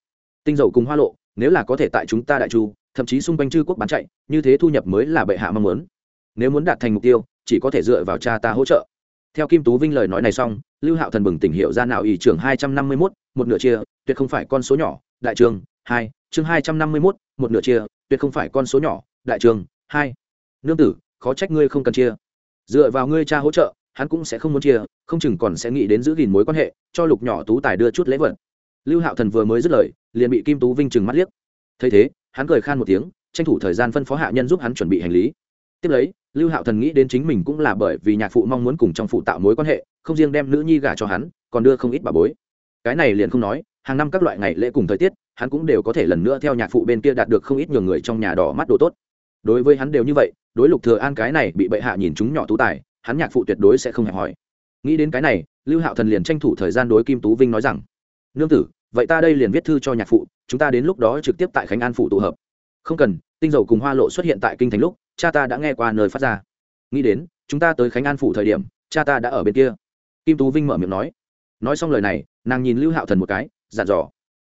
Speaker 1: Tinh dầu cùng hoa lộ nếu là có thể tại chúng ta đại chu, thậm chí xung quanh chư quốc bán chạy, như thế thu nhập mới là bệ hạ mong muốn. Nếu muốn đạt thành mục tiêu, chỉ có thể dựa vào cha ta hỗ trợ. Theo kim tú vinh lời nói này xong, lưu hạo thần bừng tỉnh hiệu ra nào ỷ trưởng hai trăm năm mươi mốt, một nửa chia, tuyệt không phải con số nhỏ, đại trường, hai, chương hai trăm năm mươi mốt, một nửa chia, tuyệt không phải con số nhỏ, đại trường, hai. Nương tử, khó trách ngươi không cần chia. Dựa vào ngươi cha hỗ trợ, hắn cũng sẽ không muốn chia, không chừng còn sẽ nghĩ đến giữ gìn mối quan hệ, cho lục nhỏ tú tài đưa chút lễ vật lưu hạo thần vừa mới dứt lời, liền bị kim tú vinh trừng mắt liếc. Thấy thế, hắn cười khan một tiếng, tranh thủ thời gian phân phó hạ nhân giúp hắn chuẩn bị hành lý. Tiếp lấy, lưu hạo thần nghĩ đến chính mình cũng là bởi vì nhạc phụ mong muốn cùng trong phụ tạo mối quan hệ, không riêng đem nữ nhi gả cho hắn, còn đưa không ít bà bối. Cái này liền không nói, hàng năm các loại ngày lễ cùng thời tiết, hắn cũng đều có thể lần nữa theo nhạc phụ bên kia đạt được không ít nhường người trong nhà đỏ mắt đồ tốt. Đối với hắn đều như vậy, đối lục thừa an cái này bị bệ hạ nhìn chúng nhỏ tú tài, hắn nhạc phụ tuyệt đối sẽ không hẹp hỏi nghĩ đến cái này, lưu hạo thần liền tranh thủ thời gian đối kim tú vinh nói rằng nương tử, vậy ta đây liền viết thư cho nhạc phụ, chúng ta đến lúc đó trực tiếp tại khánh an phụ tụ hợp. Không cần, tinh dầu cùng hoa lộ xuất hiện tại kinh thành lúc, cha ta đã nghe qua nơi phát ra. Nghĩ đến, chúng ta tới khánh an phủ thời điểm, cha ta đã ở bên kia. Kim tú vinh mở miệng nói. Nói xong lời này, nàng nhìn lưu hạo thần một cái, dặn dò.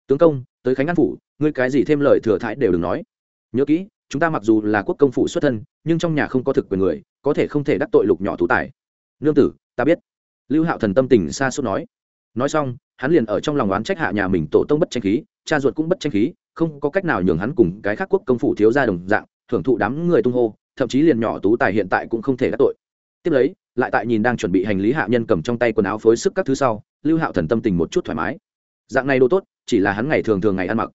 Speaker 1: Tướng công, tới khánh an phủ, ngươi cái gì thêm lời thừa thãi đều đừng nói. Nhớ kỹ, chúng ta mặc dù là quốc công phủ xuất thân, nhưng trong nhà không có thực quyền người, có thể không thể đắc tội lục nhỏ tú tài. Nương tử, ta biết. Lưu hạo thần tâm tình xa suốt nói. Nói xong hắn liền ở trong lòng oán trách hạ nhà mình tổ tông bất tranh khí, cha ruột cũng bất tranh khí, không có cách nào nhường hắn cùng cái khác quốc công phủ thiếu ra đồng dạng, thưởng thụ đám người tung hô, thậm chí liền nhỏ tú tài hiện tại cũng không thể đắc tội. Tiếp lấy, lại tại nhìn đang chuẩn bị hành lý hạ nhân cầm trong tay quần áo phối sức các thứ sau, lưu hạo thần tâm tình một chút thoải mái. Dạng này đồ tốt, chỉ là hắn ngày thường thường ngày ăn mặc.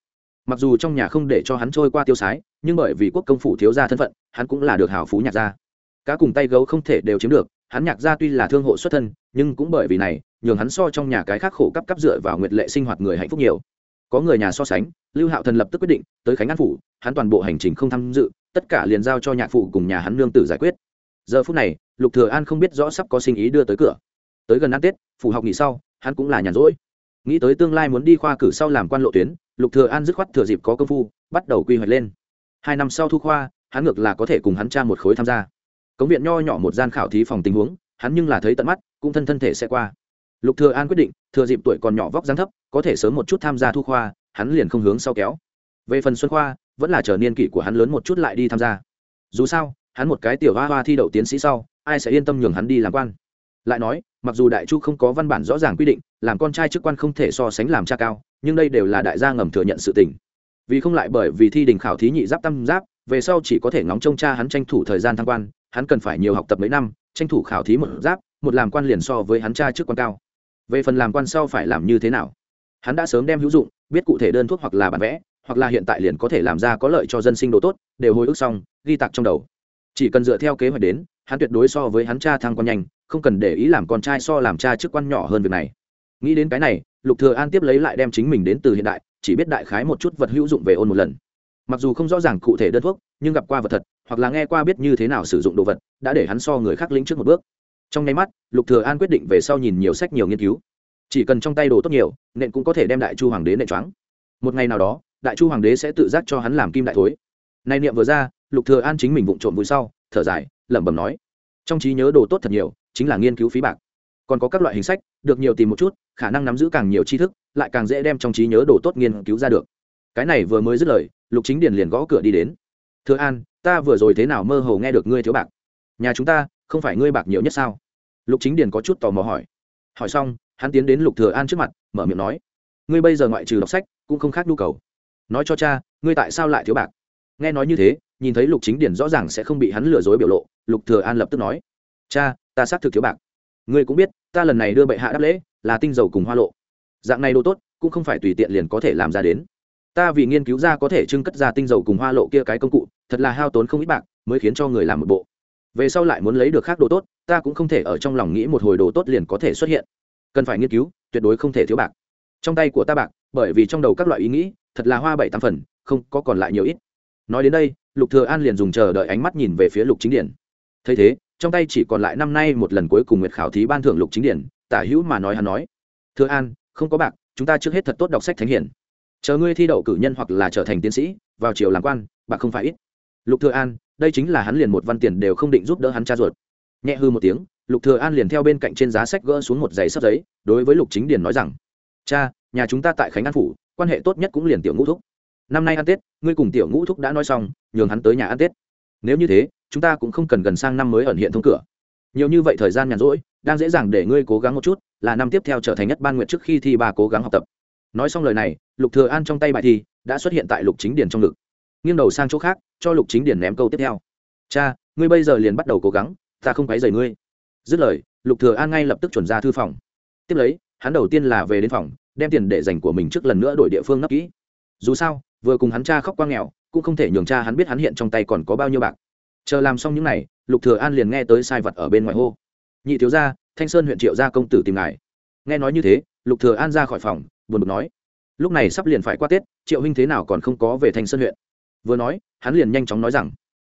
Speaker 1: Mặc dù trong nhà không để cho hắn trôi qua tiêu sái, nhưng bởi vì quốc công phủ thiếu gia thân phận, hắn cũng là được hào phú nhạc gia cá cùng tay gấu không thể đều chiếm được hắn nhạc gia tuy là thương hộ xuất thân, nhưng cũng bởi vì này, nhường hắn so trong nhà cái khác khổ cấp cấp dựa vào nguyệt lệ sinh hoạt người hạnh phúc nhiều. Có người nhà so sánh, lưu hạo thần lập tức quyết định, tới khánh an phủ, hắn toàn bộ hành trình không tham dự, tất cả liền giao cho nhạc phụ cùng nhà hắn nương tử giải quyết. Giờ phút này, lục thừa an không biết rõ sắp có sinh ý đưa tới cửa. Tới gần ăn tết, phủ học nghỉ sau, hắn cũng là nhàn rỗi. Nghĩ tới tương lai muốn đi khoa cử sau làm quan lộ tuyến, lục thừa an dứt khoát thừa dịp có công phu, bắt đầu quy hoạch lên. Hai năm sau thu khoa, hắn ngược là có thể cùng hắn cha một khối tham gia cống viện nho nhỏ một gian khảo thí phòng tình huống, hắn nhưng là thấy tận mắt, cũng thân thân thể sẽ qua. Lục thừa an quyết định, thừa dịp tuổi còn nhỏ vóc dáng thấp, có thể sớm một chút tham gia thu khoa, hắn liền không hướng sau kéo. Về phần xuân khoa, vẫn là chờ niên kỷ của hắn lớn một chút lại đi tham gia. Dù sao, hắn một cái tiểu hoa hoa thi đậu tiến sĩ sau, ai sẽ yên tâm nhường hắn đi làm quan? Lại nói, mặc dù đại chu không có văn bản rõ ràng quy định, làm con trai chức quan không thể so sánh làm cha cao, nhưng đây đều là đại gia ngầm thừa nhận sự tình. Vì không lại bởi vì thi đình khảo thí nhị giáp tam giáp, về sau chỉ có thể ngóng trông cha hắn tranh thủ thời gian thăng quan hắn cần phải nhiều học tập mấy năm, tranh thủ khảo thí một giáp, một làm quan liền so với hắn cha trước quan cao. Về phần làm quan sau phải làm như thế nào? Hắn đã sớm đem hữu dụng, biết cụ thể đơn thuốc hoặc là bản vẽ, hoặc là hiện tại liền có thể làm ra có lợi cho dân sinh đồ tốt, đều hồi ức xong, ghi tặc trong đầu. Chỉ cần dựa theo kế hoạch đến, hắn tuyệt đối so với hắn cha thăng quan nhanh, không cần để ý làm con trai so làm cha chức quan nhỏ hơn việc này. Nghĩ đến cái này, lục thừa an tiếp lấy lại đem chính mình đến từ hiện đại, chỉ biết đại khái một chút vật hữu dụng về ôn một lần mặc dù không rõ ràng cụ thể đơn thuốc, nhưng gặp qua vật thật, hoặc là nghe qua biết như thế nào sử dụng đồ vật, đã để hắn so người khác lĩnh trước một bước. Trong nháy mắt, lục thừa an quyết định về sau nhìn nhiều sách, nhiều nghiên cứu. Chỉ cần trong tay đồ tốt nhiều, nện cũng có thể đem đại chu hoàng đế nện choáng. Một ngày nào đó, đại chu hoàng đế sẽ tự giác cho hắn làm kim đại thối. Nay niệm vừa ra, lục thừa an chính mình vụng trộm vui sau, thở dài, lẩm bẩm nói, trong trí nhớ đồ tốt thật nhiều, chính là nghiên cứu phí bạc. Còn có các loại hình sách, được nhiều tìm một chút, khả năng nắm giữ càng nhiều tri thức, lại càng dễ đem trong trí nhớ đồ tốt nghiên cứu ra được cái này vừa mới dứt lời, lục chính điền liền gõ cửa đi đến. Thưa an, ta vừa rồi thế nào mơ hồ nghe được ngươi thiếu bạc. Nhà chúng ta, không phải ngươi bạc nhiều nhất sao? Lục chính điền có chút tò mò hỏi. Hỏi xong, hắn tiến đến lục thừa an trước mặt, mở miệng nói, ngươi bây giờ ngoại trừ đọc sách, cũng không khác nhu cầu. Nói cho cha, ngươi tại sao lại thiếu bạc? Nghe nói như thế, nhìn thấy lục chính điển rõ ràng sẽ không bị hắn lừa dối biểu lộ, lục thừa an lập tức nói, cha, ta xác thực thiếu bạc. Ngươi cũng biết, ta lần này đưa bệ hạ đáp lễ, là tinh dầu cùng hoa lộ. Dạng này đồ tốt, cũng không phải tùy tiện liền có thể làm ra đến ta vì nghiên cứu ra có thể trưng cất ra tinh dầu cùng hoa lộ kia cái công cụ, thật là hao tốn không ít bạc, mới khiến cho người làm một bộ. Về sau lại muốn lấy được khác đồ tốt, ta cũng không thể ở trong lòng nghĩ một hồi đồ tốt liền có thể xuất hiện. Cần phải nghiên cứu, tuyệt đối không thể thiếu bạc. Trong tay của ta bạc, bởi vì trong đầu các loại ý nghĩ, thật là hoa bảy tam phần, không có còn lại nhiều ít. Nói đến đây, lục thừa an liền dùng chờ đợi ánh mắt nhìn về phía lục chính điển. Thấy thế, trong tay chỉ còn lại năm nay một lần cuối cùng nguyệt khảo thí ban thưởng lục chính điển, tả hữu mà nói hắn nói, thừa an, không có bạc, chúng ta trước hết thật tốt đọc sách thánh hiển chờ ngươi thi đậu cử nhân hoặc là trở thành tiến sĩ, vào triều làm quan, bạc không phải ít. Lục thừa an, đây chính là hắn liền một văn tiền đều không định giúp đỡ hắn cha ruột. Nhẹ hư một tiếng, lục thừa an liền theo bên cạnh trên giá sách gỡ xuống một giày sắp giấy, đối với lục chính điền nói rằng, cha, nhà chúng ta tại khánh an phủ, quan hệ tốt nhất cũng liền tiểu ngũ thúc. Năm nay ăn tết, ngươi cùng tiểu ngũ thúc đã nói xong, nhường hắn tới nhà ăn tết. Nếu như thế, chúng ta cũng không cần gần sang năm mới ẩn hiện thông cửa. Nhiều như vậy thời gian nhàn rỗi, đang dễ dàng để ngươi cố gắng một chút, là năm tiếp theo trở thành nhất ban nguyện trước khi thi ba cố gắng học tập nói xong lời này, lục thừa an trong tay bài thi đã xuất hiện tại lục chính điền trong ngực. Nghiêng đầu sang chỗ khác, cho lục chính điền ném câu tiếp theo. Cha, ngươi bây giờ liền bắt đầu cố gắng, ta không quấy rầy ngươi. Dứt lời, lục thừa an ngay lập tức chuẩn ra thư phòng. Tiếp lấy, hắn đầu tiên là về đến phòng, đem tiền để dành của mình trước lần nữa đổi địa phương nấp kỹ. Dù sao, vừa cùng hắn cha khóc qua nghèo, cũng không thể nhường cha hắn biết hắn hiện trong tay còn có bao nhiêu bạc. Chờ làm xong những này, lục thừa an liền nghe tới sai vật ở bên ngoài hô. Nhị thiếu gia, thanh sơn huyện triệu gia công tử tìm ngài. Nghe nói như thế, lục thừa an ra khỏi phòng buồn bực nói, lúc này sắp liền phải qua tết, triệu huynh thế nào còn không có về thanh sơn huyện? Vừa nói, hắn liền nhanh chóng nói rằng,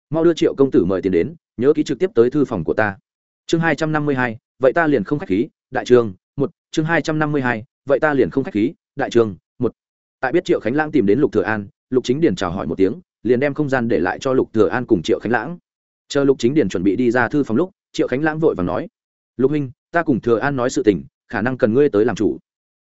Speaker 1: mau đưa triệu công tử mời tiền đến, nhớ ký trực tiếp tới thư phòng của ta. Chương hai trăm năm mươi hai, vậy ta liền không khách khí, đại trường, một, chương hai trăm năm mươi hai, vậy ta liền không khách khí, đại trường, một. Tại biết triệu khánh lãng tìm đến lục thừa an, lục chính điền chào hỏi một tiếng, liền đem không gian để lại cho lục thừa an cùng triệu khánh lãng. Chờ lục chính điền chuẩn bị đi ra thư phòng lúc, triệu khánh lãng vội vàng nói, lục huynh, ta cùng thừa an nói sự tình, khả năng cần ngươi tới làm chủ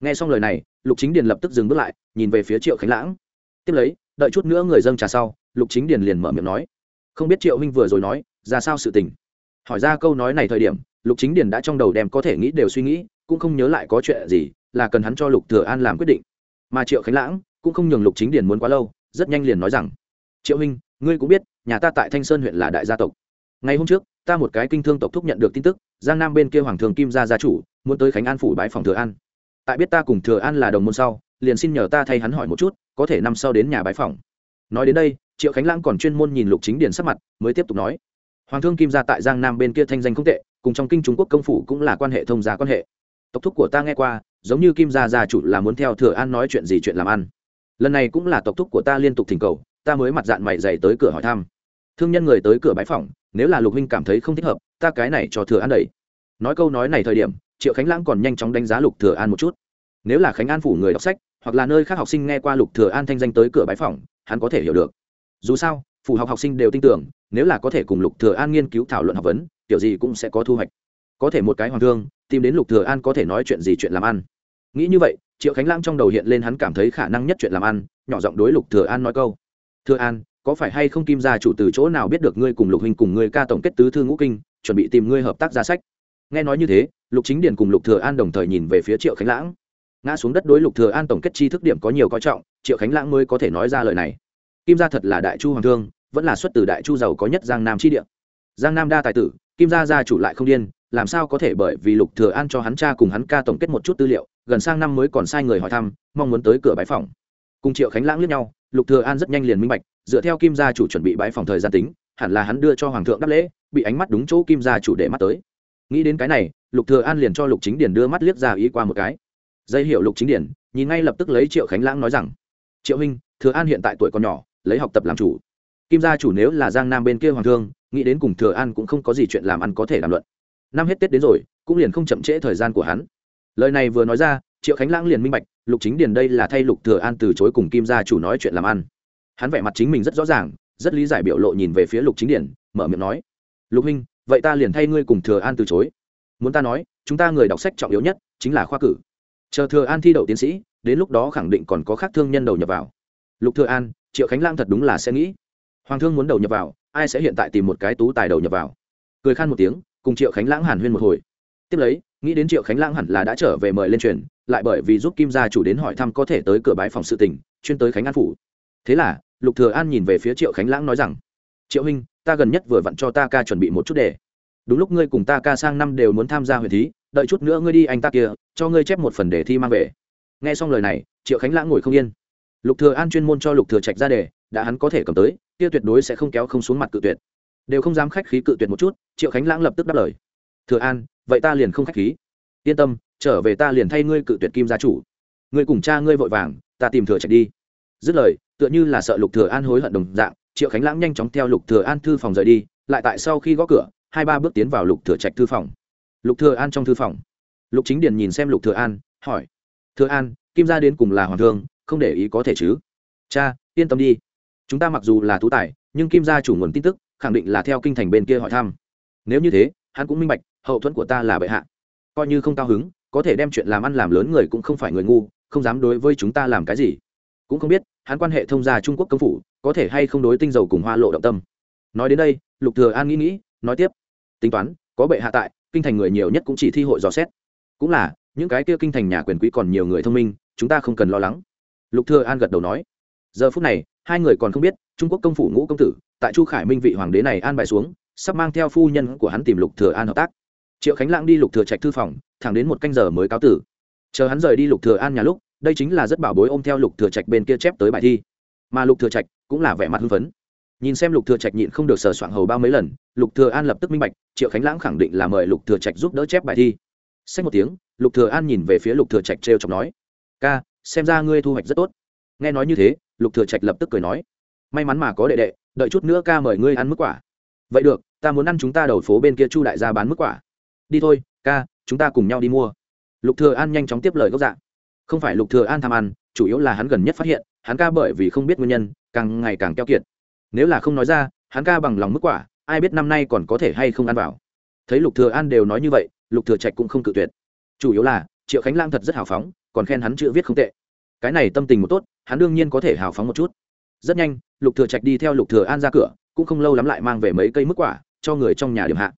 Speaker 1: nghe xong lời này, lục chính điền lập tức dừng bước lại, nhìn về phía triệu khánh lãng. Tiếp lấy, đợi chút nữa người dâng trà sau, lục chính điền liền mở miệng nói. Không biết triệu huynh vừa rồi nói, ra sao sự tình? Hỏi ra câu nói này thời điểm, lục chính điền đã trong đầu đem có thể nghĩ đều suy nghĩ, cũng không nhớ lại có chuyện gì, là cần hắn cho lục thừa an làm quyết định. Mà triệu khánh lãng cũng không nhường lục chính điền muốn quá lâu, rất nhanh liền nói rằng, triệu huynh, ngươi cũng biết, nhà ta tại thanh sơn huyện là đại gia tộc. Ngày hôm trước, ta một cái kinh thương tộc thúc nhận được tin tức, giang nam bên kia hoàng thường kim gia gia chủ, muốn tới khánh an phủ bái phòng thừa an tại biết ta cùng thừa an là đồng môn sau, liền xin nhờ ta thay hắn hỏi một chút, có thể năm sau đến nhà bãi phòng nói đến đây, triệu khánh lãng còn chuyên môn nhìn lục chính điền sắc mặt, mới tiếp tục nói. Hoàng thương kim gia tại giang nam bên kia thanh danh không tệ, cùng trong kinh trung quốc công phủ cũng là quan hệ thông gia quan hệ. Tộc thúc của ta nghe qua, giống như kim gia gia chủ là muốn theo thừa an nói chuyện gì chuyện làm ăn. Lần này cũng là tộc thúc của ta liên tục thỉnh cầu, ta mới mặt dạng mày dày tới cửa hỏi thăm. Thương nhân người tới cửa bãi phòng nếu là lục huynh cảm thấy không thích hợp, ta cái này cho thừa an đẩy. Nói câu nói này thời điểm triệu khánh lãng còn nhanh chóng đánh giá lục thừa an một chút. Nếu là khánh an phủ người đọc sách, hoặc là nơi khác học sinh nghe qua lục thừa an thanh danh tới cửa bái phòng hắn có thể hiểu được. Dù sao, phủ học học sinh đều tin tưởng, nếu là có thể cùng lục thừa an nghiên cứu thảo luận học vấn, kiểu gì cũng sẽ có thu hoạch. Có thể một cái hoàng thương, tìm đến lục thừa an có thể nói chuyện gì chuyện làm ăn. Nghĩ như vậy, triệu khánh lãng trong đầu hiện lên hắn cảm thấy khả năng nhất chuyện làm ăn, nhỏ giọng đối lục thừa an nói câu. Thừa an, có phải hay không kim gia chủ từ chỗ nào biết được ngươi cùng lục huynh cùng ngươi ca tổng kết tứ thư ngũ kinh, chuẩn bị tìm ngươi hợp tác ra sách? Nghe nói như thế, lục chính điền cùng lục thừa an đồng thời nhìn về phía triệu khánh lãng. Ngã xuống đất đối lục thừa an tổng kết chi thức điểm có nhiều coi trọng, triệu khánh lãng mới có thể nói ra lời này. Kim gia thật là đại chu hoàng thương, vẫn là xuất từ đại chu giàu có nhất giang nam chi địa. Giang nam đa tài tử, kim gia gia chủ lại không điên, làm sao có thể bởi vì lục thừa an cho hắn cha cùng hắn ca tổng kết một chút tư liệu, gần sang năm mới còn sai người hỏi thăm, mong muốn tới cửa bãi phòng cùng triệu khánh lãng liếc nhau, lục thừa an rất nhanh liền minh bạch, dựa theo kim gia chủ chuẩn bị bãi phòng thời gian tính, hẳn là hắn đưa cho hoàng thượng đáp lễ, bị ánh mắt đúng chỗ kim gia chủ để mắt tới nghĩ đến cái này, lục thừa an liền cho lục chính điển đưa mắt liếc ra ý qua một cái. Dây hiệu lục chính điển nhìn ngay lập tức lấy triệu khánh lãng nói rằng, triệu huynh, thừa an hiện tại tuổi còn nhỏ, lấy học tập làm chủ. Kim gia chủ nếu là giang nam bên kia hoàng thương, nghĩ đến cùng thừa an cũng không có gì chuyện làm ăn có thể làm luận. Năm hết tết đến rồi, cũng liền không chậm trễ thời gian của hắn. Lời này vừa nói ra, triệu khánh lãng liền minh bạch, lục chính điền đây là thay lục thừa an từ chối cùng kim gia chủ nói chuyện làm ăn. Hắn vẻ mặt chính mình rất rõ ràng, rất lý giải biểu lộ nhìn về phía lục chính điền, mở miệng nói, lục huynh vậy ta liền thay ngươi cùng thừa an từ chối. Muốn ta nói, chúng ta người đọc sách trọng yếu nhất chính là khoa cử. Chờ thừa an thi đậu tiến sĩ, đến lúc đó khẳng định còn có khác thương nhân đầu nhập vào. Lục thừa an, triệu khánh lang thật đúng là sẽ nghĩ. Hoàng thương muốn đầu nhập vào, ai sẽ hiện tại tìm một cái tú tài đầu nhập vào? Cười khan một tiếng, cùng triệu khánh lãng hàn huyên một hồi. Tiếp lấy, nghĩ đến triệu khánh lãng hẳn là đã trở về mời lên truyền, lại bởi vì giúp kim gia chủ đến hỏi thăm có thể tới cửa bãi phòng sự tình, chuyên tới khánh an phủ. Thế là, lục thừa an nhìn về phía triệu khánh lãng nói rằng, triệu huynh ta gần nhất vừa vặn cho ta ca chuẩn bị một chút để đúng lúc ngươi cùng ta ca sang năm đều muốn tham gia huyền thí, đợi chút nữa ngươi đi anh ta kia, cho ngươi chép một phần đề thi mang về. Nghe xong lời này, triệu khánh lãng ngồi không yên. Lục thừa an chuyên môn cho lục thừa trạch ra đề, đã hắn có thể cầm tới, kia tuyệt đối sẽ không kéo không xuống mặt cự tuyệt. Đều không dám khách khí cự tuyệt một chút, triệu khánh lãng lập tức đáp lời. Thừa an, vậy ta liền không khách khí. Yên tâm, trở về ta liền thay ngươi cự tuyệt kim gia chủ. Ngươi cùng cha ngươi vội vàng, ta tìm thừa trạch đi. Dứt lời, tựa như là sợ lục thừa an hối hận đồng dạng triệu khánh lãng nhanh chóng theo lục thừa an thư phòng rời đi, lại tại sau khi gõ cửa, hai ba bước tiến vào lục thừa trạch thư phòng. Lục thừa an trong thư phòng. Lục chính điền nhìn xem lục thừa an, hỏi, thừa an, kim gia đến cùng là hoàng thương không để ý có thể chứ? Cha, yên tâm đi. Chúng ta mặc dù là tú tài, nhưng kim gia chủ nguồn tin tức, khẳng định là theo kinh thành bên kia hỏi thăm. Nếu như thế, hắn cũng minh bạch, hậu thuẫn của ta là bệ hạ. Coi như không cao hứng, có thể đem chuyện làm ăn làm lớn người cũng không phải người ngu, không dám đối với chúng ta làm cái gì. Cũng không biết hắn quan hệ thông gia trung quốc công phủ, có thể hay không đối tinh dầu cùng hoa lộ động tâm. Nói đến đây, lục thừa an nghĩ nghĩ, nói tiếp. Tính toán, có bệ hạ tại, kinh thành người nhiều nhất cũng chỉ thi hội dò xét. Cũng là, những cái kia kinh thành nhà quyền quý còn nhiều người thông minh, chúng ta không cần lo lắng. Lục thừa an gật đầu nói. Giờ phút này, hai người còn không biết, trung quốc công phủ ngũ công tử, tại chu khải minh vị hoàng đế này an bài xuống, sắp mang theo phu nhân của hắn tìm lục thừa an hợp tác. Triệu khánh lãng đi lục thừa trạch thư phòng, thẳng đến một canh giờ mới cáo tử. Chờ hắn rời đi lục thừa an nhà lúc đây chính là rất bảo bối ôm theo lục thừa trạch bên kia chép tới bài thi. Mà lục thừa trạch cũng là vẻ mặt hưng phấn. Nhìn xem lục thừa trạch nhịn không được sờ soạng hầu bao mấy lần, lục thừa an lập tức minh bạch, triệu khánh lãng khẳng định là mời lục thừa trạch giúp đỡ chép bài thi. Xét một tiếng, lục thừa an nhìn về phía lục thừa trạch treo chọc nói, ca, xem ra ngươi thu hoạch rất tốt. Nghe nói như thế, lục thừa trạch lập tức cười nói, may mắn mà có đệ đệ, đợi chút nữa ca mời ngươi ăn mức quả. Vậy được, ta muốn ăn chúng ta đầu phố bên kia chu đại gia bán mức quả. Đi thôi, ca, chúng ta cùng nhau đi mua. Lục thừa an nhanh chóng tiếp lời gốc dạng không phải lục thừa an tham ăn, chủ yếu là hắn gần nhất phát hiện, hắn ca bởi vì không biết nguyên nhân, càng ngày càng keo kiệt. Nếu là không nói ra, hắn ca bằng lòng mức quả, ai biết năm nay còn có thể hay không ăn vào. Thấy lục thừa an đều nói như vậy, lục thừa trạch cũng không cự tuyệt. Chủ yếu là, triệu khánh lang thật rất hào phóng, còn khen hắn chữ viết không tệ. Cái này tâm tình một tốt, hắn đương nhiên có thể hào phóng một chút. Rất nhanh, lục thừa trạch đi theo lục thừa an ra cửa, cũng không lâu lắm lại mang về mấy cây mức quả, cho người trong nhà điểm hạ.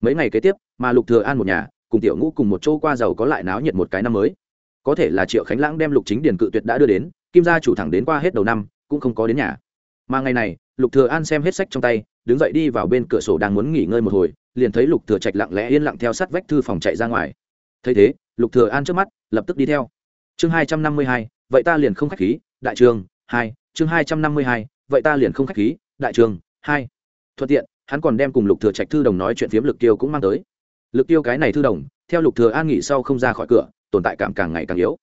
Speaker 1: Mấy ngày kế tiếp, mà lục thừa an một nhà, cùng tiểu ngũ cùng một chỗ qua giàu có lại náo nhiệt một cái năm mới có thể là triệu khánh lãng đem lục chính điền cự tuyệt đã đưa đến, kim gia chủ thẳng đến qua hết đầu năm, cũng không có đến nhà. Mà ngày này, lục thừa an xem hết sách trong tay, đứng dậy đi vào bên cửa sổ đang muốn nghỉ ngơi một hồi, liền thấy lục thừa trạch lặng lẽ yên lặng theo sát vách thư phòng chạy ra ngoài. Thấy thế, lục thừa an trước mắt, lập tức đi theo. Chương hai trăm năm mươi hai, vậy ta liền không khách khí, đại trường, hai, chương hai trăm năm mươi hai, vậy ta liền không khách khí, đại trường, hai. Thuận tiện, hắn còn đem cùng lục thừa trạch thư đồng nói chuyện phiếm lực tiêu cũng mang tới. Lực tiêu cái này thư đồng, theo lục thừa an nghỉ sau không ra khỏi cửa tồn tại cảm càng ngày càng yếu.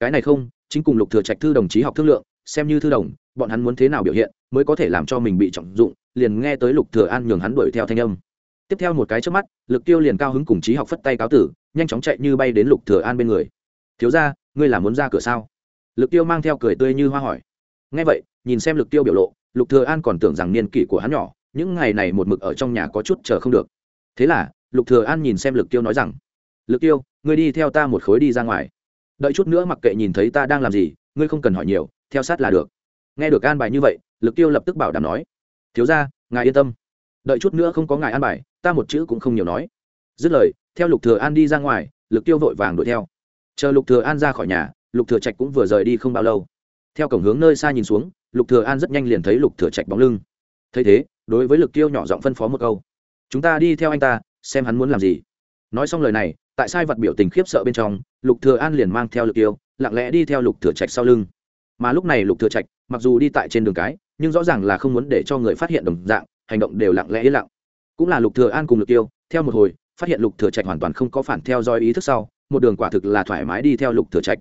Speaker 1: Cái này không, chính cùng lục thừa trạch thư đồng chí học thương lượng, xem như thư đồng, bọn hắn muốn thế nào biểu hiện mới có thể làm cho mình bị trọng dụng, liền nghe tới lục thừa an nhường hắn đuổi theo thanh âm. Tiếp theo một cái trước mắt, lực tiêu liền cao hứng cùng chí học phất tay cáo tử, nhanh chóng chạy như bay đến lục thừa an bên người. Thiếu gia, ngươi là muốn ra cửa sao? Lực tiêu mang theo cười tươi như hoa hỏi. Nghe vậy, nhìn xem lực tiêu biểu lộ, lục thừa an còn tưởng rằng niên kỷ của hắn nhỏ, những ngày này một mực ở trong nhà có chút chờ không được. Thế là, lục thừa an nhìn xem lực tiêu nói rằng lực tiêu, ngươi đi theo ta một khối đi ra ngoài. Đợi chút nữa mặc kệ nhìn thấy ta đang làm gì, ngươi không cần hỏi nhiều, theo sát là được. Nghe được an bài như vậy, lực tiêu lập tức bảo đảm nói, thiếu gia, ngài yên tâm. Đợi chút nữa không có ngài an bài, ta một chữ cũng không nhiều nói. Dứt lời, theo lục thừa an đi ra ngoài, lực tiêu vội vàng đuổi theo. Chờ lục thừa an ra khỏi nhà, lục thừa trạch cũng vừa rời đi không bao lâu. Theo cổng hướng nơi xa nhìn xuống, lục thừa an rất nhanh liền thấy lục thừa trạch bóng lưng. Thấy thế, đối với lực tiêu nhỏ giọng phân phó một câu, chúng ta đi theo anh ta, xem hắn muốn làm gì. Nói xong lời này tại sai vật biểu tình khiếp sợ bên trong, lục thừa an liền mang theo lực tiêu, lặng lẽ đi theo lục thừa trạch sau lưng. Mà lúc này lục thừa trạch, mặc dù đi tại trên đường cái, nhưng rõ ràng là không muốn để cho người phát hiện đồng dạng, hành động đều lặng lẽ yên lặng. Cũng là lục thừa an cùng lực tiêu, theo một hồi, phát hiện lục thừa trạch hoàn toàn không có phản theo dõi ý thức sau, một đường quả thực là thoải mái đi theo lục thừa trạch.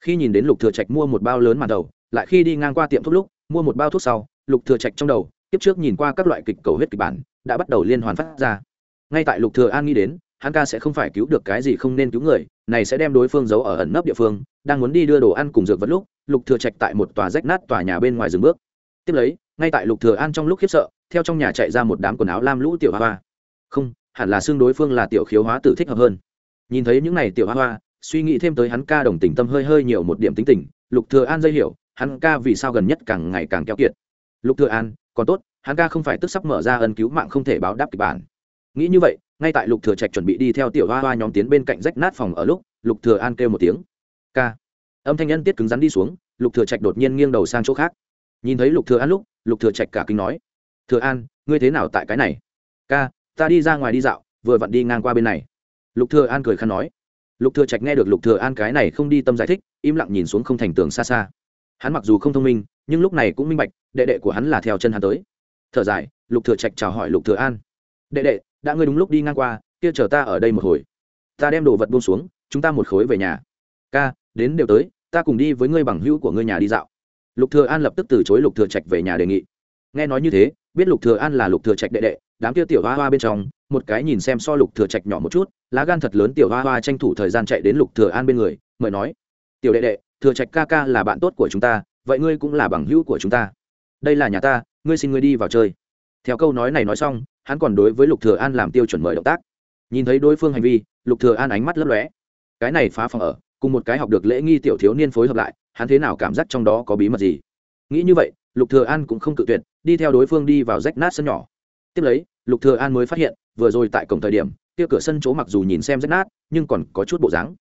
Speaker 1: Khi nhìn đến lục thừa trạch mua một bao lớn màn đầu, lại khi đi ngang qua tiệm thuốc lúc, mua một bao thuốc sau, lục thừa trạch trong đầu tiếp trước nhìn qua các loại kịch cầu huyết kịch bản, đã bắt đầu liên hoàn phát ra. Ngay tại lục thừa an nghĩ đến hắn ca sẽ không phải cứu được cái gì không nên cứu người, này sẽ đem đối phương giấu ở ẩn nấp địa phương, đang muốn đi đưa đồ ăn cùng dược vật lúc, lục thừa trạch tại một tòa rách nát tòa nhà bên ngoài dừng bước. Tiếp lấy, ngay tại lục thừa an trong lúc khiếp sợ, theo trong nhà chạy ra một đám quần áo lam lũ tiểu hoa hoa. Không, hẳn là xương đối phương là tiểu khiếu hóa tử thích hợp hơn. Nhìn thấy những này tiểu hoa hoa, suy nghĩ thêm tới hắn ca đồng tình tâm hơi hơi nhiều một điểm tính tình, lục thừa an dây hiểu, hắn ca vì sao gần nhất càng ngày càng keo kiệt. Lục thừa an, còn tốt, hắn ca không phải tức sắp mở ra ân cứu mạng không thể báo đáp kịch bản. Nghĩ như vậy ngay tại lục thừa trạch chuẩn bị đi theo tiểu hoa hoa nhóm tiến bên cạnh rách nát phòng ở lúc, lục thừa an kêu một tiếng, ca. Âm thanh nhân tiết cứng rắn đi xuống, lục thừa trạch đột nhiên nghiêng đầu sang chỗ khác. Nhìn thấy lục thừa an lúc, lục thừa trạch cả kinh nói, thừa an, ngươi thế nào tại cái này? Ca, ta đi ra ngoài đi dạo, vừa vặn đi ngang qua bên này. Lục thừa an cười khăn nói. Lục thừa trạch nghe được lục thừa an cái này không đi tâm giải thích, im lặng nhìn xuống không thành tường xa xa. Hắn mặc dù không thông minh, nhưng lúc này cũng minh bạch, đệ đệ của hắn là theo chân hắn tới. Thở dài, lục thừa trạch chào hỏi lục thừa an. Đệ đệ đã ngươi đúng lúc đi ngang qua, kia chờ ta ở đây một hồi. Ta đem đồ vật buông xuống, chúng ta một khối về nhà. Ca, đến đều tới, ta cùng đi với ngươi bằng hữu của ngươi nhà đi dạo. Lục thừa an lập tức từ chối lục thừa trạch về nhà đề nghị. Nghe nói như thế, biết lục thừa an là lục thừa trạch đệ đệ, đám kia tiểu hoa hoa bên trong, một cái nhìn xem so lục thừa trạch nhỏ một chút, lá gan thật lớn tiểu hoa hoa tranh thủ thời gian chạy đến lục thừa an bên người, mời nói, tiểu đệ đệ, thừa trạch ca ca là bạn tốt của chúng ta, vậy ngươi cũng là bằng hữu của chúng ta. Đây là nhà ta, ngươi xin ngươi đi vào chơi theo câu nói này nói xong, hắn còn đối với lục thừa an làm tiêu chuẩn mời động tác. Nhìn thấy đối phương hành vi, lục thừa an ánh mắt lấp lóe. Cái này phá phòng ở, cùng một cái học được lễ nghi tiểu thiếu niên phối hợp lại, hắn thế nào cảm giác trong đó có bí mật gì? Nghĩ như vậy, lục thừa an cũng không cự tuyệt, đi theo đối phương đi vào rách nát sân nhỏ. Tiếp lấy, lục thừa an mới phát hiện, vừa rồi tại cổng thời điểm, kia cửa sân chỗ mặc dù nhìn xem rách nát, nhưng còn có chút bộ dáng.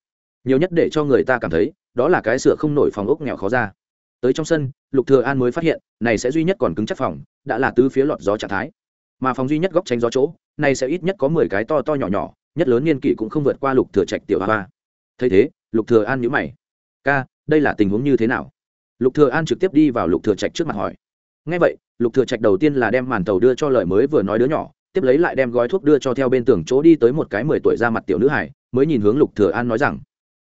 Speaker 1: Nhiều nhất để cho người ta cảm thấy, đó là cái sửa không nổi phòng ốc nghèo khó ra. Tới trong sân, lục thừa an mới phát hiện, này sẽ duy nhất còn cứng chắc phòng đã là tứ phía lọt gió trạng thái. Mà phòng duy nhất góc tránh gió chỗ này sẽ ít nhất có mười cái to to nhỏ nhỏ, nhất lớn niên kỷ cũng không vượt qua lục thừa trạch tiểu hoa thấy thế, lục thừa an nhíu mày. Ca, đây là tình huống như thế nào? Lục thừa an trực tiếp đi vào lục thừa trạch trước mặt hỏi. Nghe vậy, lục thừa trạch đầu tiên là đem màn tàu đưa cho lời mới vừa nói đứa nhỏ, tiếp lấy lại đem gói thuốc đưa cho theo bên tường chỗ đi tới một cái mười tuổi ra mặt tiểu nữ hải mới nhìn hướng lục thừa an nói rằng,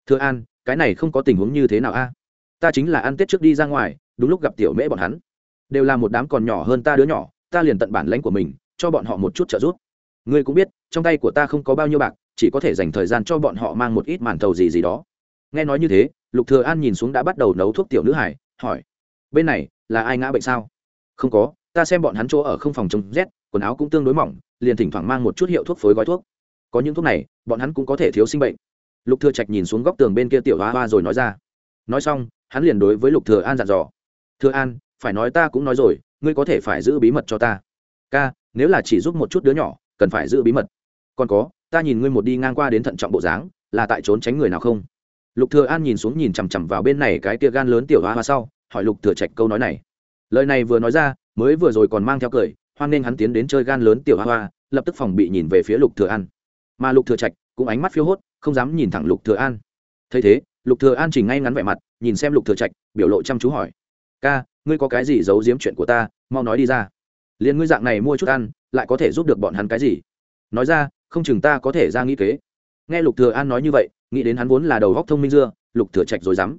Speaker 1: thừa an, cái này không có tình huống như thế nào a? Ta chính là ăn tết trước đi ra ngoài, đúng lúc gặp tiểu mễ bọn hắn đều là một đám còn nhỏ hơn ta đứa nhỏ, ta liền tận bản lãnh của mình, cho bọn họ một chút trợ giúp. Ngươi cũng biết, trong tay của ta không có bao nhiêu bạc, chỉ có thể dành thời gian cho bọn họ mang một ít màn thầu gì gì đó. Nghe nói như thế, lục thừa an nhìn xuống đã bắt đầu nấu thuốc tiểu nữ hải, hỏi, bên này, là ai ngã bệnh sao? Không có, ta xem bọn hắn chỗ ở không phòng chống rét, quần áo cũng tương đối mỏng, liền thỉnh thoảng mang một chút hiệu thuốc phối gói thuốc. Có những thuốc này, bọn hắn cũng có thể thiếu sinh bệnh. Lục thừa trạch nhìn xuống góc tường bên kia tiểu hoa hoa rồi nói ra. Nói xong, hắn liền đối với lục thừa an dặn dò. Thừa an phải nói ta cũng nói rồi, ngươi có thể phải giữ bí mật cho ta. Ca, nếu là chỉ giúp một chút đứa nhỏ, cần phải giữ bí mật. Còn có, ta nhìn ngươi một đi ngang qua đến thận trọng bộ dáng, là tại trốn tránh người nào không? Lục thừa an nhìn xuống nhìn chằm chằm vào bên này cái tia gan lớn tiểu hoa hoa sau, hỏi lục thừa trạch câu nói này. Lời này vừa nói ra, mới vừa rồi còn mang theo cười, hoan nên hắn tiến đến chơi gan lớn tiểu hoa hoa, lập tức phòng bị nhìn về phía lục thừa an. Mà lục thừa trạch cũng ánh mắt phiêu hốt, không dám nhìn thẳng lục thừa an. Thấy thế, lục thừa an chỉnh ngay ngắn vẻ mặt, nhìn xem lục thừa trạch, biểu lộ chăm chú hỏi. Ca ngươi có cái gì giấu giếm chuyện của ta, mau nói đi ra. Liền ngươi dạng này mua chút ăn, lại có thể giúp được bọn hắn cái gì? Nói ra, không chừng ta có thể ra nghĩ kế. Nghe lục thừa an nói như vậy, nghĩ đến hắn vốn là đầu góc thông minh dưa, lục thừa trạch rồi dám.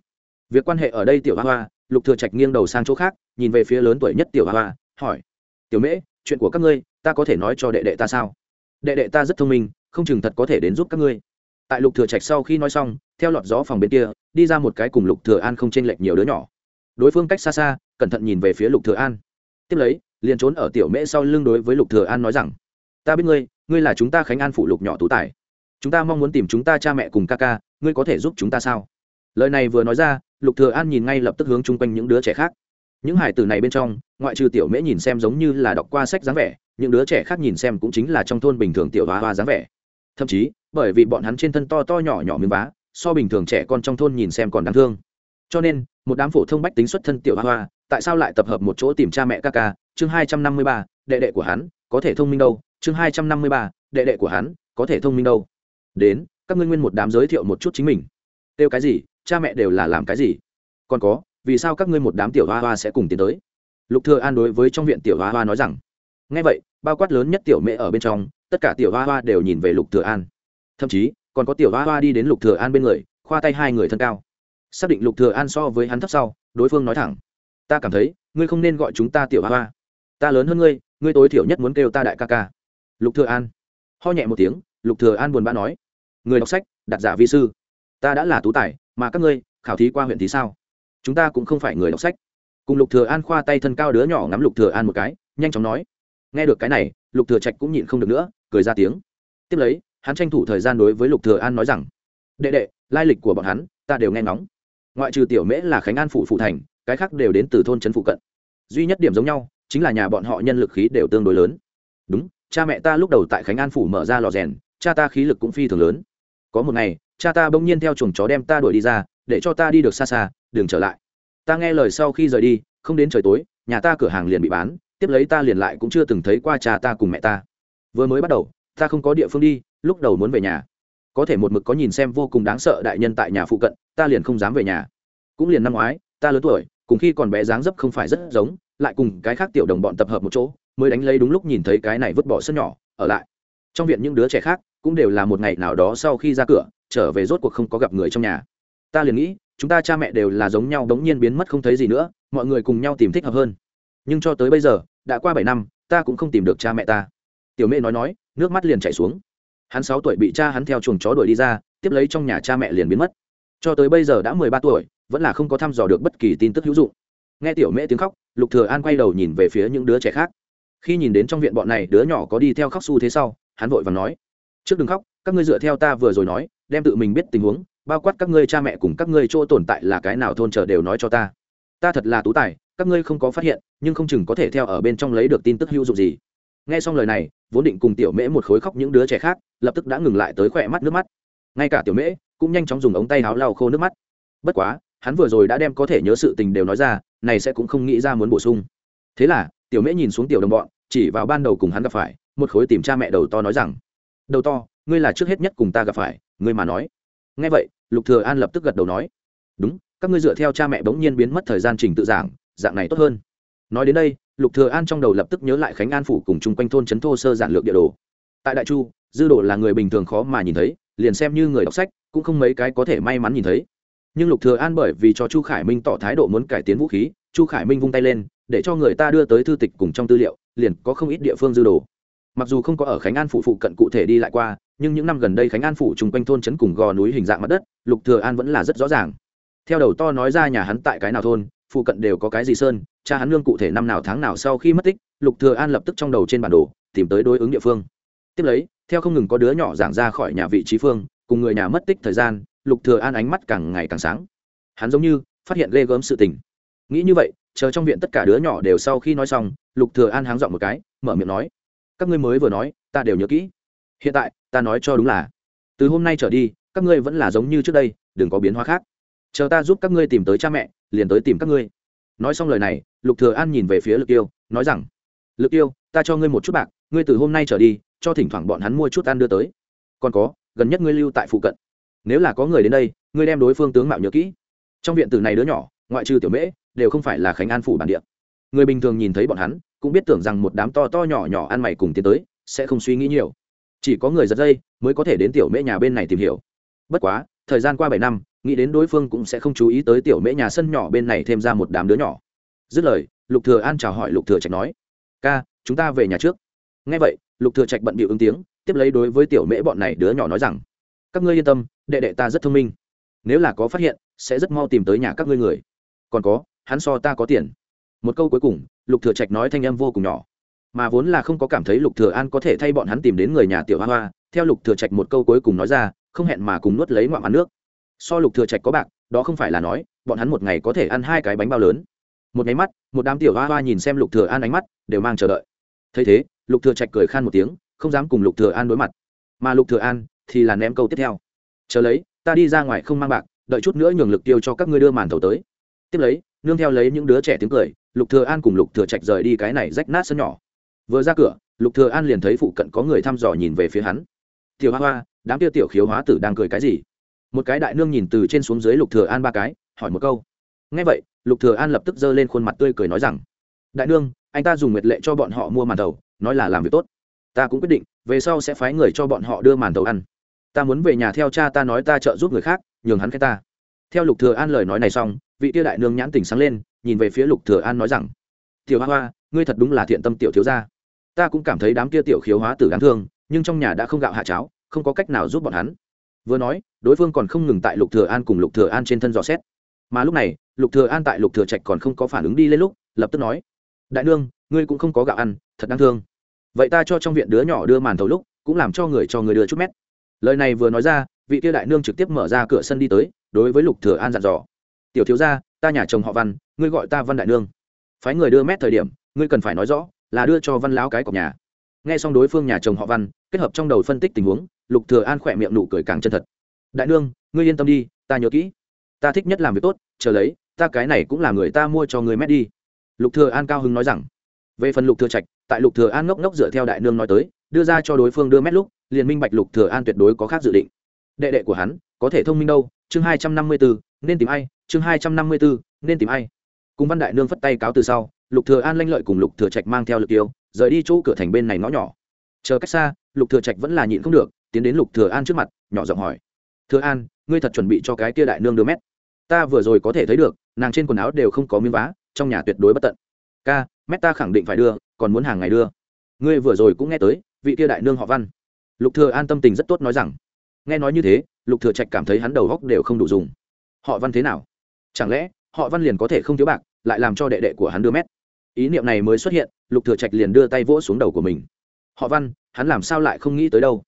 Speaker 1: Việc quan hệ ở đây tiểu hoa hoa, lục thừa trạch nghiêng đầu sang chỗ khác, nhìn về phía lớn tuổi nhất tiểu hoa hoa, hỏi, tiểu mễ, chuyện của các ngươi, ta có thể nói cho đệ đệ ta sao? Đệ đệ ta rất thông minh, không chừng thật có thể đến giúp các ngươi. Tại lục thừa trạch sau khi nói xong, theo lọt gió phòng bên kia, đi ra một cái cùng lục thừa an không chênh lệch nhiều đứa nhỏ đối phương cách xa xa, cẩn thận nhìn về phía lục thừa an. Tiếp lấy, liền trốn ở tiểu mễ sau lưng đối với lục thừa an nói rằng, ta biết ngươi ngươi là chúng ta khánh an phụ lục nhỏ tú tài. Chúng ta mong muốn tìm chúng ta cha mẹ cùng ca ca, ngươi có thể giúp chúng ta sao? Lời này vừa nói ra, lục thừa an nhìn ngay lập tức hướng chung quanh những đứa trẻ khác. Những hải tử này bên trong, ngoại trừ tiểu mễ nhìn xem giống như là đọc qua sách dáng vẻ, những đứa trẻ khác nhìn xem cũng chính là trong thôn bình thường tiểu hoa hoa dáng vẻ. Thậm chí, bởi vì bọn hắn trên thân to to nhỏ nhỏ miếng vá, so bình thường trẻ con trong thôn nhìn xem còn đáng thương cho nên, một đám phổ thông bách tính xuất thân tiểu hoa hoa, tại sao lại tập hợp một chỗ tìm cha mẹ ca ca? Chương hai trăm năm mươi ba, đệ đệ của hắn, có thể thông minh đâu. Chương hai trăm năm mươi ba, đệ đệ của hắn, có thể thông minh đâu. Đến, các ngươi nguyên một đám giới thiệu một chút chính mình. Kêu cái gì? Cha mẹ đều là làm cái gì? Còn có, vì sao các ngươi một đám tiểu hoa hoa sẽ cùng tiến tới? Lục thừa an đối với trong viện tiểu hoa hoa nói rằng, nghe vậy, bao quát lớn nhất tiểu mẹ ở bên trong, tất cả tiểu hoa hoa đều nhìn về lục thừa an. Thậm chí, còn có tiểu hoa hoa đi đến lục thừa an bên người, khoa tay hai người thân cao xác định lục thừa an so với hắn thấp sau, đối phương nói thẳng, ta cảm thấy, ngươi không nên gọi chúng ta tiểu hoa ta lớn hơn ngươi ngươi tối thiểu nhất muốn kêu ta đại ca ca. Lục thừa an ho nhẹ một tiếng, lục thừa an buồn bã nói, người đọc sách, đặt giả vi sư. Ta đã là tú tài, mà các ngươi, khảo thí qua huyện thì sao? Chúng ta cũng không phải người đọc sách. Cùng lục thừa an khoa tay thân cao đứa nhỏ ngắm lục thừa an một cái, nhanh chóng nói, nghe được cái này, lục thừa trạch cũng nhịn không được nữa, cười ra tiếng. Tiếp lấy, hắn tranh thủ thời gian đối với lục thừa an nói rằng, đệ đệ, lai lịch của bọn hắn, ta đều nghe ngóng ngoại trừ tiểu mễ là khánh an phủ phụ thành, cái khác đều đến từ thôn trấn phụ cận. Duy nhất điểm giống nhau, chính là nhà bọn họ nhân lực khí đều tương đối lớn. Đúng, cha mẹ ta lúc đầu tại khánh an phủ mở ra lò rèn, cha ta khí lực cũng phi thường lớn. Có một ngày, cha ta bỗng nhiên theo chuồng chó đem ta đuổi đi ra, để cho ta đi được xa xa, đừng trở lại. Ta nghe lời sau khi rời đi, không đến trời tối, nhà ta cửa hàng liền bị bán, tiếp lấy ta liền lại cũng chưa từng thấy qua cha ta cùng mẹ ta. Vừa mới bắt đầu, ta không có địa phương đi, lúc đầu muốn về nhà. Có thể một mực có nhìn xem vô cùng đáng sợ đại nhân tại nhà phụ cận ta liền không dám về nhà. Cũng liền năm ngoái, ta lớn tuổi, cùng khi còn bé dáng dấp không phải rất giống, lại cùng cái khác tiểu đồng bọn tập hợp một chỗ, mới đánh lấy đúng lúc nhìn thấy cái này vứt bỏ sân nhỏ, ở lại. Trong viện những đứa trẻ khác cũng đều là một ngày nào đó sau khi ra cửa, trở về rốt cuộc không có gặp người trong nhà. Ta liền nghĩ, chúng ta cha mẹ đều là giống nhau đống nhiên biến mất không thấy gì nữa, mọi người cùng nhau tìm thích hợp hơn. Nhưng cho tới bây giờ, đã qua bảy năm, ta cũng không tìm được cha mẹ ta. Tiểu mẹ nói nói, nước mắt liền chảy xuống. Hắn sáu tuổi bị cha hắn theo chuồng chó đuổi đi ra, tiếp lấy trong nhà cha mẹ liền biến mất cho tới bây giờ đã mười ba tuổi, vẫn là không có thăm dò được bất kỳ tin tức hữu dụng. Nghe tiểu mẹ tiếng khóc, lục thừa an quay đầu nhìn về phía những đứa trẻ khác. Khi nhìn đến trong viện bọn này, đứa nhỏ có đi theo khóc su thế sau, hắn vội vàng nói, trước đừng khóc, các ngươi dựa theo ta vừa rồi nói, đem tự mình biết tình huống, bao quát các ngươi cha mẹ cùng các ngươi chỗ tồn tại là cái nào thôn chờ đều nói cho ta. Ta thật là tú tài, các ngươi không có phát hiện, nhưng không chừng có thể theo ở bên trong lấy được tin tức hữu dụng gì. Nghe xong lời này, vốn định cùng tiểu mễ một khối khóc những đứa trẻ khác, lập tức đã ngừng lại tới khỏe mắt nước mắt. Ngay cả tiểu mễ cũng nhanh chóng dùng ống tay áo lau khô nước mắt. Bất quá, hắn vừa rồi đã đem có thể nhớ sự tình đều nói ra, này sẽ cũng không nghĩ ra muốn bổ sung. Thế là, tiểu mễ nhìn xuống tiểu đồng bọn, chỉ vào ban đầu cùng hắn gặp phải, một khối tìm cha mẹ đầu to nói rằng, đầu to, ngươi là trước hết nhất cùng ta gặp phải, ngươi mà nói. Nghe vậy, lục thừa an lập tức gật đầu nói, đúng, các ngươi dựa theo cha mẹ bỗng nhiên biến mất thời gian trình tự giảng, dạng này tốt hơn. Nói đến đây, lục thừa an trong đầu lập tức nhớ lại khánh an phủ cùng chung quanh thôn trấn thô sơ giản lược địa đồ. Tại đại chu, dư đồ là người bình thường khó mà nhìn thấy liền xem như người đọc sách, cũng không mấy cái có thể may mắn nhìn thấy. Nhưng lục thừa an bởi vì cho chu khải minh tỏ thái độ muốn cải tiến vũ khí, chu khải minh vung tay lên, để cho người ta đưa tới thư tịch cùng trong tư liệu, liền có không ít địa phương dư đồ. Mặc dù không có ở khánh an phủ phụ cận cụ thể đi lại qua, nhưng những năm gần đây khánh an phủ chung quanh thôn trấn cùng gò núi hình dạng mặt đất, lục thừa an vẫn là rất rõ ràng. Theo đầu to nói ra nhà hắn tại cái nào thôn, phụ cận đều có cái gì sơn, cha hắn lương cụ thể năm nào tháng nào sau khi mất tích, lục thừa an lập tức trong đầu trên bản đồ, tìm tới đối ứng địa phương. Tiếp lấy theo không ngừng có đứa nhỏ giảng ra khỏi nhà vị trí phương, cùng người nhà mất tích thời gian, lục thừa an ánh mắt càng ngày càng sáng. Hắn giống như phát hiện ghê gớm sự tình. Nghĩ như vậy, chờ trong viện tất cả đứa nhỏ đều sau khi nói xong, lục thừa an háng dọn một cái, mở miệng nói, các ngươi mới vừa nói, ta đều nhớ kỹ. Hiện tại, ta nói cho đúng là, từ hôm nay trở đi, các ngươi vẫn là giống như trước đây, đừng có biến hóa khác. Chờ ta giúp các ngươi tìm tới cha mẹ, liền tới tìm các ngươi. Nói xong lời này, lục thừa an nhìn về phía lực yêu, nói rằng, lực yêu, ta cho ngươi một chút bạc, ngươi từ hôm nay trở đi cho thỉnh thoảng bọn hắn mua chút ăn đưa tới. Còn có, gần nhất ngươi lưu tại phụ cận. Nếu là có người đến đây, ngươi đem đối phương tướng mạo nhớ kỹ. Trong viện tử này đứa nhỏ, ngoại trừ tiểu mễ, đều không phải là khánh an phủ bản địa. Người bình thường nhìn thấy bọn hắn, cũng biết tưởng rằng một đám to to nhỏ nhỏ ăn mày cùng tiến tới, sẽ không suy nghĩ nhiều. Chỉ có người giật dây mới có thể đến tiểu mễ nhà bên này tìm hiểu. Bất quá, thời gian qua bảy năm, nghĩ đến đối phương cũng sẽ không chú ý tới tiểu mễ nhà sân nhỏ bên này thêm ra một đám đứa nhỏ. Dứt lời, lục thừa an chào hỏi lục thừa trạch nói, ca, chúng ta về nhà trước. Nghe vậy lục thừa trạch bận bịu ứng tiếng, tiếp lấy đối với tiểu mễ bọn này đứa nhỏ nói rằng, các ngươi yên tâm, đệ đệ ta rất thông minh. Nếu là có phát hiện, sẽ rất mau tìm tới nhà các ngươi người. Còn có, hắn so ta có tiền. Một câu cuối cùng, lục thừa trạch nói thanh âm vô cùng nhỏ. Mà vốn là không có cảm thấy lục thừa an có thể thay bọn hắn tìm đến người nhà tiểu hoa hoa, theo lục thừa trạch một câu cuối cùng nói ra, không hẹn mà cùng nuốt lấy ngoạm ăn nước. So lục thừa trạch có bạc, đó không phải là nói, bọn hắn một ngày có thể ăn hai cái bánh bao lớn. Một nháy mắt, một đám tiểu hoa hoa nhìn xem lục thừa an ánh mắt, đều mang chờ đợi. Thấy thế lục thừa trạch cười khan một tiếng, không dám cùng lục thừa an đối mặt. Mà lục thừa an thì là ném câu tiếp theo. Chờ lấy, ta đi ra ngoài không mang bạc, đợi chút nữa nhường lực tiêu cho các ngươi đưa màn thầu tới. Tiếp lấy, nương theo lấy những đứa trẻ tiếng cười, lục thừa an cùng lục thừa trạch rời đi cái này rách nát sân nhỏ. Vừa ra cửa, lục thừa an liền thấy phụ cận có người thăm dò nhìn về phía hắn. Tiểu hoa hoa, đám kia tiểu khiếu hóa tử đang cười cái gì? Một cái đại nương nhìn từ trên xuống dưới lục thừa an ba cái, hỏi một câu. Nghe vậy, lục thừa an lập tức giơ lên khuôn mặt tươi cười nói rằng, đại nương, anh ta dùng nguyệt lệ cho bọn họ mua màn đầu nói là làm việc tốt. Ta cũng quyết định, về sau sẽ phái người cho bọn họ đưa màn tàu ăn. Ta muốn về nhà theo cha ta nói ta trợ giúp người khác, nhường hắn cái ta. Theo lục thừa an lời nói này xong, vị tiêu đại nương nhãn tỉnh sáng lên, nhìn về phía lục thừa an nói rằng, tiểu hoa hoa, ngươi thật đúng là thiện tâm tiểu thiếu gia. Ta cũng cảm thấy đám kia tiểu khiếu hóa tử đáng thương, nhưng trong nhà đã không gạo hạ cháo, không có cách nào giúp bọn hắn. Vừa nói, đối phương còn không ngừng tại lục thừa an cùng lục thừa an trên thân dò xét. Mà lúc này, lục thừa an tại lục thừa trạch còn không có phản ứng đi lên lúc, lập tức nói, đại nương, ngươi cũng không có gạo ăn, thật đáng thương vậy ta cho trong viện đứa nhỏ đưa màn thầu lúc, cũng làm cho người cho người đưa chút mét. Lời này vừa nói ra, vị kia đại nương trực tiếp mở ra cửa sân đi tới, đối với lục thừa an dặn dò. Tiểu thiếu gia, ta nhà chồng họ văn, ngươi gọi ta văn đại nương. Phái người đưa mét thời điểm, ngươi cần phải nói rõ, là đưa cho văn lão cái cọc nhà. Nghe xong đối phương nhà chồng họ văn, kết hợp trong đầu phân tích tình huống, lục thừa an khỏe miệng nụ cười càng chân thật. Đại nương, ngươi yên tâm đi, ta nhớ kỹ. Ta thích nhất làm việc tốt, chờ lấy, ta cái này cũng là người ta mua cho người mét đi. Lục thừa an cao hứng nói rằng. Về phần lục thừa trạch tại lục thừa an ngốc ngốc dựa theo đại nương nói tới đưa ra cho đối phương đưa mét lúc liền minh bạch lục thừa an tuyệt đối có khác dự định. Đệ đệ của hắn có thể thông minh đâu chương hai trăm năm mươi 254, nên tìm ai chương hai trăm năm mươi 254, nên tìm ai. Cùng văn đại nương phất tay cáo từ sau lục thừa an lanh lợi cùng lục thừa trạch mang theo lực tiêu rời đi chỗ cửa thành bên này ngõ nhỏ. Chờ cách xa lục thừa trạch vẫn là nhịn không được tiến đến lục thừa an trước mặt nhỏ giọng hỏi. Thừa an ngươi thật chuẩn bị cho cái kia đại nương đưa mét. Ta vừa rồi có thể thấy được nàng trên quần áo đều không có miếng vá trong nhà tuyệt đối bất tận. Ca mét ta khẳng định phải đưa còn muốn hàng ngày đưa. Ngươi vừa rồi cũng nghe tới, vị kia đại nương họ văn. Lục thừa an tâm tình rất tốt nói rằng, nghe nói như thế, lục thừa trạch cảm thấy hắn đầu góc đều không đủ dùng. Họ văn thế nào? Chẳng lẽ, họ văn liền có thể không thiếu bạc, lại làm cho đệ đệ của hắn đưa mét? Ý niệm này mới xuất hiện, lục thừa trạch liền đưa tay vỗ xuống đầu của mình. Họ văn, hắn làm sao lại không nghĩ tới đâu?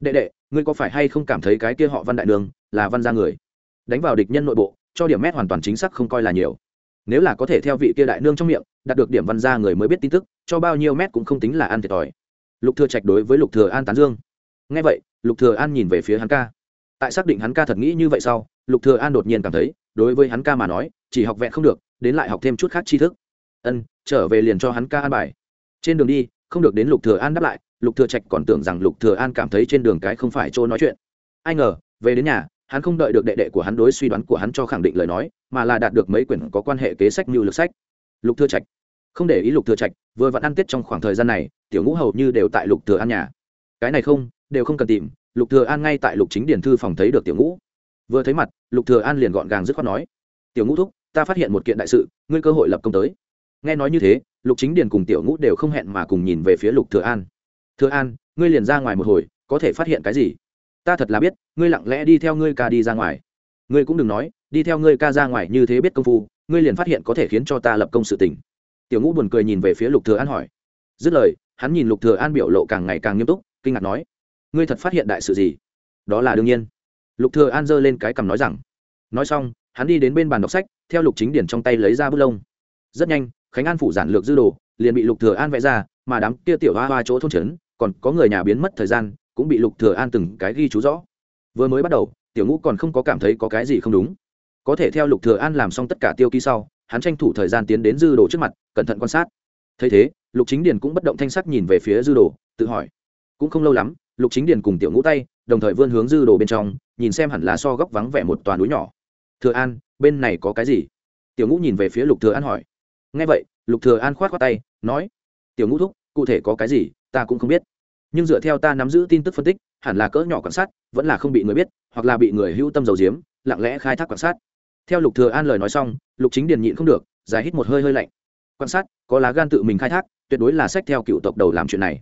Speaker 1: Đệ đệ, ngươi có phải hay không cảm thấy cái kia họ văn đại nương là văn gia người? Đánh vào địch nhân nội bộ, cho điểm mét hoàn toàn chính xác không coi là nhiều nếu là có thể theo vị kia đại nương trong miệng, đạt được điểm văn gia người mới biết tin tức, cho bao nhiêu mét cũng không tính là ăn thiệt thòi. Lục thừa trạch đối với lục thừa an tán dương. Nghe vậy, lục thừa an nhìn về phía hắn ca. Tại xác định hắn ca thật nghĩ như vậy sau, lục thừa an đột nhiên cảm thấy, đối với hắn ca mà nói, chỉ học vẹn không được, đến lại học thêm chút khác tri thức. Ân, trở về liền cho hắn ca an bài. Trên đường đi, không được đến lục thừa an đáp lại, lục thừa trạch còn tưởng rằng lục thừa an cảm thấy trên đường cái không phải chỗ nói chuyện. Ai ngờ, về đến nhà hắn không đợi được đệ đệ của hắn đối suy đoán của hắn cho khẳng định lời nói, mà là đạt được mấy quyển có quan hệ kế sách như lược sách. Lục thừa trạch. Không để ý lục thừa trạch, vừa vẫn ăn tết trong khoảng thời gian này, tiểu ngũ hầu như đều tại lục thừa an nhà. Cái này không, đều không cần tìm, lục thừa an ngay tại lục chính điển thư phòng thấy được tiểu ngũ. Vừa thấy mặt, lục thừa an liền gọn gàng dứt khoát nói, tiểu ngũ thúc, ta phát hiện một kiện đại sự, ngươi cơ hội lập công tới. Nghe nói như thế, lục chính điển cùng tiểu ngũ đều không hẹn mà cùng nhìn về phía lục thừa an. Thừa an, ngươi liền ra ngoài một hồi, có thể phát hiện cái gì? Ta thật là biết, ngươi lặng lẽ đi theo ngươi ca đi ra ngoài. Ngươi cũng đừng nói, đi theo ngươi ca ra ngoài như thế biết công phu, ngươi liền phát hiện có thể khiến cho ta lập công sự tình. Tiểu ngũ buồn cười nhìn về phía lục thừa an hỏi. Dứt lời, hắn nhìn lục thừa an biểu lộ càng ngày càng nghiêm túc, kinh ngạc nói, ngươi thật phát hiện đại sự gì? Đó là đương nhiên. Lục thừa an giơ lên cái cằm nói rằng. Nói xong, hắn đi đến bên bàn đọc sách, theo lục chính điển trong tay lấy ra bút lông. Rất nhanh, khánh an phủ giản lược dư đồ, liền bị lục thừa an vẽ ra, mà đám kia tiểu hoa hoa chỗ thôn trấn, còn có người nhà biến mất thời gian cũng bị lục thừa an từng cái ghi chú rõ. Vừa mới bắt đầu, tiểu ngũ còn không có cảm thấy có cái gì không đúng. Có thể theo lục thừa an làm xong tất cả tiêu ký sau, hắn tranh thủ thời gian tiến đến dư đồ trước mặt, cẩn thận quan sát. Thấy thế, lục chính điền cũng bất động thanh sắc nhìn về phía dư đồ, tự hỏi. Cũng không lâu lắm, lục chính điền cùng tiểu ngũ tay, đồng thời vươn hướng dư đồ bên trong, nhìn xem hẳn là so góc vắng vẻ một toàn núi nhỏ. Thừa an, bên này có cái gì? Tiểu ngũ nhìn về phía lục thừa an hỏi. Nghe vậy, lục thừa an khoát khoát tay, nói. Tiểu ngũ thúc, cụ thể có cái gì, ta cũng không biết nhưng dựa theo ta nắm giữ tin tức phân tích, hẳn là cỡ nhỏ quan sát, vẫn là không bị người biết, hoặc là bị người hữu tâm dầu diếm lặng lẽ khai thác quan sát. Theo lục thừa an lời nói xong, lục chính điền nhịn không được, dài hít một hơi hơi lạnh. Quan sát, có lá gan tự mình khai thác, tuyệt đối là sách theo cựu tộc đầu làm chuyện này.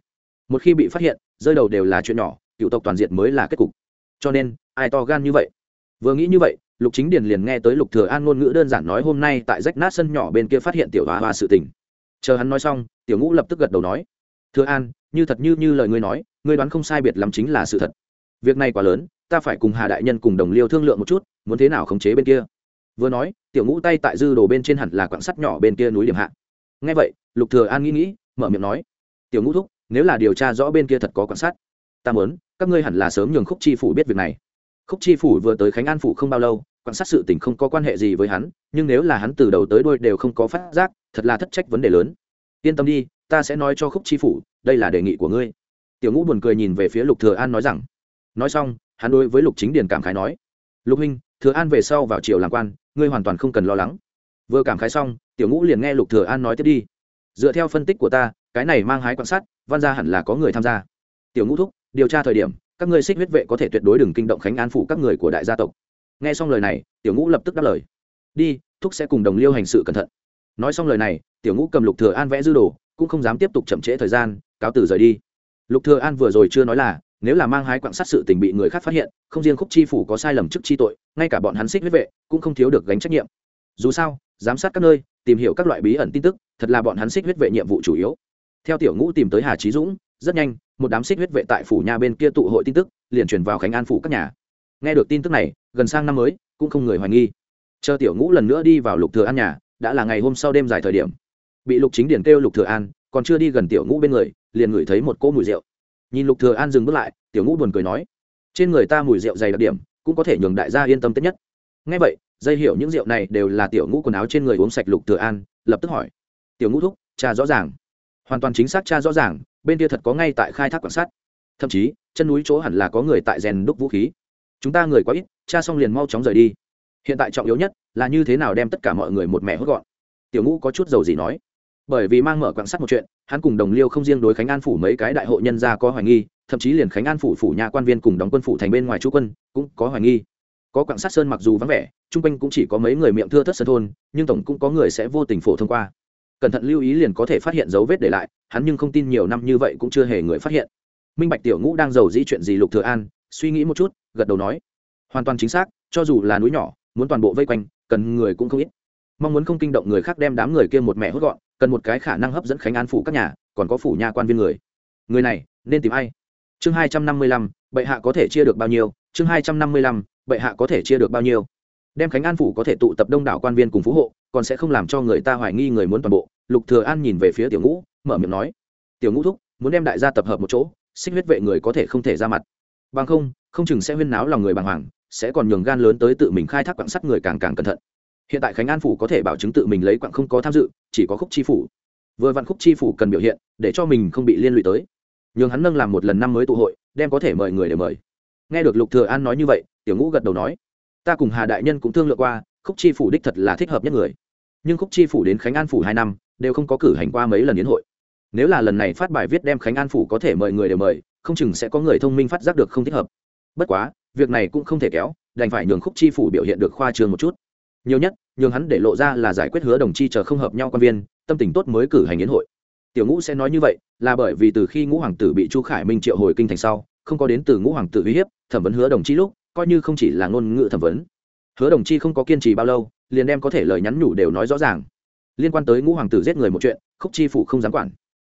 Speaker 1: Một khi bị phát hiện, rơi đầu đều là chuyện nhỏ, cựu tộc toàn diện mới là kết cục. Cho nên, ai to gan như vậy? Vừa nghĩ như vậy, lục chính điền liền nghe tới lục thừa an ngôn ngữ đơn giản nói hôm nay tại rách nát sân nhỏ bên kia phát hiện tiểu hoa hoa sự tình. Chờ hắn nói xong, tiểu ngũ lập tức gật đầu nói, thừa an như thật như như lời ngươi nói, ngươi đoán không sai biệt lắm chính là sự thật. Việc này quá lớn, ta phải cùng hà đại nhân cùng đồng liêu thương lượng một chút, muốn thế nào khống chế bên kia. Vừa nói, tiểu ngũ tay tại dư đồ bên trên hẳn là quặng sắt nhỏ bên kia núi điểm hạ. Nghe vậy, lục thừa an nghĩ nghĩ, mở miệng nói, tiểu ngũ thúc, nếu là điều tra rõ bên kia thật có quặng sắt, ta muốn, các ngươi hẳn là sớm nhường khúc chi phủ biết việc này. Khúc chi phủ vừa tới khánh an phủ không bao lâu quan sát sự tình không có quan hệ gì với hắn, nhưng nếu là hắn từ đầu tới đuôi đều không có phát giác, thật là thất trách vấn đề lớn. Yên tâm đi ta sẽ nói cho khúc chi phủ, đây là đề nghị của ngươi. Tiểu ngũ buồn cười nhìn về phía lục thừa an nói rằng, nói xong, hắn đối với lục chính điền cảm khái nói, lục huynh, thừa an về sau vào triều làm quan, ngươi hoàn toàn không cần lo lắng. Vừa cảm khái xong, tiểu ngũ liền nghe lục thừa an nói tiếp đi. Dựa theo phân tích của ta, cái này mang hái quan sát, văn gia hẳn là có người tham gia. Tiểu ngũ thúc, điều tra thời điểm, các ngươi xích huyết vệ có thể tuyệt đối đừng kinh động khánh an phủ các người của đại gia tộc. Nghe xong lời này, tiểu ngũ lập tức đáp lời. Đi, thúc sẽ cùng đồng liêu hành sự cẩn thận. Nói xong lời này, tiểu ngũ cầm lục thừa an vẽ dư đồ cũng không dám tiếp tục chậm trễ thời gian, cáo từ rời đi. Lục thừa an vừa rồi chưa nói là, nếu là mang hái quặng sát sự tình bị người khác phát hiện, không riêng khúc chi phủ có sai lầm trước chi tội, ngay cả bọn hắn xích huyết vệ cũng không thiếu được gánh trách nhiệm. Dù sao, giám sát các nơi, tìm hiểu các loại bí ẩn tin tức, thật là bọn hắn xích huyết vệ nhiệm vụ chủ yếu. Theo tiểu ngũ tìm tới hà trí dũng, rất nhanh, một đám xích huyết vệ tại phủ nhà bên kia tụ hội tin tức, liền truyền vào khánh an phủ các nhà. Nghe được tin tức này, gần sang năm mới, cũng không người hoài nghi. Chờ tiểu ngũ lần nữa đi vào lục thừa an nhà, đã là ngày hôm sau đêm dài thời điểm bị lục chính điển kêu lục thừa an, còn chưa đi gần tiểu ngũ bên người, liền ngửi thấy một cỗ mùi rượu. Nhìn lục thừa an dừng bước lại, tiểu ngũ buồn cười nói, trên người ta mùi rượu dày đặc điểm, cũng có thể nhường đại gia yên tâm tết nhất. Ngay vậy, dây hiểu những rượu này đều là tiểu ngũ quần áo trên người uống sạch lục thừa an, lập tức hỏi, tiểu ngũ thúc, cha rõ ràng. Hoàn toàn chính xác, cha rõ ràng, bên kia thật có ngay tại khai thác quan sát. Thậm chí, chân núi chỗ hẳn là có người tại rèn đúc vũ khí. Chúng ta người quá ít, cha xong liền mau chóng rời đi. Hiện tại trọng yếu nhất là như thế nào đem tất cả mọi người một mẹ hốt gọn. Tiểu ngũ có chút dầu gì nói bởi vì mang mở quan sát một chuyện, hắn cùng đồng liêu không riêng đối khánh an phủ mấy cái đại hội nhân gia có hoài nghi, thậm chí liền khánh an phủ phủ nhà quan viên cùng đóng quân phủ thành bên ngoài chú quân cũng có hoài nghi. Có quạng sát sơn mặc dù vắng vẻ, chung quanh cũng chỉ có mấy người miệng thưa thất sơn thôn, nhưng tổng cũng có người sẽ vô tình phổ thông qua. Cẩn thận lưu ý liền có thể phát hiện dấu vết để lại, hắn nhưng không tin nhiều năm như vậy cũng chưa hề người phát hiện. Minh bạch tiểu ngũ đang giàu dĩ chuyện gì lục thừa an, suy nghĩ một chút, gật đầu nói. Hoàn toàn chính xác, cho dù là núi nhỏ, muốn toàn bộ vây quanh, cần người cũng không ít mong muốn không kinh động người khác đem đám người kia một mẹ hốt gọn, cần một cái khả năng hấp dẫn khánh an phủ các nhà, còn có phủ nhà quan viên người. Người này, nên tìm ai? Chương hai trăm năm mươi lăm, bệ hạ có thể chia được bao nhiêu? Chương hai trăm năm mươi lăm, bệ hạ có thể chia được bao nhiêu? Đem khánh an phủ có thể tụ tập đông đảo quan viên cùng phú hộ, còn sẽ không làm cho người ta hoài nghi người muốn toàn bộ. Lục thừa an nhìn về phía tiểu ngũ, mở miệng nói, tiểu ngũ thúc, muốn đem đại gia tập hợp một chỗ, xích huyết vệ người có thể không thể ra mặt. Bằng không không chừng sẽ huyên náo lòng người bàng hoàng, sẽ còn nhường gan lớn tới tự mình khai thác quặng sắt người càng càng cẩn thận hiện tại khánh an phủ có thể bảo chứng tự mình lấy quặng không có tham dự, chỉ có khúc chi phủ. Vừa vặn khúc chi phủ cần biểu hiện, để cho mình không bị liên lụy tới. Nhường hắn nâng làm một lần năm mới tụ hội, đem có thể mời người để mời. Nghe được lục thừa an nói như vậy, tiểu ngũ gật đầu nói, ta cùng hà đại nhân cũng thương lượng qua, khúc chi phủ đích thật là thích hợp nhất người. Nhưng khúc chi phủ đến khánh an phủ hai năm, đều không có cử hành qua mấy lần yến hội. Nếu là lần này phát bài viết đem khánh an phủ có thể mời người đều mời, không chừng sẽ có người thông minh phát giác được không thích hợp. Bất quá, việc này cũng không thể kéo, đành phải nhường khúc chi phủ biểu hiện được khoa trương một chút nhiều nhất, nhường hắn để lộ ra là giải quyết hứa đồng chi chờ không hợp nhau quan viên, tâm tình tốt mới cử hành yến hội. Tiểu ngũ sẽ nói như vậy, là bởi vì từ khi ngũ hoàng tử bị chu khải minh triệu hồi kinh thành sau, không có đến từ ngũ hoàng tử uy hiếp, thẩm vấn hứa đồng chi lúc, coi như không chỉ là ngôn ngữ thẩm vấn. Hứa đồng chi không có kiên trì bao lâu, liền đem có thể lời nhắn nhủ đều nói rõ ràng. Liên quan tới ngũ hoàng tử giết người một chuyện, khúc chi phủ không dám quản.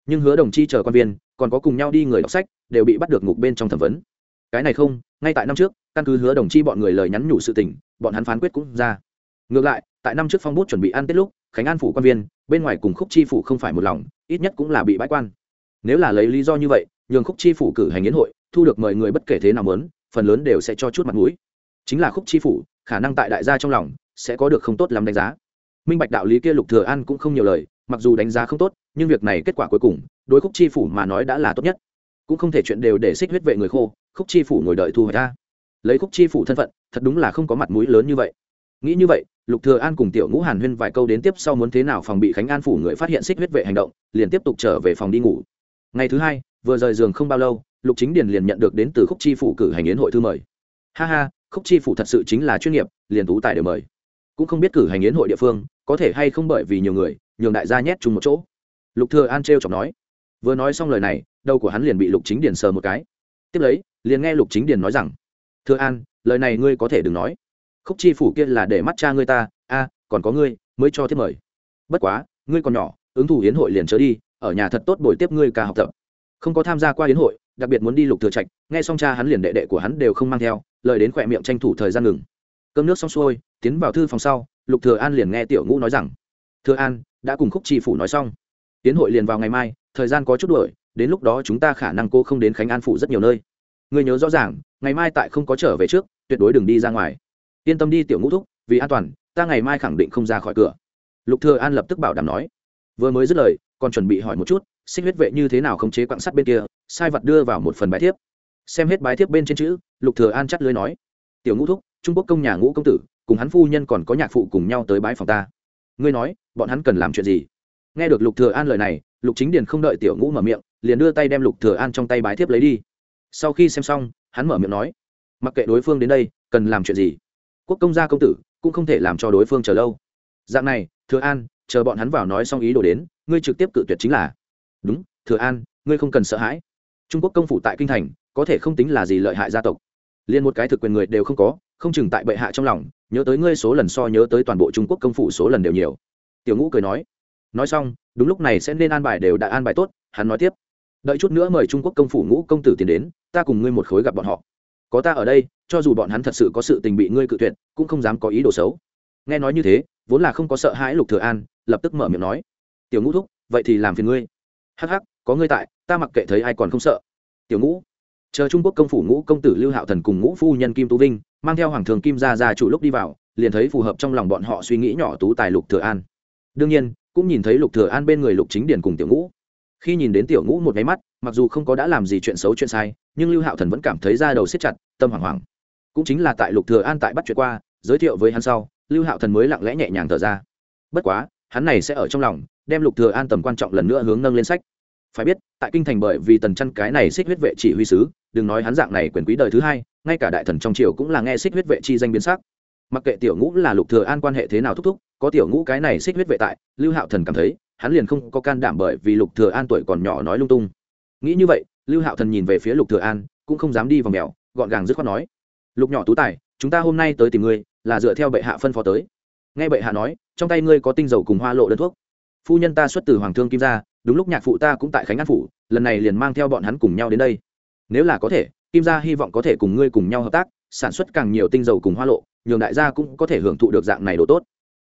Speaker 1: Nhưng hứa đồng chi chờ quan viên, còn có cùng nhau đi người đọc sách, đều bị bắt được ngục bên trong thẩm vấn. Cái này không, ngay tại năm trước, căn cứ hứa đồng chi bọn người lời nhắn nhủ sự tình, bọn hắn phán quyết cũng ra ngược lại, tại năm trước phong bút chuẩn bị ăn tết lúc, khánh an phủ quan viên, bên ngoài cùng khúc chi phủ không phải một lòng, ít nhất cũng là bị bãi quan. Nếu là lấy lý do như vậy, nhường khúc chi phủ cử hành yến hội, thu được mời người bất kể thế nào lớn phần lớn đều sẽ cho chút mặt mũi. Chính là khúc chi phủ, khả năng tại đại gia trong lòng, sẽ có được không tốt lắm đánh giá. Minh bạch đạo lý kia lục thừa an cũng không nhiều lời, mặc dù đánh giá không tốt, nhưng việc này kết quả cuối cùng, đối khúc chi phủ mà nói đã là tốt nhất. Cũng không thể chuyện đều để xích huyết vệ người khô, khúc chi phủ ngồi đợi thu hồi ra. Lấy khúc chi phủ thân phận, thật đúng là không có mặt mũi lớn như vậy. Nghĩ như vậy lục thừa an cùng tiểu ngũ hàn huyên vài câu đến tiếp sau muốn thế nào phòng bị khánh an phủ người phát hiện xích huyết vệ hành động, liền tiếp tục trở về phòng đi ngủ. Ngày thứ hai, vừa rời giường không bao lâu, lục chính điền liền nhận được đến từ khúc chi phủ cử hành yến hội thư mời. Ha ha, khúc chi phủ thật sự chính là chuyên nghiệp, liền tú tài đều mời. Cũng không biết cử hành yến hội địa phương, có thể hay không bởi vì nhiều người, nhường đại gia nhét chung một chỗ. Lục thừa an treo chọc nói. Vừa nói xong lời này, đầu của hắn liền bị lục chính điền sờ một cái. Tiếp lấy, liền nghe lục chính điền nói rằng, thừa an, lời này ngươi có thể đừng nói khúc chi phủ kia là để mắt cha ngươi ta, a, còn có ngươi, mới cho thiết mời. Bất quá, ngươi còn nhỏ, ứng thủ hiến hội liền trở đi, ở nhà thật tốt buổi tiếp ngươi cả học tập. Không có tham gia qua hiến hội, đặc biệt muốn đi lục thừa trạch, nghe xong cha hắn liền đệ đệ của hắn đều không mang theo, lời đến khỏe miệng tranh thủ thời gian ngừng. Cơm nước xong xuôi, tiến vào thư phòng sau, lục thừa an liền nghe tiểu ngũ nói rằng, thừa an, đã cùng khúc chi phủ nói xong. Tiến hội liền vào ngày mai, thời gian có chút đuổi, đến lúc đó chúng ta khả năng cô không đến khánh an phủ rất nhiều nơi. Ngươi nhớ rõ ràng, ngày mai tại không có trở về trước, tuyệt đối đừng đi ra ngoài yên tâm đi tiểu ngũ thúc, vì an toàn, ta ngày mai khẳng định không ra khỏi cửa. Lục thừa an lập tức bảo đảm nói. Vừa mới dứt lời, còn chuẩn bị hỏi một chút, xích huyết vệ như thế nào khống chế quặng sắt bên kia? Sai vật đưa vào một phần bài thiếp. Xem hết bài thiếp bên trên chữ, lục thừa an chắt lưới nói. Tiểu ngũ thúc, trung quốc công nhà ngũ công tử, cùng hắn phu nhân còn có nhạc phụ cùng nhau tới bái phòng ta. Ngươi nói, bọn hắn cần làm chuyện gì? Nghe được lục thừa an lời này, lục chính điền không đợi tiểu ngũ mở miệng, liền đưa tay đem lục thừa an trong tay bái thiếp lấy đi. Sau khi xem xong, hắn mở miệng nói. Mặc kệ đối phương đến đây, cần làm chuyện gì quốc công gia công tử, cũng không thể làm cho đối phương chờ lâu. Dạng này, thừa an, chờ bọn hắn vào nói xong ý đồ đến, ngươi trực tiếp cự tuyệt chính là, đúng, thừa an, ngươi không cần sợ hãi. Trung quốc công phủ tại kinh thành, có thể không tính là gì lợi hại gia tộc. Liền một cái thực quyền người đều không có, không chừng tại bệ hạ trong lòng, nhớ tới ngươi số lần so nhớ tới toàn bộ trung quốc công phủ số lần đều nhiều. Tiểu ngũ cười nói. Nói xong, đúng lúc này sẽ nên an bài đều đã an bài tốt, hắn nói tiếp. Đợi chút nữa mời trung quốc công phủ ngũ công tử tiến đến, ta cùng ngươi một khối gặp bọn họ có ta ở đây, cho dù bọn hắn thật sự có sự tình bị ngươi cự tuyệt, cũng không dám có ý đồ xấu. Nghe nói như thế, vốn là không có sợ hãi lục thừa an, lập tức mở miệng nói, tiểu ngũ thúc, vậy thì làm phiền ngươi. Hắc hắc, có ngươi tại, ta mặc kệ thấy ai còn không sợ. Tiểu ngũ? Chờ trung quốc công phủ ngũ công tử lưu hạo thần cùng ngũ phu nhân kim tú vinh, mang theo hoàng thường kim gia gia chủ lúc đi vào, liền thấy phù hợp trong lòng bọn họ suy nghĩ nhỏ tú tài lục thừa an. Đương nhiên, cũng nhìn thấy lục thừa an bên người lục chính điển cùng tiểu ngũ. Khi nhìn đến tiểu ngũ một cái mắt mặc dù không có đã làm gì chuyện xấu chuyện sai, nhưng lưu hạo thần vẫn cảm thấy da đầu siết chặt, tâm hoảng hoảng. Cũng chính là tại lục thừa an tại bắt chuyện qua, giới thiệu với hắn sau, lưu hạo thần mới lặng lẽ nhẹ nhàng thở ra. Bất quá, hắn này sẽ ở trong lòng, đem lục thừa an tầm quan trọng lần nữa hướng nâng lên sách. Phải biết, tại kinh thành bởi vì tần chân cái này xích huyết vệ chỉ huy sứ, đừng nói hắn dạng này quyền quý đời thứ hai, ngay cả đại thần trong triều cũng là nghe xích huyết vệ chi danh biến sắc. Mặc kệ tiểu ngũ là lục thừa an quan hệ thế nào thúc thúc, có tiểu ngũ cái này xích huyết vệ tại, lưu hạo thần cảm thấy, hắn liền không có can đảm bởi vì lục thừa an tuổi còn nhỏ nói lung tung nghĩ như vậy, lưu hạo thần nhìn về phía lục thừa an, cũng không dám đi vào mèo, gọn gàng dứt khoát nói, lục nhỏ tú tài, chúng ta hôm nay tới tìm ngươi, là dựa theo bệ hạ phân phó tới. Nghe bệ hạ nói, trong tay ngươi có tinh dầu cùng hoa lộ đơn thuốc. Phu nhân ta xuất từ hoàng thương kim gia, đúng lúc nhạc phụ ta cũng tại khánh an phủ, lần này liền mang theo bọn hắn cùng nhau đến đây. Nếu là có thể, kim gia hy vọng có thể cùng ngươi cùng nhau hợp tác, sản xuất càng nhiều tinh dầu cùng hoa lộ, nhường đại gia cũng có thể hưởng thụ được dạng này đồ tốt.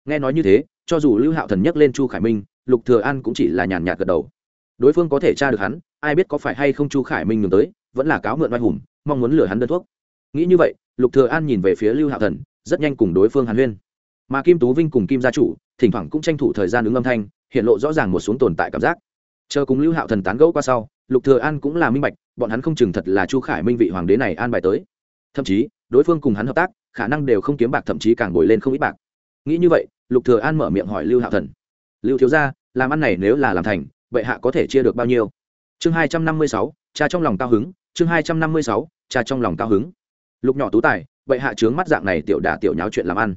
Speaker 1: Nghe nói như thế, cho dù lưu hạo thần nhắc lên chu khải minh, lục thừa an cũng chỉ là nhàn nhạt gật đầu. Đối phương có thể tra được hắn ai biết có phải hay không chu khải minh nhường tới, vẫn là cáo mượn oai hùng, mong muốn lừa hắn đơn thuốc. Nghĩ như vậy, lục thừa an nhìn về phía lưu hạo thần, rất nhanh cùng đối phương hàn huyên. Mà kim tú vinh cùng kim gia chủ, thỉnh thoảng cũng tranh thủ thời gian ứng âm thanh, hiện lộ rõ ràng một xuống tồn tại cảm giác. Chờ cùng lưu hạo thần tán gẫu qua sau, lục thừa an cũng là minh bạch, bọn hắn không chừng thật là chu khải minh vị hoàng đế này an bài tới. Thậm chí, đối phương cùng hắn hợp tác, khả năng đều không kiếm bạc, thậm chí càng bồi lên không ít bạc. Nghĩ như vậy, lục thừa an mở miệng hỏi lưu hạo thần. Lưu thiếu gia, làm ăn này nếu là làm thành vậy hạ có thể chia được bao nhiêu? Chương hai trăm năm mươi sáu, cha trong lòng cao hứng, chương hai trăm năm mươi sáu, cha trong lòng cao hứng. Lục nhỏ tú tài, bệ hạ trướng mắt dạng này tiểu đả tiểu nháo chuyện làm ăn.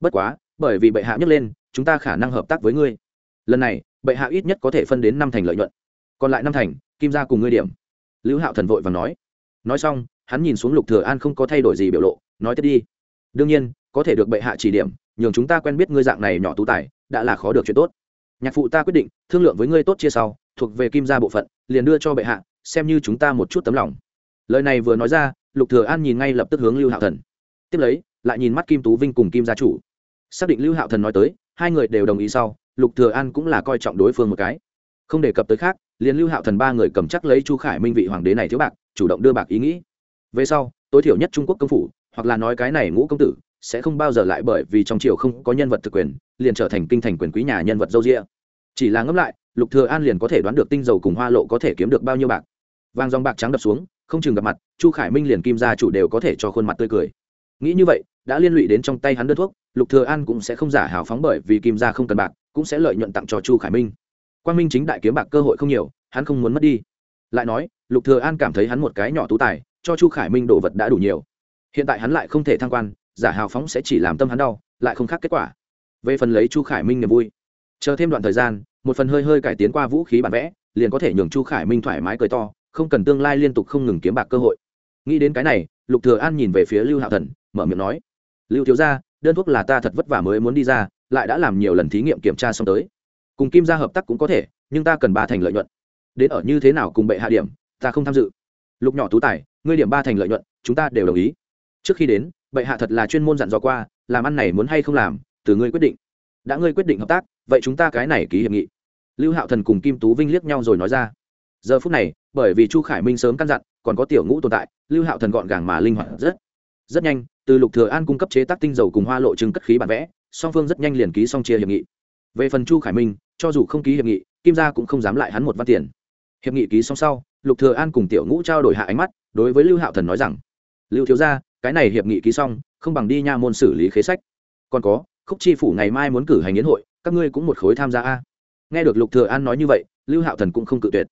Speaker 1: Bất quá, bởi vì bệ hạ nhấc lên, chúng ta khả năng hợp tác với ngươi. Lần này, bệ hạ ít nhất có thể phân đến năm thành lợi nhuận. Còn lại năm thành, kim ra cùng ngươi điểm. Lưu hạo thần vội và nói. Nói xong, hắn nhìn xuống lục thừa an không có thay đổi gì biểu lộ, nói tiếp đi. Đương nhiên, có thể được bệ hạ chỉ điểm, nhường chúng ta quen biết ngươi dạng này nhỏ tú tài, đã là khó được chuyện tốt. Nhạc phụ ta quyết định, thương lượng với ngươi tốt chia sau thuộc về kim gia bộ phận, liền đưa cho bệ hạ, xem như chúng ta một chút tấm lòng. Lời này vừa nói ra, lục thừa an nhìn ngay lập tức hướng lưu hạo thần. Tiếp lấy, lại nhìn mắt kim tú vinh cùng kim gia chủ. Xác định lưu hạo thần nói tới, hai người đều đồng ý sau, lục thừa an cũng là coi trọng đối phương một cái. Không đề cập tới khác, liền lưu hạo thần ba người cầm chắc lấy chu khải minh vị hoàng đế này thiếu bạc, chủ động đưa bạc ý nghĩ. Về sau, tối thiểu nhất trung quốc công phủ, hoặc là nói cái này ngũ công tử, sẽ không bao giờ lại bởi vì trong triều không có nhân vật thực quyền, liền trở thành kinh thành quyền quý nhà nhân vật dâu dịa. Chỉ là ngẫm lại lục thừa an liền có thể đoán được tinh dầu cùng hoa lộ có thể kiếm được bao nhiêu bạc. Vàng dòng bạc trắng đập xuống, không chừng gặp mặt, chu khải minh liền kim gia chủ đều có thể cho khuôn mặt tươi cười. Nghĩ như vậy, đã liên lụy đến trong tay hắn đơn thuốc, lục thừa an cũng sẽ không giả hào phóng bởi vì kim gia không cần bạc, cũng sẽ lợi nhuận tặng cho chu khải minh. Quang minh chính đại kiếm bạc cơ hội không nhiều, hắn không muốn mất đi. Lại nói, lục thừa an cảm thấy hắn một cái nhỏ tú tài, cho chu khải minh đồ vật đã đủ nhiều. Hiện tại hắn lại không thể thăng quan, giả hào phóng sẽ chỉ làm tâm hắn đau, lại không khác kết quả. Về phần lấy chu khải minh niềm vui, chờ thêm đoạn thời gian một phần hơi hơi cải tiến qua vũ khí bản vẽ, liền có thể nhường chu khải minh thoải mái cười to, không cần tương lai liên tục không ngừng kiếm bạc cơ hội. Nghĩ đến cái này, lục thừa an nhìn về phía lưu hạo thần, mở miệng nói, lưu thiếu gia, đơn thuốc là ta thật vất vả mới muốn đi ra, lại đã làm nhiều lần thí nghiệm kiểm tra xong tới. Cùng kim gia hợp tác cũng có thể, nhưng ta cần ba thành lợi nhuận. Đến ở như thế nào cùng bệ hạ điểm, ta không tham dự. Lục nhỏ tú tài, ngươi điểm ba thành lợi nhuận, chúng ta đều đồng ý. Trước khi đến, bệ hạ thật là chuyên môn dặn dò qua, làm ăn này muốn hay không làm, từ ngươi quyết định. Đã ngươi quyết định hợp tác, vậy chúng ta cái này ký hiệp nghị lưu hạo thần cùng kim tú vinh liếc nhau rồi nói ra. Giờ phút này, bởi vì chu khải minh sớm căn dặn, còn có tiểu ngũ tồn tại, lưu hạo thần gọn gàng mà linh hoạt rất. Rất nhanh, từ lục thừa an cung cấp chế tác tinh dầu cùng hoa lộ trưng cất khí bản vẽ, song phương rất nhanh liền ký xong chia hiệp nghị. Về phần chu khải minh, cho dù không ký hiệp nghị, kim gia cũng không dám lại hắn một văn tiền. Hiệp nghị ký xong sau, lục thừa an cùng tiểu ngũ trao đổi hạ ánh mắt, đối với lưu hạo thần nói rằng, lưu thiếu gia, cái này hiệp nghị ký xong, không bằng đi nha môn xử lý khế sách. Còn có, khúc chi phủ ngày mai muốn cử hành yến hội, các ngươi cũng một khối tham gia a nghe được lục thừa an nói như vậy, lưu hạo thần cũng không cự tuyệt.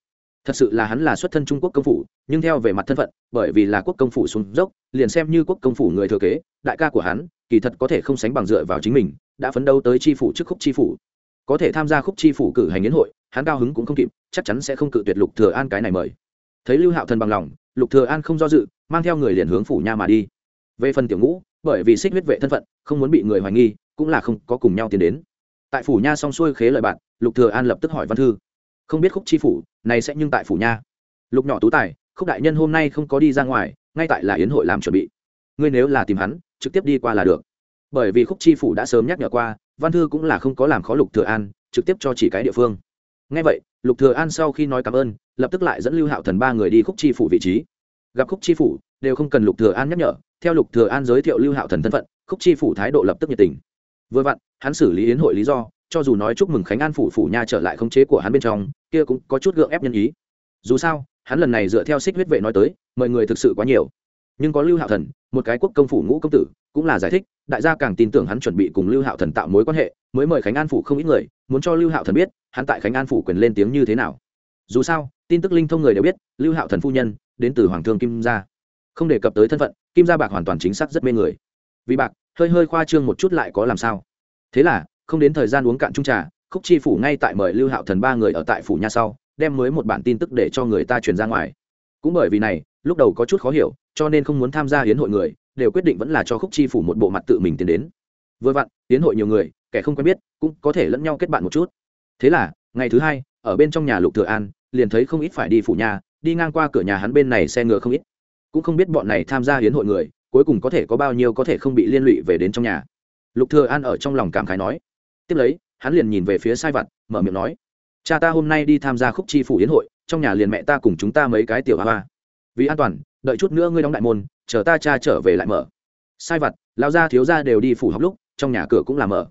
Speaker 1: Thật sự là hắn là xuất thân trung quốc công phủ, nhưng theo về mặt thân phận, bởi vì là quốc công phủ xuống dốc, liền xem như quốc công phủ người thừa kế, đại ca của hắn, kỳ thật có thể không sánh bằng dựa vào chính mình, đã phấn đấu tới chi phủ trước khúc chi phủ. Có thể tham gia khúc chi phủ cử hành yến hội, hắn cao hứng cũng không kịp, chắc chắn sẽ không cự tuyệt lục thừa an cái này mời. Thấy lưu hạo thần bằng lòng, lục thừa an không do dự, mang theo người liền hướng phủ nha mà đi. Về phần tiểu ngũ, bởi vì xích huyết vệ thân phận, không muốn bị người hoài nghi, cũng là không có cùng nhau tiến đến tại phủ nha xong xuôi khế lời bạn lục thừa an lập tức hỏi văn thư. Không biết khúc chi phủ, này sẽ nhưng tại phủ nha. Lục nhỏ tú tài, khúc đại nhân hôm nay không có đi ra ngoài, ngay tại là yến hội làm chuẩn bị. Ngươi nếu là tìm hắn, trực tiếp đi qua là được. Bởi vì khúc chi phủ đã sớm nhắc nhở qua, văn thư cũng là không có làm khó lục thừa an, trực tiếp cho chỉ cái địa phương. Ngay vậy, lục thừa an sau khi nói cảm ơn, lập tức lại dẫn lưu hạo thần ba người đi khúc chi phủ vị trí. Gặp khúc chi phủ, đều không cần lục thừa an nhắc nhở, theo lục thừa an giới thiệu lưu hạo thần thân phận, khúc chi phủ thái độ lập tức nhiệt tình. Vừa vặn hắn xử lý yến hội lý do, cho dù nói chúc mừng khánh an phủ phủ nha trở lại khống chế của hắn bên trong, kia cũng có chút gượng ép nhân ý. Dù sao, hắn lần này dựa theo xích huyết vệ nói tới, mọi người thực sự quá nhiều. Nhưng có lưu hạo thần, một cái quốc công phủ ngũ công tử, cũng là giải thích, đại gia càng tin tưởng hắn chuẩn bị cùng lưu hạo thần tạo mối quan hệ, mới mời khánh an phủ không ít người, muốn cho lưu hạo thần biết, hắn tại khánh an phủ quyền lên tiếng như thế nào. Dù sao, tin tức linh thông người đều biết, lưu hạo thần phu nhân, đến từ hoàng thương kim gia. Không đề cập tới thân phận, kim gia bạc hoàn toàn chính xác rất mê người. Vì bạc, hơi hơi khoa trương một chút lại có làm sao? Thế là, không đến thời gian uống cạn trung trà, khúc chi phủ ngay tại mời lưu hạo thần ba người ở tại phủ nhà sau, đem mới một bản tin tức để cho người ta truyền ra ngoài. Cũng bởi vì này, lúc đầu có chút khó hiểu, cho nên không muốn tham gia hiến hội người, đều quyết định vẫn là cho khúc chi phủ một bộ mặt tự mình tiến đến. Vừa vặn hiến hội nhiều người, kẻ không quen biết, cũng có thể lẫn nhau kết bạn một chút. Thế là, ngày thứ hai, ở bên trong nhà lục thừa an, liền thấy không ít phải đi phủ nhà, đi ngang qua cửa nhà hắn bên này xe ngựa không ít. Cũng không biết bọn này tham gia hiến hội người, cuối cùng có thể có bao nhiêu có thể không bị liên lụy về đến trong nhà lục thừa an ở trong lòng cảm khái nói. Tiếp lấy hắn liền nhìn về phía sai vặt mở miệng nói. Cha ta hôm nay đi tham gia khúc chi phủ yến hội trong nhà liền mẹ ta cùng chúng ta mấy cái tiểu hoa hoa vì an toàn đợi chút nữa ngươi đóng đại môn chờ ta cha trở về lại mở. Sai vặt lao gia thiếu gia đều đi phủ học lúc trong nhà cửa cũng là mở.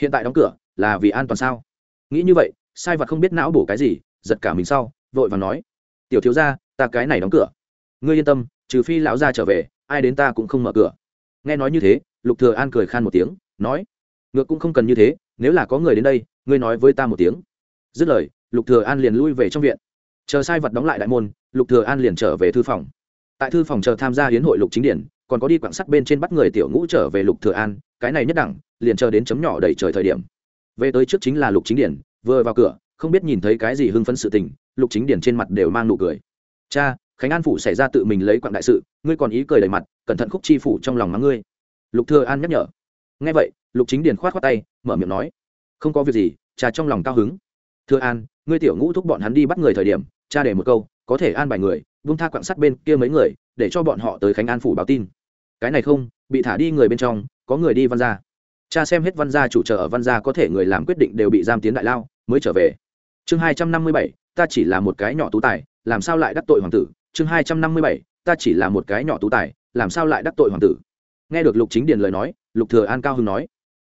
Speaker 1: Hiện tại đóng cửa là vì an toàn sao? Nghĩ như vậy sai vặt không biết não bổ cái gì giật cả mình sau vội và nói. Tiểu thiếu gia, ta cái này đóng cửa. Ngươi yên tâm trừ phi lão gia trở về ai đến ta cũng không mở cửa. Nghe nói như thế lục thừa an cười khan một tiếng, nói, ngược cũng không cần như thế, nếu là có người đến đây, ngươi nói với ta một tiếng. Dứt lời, lục thừa an liền lui về trong viện. Chờ sai vật đóng lại đại môn, lục thừa an liền trở về thư phòng. Tại thư phòng chờ tham gia hiến hội lục chính điển, còn có đi quảng sắt bên trên bắt người tiểu ngũ trở về lục thừa an, cái này nhất đẳng, liền chờ đến chấm nhỏ đầy trời thời điểm. Về tới trước chính là lục chính điển, vừa vào cửa, không biết nhìn thấy cái gì hưng phấn sự tình, lục chính điển trên mặt đều mang nụ cười. Cha, khánh an phủ xảy ra tự mình lấy quặng đại sự, ngươi còn ý cười đầy mặt, cẩn thận khúc chi phủ trong lòng mắng ngươi lục thừa an nhắc nhở. Nghe vậy, lục chính điền khoát khoát tay, mở miệng nói, không có việc gì cha trong lòng cao hứng. Thừa an, ngươi tiểu ngũ thúc bọn hắn đi bắt người thời điểm, cha để một câu, có thể an bài người vung tha quặng sắt bên kia mấy người, để cho bọn họ tới khánh an phủ báo tin. Cái này không, bị thả đi người bên trong, có người đi văn gia. Cha xem hết văn gia chủ trợ ở văn gia có thể người làm quyết định đều bị giam tiến đại lao, mới trở về. Chương hai trăm năm mươi bảy, ta chỉ là một cái nhỏ tú tài, làm sao lại đắc tội hoàng tử? Chương hai trăm năm mươi bảy, ta chỉ là một cái nhỏ tú tài, làm sao lại đắc tội hoàng tử? Nghe được lục chính điền lời nói lục thừa an cao hưng nói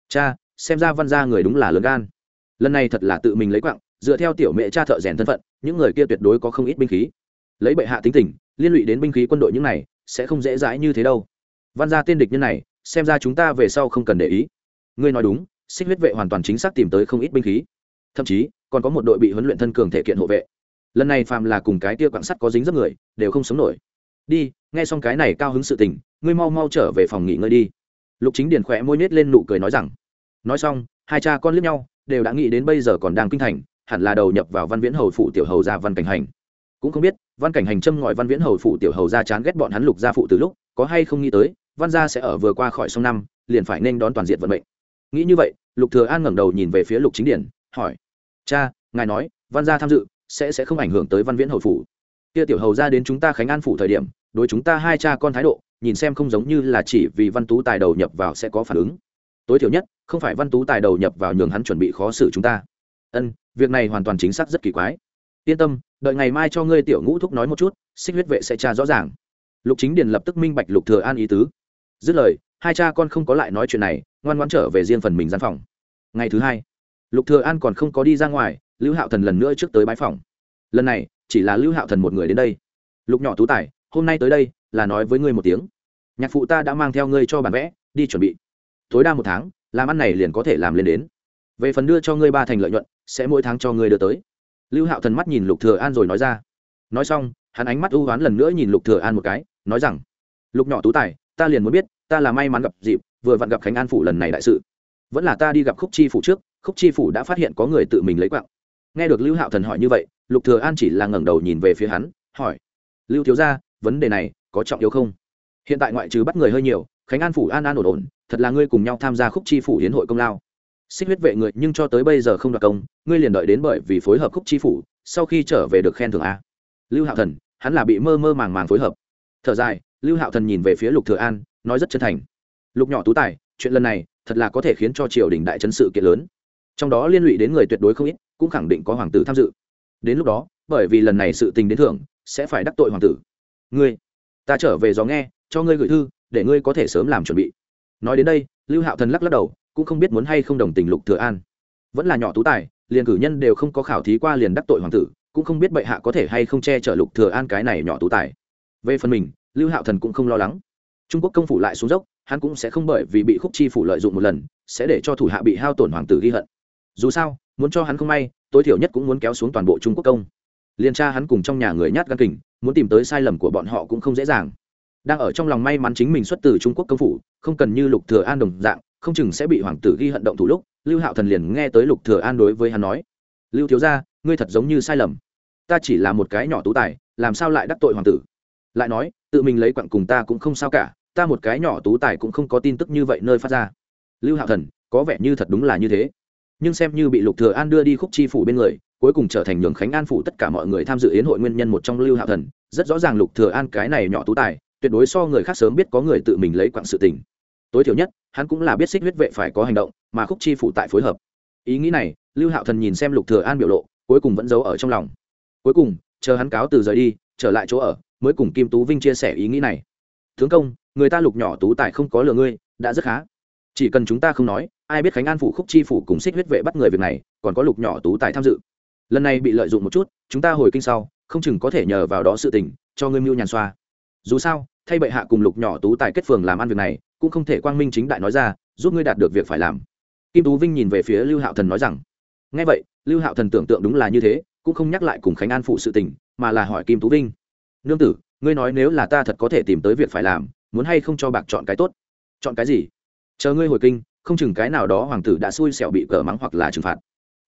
Speaker 1: cha xem ra văn gia người đúng là lớn gan. Lần này thật là tự mình lấy quạng, dựa theo tiểu mẹ cha thợ rèn thân phận những người kia tuyệt đối có không ít binh khí. Lấy bệ hạ tính tình liên lụy đến binh khí quân đội những này sẽ không dễ dãi như thế đâu. Văn gia tên địch nhân này xem ra chúng ta về sau không cần để ý. Ngươi nói đúng xích huyết vệ hoàn toàn chính xác tìm tới không ít binh khí. Thậm chí còn có một đội bị huấn luyện thân cường thể kiện hộ vệ. Lần này phàm là cùng cái tia quạng sắt có dính rất người đều không sống nổi. Đi nghe xong cái này cao hứng sự tình ngươi mau mau trở về phòng nghỉ ngơi đi. Lục chính điền khỏe môi nết lên nụ cười nói rằng, nói xong, hai cha con liếc nhau, đều đã nghĩ đến bây giờ còn đang kinh thành, hẳn là đầu nhập vào văn viễn hầu phụ tiểu hầu gia văn cảnh hành. Cũng không biết, văn cảnh hành châm ngòi văn viễn hầu phụ tiểu hầu gia chán ghét bọn hắn lục gia phụ từ lúc, có hay không nghĩ tới, văn gia sẽ ở vừa qua khỏi sông năm, liền phải nên đón toàn diện vận mệnh. Nghĩ như vậy, lục thừa an ngẩng đầu nhìn về phía lục chính điển hỏi, cha, ngài nói, văn gia tham dự, sẽ sẽ không ảnh hưởng tới văn viễn hầu phủ kia tiểu hầu gia đến chúng ta khánh an phủ thời điểm, đối chúng ta hai cha con thái độ nhìn xem không giống như là chỉ vì văn tú tài đầu nhập vào sẽ có phản ứng. Tối thiểu nhất, không phải văn tú tài đầu nhập vào nhường hắn chuẩn bị khó xử chúng ta. Ân, việc này hoàn toàn chính xác rất kỳ quái. Yên tâm, đợi ngày mai cho ngươi tiểu ngũ thúc nói một chút, xích huyết vệ sẽ tra rõ ràng. Lục chính điền lập tức minh bạch lục thừa an ý tứ. Dứt lời, hai cha con không có lại nói chuyện này, ngoan ngoãn trở về riêng phần mình gian phòng. Ngày thứ hai, lục thừa an còn không có đi ra ngoài, lưu hạo thần lần nữa trước tới bãi phòng. Lần này, chỉ là lưu hạo thần một người đến đây. Lục nhỏ tú tài, hôm nay tới đây là nói với ngươi một tiếng. Nhạc phụ ta đã mang theo ngươi cho bản vẽ, đi chuẩn bị. Tối đa một tháng, làm ăn này liền có thể làm lên đến. Về phần đưa cho ngươi ba thành lợi nhuận, sẽ mỗi tháng cho ngươi đưa tới. Lưu hạo thần mắt nhìn lục thừa an rồi nói ra. Nói xong, hắn ánh mắt ưu ám lần nữa nhìn lục thừa an một cái, nói rằng, lục nhỏ tú tài, ta liền muốn biết, ta là may mắn gặp dịp, vừa vặn gặp khánh an phủ lần này đại sự. Vẫn là ta đi gặp khúc chi phủ trước, khúc chi phủ đã phát hiện có người tự mình lấy quạng. Nghe được lưu hạo thần hỏi như vậy, lục thừa an chỉ là ngẩng đầu nhìn về phía hắn, hỏi, lưu thiếu gia, vấn đề này có trọng yếu không? Hiện tại ngoại trừ bắt người hơi nhiều, khánh an phủ an an ổn ổn, thật là ngươi cùng nhau tham gia khúc chi phủ hiến hội công lao. Xích huyết vệ người, nhưng cho tới bây giờ không đoạt công, ngươi liền đợi đến bởi vì phối hợp khúc chi phủ, sau khi trở về được khen thưởng a. Lưu hạo thần, hắn là bị mơ mơ màng màng phối hợp. Thở dài, lưu hạo thần nhìn về phía lục thừa an, nói rất chân thành. Lục nhỏ tú tài, chuyện lần này thật là có thể khiến cho triều đình đại chấn sự kiện lớn. Trong đó liên lụy đến người tuyệt đối không ít, cũng khẳng định có hoàng tử tham dự. Đến lúc đó, bởi vì lần này sự tình đến thưởng, sẽ phải đắc tội hoàng tử. Ngươi ta trở về gió nghe, cho ngươi gửi thư, để ngươi có thể sớm làm chuẩn bị. Nói đến đây, lưu hạo thần lắc lắc đầu, cũng không biết muốn hay không đồng tình lục thừa an. Vẫn là nhỏ tú tài, liền cử nhân đều không có khảo thí qua liền đắc tội hoàng tử, cũng không biết bệ hạ có thể hay không che chở lục thừa an cái này nhỏ tú tài. Về phần mình, lưu hạo thần cũng không lo lắng. Trung quốc công phủ lại xuống dốc, hắn cũng sẽ không bởi vì bị khúc chi phủ lợi dụng một lần, sẽ để cho thủ hạ bị hao tổn hoàng tử ghi hận. Dù sao, muốn cho hắn không may, tối thiểu nhất cũng muốn kéo xuống toàn bộ trung quốc công. Liên tra hắn cùng trong nhà người nhát gan kình muốn tìm tới sai lầm của bọn họ cũng không dễ dàng. Đang ở trong lòng may mắn chính mình xuất từ trung quốc công phủ, không cần như lục thừa an đồng dạng, không chừng sẽ bị hoàng tử ghi hận động thủ lúc, lưu hạo thần liền nghe tới lục thừa an đối với hắn nói, lưu thiếu gia, ngươi thật giống như sai lầm. Ta chỉ là một cái nhỏ tú tài, làm sao lại đắc tội hoàng tử? Lại nói, tự mình lấy quặng cùng ta cũng không sao cả, ta một cái nhỏ tú tài cũng không có tin tức như vậy nơi phát ra. Lưu hạo thần, có vẻ như thật đúng là như thế. Nhưng xem như bị lục thừa an đưa đi khúc chi phủ bên người cuối cùng trở thành nhường khánh an phụ tất cả mọi người tham dự yến hội nguyên nhân một trong lưu hạo thần. Rất rõ ràng lục thừa an cái này nhỏ tú tài, tuyệt đối so người khác sớm biết có người tự mình lấy quặng sự tình. Tối thiểu nhất, hắn cũng là biết xích huyết vệ phải có hành động, mà khúc chi phụ tại phối hợp. Ý nghĩ này, lưu hạo thần nhìn xem lục thừa an biểu lộ, cuối cùng vẫn giấu ở trong lòng. Cuối cùng, chờ hắn cáo từ rời đi, trở lại chỗ ở, mới cùng kim tú vinh chia sẻ ý nghĩ này. Tướng công, người ta lục nhỏ tú tài không có lừa ngươi, đã rất khá. Chỉ cần chúng ta không nói, ai biết khánh an phụ khúc chi phủ cùng xích huyết vệ bắt người việc này, còn có lục nhỏ tú tài tham dự lần này bị lợi dụng một chút, chúng ta hồi kinh sau, không chừng có thể nhờ vào đó sự tình, cho ngươi mưu nhàn xoa. Dù sao, thay bệ hạ cùng lục nhỏ tú tài kết phường làm ăn việc này, cũng không thể quang minh chính đại nói ra, giúp ngươi đạt được việc phải làm. Kim tú vinh nhìn về phía lưu hạo thần nói rằng ngay vậy, lưu hạo thần tưởng tượng đúng là như thế, cũng không nhắc lại cùng khánh an phụ sự tình, mà là hỏi kim tú vinh, nương tử, ngươi nói nếu là ta thật có thể tìm tới việc phải làm, muốn hay không cho bạc chọn cái tốt? Chọn cái gì? Chờ ngươi hồi kinh, không chừng cái nào đó hoàng tử đã xui xẻo bị cờ mắng hoặc là trừng phạt.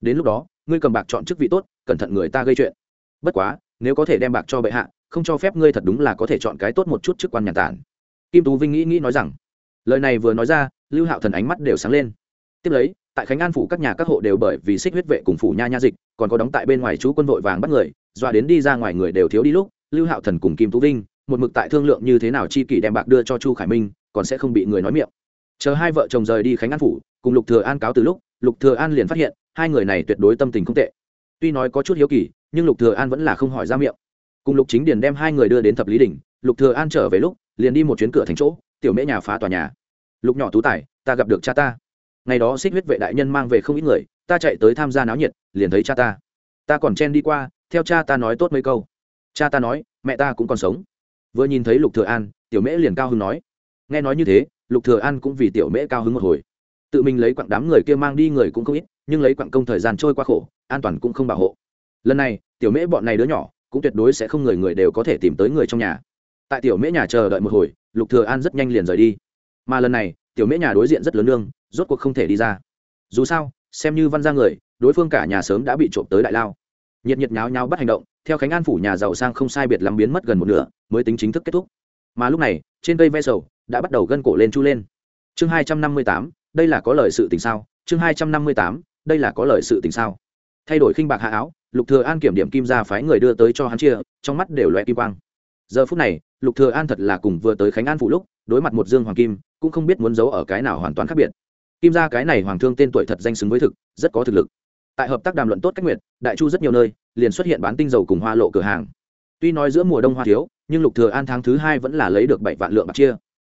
Speaker 1: Đến lúc đó ngươi cầm bạc chọn chức vị tốt, cẩn thận người ta gây chuyện. Bất quá, nếu có thể đem bạc cho bệ hạ, không cho phép ngươi thật đúng là có thể chọn cái tốt một chút chức quan nhà tản. Kim tú vinh nghĩ nghĩ nói rằng, lời này vừa nói ra, lưu hạo thần ánh mắt đều sáng lên. Tiếp lấy, tại khánh an phủ các nhà các hộ đều bởi vì xích huyết vệ cùng phủ nha nha dịch, còn có đóng tại bên ngoài chú quân vội vàng bắt người, dọa đến đi ra ngoài người đều thiếu đi lúc, lưu hạo thần cùng kim tú vinh, một mực tại thương lượng như thế nào chi kỷ đem bạc đưa cho chu khải minh, còn sẽ không bị người nói miệng. Chờ hai vợ chồng rời đi khánh an phủ, cùng lục thừa an cáo từ lúc lục thừa an liền phát hiện, hai người này tuyệt đối tâm tình không tệ. Tuy nói có chút hiếu kỳ, nhưng lục thừa an vẫn là không hỏi ra miệng. Cùng lục chính điền đem hai người đưa đến thập lý đỉnh, lục thừa an trở về lúc, liền đi một chuyến cửa thành chỗ, tiểu mễ nhà phá tòa nhà. Lục nhỏ tú tài, ta gặp được cha ta. Ngày đó xích huyết vệ đại nhân mang về không ít người, ta chạy tới tham gia náo nhiệt, liền thấy cha ta. Ta còn chen đi qua, theo cha ta nói tốt mấy câu. Cha ta nói, mẹ ta cũng còn sống. Vừa nhìn thấy lục thừa an, tiểu mễ liền cao hứng nói. Nghe nói như thế, lục thừa an cũng vì tiểu mễ cao hứng một hồi tự mình lấy quặng đám người kia mang đi người cũng không ít, nhưng lấy quặng công thời gian trôi qua khổ, an toàn cũng không bảo hộ. Lần này, tiểu mễ bọn này đứa nhỏ, cũng tuyệt đối sẽ không người người đều có thể tìm tới người trong nhà. Tại tiểu mễ nhà chờ đợi một hồi, lục thừa an rất nhanh liền rời đi. Mà lần này, tiểu mễ nhà đối diện rất lớn lương rốt cuộc không thể đi ra. Dù sao, xem như văn gia người, đối phương cả nhà sớm đã bị trộm tới đại lao. Nhiệt nhiệt nháo nháo bắt hành động, theo khánh an phủ nhà giàu sang không sai biệt lắm biến mất gần một nửa, mới tính chính thức kết thúc. Mà lúc này, trên cây ve sầu, đã bắt đầu gân cổ lên chu lên. Chương hai trăm năm mươi tám đây là có lời sự tình sao? Chương hai trăm năm mươi tám, đây là có lời sự tình sao? Thay đổi khinh bạc hạ áo, lục thừa an kiểm điểm kim ra phái người đưa tới cho hắn chia, trong mắt đều loe kim quang. Giờ phút này, lục thừa an thật là cùng vừa tới khánh an phủ lúc, đối mặt một dương hoàng kim, cũng không biết muốn giấu ở cái nào hoàn toàn khác biệt. Kim gia cái này hoàng thương tên tuổi thật danh xứng với thực, rất có thực lực. Tại hợp tác đàm luận tốt cách nguyện, đại chu rất nhiều nơi, liền xuất hiện bán tinh dầu cùng hoa lộ cửa hàng. Tuy nói giữa mùa đông hoa thiếu, nhưng lục thừa an tháng thứ hai vẫn là lấy được bảy vạn lượng bạc chia.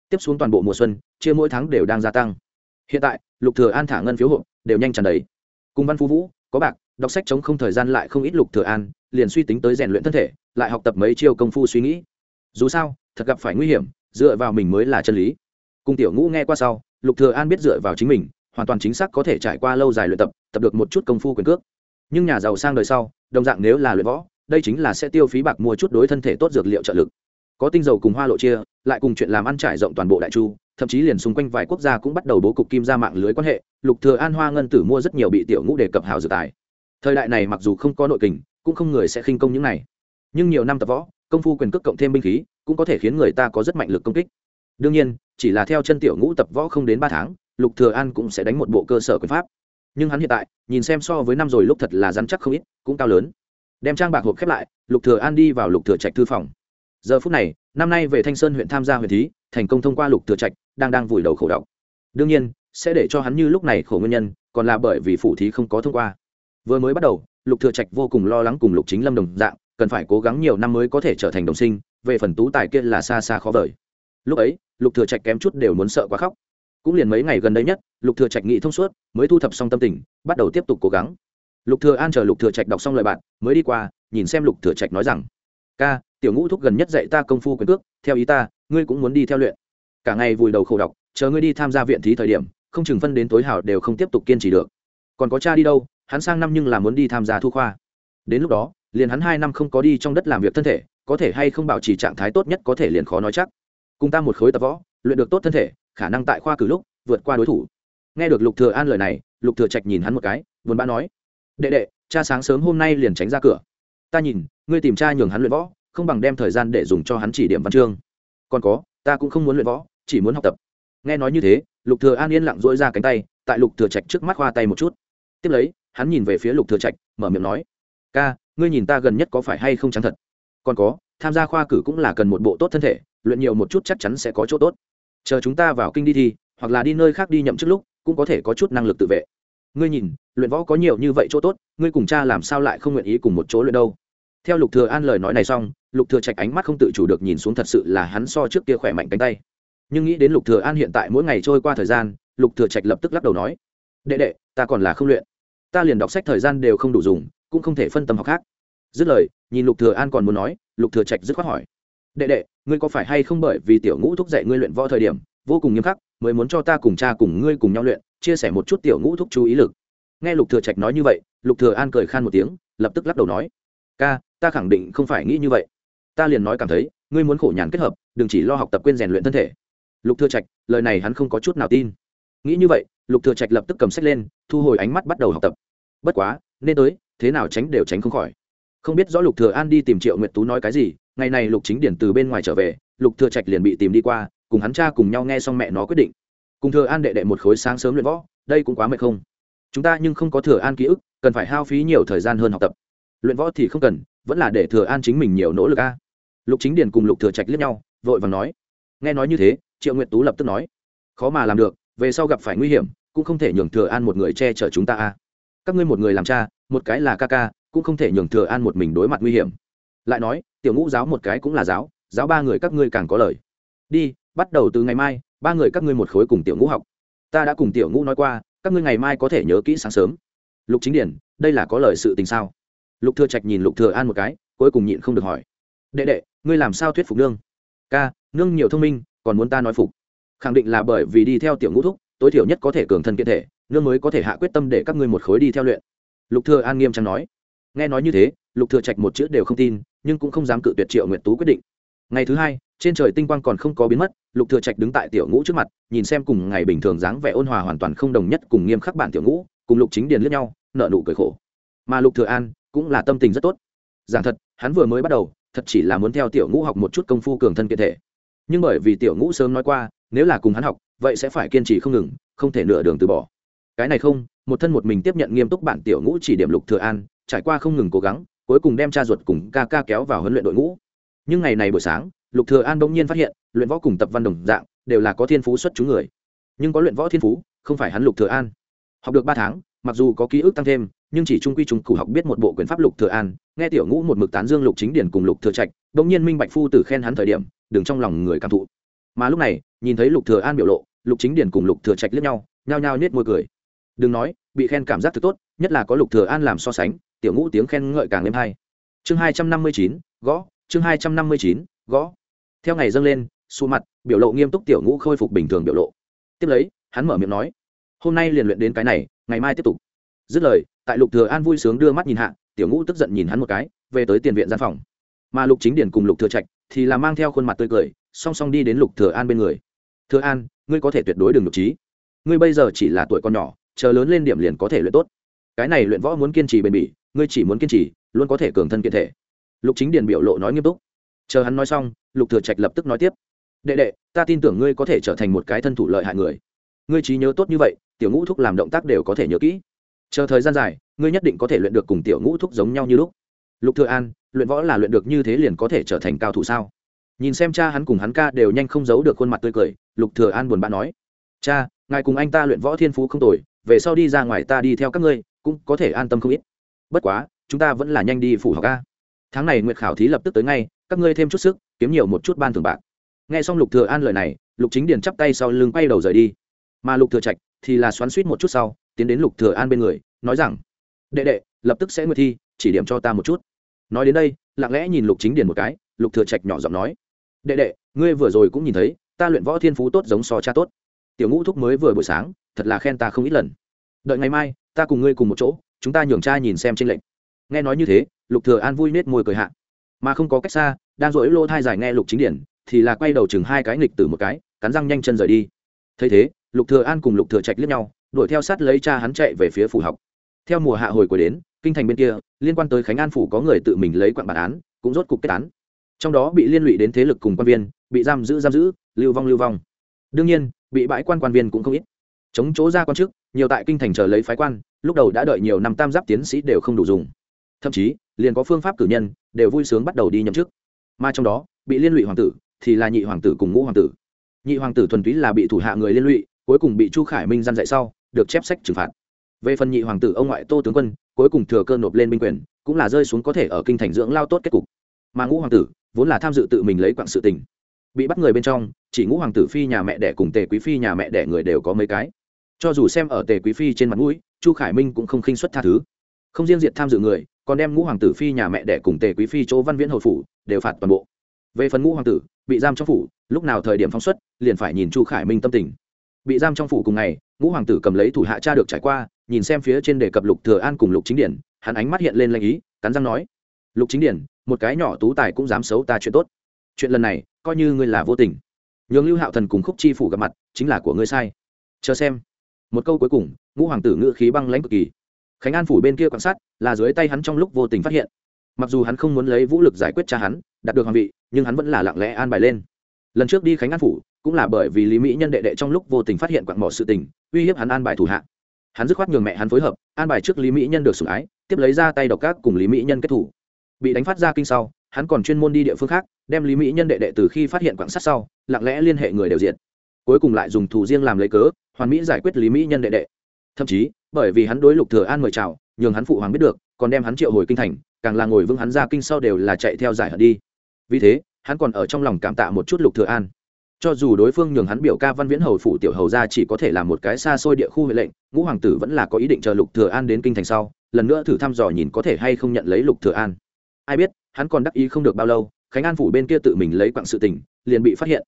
Speaker 1: Tiếp xuống toàn bộ mùa xuân, chia mỗi tháng đều đang gia tăng hiện tại, lục thừa an thả ngân phiếu hộp đều nhanh tràn đầy. Cùng văn phú vũ, có bạc, đọc sách chống không thời gian lại không ít lục thừa an, liền suy tính tới rèn luyện thân thể, lại học tập mấy chiêu công phu suy nghĩ. Dù sao, thật gặp phải nguy hiểm, dựa vào mình mới là chân lý. Cùng tiểu ngũ nghe qua sau, lục thừa an biết dựa vào chính mình, hoàn toàn chính xác có thể trải qua lâu dài luyện tập tập được một chút công phu quyền cước. Nhưng nhà giàu sang đời sau, đồng dạng nếu là luyện võ, đây chính là sẽ tiêu phí bạc mua chút đối thân thể tốt dược liệu trợ lực. Có tinh dầu cùng hoa lộ chia, lại cùng chuyện làm ăn trải rộng toàn bộ đại chu thậm chí liền xung quanh vài quốc gia cũng bắt đầu bố cục kim ra mạng lưới quan hệ, lục thừa an hoa ngân tử mua rất nhiều bị tiểu ngũ đề cập hào dược tài. Thời đại này mặc dù không có nội kình, cũng không người sẽ khinh công những này. Nhưng nhiều năm tập võ, công phu quyền cước cộng thêm binh khí, cũng có thể khiến người ta có rất mạnh lực công kích. Đương nhiên, chỉ là theo chân tiểu ngũ tập võ không đến ba tháng, lục thừa an cũng sẽ đánh một bộ cơ sở quyền pháp. Nhưng hắn hiện tại, nhìn xem so với năm rồi lúc thật là rắn chắc không ít, cũng cao lớn. Đem trang bạc hộp khép lại, lục thừa an đi vào lục thừa trạch thư phòng. Giờ phút này, năm nay về thanh sơn huyện tham gia huyện thí, thành công thông qua lục thừa trạch đang đang vùi đầu khổ đọc. Đương nhiên, sẽ để cho hắn như lúc này khổ nguyên nhân, còn là bởi vì phủ thí không có thông qua. Vừa mới bắt đầu, lục thừa trạch vô cùng lo lắng cùng lục chính lâm đồng dạng, cần phải cố gắng nhiều năm mới có thể trở thành đồng sinh, về phần tú tài kia là xa xa khó vời. Lúc ấy, lục thừa trạch kém chút đều muốn sợ quá khóc. Cũng liền mấy ngày gần đây nhất, lục thừa trạch nghĩ thông suốt, mới thu thập xong tâm tình, bắt đầu tiếp tục cố gắng. Lục thừa an chờ lục thừa trạch đọc xong lời bạn, mới đi qua, nhìn xem lục thừa trạch nói rằng, ca, tiểu ngũ thúc gần nhất dạy ta công phu quyền cước, theo ý ta, ngươi cũng muốn đi theo luyện cả ngày vùi đầu khổ đọc, chờ ngươi đi tham gia viện thí thời điểm, không chừng phân đến tối hảo đều không tiếp tục kiên trì được. Còn có cha đi đâu, hắn sang năm nhưng là muốn đi tham gia thu khoa. Đến lúc đó, liền hắn hai năm không có đi trong đất làm việc thân thể, có thể hay không bảo trì trạng thái tốt nhất có thể liền khó nói chắc. Cùng ta một khối tập võ, luyện được tốt thân thể, khả năng tại khoa cử lúc, vượt qua đối thủ. Nghe được lục thừa an lời này, lục thừa trạch nhìn hắn một cái, buồn bã nói, đệ đệ, cha sáng sớm hôm nay liền tránh ra cửa. Ta nhìn, ngươi tìm cha nhường hắn luyện võ, không bằng đem thời gian để dùng cho hắn chỉ điểm văn chương. Còn có ta cũng không muốn luyện võ, chỉ muốn học tập. Nghe nói như thế, lục thừa an yên lặng duỗi ra cánh tay, tại lục thừa trạch trước mắt khoa tay một chút. Tiếp lấy, hắn nhìn về phía lục thừa trạch, mở miệng nói, ca, ngươi nhìn ta gần nhất có phải hay không trắng thật? Còn có, tham gia khoa cử cũng là cần một bộ tốt thân thể, luyện nhiều một chút chắc chắn sẽ có chỗ tốt. Chờ chúng ta vào kinh đi thi hoặc là đi nơi khác đi nhậm chức lúc, cũng có thể có chút năng lực tự vệ. Ngươi nhìn, luyện võ có nhiều như vậy chỗ tốt, ngươi cùng cha làm sao lại không nguyện ý cùng một chỗ luyện đâu? Theo lục thừa an lời nói này xong, lục thừa trạch ánh mắt không tự chủ được nhìn xuống thật sự là hắn so trước kia khỏe mạnh cánh tay. Nhưng nghĩ đến lục thừa an hiện tại mỗi ngày trôi qua thời gian, lục thừa trạch lập tức lắc đầu nói, đệ đệ, ta còn là không luyện. Ta liền đọc sách thời gian đều không đủ dùng, cũng không thể phân tâm học khác. Dứt lời, nhìn lục thừa an còn muốn nói, lục thừa trạch dứt khoát hỏi, đệ đệ, ngươi có phải hay không bởi vì tiểu ngũ thúc dạy ngươi luyện võ thời điểm, vô cùng nghiêm khắc, mới muốn cho ta cùng cha cùng ngươi cùng nhau luyện, chia sẻ một chút tiểu ngũ thúc chú ý lực? Nghe lục thừa trạch nói như vậy, lục thừa an cười khan một tiếng, lập tức lắc đầu nói ca, ta khẳng định không phải nghĩ như vậy. Ta liền nói cảm thấy, ngươi muốn khổ nhàn kết hợp, đừng chỉ lo học tập quên rèn luyện thân thể. Lục thừa trạch, lời này hắn không có chút nào tin. Nghĩ như vậy, lục thừa trạch lập tức cầm sách lên, thu hồi ánh mắt bắt đầu học tập. Bất quá, nên tới, thế nào tránh đều tránh không khỏi. Không biết rõ lục thừa an đi tìm triệu nguyệt tú nói cái gì, ngày này lục chính điển từ bên ngoài trở về, lục thừa trạch liền bị tìm đi qua, cùng hắn cha cùng nhau nghe xong mẹ nó quyết định. Cùng thừa an đệ đệ một khối sáng sớm luyện võ, đây cũng quá mệt không? Chúng ta nhưng không có thừa an ký ức, cần phải hao phí nhiều thời gian hơn học tập luyện võ thì không cần, vẫn là để thừa an chính mình nhiều nỗ lực a. Lục chính Điền cùng lục thừa trạch liếc nhau, vội vàng nói. Nghe nói như thế, triệu nguyệt tú lập tức nói. Khó mà làm được, về sau gặp phải nguy hiểm, cũng không thể nhường thừa an một người che chở chúng ta a. Các ngươi một người làm cha, một cái là ca ca, cũng không thể nhường thừa an một mình đối mặt nguy hiểm. Lại nói, tiểu ngũ giáo một cái cũng là giáo giáo ba người các ngươi càng có lời. Đi, bắt đầu từ ngày mai, ba người các ngươi một khối cùng tiểu ngũ học. Ta đã cùng tiểu ngũ nói qua, các ngươi ngày mai có thể nhớ kỹ sáng sớm. Lục chính điển đây là có lời sự tình sao? Lục thừa trạch nhìn lục thừa an một cái, cuối cùng nhịn không được hỏi. Đệ đệ, ngươi làm sao thuyết phục nương? Ca, nương nhiều thông minh, còn muốn ta nói phục. Khẳng định là bởi vì đi theo tiểu ngũ thúc, tối thiểu nhất có thể cường thân kiện thể, nương mới có thể hạ quyết tâm để các ngươi một khối đi theo luyện. Lục thừa an nghiêm trang nói. Nghe nói như thế, lục thừa trạch một chữ đều không tin, nhưng cũng không dám cự tuyệt triệu nguyệt tú quyết định. Ngày thứ hai, trên trời tinh quang còn không có biến mất, lục thừa trạch đứng tại tiểu ngũ trước mặt, nhìn xem cùng ngày bình thường dáng vẻ ôn hòa hoàn toàn không đồng nhất cùng nghiêm khắc bản tiểu ngũ, cùng lục chính điền liếc nhau nợ nụ cười khổ. Mà lục thừa an cũng là tâm tình rất tốt. Giảng thật, hắn vừa mới bắt đầu, thật chỉ là muốn theo tiểu ngũ học một chút công phu cường thân kiện thể. Nhưng bởi vì tiểu ngũ sớm nói qua, nếu là cùng hắn học, vậy sẽ phải kiên trì không ngừng, không thể nửa đường từ bỏ. Cái này không, một thân một mình tiếp nhận nghiêm túc bản tiểu ngũ chỉ điểm lục thừa an, trải qua không ngừng cố gắng, cuối cùng đem cha ruột cùng ca ca kéo vào huấn luyện đội ngũ. Nhưng ngày này buổi sáng, lục thừa an bỗng nhiên phát hiện, luyện võ cùng tập văn đồng dạng, đều là có thiên phú xuất chúng người. Nhưng có luyện võ thiên phú, không phải hắn lục thừa an. Học được ba tháng mặc dù có ký ức tăng thêm, nhưng chỉ trung quy trung cụ học biết một bộ quyền pháp lục thừa an, nghe tiểu ngũ một mực tán dương lục chính điển cùng lục thừa trạch bỗng nhiên minh bạch phu tử khen hắn thời điểm, đừng trong lòng người cảm thụ. Mà lúc này, nhìn thấy lục thừa an biểu lộ, lục chính điển cùng lục thừa trạch liếc nhau, nhao nhao nết môi cười. Đừng nói, bị khen cảm giác thật tốt, nhất là có lục thừa an làm so sánh, tiểu ngũ tiếng khen ngợi càng lên hay. Chương hai trăm năm mươi chín, gõ, chương hai trăm năm mươi chín, gõ. Theo ngày dâng lên xu mặt, biểu lộ nghiêm túc tiểu ngũ khôi phục bình thường biểu lộ. Tiếp lấy, hắn mở miệng nói hôm nay liền luyện đến cái này, ngày mai tiếp tục. Dứt lời, tại lục thừa an vui sướng đưa mắt nhìn hạ, tiểu ngũ tức giận nhìn hắn một cái, về tới tiền viện gian phòng. Mà lục chính điển cùng lục thừa trạch thì là mang theo khuôn mặt tươi cười, song song đi đến lục thừa an bên người. Thừa an, ngươi có thể tuyệt đối đừng nhục trí. Ngươi bây giờ chỉ là tuổi con nhỏ, chờ lớn lên điểm liền có thể luyện tốt. Cái này luyện võ muốn kiên trì bền bỉ, ngươi chỉ muốn kiên trì, luôn có thể cường thân kiện thể. Lục chính điền biểu lộ nói nghiêm túc. Chờ hắn nói xong, lục thừa trạch lập tức nói tiếp. Đệ đệ, ta tin tưởng ngươi có thể trở thành một cái thân thủ lợi hại người. Ngươi trí nhớ tốt như vậy tiểu ngũ thúc làm động tác đều có thể nhớ kỹ. Chờ thời gian dài, ngươi nhất định có thể luyện được cùng tiểu ngũ thúc giống nhau như lúc. Lục thừa an, luyện võ là luyện được như thế liền có thể trở thành cao thủ sao? Nhìn xem cha hắn cùng hắn ca đều nhanh không giấu được khuôn mặt tươi cười, lục thừa an buồn bã nói, cha, ngài cùng anh ta luyện võ thiên phú không tồi, về sau đi ra ngoài ta đi theo các ngươi, cũng có thể an tâm không ít. Bất quá, chúng ta vẫn là nhanh đi phủ học ca. Tháng này nguyệt khảo thí lập tức tới ngay, các ngươi thêm chút sức, kiếm nhiều một chút ban thưởng bạc. Nghe xong lục thừa an lời này, lục chính điền chắp tay sau lưng quay đầu rời đi. Mà lục thừa trạch thì là xoắn suýt một chút sau, tiến đến lục thừa an bên người, nói rằng, đệ đệ, lập tức sẽ nguyệt thi, chỉ điểm cho ta một chút. Nói đến đây, lặng lẽ nhìn lục chính điền một cái, lục thừa trạch nhỏ giọng nói, đệ đệ, ngươi vừa rồi cũng nhìn thấy, ta luyện võ thiên phú tốt giống so cha tốt. Tiểu ngũ thúc mới vừa buổi sáng, thật là khen ta không ít lần. Đợi ngày mai, ta cùng ngươi cùng một chỗ, chúng ta nhường cha nhìn xem trên lệnh nghe nói như thế, lục thừa an vui nết môi cười hạ. Mà không có cách xa, đang rỗi lô thai dài nghe lục chính điển thì là quay đầu chừng hai cái nghịch tử một cái, cắn răng nhanh chân rời đi. Thấy thế lục thừa an cùng lục thừa trạch liếc nhau, đuổi theo sát lấy cha hắn chạy về phía phủ học. Theo mùa hạ hồi cuối đến, kinh thành bên kia, liên quan tới khánh an phủ có người tự mình lấy quặng bản án, cũng rốt cục kết án. Trong đó bị liên lụy đến thế lực cùng quan viên, bị giam giữ giam giữ, lưu vong lưu vong. Đương nhiên, bị bãi quan quan viên cũng không ít. Chống chỗ ra quan chức, nhiều tại kinh thành chờ lấy phái quan, lúc đầu đã đợi nhiều năm tam giáp tiến sĩ đều không đủ dùng. Thậm chí, liền có phương pháp cử nhân, đều vui sướng bắt đầu đi nhậm chức. Mà trong đó, bị liên lụy hoàng tử, thì là nhị hoàng tử cùng ngũ hoàng tử. Nhị hoàng tử thuần túy là bị thủ hạ người liên lụy cuối cùng bị chu khải minh gian dạy sau, được chép sách trừng phạt. Về phần nhị hoàng tử ông ngoại tô tướng quân, cuối cùng thừa cơ nộp lên binh quyền, cũng là rơi xuống có thể ở kinh thành dưỡng lao tốt kết cục. Mà ngũ hoàng tử, vốn là tham dự tự mình lấy quặng sự tình, bị bắt người bên trong, chỉ ngũ hoàng tử phi nhà mẹ đẻ cùng tề quý phi nhà mẹ đẻ người đều có mấy cái. Cho dù xem ở tề quý phi trên mặt mũi, chu khải minh cũng không khinh xuất tha thứ. Không riêng diện tham dự người, còn đem ngũ hoàng tử phi nhà mẹ đẻ cùng tề quý phi chỗ văn viễn hồi phủ đều phạt toàn bộ. Về phần ngũ hoàng tử, bị giam trong phủ, lúc nào thời điểm phóng xuất, liền phải nhìn chu khải minh tâm tình bị giam trong phủ cùng ngày, ngũ hoàng tử cầm lấy thủ hạ cha được trải qua, nhìn xem phía trên đề cập lục thừa an cùng lục chính điển, hắn ánh mắt hiện lên lanh ý, cắn răng nói, lục chính điển, một cái nhỏ tú tài cũng dám xấu ta chuyện tốt. Chuyện lần này, coi như ngươi là vô tình. Nhường lưu hạo thần cùng khúc chi phủ gặp mặt, chính là của ngươi sai. Chờ xem. Một câu cuối cùng, ngũ hoàng tử ngự khí băng lãnh cực kỳ. Khánh an phủ bên kia quan sát, là dưới tay hắn trong lúc vô tình phát hiện. Mặc dù hắn không muốn lấy vũ lực giải quyết cha hắn, đạt được hoàng vị, nhưng hắn vẫn là lặng lẽ an bài lên. Lần trước đi khánh an phủ cũng là bởi vì lý mỹ nhân đệ đệ trong lúc vô tình phát hiện quặn mỏ sự tình, uy hiếp hắn an bài thủ hạ. Hắn dứt khoát nhường mẹ hắn phối hợp, an bài trước lý mỹ nhân được sủng ái, tiếp lấy ra tay độc các cùng lý mỹ nhân kết thủ. Bị đánh phát ra kinh sau, hắn còn chuyên môn đi địa phương khác, đem lý mỹ nhân đệ đệ từ khi phát hiện quạng sắt sau, lặng lẽ liên hệ người đều diện cuối cùng lại dùng thủ riêng làm lấy cớ, hoàn mỹ giải quyết lý mỹ nhân đệ đệ. Thậm chí, bởi vì hắn đối lục thừa an mời chào, nhường hắn phụ hoàng biết được, còn đem hắn triệu hồi kinh thành, càng là ngồi vững hắn ra kinh sau đều là chạy theo giải hận đi. Vì thế, hắn còn ở trong lòng cảm tạ một chút lục thừa an cho dù đối phương nhường hắn biểu ca văn viễn hầu phủ tiểu hầu ra chỉ có thể là một cái xa xôi địa khu huệ lệnh, ngũ hoàng tử vẫn là có ý định chờ lục thừa an đến kinh thành sau, lần nữa thử thăm dò nhìn có thể hay không nhận lấy lục thừa an. Ai biết, hắn còn đắc ý không được bao lâu, khánh an phủ bên kia tự mình lấy quặng sự tình, liền bị phát hiện.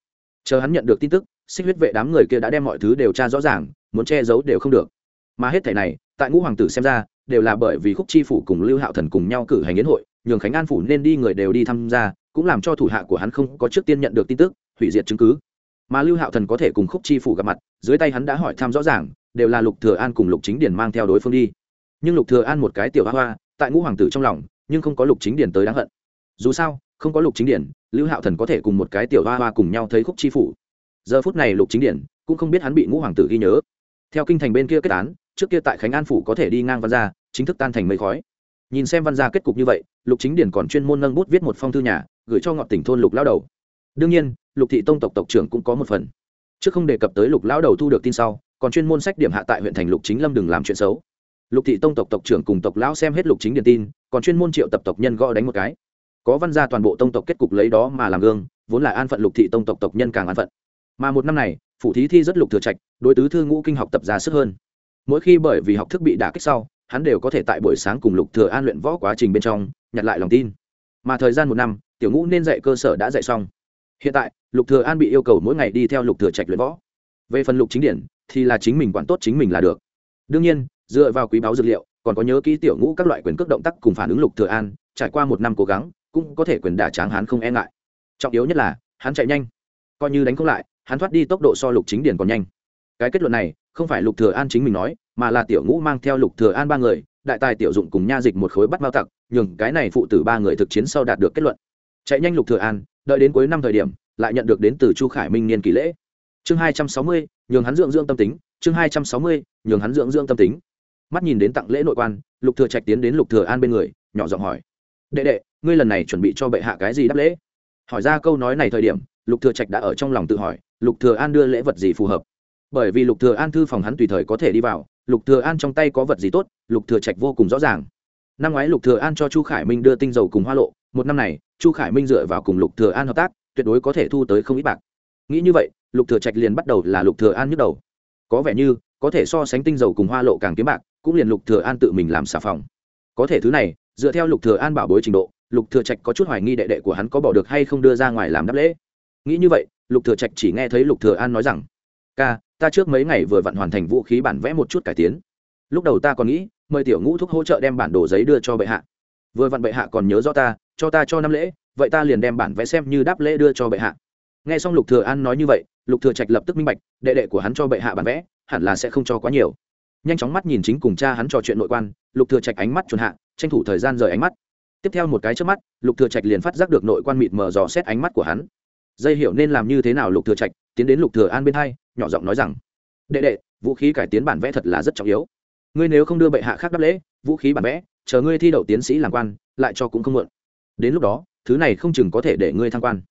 Speaker 1: Chờ hắn nhận được tin tức, xích huyết vệ đám người kia đã đem mọi thứ đều tra rõ ràng, muốn che giấu đều không được. Mà hết thảy này, tại ngũ hoàng tử xem ra, đều là bởi vì khúc chi phủ cùng lưu hạo thần cùng nhau cử hành yến hội, nhường khánh an phủ nên đi người đều đi tham gia, cũng làm cho thủ hạ của hắn không có trước tiên nhận được tin tức hủy diệt chứng cứ. Mà lưu hạo thần có thể cùng khúc chi phủ gặp mặt, dưới tay hắn đã hỏi thăm rõ ràng, đều là lục thừa an cùng lục chính Điền mang theo đối phương đi. Nhưng lục thừa an một cái tiểu hoa hoa, tại ngũ hoàng tử trong lòng, nhưng không có lục chính Điền tới đáng hận. Dù sao, không có lục chính điển lưu hạo thần có thể cùng một cái tiểu hoa hoa cùng nhau thấy khúc chi phủ. Giờ phút này lục chính điển cũng không biết hắn bị ngũ hoàng tử ghi nhớ. Theo kinh thành bên kia kết án, trước kia tại khánh an phủ có thể đi ngang văn gia, chính thức tan thành mây khói. Nhìn xem văn gia kết cục như vậy, lục chính điển còn chuyên môn nâng bút viết một phong thư nhà, gửi cho ngọn tỉnh thôn lục lao đầu. Đương nhiên lục thị tông tộc tộc trưởng cũng có một phần. Trước không đề cập tới lục lão đầu thu được tin sau, còn chuyên môn sách điểm hạ tại huyện thành lục chính lâm đừng làm chuyện xấu. Lục thị tông tộc tộc trưởng cùng tộc lão xem hết lục chính điền tin, còn chuyên môn triệu tập tộc nhân gõ đánh một cái. Có văn gia toàn bộ tông tộc kết cục lấy đó mà làm gương, vốn là an phận lục thị tông tộc tộc nhân càng an phận. Mà một năm này, phủ thí thi rất lục thừa trạch, đối tứ thư ngũ kinh học tập ra sức hơn. Mỗi khi bởi vì học thức bị đả kích sau, hắn đều có thể tại buổi sáng cùng lục thừa an luyện võ quá trình bên trong, nhặt lại lòng tin. Mà thời gian một năm, tiểu ngũ nên dạy cơ sở đã dạy xong hiện tại, lục thừa an bị yêu cầu mỗi ngày đi theo lục thừa trạch luyện võ. Về phần lục chính điển, thì là chính mình quản tốt chính mình là được. Đương nhiên, dựa vào quý báo dược liệu, còn có nhớ kỹ tiểu ngũ các loại quyền cước động tác cùng phản ứng lục thừa an, trải qua một năm cố gắng, cũng có thể quyền đả tráng hắn không e ngại. Trọng yếu nhất là, hắn chạy nhanh. Coi như đánh không lại, hắn thoát đi tốc độ so lục chính điển còn nhanh. Cái kết luận này, không phải lục thừa an chính mình nói, mà là tiểu ngũ mang theo lục thừa an ba người, đại tài tiểu dụng cùng nha dịch một khối bắt bao tặc, nhường cái này phụ tử ba người thực chiến sau đạt được kết luận. Chạy nhanh lục thừa an đợi đến cuối năm thời điểm, lại nhận được đến từ chu khải minh niên kỷ lễ. Chương hai trăm sáu mươi, nhường hắn dưỡng dưỡng tâm tính. Chương hai trăm sáu mươi, nhường hắn dưỡng dưỡng tâm tính. Mắt nhìn đến tặng lễ nội quan, lục thừa trạch tiến đến lục thừa an bên người, nhỏ giọng hỏi. Đệ đệ, ngươi lần này chuẩn bị cho bệ hạ cái gì đáp lễ? Hỏi ra câu nói này thời điểm, lục thừa trạch đã ở trong lòng tự hỏi, lục thừa an đưa lễ vật gì phù hợp? Bởi vì lục thừa an thư phòng hắn tùy thời có thể đi vào, lục thừa an trong tay có vật gì tốt, lục thừa trạch vô cùng rõ ràng. Năm ngoái lục thừa an cho chu khải minh đưa tinh dầu cùng hoa lộ, một năm này chu khải minh dựa vào cùng lục thừa an hợp tác, tuyệt đối có thể thu tới không ít bạc. Nghĩ như vậy, lục thừa trạch liền bắt đầu là lục thừa an nhức đầu. Có vẻ như, có thể so sánh tinh dầu cùng hoa lộ càng kiếm bạc, cũng liền lục thừa an tự mình làm xà phòng. Có thể thứ này, dựa theo lục thừa an bảo bối trình độ, lục thừa trạch có chút hoài nghi đệ đệ của hắn có bỏ được hay không đưa ra ngoài làm đáp lễ. Nghĩ như vậy, lục thừa trạch chỉ nghe thấy lục thừa an nói rằng, ca, ta trước mấy ngày vừa vặn hoàn thành vũ khí bản vẽ một chút cải tiến. Lúc đầu ta còn nghĩ, mời tiểu ngũ thúc hỗ trợ đem bản đồ giấy đưa cho bệ hạ vừa vặn bệ hạ còn nhớ rõ ta, cho ta cho năm lễ, vậy ta liền đem bản vẽ xem như đáp lễ đưa cho bệ hạ. Nghe xong lục thừa an nói như vậy, lục thừa trạch lập tức minh bạch, đệ đệ của hắn cho bệ hạ bản vẽ, hẳn là sẽ không cho quá nhiều. Nhanh chóng mắt nhìn chính cùng cha hắn trò chuyện nội quan, lục thừa trạch ánh mắt chuẩn hạ, tranh thủ thời gian rời ánh mắt. Tiếp theo một cái trước mắt, lục thừa trạch liền phát giác được nội quan mịt mờ dò xét ánh mắt của hắn. Dây hiểu nên làm như thế nào lục thừa trạch, tiến đến lục thừa an bên hai, nhỏ giọng nói rằng, đệ đệ, vũ khí cải tiến bản vẽ thật là rất trọng yếu. Ngươi nếu không đưa bệ hạ khác đáp lễ, vũ khí bản vẽ chờ ngươi thi đậu tiến sĩ làm quan, lại cho cũng không muộn đến lúc đó, thứ này không chừng có thể để ngươi thăng quan.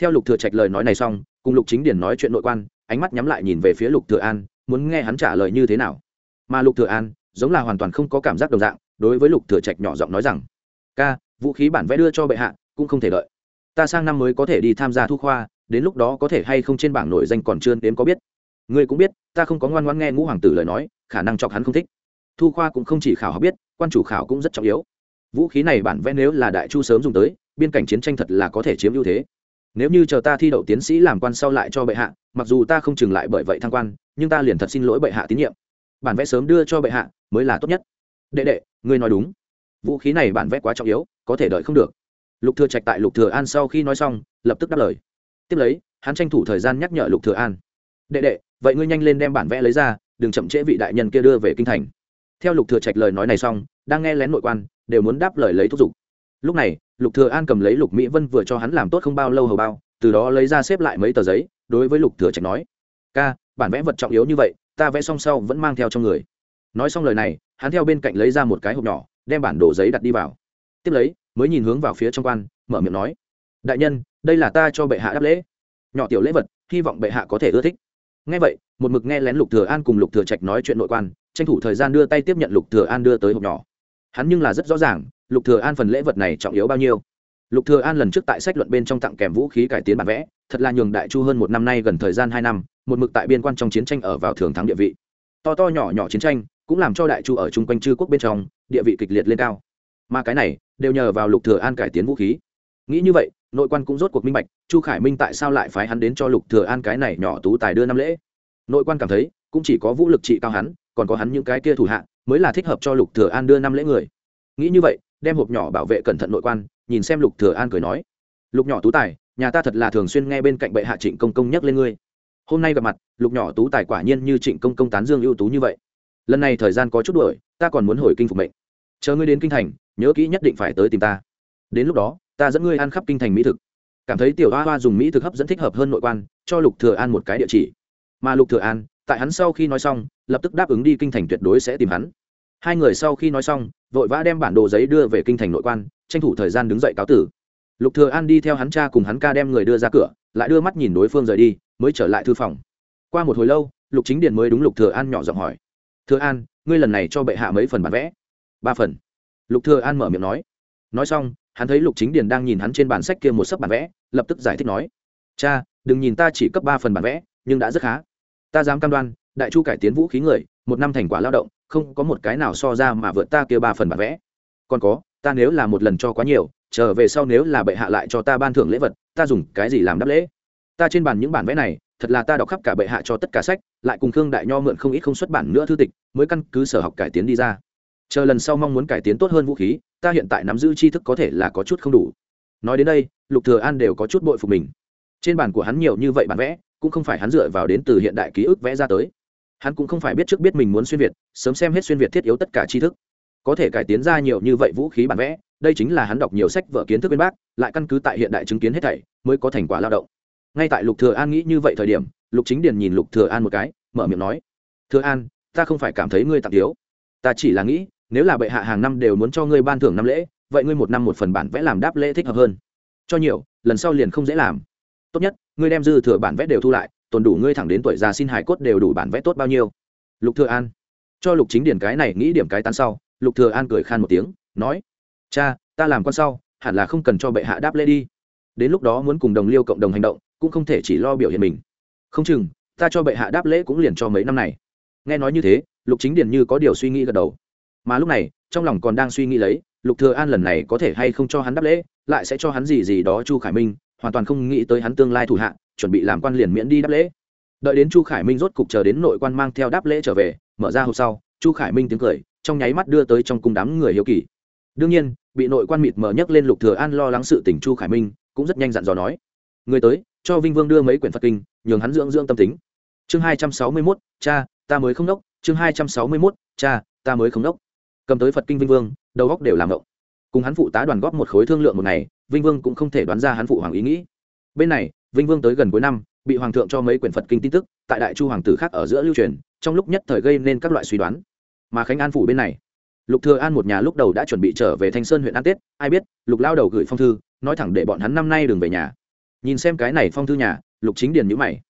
Speaker 1: Theo lục thừa trạch lời nói này xong, cùng lục chính điển nói chuyện nội quan, ánh mắt nhắm lại nhìn về phía lục thừa an, muốn nghe hắn trả lời như thế nào. Mà lục thừa an, giống là hoàn toàn không có cảm giác đồng dạng, đối với lục thừa trạch nhỏ giọng nói rằng, ca, vũ khí bản vẽ đưa cho bệ hạ, cũng không thể đợi. Ta sang năm mới có thể đi tham gia thu khoa, đến lúc đó có thể hay không trên bảng nổi danh còn chưa đến có biết. Ngươi cũng biết, ta không có ngoan ngoãn nghe ngũ hoàng tử lời nói, khả năng chọc hắn không thích thu khoa cũng không chỉ khảo học biết, quan chủ khảo cũng rất trọng yếu. Vũ khí này bản vẽ nếu là đại chu sớm dùng tới, biên cảnh chiến tranh thật là có thể chiếm ưu thế. Nếu như chờ ta thi đậu tiến sĩ làm quan sau lại cho bệ hạ, mặc dù ta không chừng lại bởi vậy thăng quan, nhưng ta liền thật xin lỗi bệ hạ tín nhiệm. Bản vẽ sớm đưa cho bệ hạ, mới là tốt nhất. Đệ đệ, ngươi nói đúng. Vũ khí này bản vẽ quá trọng yếu, có thể đợi không được. Lục thừa trạch tại lục thừa an sau khi nói xong, lập tức đáp lời. Tiếp lấy, hắn tranh thủ thời gian nhắc nhở lục thừa an. Đệ đệ, vậy ngươi nhanh lên đem bản vẽ lấy ra, đừng chậm trễ vị đại nhân kia đưa về kinh thành theo lục thừa trạch lời nói này xong, đang nghe lén nội quan, đều muốn đáp lời lấy thúc giục. Lúc này, lục thừa an cầm lấy lục mỹ vân vừa cho hắn làm tốt không bao lâu hầu bao, từ đó lấy ra xếp lại mấy tờ giấy, đối với lục thừa trạch nói, ca, bản vẽ vật trọng yếu như vậy, ta vẽ xong sau vẫn mang theo trong người. Nói xong lời này, hắn theo bên cạnh lấy ra một cái hộp nhỏ, đem bản đồ giấy đặt đi vào. Tiếp lấy, mới nhìn hướng vào phía trong quan, mở miệng nói, đại nhân, đây là ta cho bệ hạ đáp lễ. Nhỏ tiểu lễ vật, hy vọng bệ hạ có thể ưa thích. Nghe vậy, một mực nghe lén lục thừa an cùng lục thừa trạch nói chuyện nội quan tranh thủ thời gian đưa tay tiếp nhận lục thừa an đưa tới hộp nhỏ. Hắn nhưng là rất rõ ràng, lục thừa an phần lễ vật này trọng yếu bao nhiêu. Lục thừa an lần trước tại sách luận bên trong tặng kèm vũ khí cải tiến bản vẽ, thật là nhường đại chu hơn một năm nay gần thời gian hai năm, một mực tại biên quan trong chiến tranh ở vào thường thắng địa vị. To to nhỏ nhỏ chiến tranh, cũng làm cho đại chu ở chung quanh chư quốc bên trong, địa vị kịch liệt lên cao. Mà cái này, đều nhờ vào lục thừa an cải tiến vũ khí. Nghĩ như vậy, nội quan cũng rốt cuộc minh bạch, chu khải minh tại sao lại phái hắn đến cho lục thừa an cái này nhỏ tú tài đưa năm lễ. Nội quan cảm thấy, cũng chỉ có vũ lực trị cao hắn còn có hắn những cái kia thủ hạ, mới là thích hợp cho lục thừa an đưa năm lễ người. Nghĩ như vậy, đem hộp nhỏ bảo vệ cẩn thận nội quan, nhìn xem lục thừa an cười nói, lục nhỏ tú tài, nhà ta thật là thường xuyên nghe bên cạnh bệ hạ trịnh công công nhắc lên ngươi. Hôm nay gặp mặt, lục nhỏ tú tài quả nhiên như trịnh công công tán dương ưu tú như vậy. Lần này thời gian có chút đuổi, ta còn muốn hồi kinh phục mệnh. Chờ ngươi đến kinh thành, nhớ kỹ nhất định phải tới tìm ta. Đến lúc đó, ta dẫn ngươi ăn khắp kinh thành mỹ thực. Cảm thấy tiểu hoa hoa dùng mỹ thực hấp dẫn thích hợp hơn nội quan, cho lục thừa an một cái địa chỉ. Mà lục thừa an tại hắn sau khi nói xong, lập tức đáp ứng đi kinh thành tuyệt đối sẽ tìm hắn. Hai người sau khi nói xong, vội vã đem bản đồ giấy đưa về kinh thành nội quan, tranh thủ thời gian đứng dậy cáo tử. Lục thừa an đi theo hắn cha cùng hắn ca đem người đưa ra cửa, lại đưa mắt nhìn đối phương rời đi, mới trở lại thư phòng. Qua một hồi lâu, lục chính điền mới đúng lục thừa an nhỏ giọng hỏi. Thừa an, ngươi lần này cho bệ hạ mấy phần bản vẽ? Ba phần. Lục thừa an mở miệng nói. Nói xong, hắn thấy lục chính điền đang nhìn hắn trên bản sách kia một sấp bản vẽ, lập tức giải thích nói. Cha, đừng nhìn ta chỉ cấp ba phần bản vẽ, nhưng đã rất khá ta dám cam đoan, đại chu cải tiến vũ khí người, một năm thành quả lao động, không có một cái nào so ra mà vượt ta kia ba phần bản vẽ. Còn có, ta nếu là một lần cho quá nhiều, trở về sau nếu là bệ hạ lại cho ta ban thưởng lễ vật, ta dùng cái gì làm đáp lễ? Ta trên bàn những bản vẽ này, thật là ta đọc khắp cả bệ hạ cho tất cả sách, lại cùng khương đại nho mượn không ít không xuất bản nữa thư tịch, mới căn cứ sở học cải tiến đi ra. Chờ lần sau mong muốn cải tiến tốt hơn vũ khí, ta hiện tại nắm giữ tri thức có thể là có chút không đủ. Nói đến đây, lục thừa an đều có chút bội phục mình. Trên bản của hắn nhiều như vậy bản vẽ cũng không phải hắn dựa vào đến từ hiện đại ký ức vẽ ra tới. Hắn cũng không phải biết trước biết mình muốn xuyên việt, sớm xem hết xuyên việt thiết yếu tất cả tri thức. Có thể cải tiến ra nhiều như vậy vũ khí bản vẽ, đây chính là hắn đọc nhiều sách vở kiến thức bên bác, lại căn cứ tại hiện đại chứng kiến hết thảy, mới có thành quả lao động. Ngay tại lục thừa an nghĩ như vậy thời điểm, lục chính điền nhìn lục thừa an một cái, mở miệng nói, thừa an, ta không phải cảm thấy ngươi tặng thiếu. Ta chỉ là nghĩ, nếu là bệ hạ hàng năm đều muốn cho ngươi ban thưởng năm lễ, vậy ngươi một năm một phần bản vẽ làm đáp lễ thích hợp hơn. Cho nhiều, lần sau liền không dễ làm tốt nhất, ngươi đem dư thừa bản vẽ đều thu lại, tồn đủ ngươi thẳng đến tuổi già xin hải cốt đều đủ bản vẽ tốt bao nhiêu. Lục thừa an. Cho lục chính điển cái này nghĩ điểm cái tán sau, lục thừa an cười khan một tiếng, nói, cha, ta làm con sau, hẳn là không cần cho bệ hạ đáp lễ đi. Đến lúc đó muốn cùng đồng liêu cộng đồng hành động, cũng không thể chỉ lo biểu hiện mình. Không chừng, ta cho bệ hạ đáp lễ cũng liền cho mấy năm này. Nghe nói như thế, lục chính điền như có điều suy nghĩ gật đầu. Mà lúc này, trong lòng còn đang suy nghĩ lấy, lục thừa an lần này có thể hay không cho hắn đáp lễ, lại sẽ cho hắn gì gì đó chu khải minh hoàn toàn không nghĩ tới hắn tương lai thủ hạ chuẩn bị làm quan liền miễn đi đáp lễ. Đợi đến chu khải minh rốt cục chờ đến nội quan mang theo đáp lễ trở về mở ra hộp sau chu khải minh tiếng cười trong nháy mắt đưa tới trong cung đám người hiếu kỳ. Đương nhiên bị nội quan mịt mờ nhấc lên lục thừa an lo lắng sự tình chu khải minh cũng rất nhanh dặn dò nói. Người tới cho vinh vương đưa mấy quyển phật kinh nhường hắn dưỡng dưỡng tâm tính. Chương hai trăm sáu mươi 261, cha ta mới không đốc. Chương hai trăm sáu mươi 261, cha ta mới không đốc. Cầm tới phật kinh vinh vương đầu góc đều làm động cùng hắn phụ tá đoàn góp một khối thương lượng một ngày, vinh vương cũng không thể đoán ra hắn phụ hoàng ý nghĩ. Bên này, vinh vương tới gần cuối năm, bị hoàng thượng cho mấy quyển phật kinh tin tức, tại đại chu hoàng tử khác ở giữa lưu truyền, trong lúc nhất thời gây nên các loại suy đoán. Mà khánh an phủ bên này, lục thừa an một nhà lúc đầu đã chuẩn bị trở về thanh sơn huyện an tết, ai biết, lục lao đầu gửi phong thư, nói thẳng để bọn hắn năm nay đừng về nhà. Nhìn xem cái này phong thư nhà, lục chính điền nhíu mày.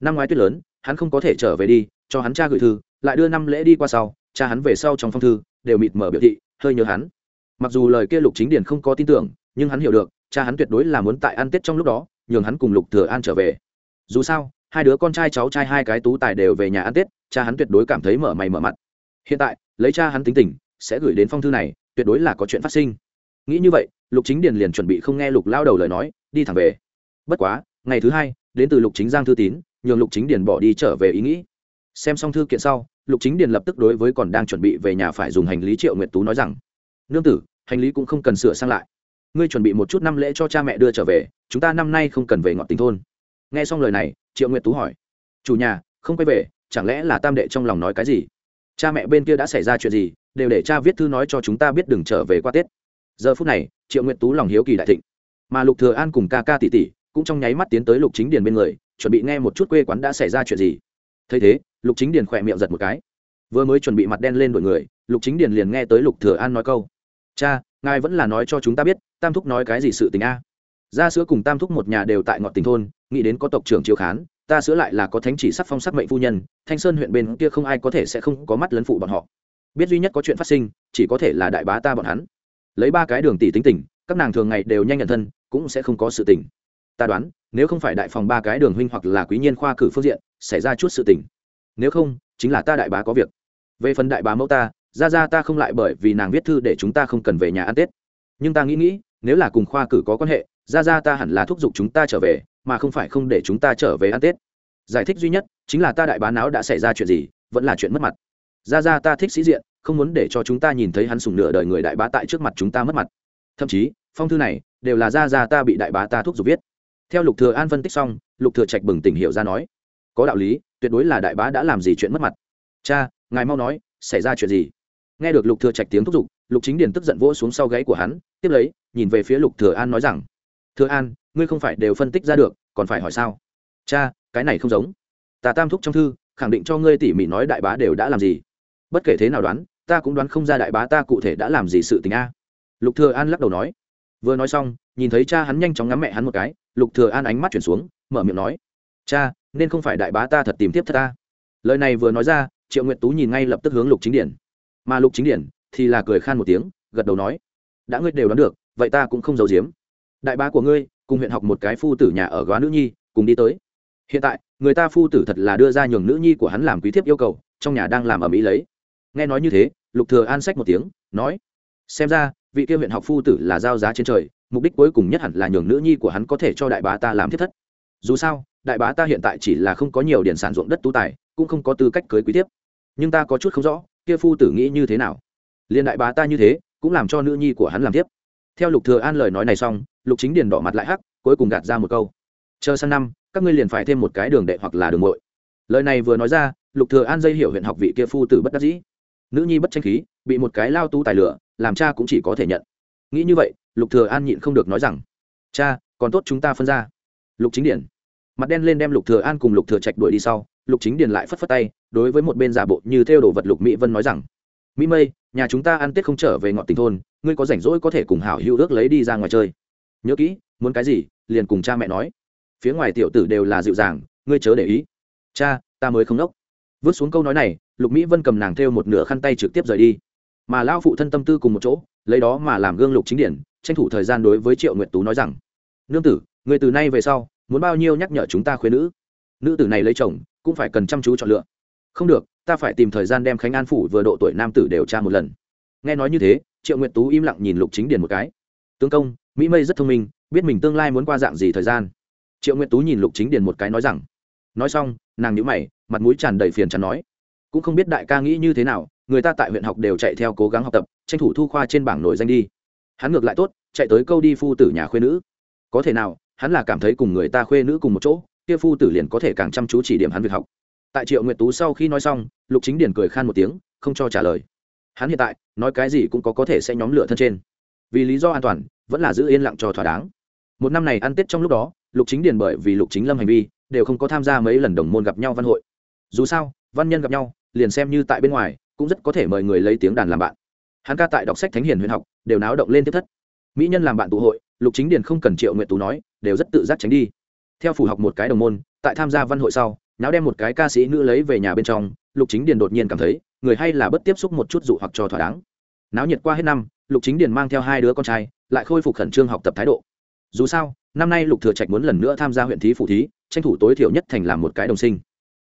Speaker 1: Năm ngoái tuyết lớn, hắn không có thể trở về đi, cho hắn cha gửi thư, lại đưa năm lễ đi qua sau, cha hắn về sau trong phong thư, đều mịt mở biểu thị, hơi nhớ hắn mặc dù lời kia lục chính điền không có tin tưởng, nhưng hắn hiểu được, cha hắn tuyệt đối là muốn tại ăn tết trong lúc đó, nhường hắn cùng lục thừa an trở về. Dù sao, hai đứa con trai cháu trai hai cái tú tài đều về nhà ăn tết, cha hắn tuyệt đối cảm thấy mở mày mở mặt. Hiện tại, lấy cha hắn tính tình, sẽ gửi đến phong thư này, tuyệt đối là có chuyện phát sinh. Nghĩ như vậy, lục chính điền liền chuẩn bị không nghe lục lao đầu lời nói, đi thẳng về. Bất quá, ngày thứ hai, đến từ lục chính giang thư tín, nhường lục chính điền bỏ đi trở về ý nghĩ. Xem xong thư kiện sau, lục chính điền lập tức đối với còn đang chuẩn bị về nhà phải dùng hành lý triệu nguyệt tú nói rằng nương tử, hành lý cũng không cần sửa sang lại. Ngươi chuẩn bị một chút năm lễ cho cha mẹ đưa trở về, chúng ta năm nay không cần về ngọn tình thôn. Nghe xong lời này, triệu nguyệt tú hỏi. Chủ nhà, không quay về, chẳng lẽ là tam đệ trong lòng nói cái gì? Cha mẹ bên kia đã xảy ra chuyện gì, đều để cha viết thư nói cho chúng ta biết đừng trở về qua tết. Giờ phút này, triệu nguyệt tú lòng hiếu kỳ đại thịnh. Mà lục thừa an cùng ca ca tỷ tỷ cũng trong nháy mắt tiến tới lục chính điền bên người, chuẩn bị nghe một chút quê quán đã xảy ra chuyện gì. Thấy thế, lục chính điền khỏe miệng giật một cái. Vừa mới chuẩn bị mặt đen lên đội người, lục chính điền liền nghe tới lục thừa an nói câu cha, ngài vẫn là nói cho chúng ta biết, tam thúc nói cái gì sự tình a? Gia sữa cùng tam thúc một nhà đều tại ngọn tình thôn, nghĩ đến có tộc trưởng chiếu khán, ta sữa lại là có thánh chỉ sắc phong sắc mệnh phu nhân, thanh sơn huyện bên kia không ai có thể sẽ không có mắt lấn phụ bọn họ. Biết duy nhất có chuyện phát sinh, chỉ có thể là đại bá ta bọn hắn. Lấy ba cái đường tỷ tính tình, các nàng thường ngày đều nhanh nhận thân, cũng sẽ không có sự tình. Ta đoán, nếu không phải đại phòng ba cái đường huynh hoặc là quý nhiên khoa cử phương diện, xảy ra chút sự tình. Nếu không, chính là ta đại bá có việc. Về phần đại bá mẫu ta ra ra ta không lại bởi vì nàng viết thư để chúng ta không cần về nhà ăn tết. Nhưng ta nghĩ nghĩ, nếu là cùng khoa cử có quan hệ, ra ra ta hẳn là thúc giục chúng ta trở về, mà không phải không để chúng ta trở về ăn tết. Giải thích duy nhất, chính là ta đại bá não đã xảy ra chuyện gì, vẫn là chuyện mất mặt. Ra ra ta thích sĩ diện, không muốn để cho chúng ta nhìn thấy hắn sùng nửa đời người đại bá tại trước mặt chúng ta mất mặt. Thậm chí, phong thư này, đều là ra ra ta bị đại bá ta thúc giục viết. Theo lục thừa an phân tích xong, lục thừa trạch bừng tỉnh hiểu ra nói, có đạo lý, tuyệt đối là đại bá đã làm gì chuyện mất mặt. Cha, ngài mau nói, xảy ra chuyện gì? Nghe được lục thừa trạch tiếng thúc giục, lục chính điền tức giận vỗ xuống sau gáy của hắn, tiếp lấy, nhìn về phía lục thừa an nói rằng, thừa an, ngươi không phải đều phân tích ra được, còn phải hỏi sao? Cha, cái này không giống. Ta tam thúc trong thư, khẳng định cho ngươi tỉ mỉ nói đại bá đều đã làm gì. Bất kể thế nào đoán, ta cũng đoán không ra đại bá ta cụ thể đã làm gì sự tình a. Lục thừa an lắc đầu nói. Vừa nói xong, nhìn thấy cha hắn nhanh chóng ngắm mẹ hắn một cái, lục thừa an ánh mắt chuyển xuống, mở miệng nói, cha, nên không phải đại bá ta thật tìm tiếp thật ta. Lời này vừa nói ra, triệu nguyệt tú nhìn ngay lập tức hướng lục chính điển mà lục chính điển thì là cười khan một tiếng, gật đầu nói, đã ngươi đều đoán được, vậy ta cũng không giấu giếm. Đại bá của ngươi, cùng huyện học một cái phu tử nhà ở góa nữ nhi, cùng đi tới. Hiện tại, người ta phu tử thật là đưa ra nhường nữ nhi của hắn làm quý thiếp yêu cầu, trong nhà đang làm ở mỹ lấy. Nghe nói như thế, lục thừa an sách một tiếng, nói, xem ra, vị kia huyện học phu tử là giao giá trên trời, mục đích cuối cùng nhất hẳn là nhường nữ nhi của hắn có thể cho đại bá ta làm thiết thất. Dù sao, đại bá ta hiện tại chỉ là không có nhiều điển sản ruộng đất tú tài, cũng không có tư cách cưới quý tiếp nhưng ta có chút không rõ kia phu tử nghĩ như thế nào? Liên đại bá ta như thế, cũng làm cho nữ nhi của hắn làm tiếp. Theo lục thừa an lời nói này xong, lục chính điền đỏ mặt lại hắc, cuối cùng gạt ra một câu. Chờ sang năm, các ngươi liền phải thêm một cái đường đệ hoặc là đường muội. Lời này vừa nói ra, lục thừa an dây hiểu huyện học vị kia phu tử bất đắc dĩ. Nữ nhi bất tranh khí, bị một cái lao tu tài lửa, làm cha cũng chỉ có thể nhận. Nghĩ như vậy, lục thừa an nhịn không được nói rằng, cha, còn tốt chúng ta phân ra. Lục chính điển mặt đen lên đem lục thừa an cùng lục thừa trạch đuổi đi sau lục chính Điền lại phất phất tay, đối với một bên giả bộ như theo đồ vật lục mỹ vân nói rằng, mỹ mây, nhà chúng ta ăn tết không trở về ngọn tình thôn, ngươi có rảnh rỗi có thể cùng hảo hữu ước lấy đi ra ngoài chơi. Nhớ kỹ, muốn cái gì, liền cùng cha mẹ nói. Phía ngoài tiểu tử đều là dịu dàng, ngươi chớ để ý. Cha, ta mới không nốc vứt xuống câu nói này, lục mỹ vân cầm nàng theo một nửa khăn tay trực tiếp rời đi. Mà lao phụ thân tâm tư cùng một chỗ, lấy đó mà làm gương lục chính điển tranh thủ thời gian đối với triệu nguyệt tú nói rằng, nương tử người từ nay về sau, muốn bao nhiêu nhắc nhở chúng ta khuyên nữ? Nữ tử này lấy chồng cũng phải cần chăm chú chọn lựa. Không được, ta phải tìm thời gian đem khánh an phủ vừa độ tuổi nam tử đều tra một lần. Nghe nói như thế, triệu nguyệt tú im lặng nhìn lục chính điển một cái. Tướng công, mỹ mây rất thông minh, biết mình tương lai muốn qua dạng gì thời gian. Triệu nguyệt tú nhìn lục chính điển một cái nói rằng. Nói xong, nàng nhữ mày, mặt mũi tràn đầy phiền chắn nói. Cũng không biết đại ca nghĩ như thế nào, người ta tại huyện học đều chạy theo cố gắng học tập, tranh thủ thu khoa trên bảng nổi danh đi. Hắn ngược lại tốt, chạy tới câu đi phu tử nhà khuê nữ. Có thể nào, hắn là cảm thấy cùng người ta khuê nữ cùng một chỗ kia phu tử liền có thể càng chăm chú chỉ điểm hắn việc học. Tại triệu nguyệt tú sau khi nói xong, lục chính điển cười khan một tiếng, không cho trả lời. Hắn hiện tại, nói cái gì cũng có có thể sẽ nhóm lửa thân trên. Vì lý do an toàn, vẫn là giữ yên lặng cho thỏa đáng. Một năm này ăn tết trong lúc đó, lục chính điển bởi vì lục chính lâm hành vi, đều không có tham gia mấy lần đồng môn gặp nhau văn hội. Dù sao, văn nhân gặp nhau, liền xem như tại bên ngoài, cũng rất có thể mời người lấy tiếng đàn làm bạn. Hắn ca tại đọc sách thánh hiền huyền học, đều náo động lên tiếp thất. Mỹ nhân làm bạn tụ hội, lục chính điền không cần triệu nguyện tú nói, đều rất tự giác tránh đi theo phủ học một cái đồng môn tại tham gia văn hội sau náo đem một cái ca sĩ nữ lấy về nhà bên trong lục chính điền đột nhiên cảm thấy người hay là bất tiếp xúc một chút dụ hoặc cho thỏa đáng. Náo nhiệt qua hết năm lục chính điền mang theo hai đứa con trai lại khôi phục khẩn trương học tập thái độ. Dù sao năm nay lục thừa trạch muốn lần nữa tham gia huyện thí phủ thí tranh thủ tối thiểu nhất thành làm một cái đồng sinh.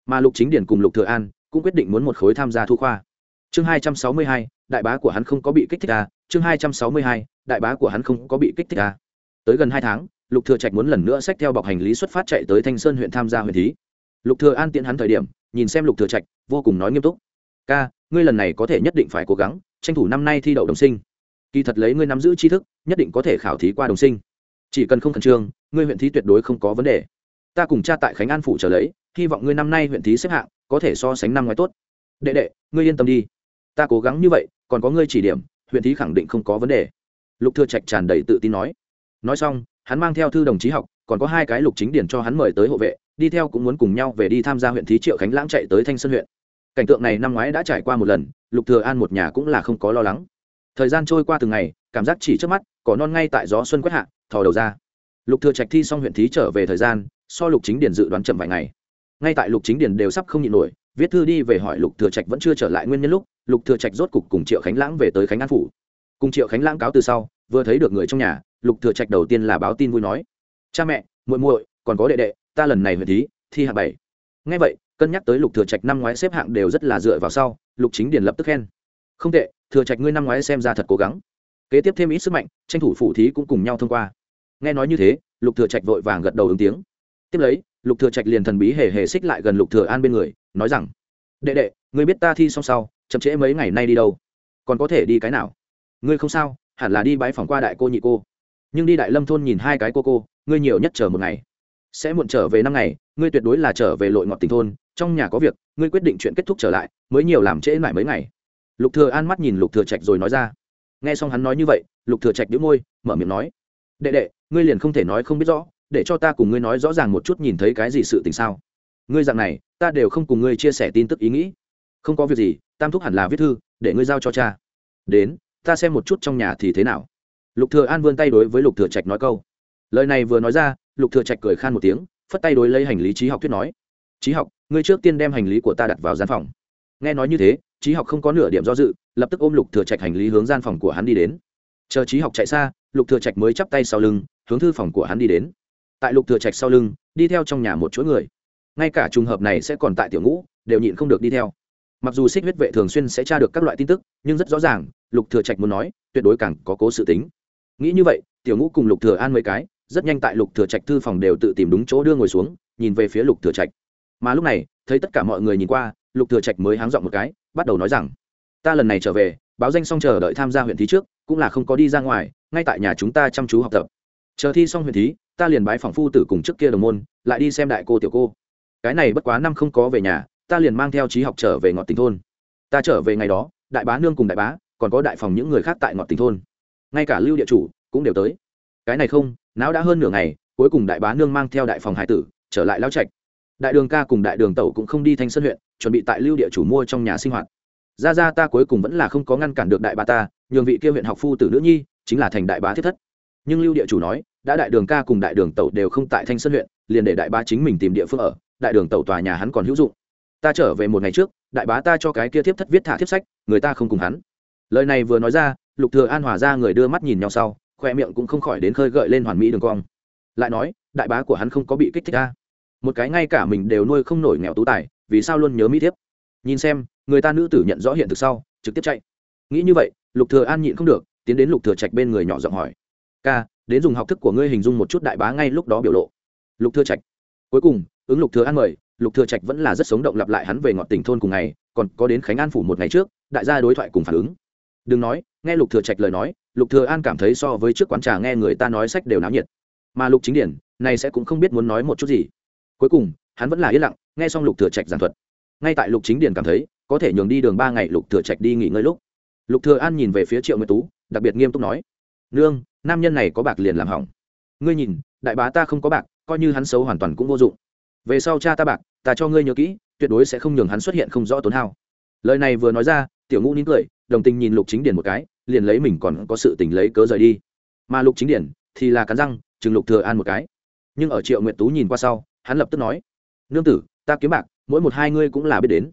Speaker 1: Mà lục chính điền cùng lục thừa an cũng quyết định muốn một khối tham gia thu khoa. Chương hai trăm sáu mươi hai đại bá của hắn không có bị kích thích à, chương hai trăm sáu mươi hai đại bá của hắn không có bị kích thích à. tới gần hai tháng lục thừa trạch muốn lần nữa xách theo bọc hành lý xuất phát chạy tới thanh sơn huyện tham gia huyện thí. Lục thừa an tiện hắn thời điểm, nhìn xem lục thừa trạch, vô cùng nói nghiêm túc. Ca, ngươi lần này có thể nhất định phải cố gắng, tranh thủ năm nay thi đậu đồng sinh. Kỳ thật lấy ngươi nắm giữ tri thức, nhất định có thể khảo thí qua đồng sinh. Chỉ cần không khẩn trương, ngươi huyện thí tuyệt đối không có vấn đề. Ta cùng cha tại khánh an phủ trở lấy, hy vọng ngươi năm nay huyện thí xếp hạng có thể so sánh năm ngoái tốt. Đệ đệ, ngươi yên tâm đi. Ta cố gắng như vậy, còn có ngươi chỉ điểm huyện thí khẳng định không có vấn đề. Lục thừa trạch tràn đầy tự tin nói. Nói xong hắn mang theo thư đồng chí học, còn có hai cái lục chính điển cho hắn mời tới hộ vệ, đi theo cũng muốn cùng nhau về đi tham gia huyện thí triệu khánh lãng chạy tới thanh sơn huyện. Cảnh tượng này năm ngoái đã trải qua một lần, lục thừa an một nhà cũng là không có lo lắng. Thời gian trôi qua từng ngày, cảm giác chỉ trước mắt, cỏ non ngay tại gió xuân quét hạ, thò đầu ra. Lục thừa trạch thi xong huyện thí trở về thời gian, so lục chính điển dự đoán chậm vài ngày. Ngay tại lục chính điển đều sắp không nhịn nổi, viết thư đi về hỏi lục thừa trạch vẫn chưa trở lại nguyên nhân lúc, lục thừa trạch rốt cục cùng triệu khánh lãng về tới khánh an phủ. Cùng triệu khánh lãng cáo từ sau, vừa thấy được người trong nhà lục thừa trạch đầu tiên là báo tin vui nói, cha mẹ, muội muội, còn có đệ đệ, ta lần này về thí, thi hạng bảy. Nghe vậy, cân nhắc tới lục thừa trạch năm ngoái xếp hạng đều rất là dựa vào sau, lục chính điền lập tức khen, không tệ, thừa trạch ngươi năm ngoái xem ra thật cố gắng. Kế tiếp thêm ít sức mạnh, tranh thủ phủ thí cũng cùng nhau thông qua. Nghe nói như thế, lục thừa trạch vội vàng gật đầu ứng tiếng. Tiếp lấy, lục thừa trạch liền thần bí hề hề xích lại gần lục thừa an bên người, nói rằng, đệ đệ, ngươi biết ta thi xong sau, chậm trễ mấy ngày nay đi đâu? Còn có thể đi cái nào? Ngươi không sao, hẳn là đi bái phòng qua đại cô nhị cô nhưng đi đại lâm thôn nhìn hai cái cô cô, ngươi nhiều nhất chờ một ngày. Sẽ muộn trở về năm ngày, ngươi tuyệt đối là trở về lội ngọt tình thôn, trong nhà có việc, ngươi quyết định chuyện kết thúc trở lại, mới nhiều làm trễ lại mấy ngày. Lục thừa an mắt nhìn lục thừa trạch rồi nói ra. Nghe xong hắn nói như vậy, lục thừa trạch đĩu môi, mở miệng nói. Đệ đệ, ngươi liền không thể nói không biết rõ, để cho ta cùng ngươi nói rõ ràng một chút nhìn thấy cái gì sự tình sao. Ngươi dạng này, ta đều không cùng ngươi chia sẻ tin tức ý nghĩ. Không có việc gì, tam thúc hẳn là viết thư, để ngươi giao cho cha. Đến, ta xem một chút trong nhà thì thế nào lục thừa an vươn tay đối với lục thừa trạch nói câu. Lời này vừa nói ra, lục thừa trạch cười khan một tiếng, phất tay đối lấy hành lý trí học thuyết nói. Trí học, ngươi trước tiên đem hành lý của ta đặt vào gian phòng. Nghe nói như thế trí học không có nửa điểm do dự, lập tức ôm lục thừa trạch hành lý hướng gian phòng của hắn đi đến. Chờ trí học chạy xa, lục thừa trạch mới chắp tay sau lưng, hướng thư phòng của hắn đi đến. Tại lục thừa trạch sau lưng, đi theo trong nhà một chuỗi người. Ngay cả trùng hợp này sẽ còn tại tiểu ngũ, đều nhịn không được đi theo. Mặc dù xích huyết vệ thường xuyên sẽ tra được các loại tin tức, nhưng rất rõ ràng, lục thừa trạch muốn nói, tuyệt đối càng có cố sự tính nghĩ như vậy, tiểu ngũ cùng lục thừa an mấy cái, rất nhanh tại lục thừa trạch thư phòng đều tự tìm đúng chỗ đưa ngồi xuống, nhìn về phía lục thừa trạch. Mà lúc này, thấy tất cả mọi người nhìn qua, lục thừa trạch mới háng dọn một cái, bắt đầu nói rằng, ta lần này trở về, báo danh xong chờ đợi tham gia huyện thí trước, cũng là không có đi ra ngoài, ngay tại nhà chúng ta chăm chú học tập. Chờ thi xong huyện thí, ta liền bái phòng phu tử cùng trước kia đồng môn, lại đi xem đại cô tiểu cô. Cái này bất quá năm không có về nhà, ta liền mang theo trí học trở về ngọn tỉnh thôn. Ta trở về ngày đó, đại bá nương cùng đại bá, còn có đại phòng những người khác tại ngọn tỉnh thôn ngay cả lưu địa chủ cũng đều tới. Cái này không, não đã hơn nửa ngày, cuối cùng đại bá nương mang theo đại phòng hải tử, trở lại lao trạch. Đại đường ca cùng đại đường tẩu cũng không đi thanh sơn huyện, chuẩn bị tại lưu địa chủ mua trong nhà sinh hoạt. Ra ra ta cuối cùng vẫn là không có ngăn cản được đại bá ta, nhường vị kia huyện học phu tử nữ nhi chính là thành đại bá thiết thất. Nhưng lưu địa chủ nói, đã đại đường ca cùng đại đường tẩu đều không tại thanh sơn huyện, liền để đại bá chính mình tìm địa phương ở, đại đường tẩu tòa nhà hắn còn hữu dụng. Ta trở về một ngày trước, đại bá ta cho cái kia thiếp thất viết thả thiếp sách, người ta không cùng hắn. Lời này vừa nói ra lục thừa an hòa ra người đưa mắt nhìn nhau sau, khoe miệng cũng không khỏi đến khơi gợi lên hoàn mỹ đường cong. Lại nói, đại bá của hắn không có bị kích thích à? một cái ngay cả mình đều nuôi không nổi nghèo tú tài, vì sao luôn nhớ mỹ thiếp? Nhìn xem, người ta nữ tử nhận rõ hiện thực sau, trực tiếp chạy. Nghĩ như vậy, lục thừa an nhịn không được, tiến đến lục thừa trạch bên người nhỏ giọng hỏi. Ca, đến dùng học thức của ngươi hình dung một chút đại bá ngay lúc đó biểu lộ. Lục thừa trạch. Cuối cùng, ứng lục thừa an mời, lục thừa trạch vẫn là rất sống động lặp lại hắn về ngọn tỉnh thôn cùng ngày, còn có đến khánh an phủ một ngày trước, đại gia đối thoại cùng phản ứng đừng nói, nghe lục thừa trạch lời nói, lục thừa an cảm thấy so với trước quán trà nghe người ta nói sách đều náo nhiệt. Mà lục chính điển, này sẽ cũng không biết muốn nói một chút gì. Cuối cùng, hắn vẫn là yên lặng, nghe xong lục thừa trạch giảng thuật. Ngay tại lục chính điển cảm thấy, có thể nhường đi đường ba ngày lục thừa trạch đi nghỉ ngơi lúc. Lục thừa an nhìn về phía triệu nguyệt tú, đặc biệt nghiêm túc nói, nương, nam nhân này có bạc liền làm hỏng. Ngươi nhìn, đại bá ta không có bạc, coi như hắn xấu hoàn toàn cũng vô dụng. Về sau cha ta bạc, ta cho ngươi nhớ kỹ, tuyệt đối sẽ không nhường hắn xuất hiện không rõ tốn hao. Lời này vừa nói ra, tiểu ngũ nín cười đồng tình nhìn lục chính điển một cái, liền lấy mình còn có sự tình lấy cớ rời đi. Mà lục chính điển thì là cắn răng, chừng lục thừa an một cái. Nhưng ở triệu nguyệt tú nhìn qua sau, hắn lập tức nói, nương tử, ta kiếm bạc, mỗi một hai ngươi cũng là biết đến.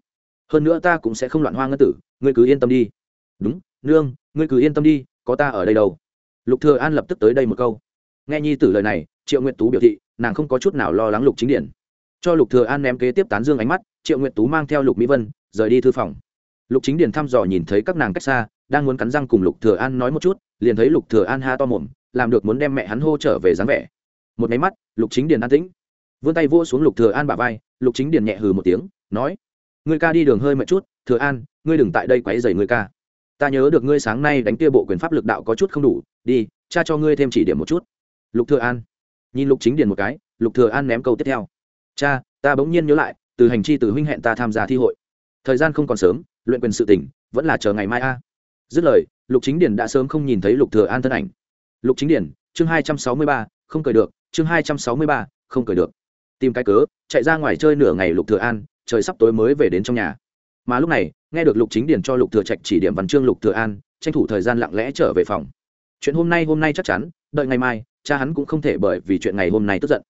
Speaker 1: Hơn nữa ta cũng sẽ không loạn hoa ngân tử, ngươi cứ yên tâm đi. Đúng, nương, ngươi cứ yên tâm đi, có ta ở đây đâu. Lục thừa an lập tức tới đây một câu. Nghe nhi tử lời này, triệu nguyệt tú biểu thị, nàng không có chút nào lo lắng lục chính điển. Cho lục thừa an ném kế tiếp tán dương ánh mắt, triệu nguyệt tú mang theo lục mỹ vân, rời đi thư phòng lục chính Điền thăm dò nhìn thấy các nàng cách xa, đang muốn cắn răng cùng lục thừa an nói một chút, liền thấy lục thừa an ha to mồm, làm được muốn đem mẹ hắn hô trở về dáng vẻ. Một máy mắt, lục chính Điền an tĩnh. Vươn tay vỗ xuống lục thừa an bả vai, lục chính Điền nhẹ hừ một tiếng, nói, ngươi ca đi đường hơi mệt chút, thừa an, ngươi đừng tại đây quấy rầy ngươi ca. Ta nhớ được ngươi sáng nay đánh kia bộ quyền pháp lực đạo có chút không đủ, đi, cha cho ngươi thêm chỉ điểm một chút. Lục thừa an nhìn lục chính Điền một cái, lục thừa an ném câu tiếp theo, cha, ta bỗng nhiên nhớ lại, từ hành chi từ huynh hẹn ta tham gia thi hội thời gian không còn sớm, luyện quyền sự tỉnh, vẫn là chờ ngày mai a. Dứt lời, lục chính điển đã sớm không nhìn thấy lục thừa an thân ảnh. Lục chính điển chương hai trăm sáu mươi ba, không cười được, chương hai trăm sáu mươi ba, không cười được. Tìm cái cớ, chạy ra ngoài chơi nửa ngày lục thừa an, trời sắp tối mới về đến trong nhà. Mà lúc này, nghe được lục chính điển cho lục thừa trạch chỉ điểm văn chương lục thừa an, tranh thủ thời gian lặng lẽ trở về phòng. Chuyện hôm nay hôm nay chắc chắn, đợi ngày mai, cha hắn cũng không thể bởi vì chuyện ngày hôm nay tức giận.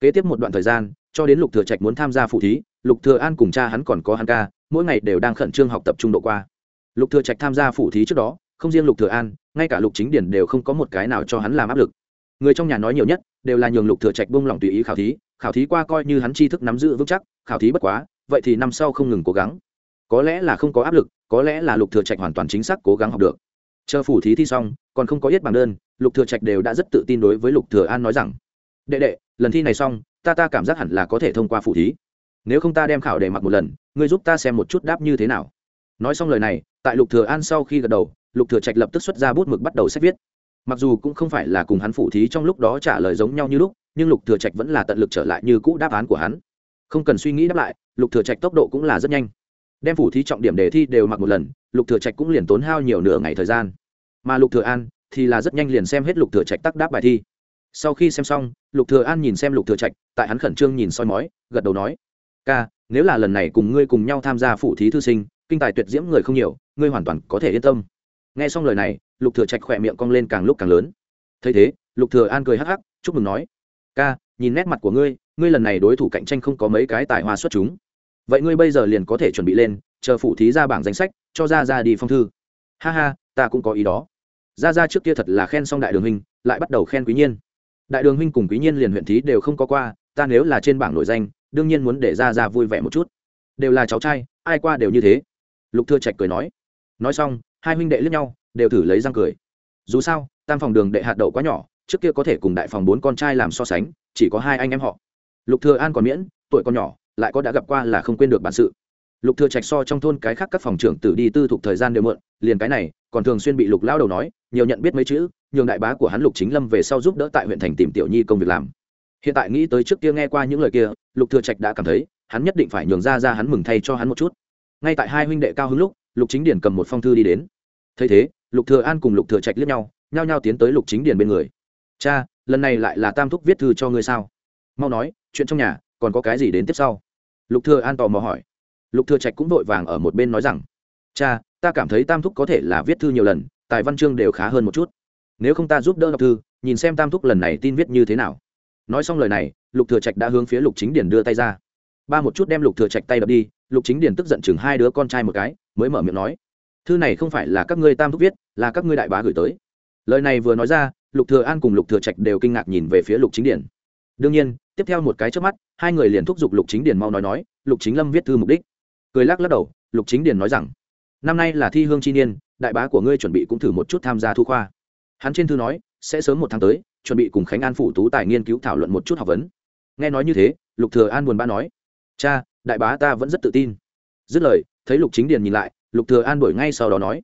Speaker 1: Kế tiếp một đoạn thời gian cho đến lục thừa trạch muốn tham gia phụ thí, lục thừa an cùng cha hắn còn có hắn ca, mỗi ngày đều đang khẩn trương học tập trung độ qua. Lục thừa trạch tham gia phụ thí trước đó, không riêng lục thừa an, ngay cả lục chính điển đều không có một cái nào cho hắn làm áp lực. Người trong nhà nói nhiều nhất, đều là nhường lục thừa trạch buông lỏng tùy ý khảo thí khảo thí qua coi như hắn tri thức nắm giữ vững chắc, khảo thí bất quá, vậy thì năm sau không ngừng cố gắng. Có lẽ là không có áp lực, có lẽ là lục thừa trạch hoàn toàn chính xác cố gắng học được. Chờ phủ thí thi xong, còn không có yết bằng đơn, lục thừa trạch đều đã rất tự tin đối với lục thừa an nói rằng, đệ đệ lần thi này xong, ta ta cảm giác hẳn là có thể thông qua phủ thí. Nếu không ta đem khảo để mặc một lần, ngươi giúp ta xem một chút đáp như thế nào. Nói xong lời này, tại lục thừa an sau khi gật đầu, lục thừa trạch lập tức xuất ra bút mực bắt đầu sách viết. Mặc dù cũng không phải là cùng hắn phủ thí trong lúc đó trả lời giống nhau như lúc, nhưng lục thừa trạch vẫn là tận lực trở lại như cũ đáp án của hắn. Không cần suy nghĩ đáp lại, lục thừa trạch tốc độ cũng là rất nhanh. Đem phủ thí trọng điểm đề thi đều mặc một lần, lục thừa trạch cũng liền tốn hao nhiều nửa ngày thời gian. Mà lục thừa an thì là rất nhanh liền xem hết lục thừa trạch tác đáp bài thi sau khi xem xong lục thừa an nhìn xem lục thừa trạch tại hắn khẩn trương nhìn soi mói gật đầu nói ca nếu là lần này cùng ngươi cùng nhau tham gia phủ thí thư sinh kinh tài tuyệt diễm người không nhiều ngươi hoàn toàn có thể yên tâm. Nghe xong lời này lục thừa trạch khỏe miệng cong lên càng lúc càng lớn. Thấy thế lục thừa an cười hắc hắc chúc mừng nói ca nhìn nét mặt của ngươi ngươi lần này đối thủ cạnh tranh không có mấy cái tài hoa xuất chúng. Vậy ngươi bây giờ liền có thể chuẩn bị lên chờ phụ thí ra bảng danh sách cho ra ra đi phong thư. Ha ha ta cũng có ý đó. Ra ra trước kia thật là khen xong đại đường hình, lại bắt đầu khen quý nhiên đại đường huynh cùng quý nhiên liền huyện thí đều không có qua, ta nếu là trên bảng nội danh, đương nhiên muốn để ra ra vui vẻ một chút. Đều là cháu trai, ai qua đều như thế. Lục thừa trạch cười nói. Nói xong, hai huynh đệ liếc nhau, đều thử lấy răng cười. Dù sao, tam phòng đường đệ hạt đậu quá nhỏ, trước kia có thể cùng đại phòng bốn con trai làm so sánh, chỉ có hai anh em họ. Lục thừa an còn miễn, tuổi còn nhỏ, lại có đã gặp qua là không quên được bản sự. Lục thừa trạch so trong thôn cái khác các phòng trưởng tử đi tư thuộc thời gian đều mượn liền cái này còn thường xuyên bị lục lao đầu nói, nhiều nhận biết mấy chữ, nhường đại bá của hắn lục chính lâm về sau giúp đỡ tại huyện thành tìm tiểu nhi công việc làm. Hiện tại nghĩ tới trước kia nghe qua những lời kia, lục thừa trạch đã cảm thấy, hắn nhất định phải nhường ra ra hắn mừng thay cho hắn một chút. Ngay tại hai huynh đệ cao hứng lúc, lục chính điển cầm một phong thư đi đến. Thấy thế, lục thừa an cùng lục thừa trạch liếc nhau, nhao nhao tiến tới lục chính điển bên người. Cha, lần này lại là tam thúc viết thư cho ngươi sao? Mau nói, chuyện trong nhà, còn có cái gì đến tiếp sau? Lục thừa an tò mò hỏi. Lục thừa trạch cũng vội vàng ở một bên nói rằng cha, ta cảm thấy tam thúc có thể là viết thư nhiều lần, tài văn chương đều khá hơn một chút. Nếu không ta giúp đỡ đọc thư, nhìn xem tam thúc lần này tin viết như thế nào. Nói xong lời này, lục thừa trạch đã hướng phía lục chính điển đưa tay ra. Ba một chút đem lục thừa trạch tay đập đi, lục chính điển tức giận chừng hai đứa con trai một cái, mới mở miệng nói, thư này không phải là các ngươi tam thúc viết, là các ngươi đại bá gửi tới. Lời này vừa nói ra, lục thừa an cùng lục thừa trạch đều kinh ngạc nhìn về phía lục chính điển đương nhiên, tiếp theo một cái chớp mắt, hai người liền thúc giục lục chính điển mau nói nói, lục chính lâm viết thư mục đích. Cười lắc lắc đầu, lục chính điển nói rằng năm nay là thi hương chi niên, đại bá của ngươi chuẩn bị cũng thử một chút tham gia thu khoa. Hắn trên thư nói, sẽ sớm một tháng tới, chuẩn bị cùng khánh an phủ tú tài nghiên cứu thảo luận một chút học vấn. Nghe nói như thế, lục thừa an buồn bã nói, cha, đại bá ta vẫn rất tự tin. Dứt lời, thấy lục chính điền nhìn lại, lục thừa an đổi ngay sau đó nói,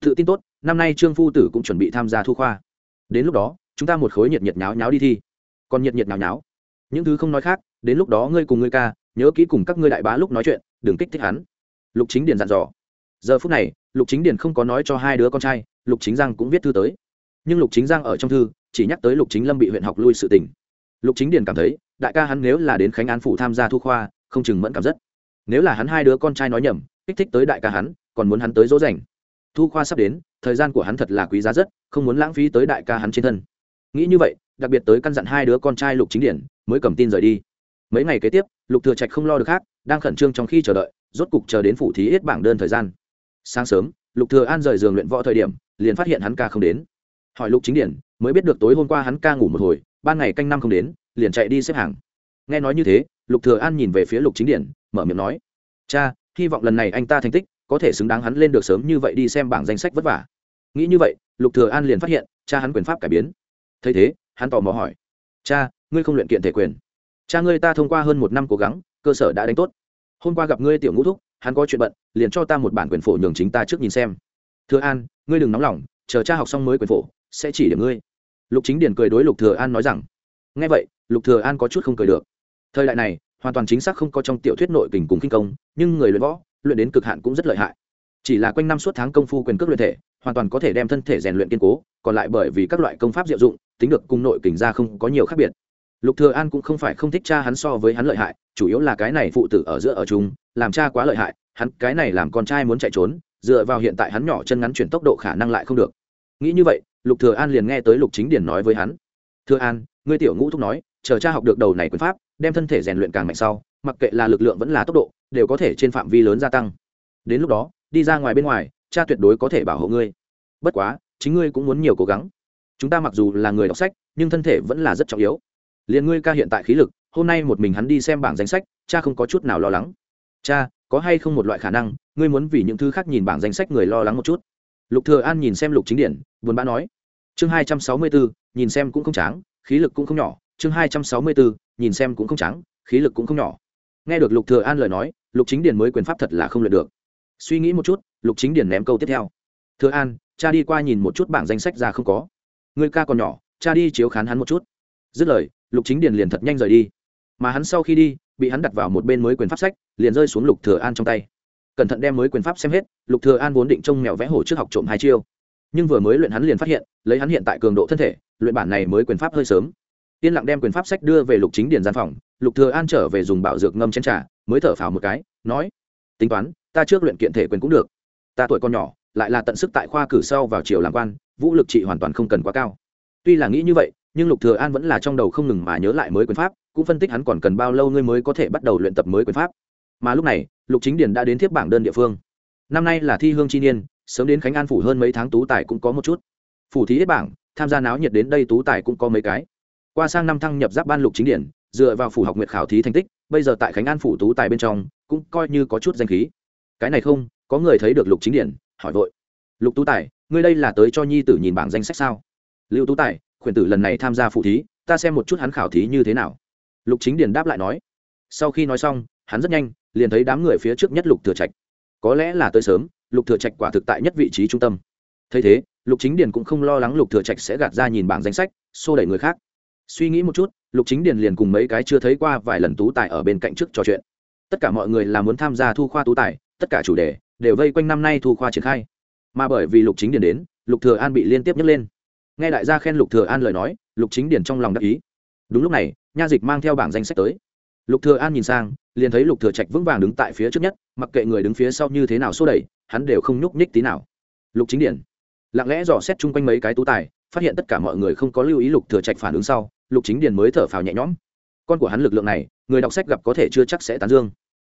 Speaker 1: tự tin tốt, năm nay trương phu tử cũng chuẩn bị tham gia thu khoa. Đến lúc đó, chúng ta một khối nhiệt nhiệt nháo nháo đi thi. Còn nhiệt nhiệt nháo nháo. Những thứ không nói khác, đến lúc đó ngươi cùng ngươi ca, nhớ kỹ cùng các ngươi đại bá lúc nói chuyện, đừng kích thích hắn. Lục chính điền dặn dò giờ phút này, lục chính điền không có nói cho hai đứa con trai, lục chính giang cũng viết thư tới. Nhưng lục chính giang ở trong thư, chỉ nhắc tới lục chính lâm bị huyện học lui sự tình. Lục chính điền cảm thấy, đại ca hắn nếu là đến khánh an phủ tham gia thu khoa, không chừng mẫn cảm rất. Nếu là hắn hai đứa con trai nói nhầm, kích thích tới đại ca hắn, còn muốn hắn tới dỗ dành. Thu khoa sắp đến, thời gian của hắn thật là quý giá rất, không muốn lãng phí tới đại ca hắn trên thân. Nghĩ như vậy, đặc biệt tới căn dặn hai đứa con trai lục chính điển mới cầm tin rời đi. Mấy ngày kế tiếp, lục thừa trạch không lo được khác, đang khẩn trương trong khi chờ đợi, rốt cục chờ đến phủ thí yết bảng đơn thời gian sáng sớm, lục thừa an rời giường luyện võ thời điểm, liền phát hiện hắn ca không đến. Hỏi lục chính điển, mới biết được tối hôm qua hắn ca ngủ một hồi, ban ngày canh năm không đến, liền chạy đi xếp hàng. Nghe nói như thế, lục thừa an nhìn về phía lục chính điển, mở miệng nói, cha, hy vọng lần này anh ta thành tích, có thể xứng đáng hắn lên được sớm như vậy đi xem bảng danh sách vất vả. Nghĩ như vậy, lục thừa an liền phát hiện, cha hắn quyền pháp cải biến. Thấy thế, hắn tò mò hỏi, cha, ngươi không luyện kiện thể quyền. Cha ngươi ta thông qua hơn một năm cố gắng, cơ sở đã đánh tốt. Hôm qua gặp ngươi tiểu ngũ thúc hắn có chuyện bận, liền cho ta một bản quyền phổ nhường chính ta trước nhìn xem. Thừa an, ngươi đừng nóng lòng, chờ cha học xong mới quyền phổ, sẽ chỉ điểm ngươi. Lục chính điển cười đối lục thừa an nói rằng, nghe vậy, lục thừa an có chút không cười được. Thời đại này, hoàn toàn chính xác không có trong tiểu thuyết nội kình cùng kinh công, nhưng người luyện võ, luyện đến cực hạn cũng rất lợi hại. Chỉ là quanh năm suốt tháng công phu quyền cước luyện thể, hoàn toàn có thể đem thân thể rèn luyện kiên cố, còn lại bởi vì các loại công pháp diệu dụng, tính được cùng nội kình ra không có nhiều khác biệt. Lục thừa an cũng không phải không thích cha hắn so với hắn lợi hại, chủ yếu là cái này phụ tử ở giữa ở chung làm cha quá lợi hại, hắn cái này làm con trai muốn chạy trốn, dựa vào hiện tại hắn nhỏ chân ngắn chuyển tốc độ khả năng lại không được. Nghĩ như vậy, lục thừa an liền nghe tới lục chính điển nói với hắn. Thừa an, ngươi tiểu ngũ thúc nói, chờ cha học được đầu này quyền pháp, đem thân thể rèn luyện càng mạnh sau, mặc kệ là lực lượng vẫn là tốc độ, đều có thể trên phạm vi lớn gia tăng. Đến lúc đó, đi ra ngoài bên ngoài, cha tuyệt đối có thể bảo hộ ngươi. Bất quá, chính ngươi cũng muốn nhiều cố gắng. Chúng ta mặc dù là người đọc sách, nhưng thân thể vẫn là rất trọng yếu. Liền ngươi ca hiện tại khí lực, hôm nay một mình hắn đi xem bảng danh sách, cha không có chút nào lo lắng cha, có hay không một loại khả năng, ngươi muốn vì những thứ khác nhìn bảng danh sách người lo lắng một chút? Lục thừa an nhìn xem lục chính điển, buồn bã nói. Chương hai trăm sáu mươi bốn, nhìn xem cũng không tráng, khí lực cũng không nhỏ. Chương hai trăm sáu mươi bốn, nhìn xem cũng không trắng khí lực cũng không nhỏ. Nghe được lục thừa an lời nói, lục chính điền mới quyền pháp thật là không luyện được. Suy nghĩ một chút, lục chính điền ném câu tiếp theo. Thừa an, cha đi qua nhìn một chút bảng danh sách ra không có. Người ca còn nhỏ, cha đi chiếu khán hắn một chút. Dứt lời, lục chính điền liền thật nhanh rời đi. Mà hắn sau khi đi bị hắn đặt vào một bên mới quyền pháp sách, liền rơi xuống lục thừa an trong tay. Cẩn thận đem mới quyền pháp xem hết, lục thừa an vốn định trông mèo vẽ hổ trước học trộm hai chiêu. Nhưng vừa mới luyện hắn liền phát hiện, lấy hắn hiện tại cường độ thân thể, luyện bản này mới quyền pháp hơi sớm. Tiên lặng đem quyền pháp sách đưa về lục chính điền gian phòng, lục thừa an trở về dùng bảo dược ngâm chén trà, mới thở phào một cái, nói, tính toán, ta trước luyện kiện thể quyền cũng được. Ta tuổi còn nhỏ, lại là tận sức tại khoa cử sau vào triều làm quan, vũ lực trị hoàn toàn không cần quá cao. Tuy là nghĩ như vậy nhưng lục thừa an vẫn là trong đầu không ngừng mà nhớ lại mới quyền pháp, cũng phân tích hắn còn cần bao lâu ngươi mới có thể bắt đầu luyện tập mới quyền pháp. Mà lúc này, lục chính điền đã đến thiếp bảng đơn địa phương. Năm nay là thi hương chi niên, sớm đến khánh an phủ hơn mấy tháng tú tài cũng có một chút. Phủ thí hết bảng, tham gia náo nhiệt đến đây tú tài cũng có mấy cái. Qua sang năm thăng nhập giáp ban lục chính điển dựa vào phủ học nguyện khảo thí thành tích, bây giờ tại khánh an phủ tú tài bên trong, cũng coi như có chút danh khí. Cái này không, có người thấy được lục chính điển hỏi vội. Lục tú tài, ngươi đây là tới cho nhi tử nhìn bảng danh sách sao? Lưu tú tài khuyển tử lần này tham gia phụ thí, ta xem một chút hắn khảo thí như thế nào. Lục chính Điền đáp lại nói. Sau khi nói xong, hắn rất nhanh, liền thấy đám người phía trước nhất lục thừa trạch. Có lẽ là tới sớm, lục thừa trạch quả thực tại nhất vị trí trung tâm. Thấy thế, lục chính Điền cũng không lo lắng lục thừa trạch sẽ gạt ra nhìn bảng danh sách, xô đẩy người khác. Suy nghĩ một chút, lục chính điền liền cùng mấy cái chưa thấy qua vài lần tú tài ở bên cạnh trước trò chuyện. Tất cả mọi người là muốn tham gia thu khoa tú tài, tất cả chủ đề đều vây quanh năm nay thu khoa triển khai. Mà bởi vì lục chính điền đến, lục thừa an bị liên tiếp nhấc lên nghe đại gia khen lục thừa an lời nói, lục chính điền trong lòng đắc ý. Đúng lúc này, nha dịch mang theo bảng danh sách tới. Lục thừa an nhìn sang, liền thấy lục thừa trạch vững vàng đứng tại phía trước nhất, mặc kệ người đứng phía sau như thế nào xô đẩy, hắn đều không nhúc nhích tí nào. Lục chính điển lặng lẽ dò xét chung quanh mấy cái tú tài, phát hiện tất cả mọi người không có lưu ý lục thừa trạch phản ứng sau, lục chính điển mới thở phào nhẹ nhõm. Con của hắn lực lượng này, người đọc sách gặp có thể chưa chắc sẽ tán dương.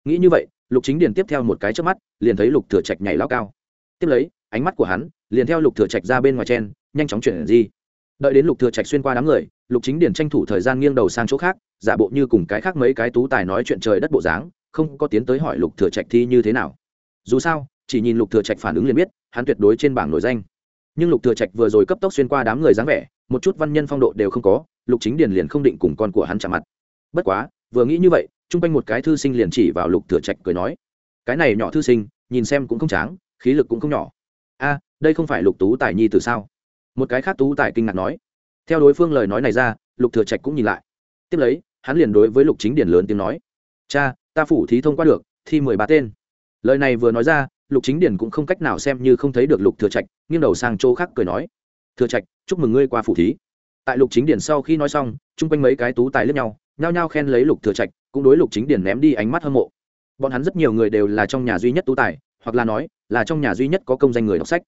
Speaker 1: Nghĩ như vậy, lục chính điển tiếp theo một cái chớp mắt, liền thấy lục thừa trạch nhảy lao cao. Tiếp lấy, ánh mắt của hắn liền theo lục thừa trạch ra bên ngoài chen nhanh chóng chuyển di. Đợi đến lục thừa trạch xuyên qua đám người, lục chính điển tranh thủ thời gian nghiêng đầu sang chỗ khác, giả bộ như cùng cái khác mấy cái tú tài nói chuyện trời đất bộ dáng, không có tiến tới hỏi lục thừa trạch thi như thế nào. Dù sao, chỉ nhìn lục thừa trạch phản ứng liền biết, hắn tuyệt đối trên bảng nổi danh. Nhưng lục thừa trạch vừa rồi cấp tốc xuyên qua đám người dáng vẻ, một chút văn nhân phong độ đều không có, lục chính điền liền không định cùng con của hắn chạm mặt. Bất quá, vừa nghĩ như vậy trung quanh một cái thư sinh liền chỉ vào lục thừa trạch cười nói, cái này nhỏ thư sinh, nhìn xem cũng không tráng, khí lực cũng không nhỏ. A, đây không phải lục tú tài nhi từ sao? Một cái khác tú tài kinh ngạc nói. Theo đối phương lời nói này ra, lục thừa trạch cũng nhìn lại. Tiếp lấy, hắn liền đối với lục chính điển lớn tiếng nói. Cha, ta phủ thí thông qua được, thi mười ba tên. Lời này vừa nói ra, lục chính điển cũng không cách nào xem như không thấy được lục thừa trạch, nghiêng đầu sang chỗ khác cười nói. Thừa trạch, chúc mừng ngươi qua phủ thí. Tại lục chính điển sau khi nói xong, chung quanh mấy cái tú tài lướt nhau, nhao nhao khen lấy lục thừa trạch, cũng đối lục chính điển ném đi ánh mắt hâm mộ. Bọn hắn rất nhiều người đều là trong nhà duy nhất tú tài, hoặc là nói là trong nhà duy nhất có công danh người đọc sách.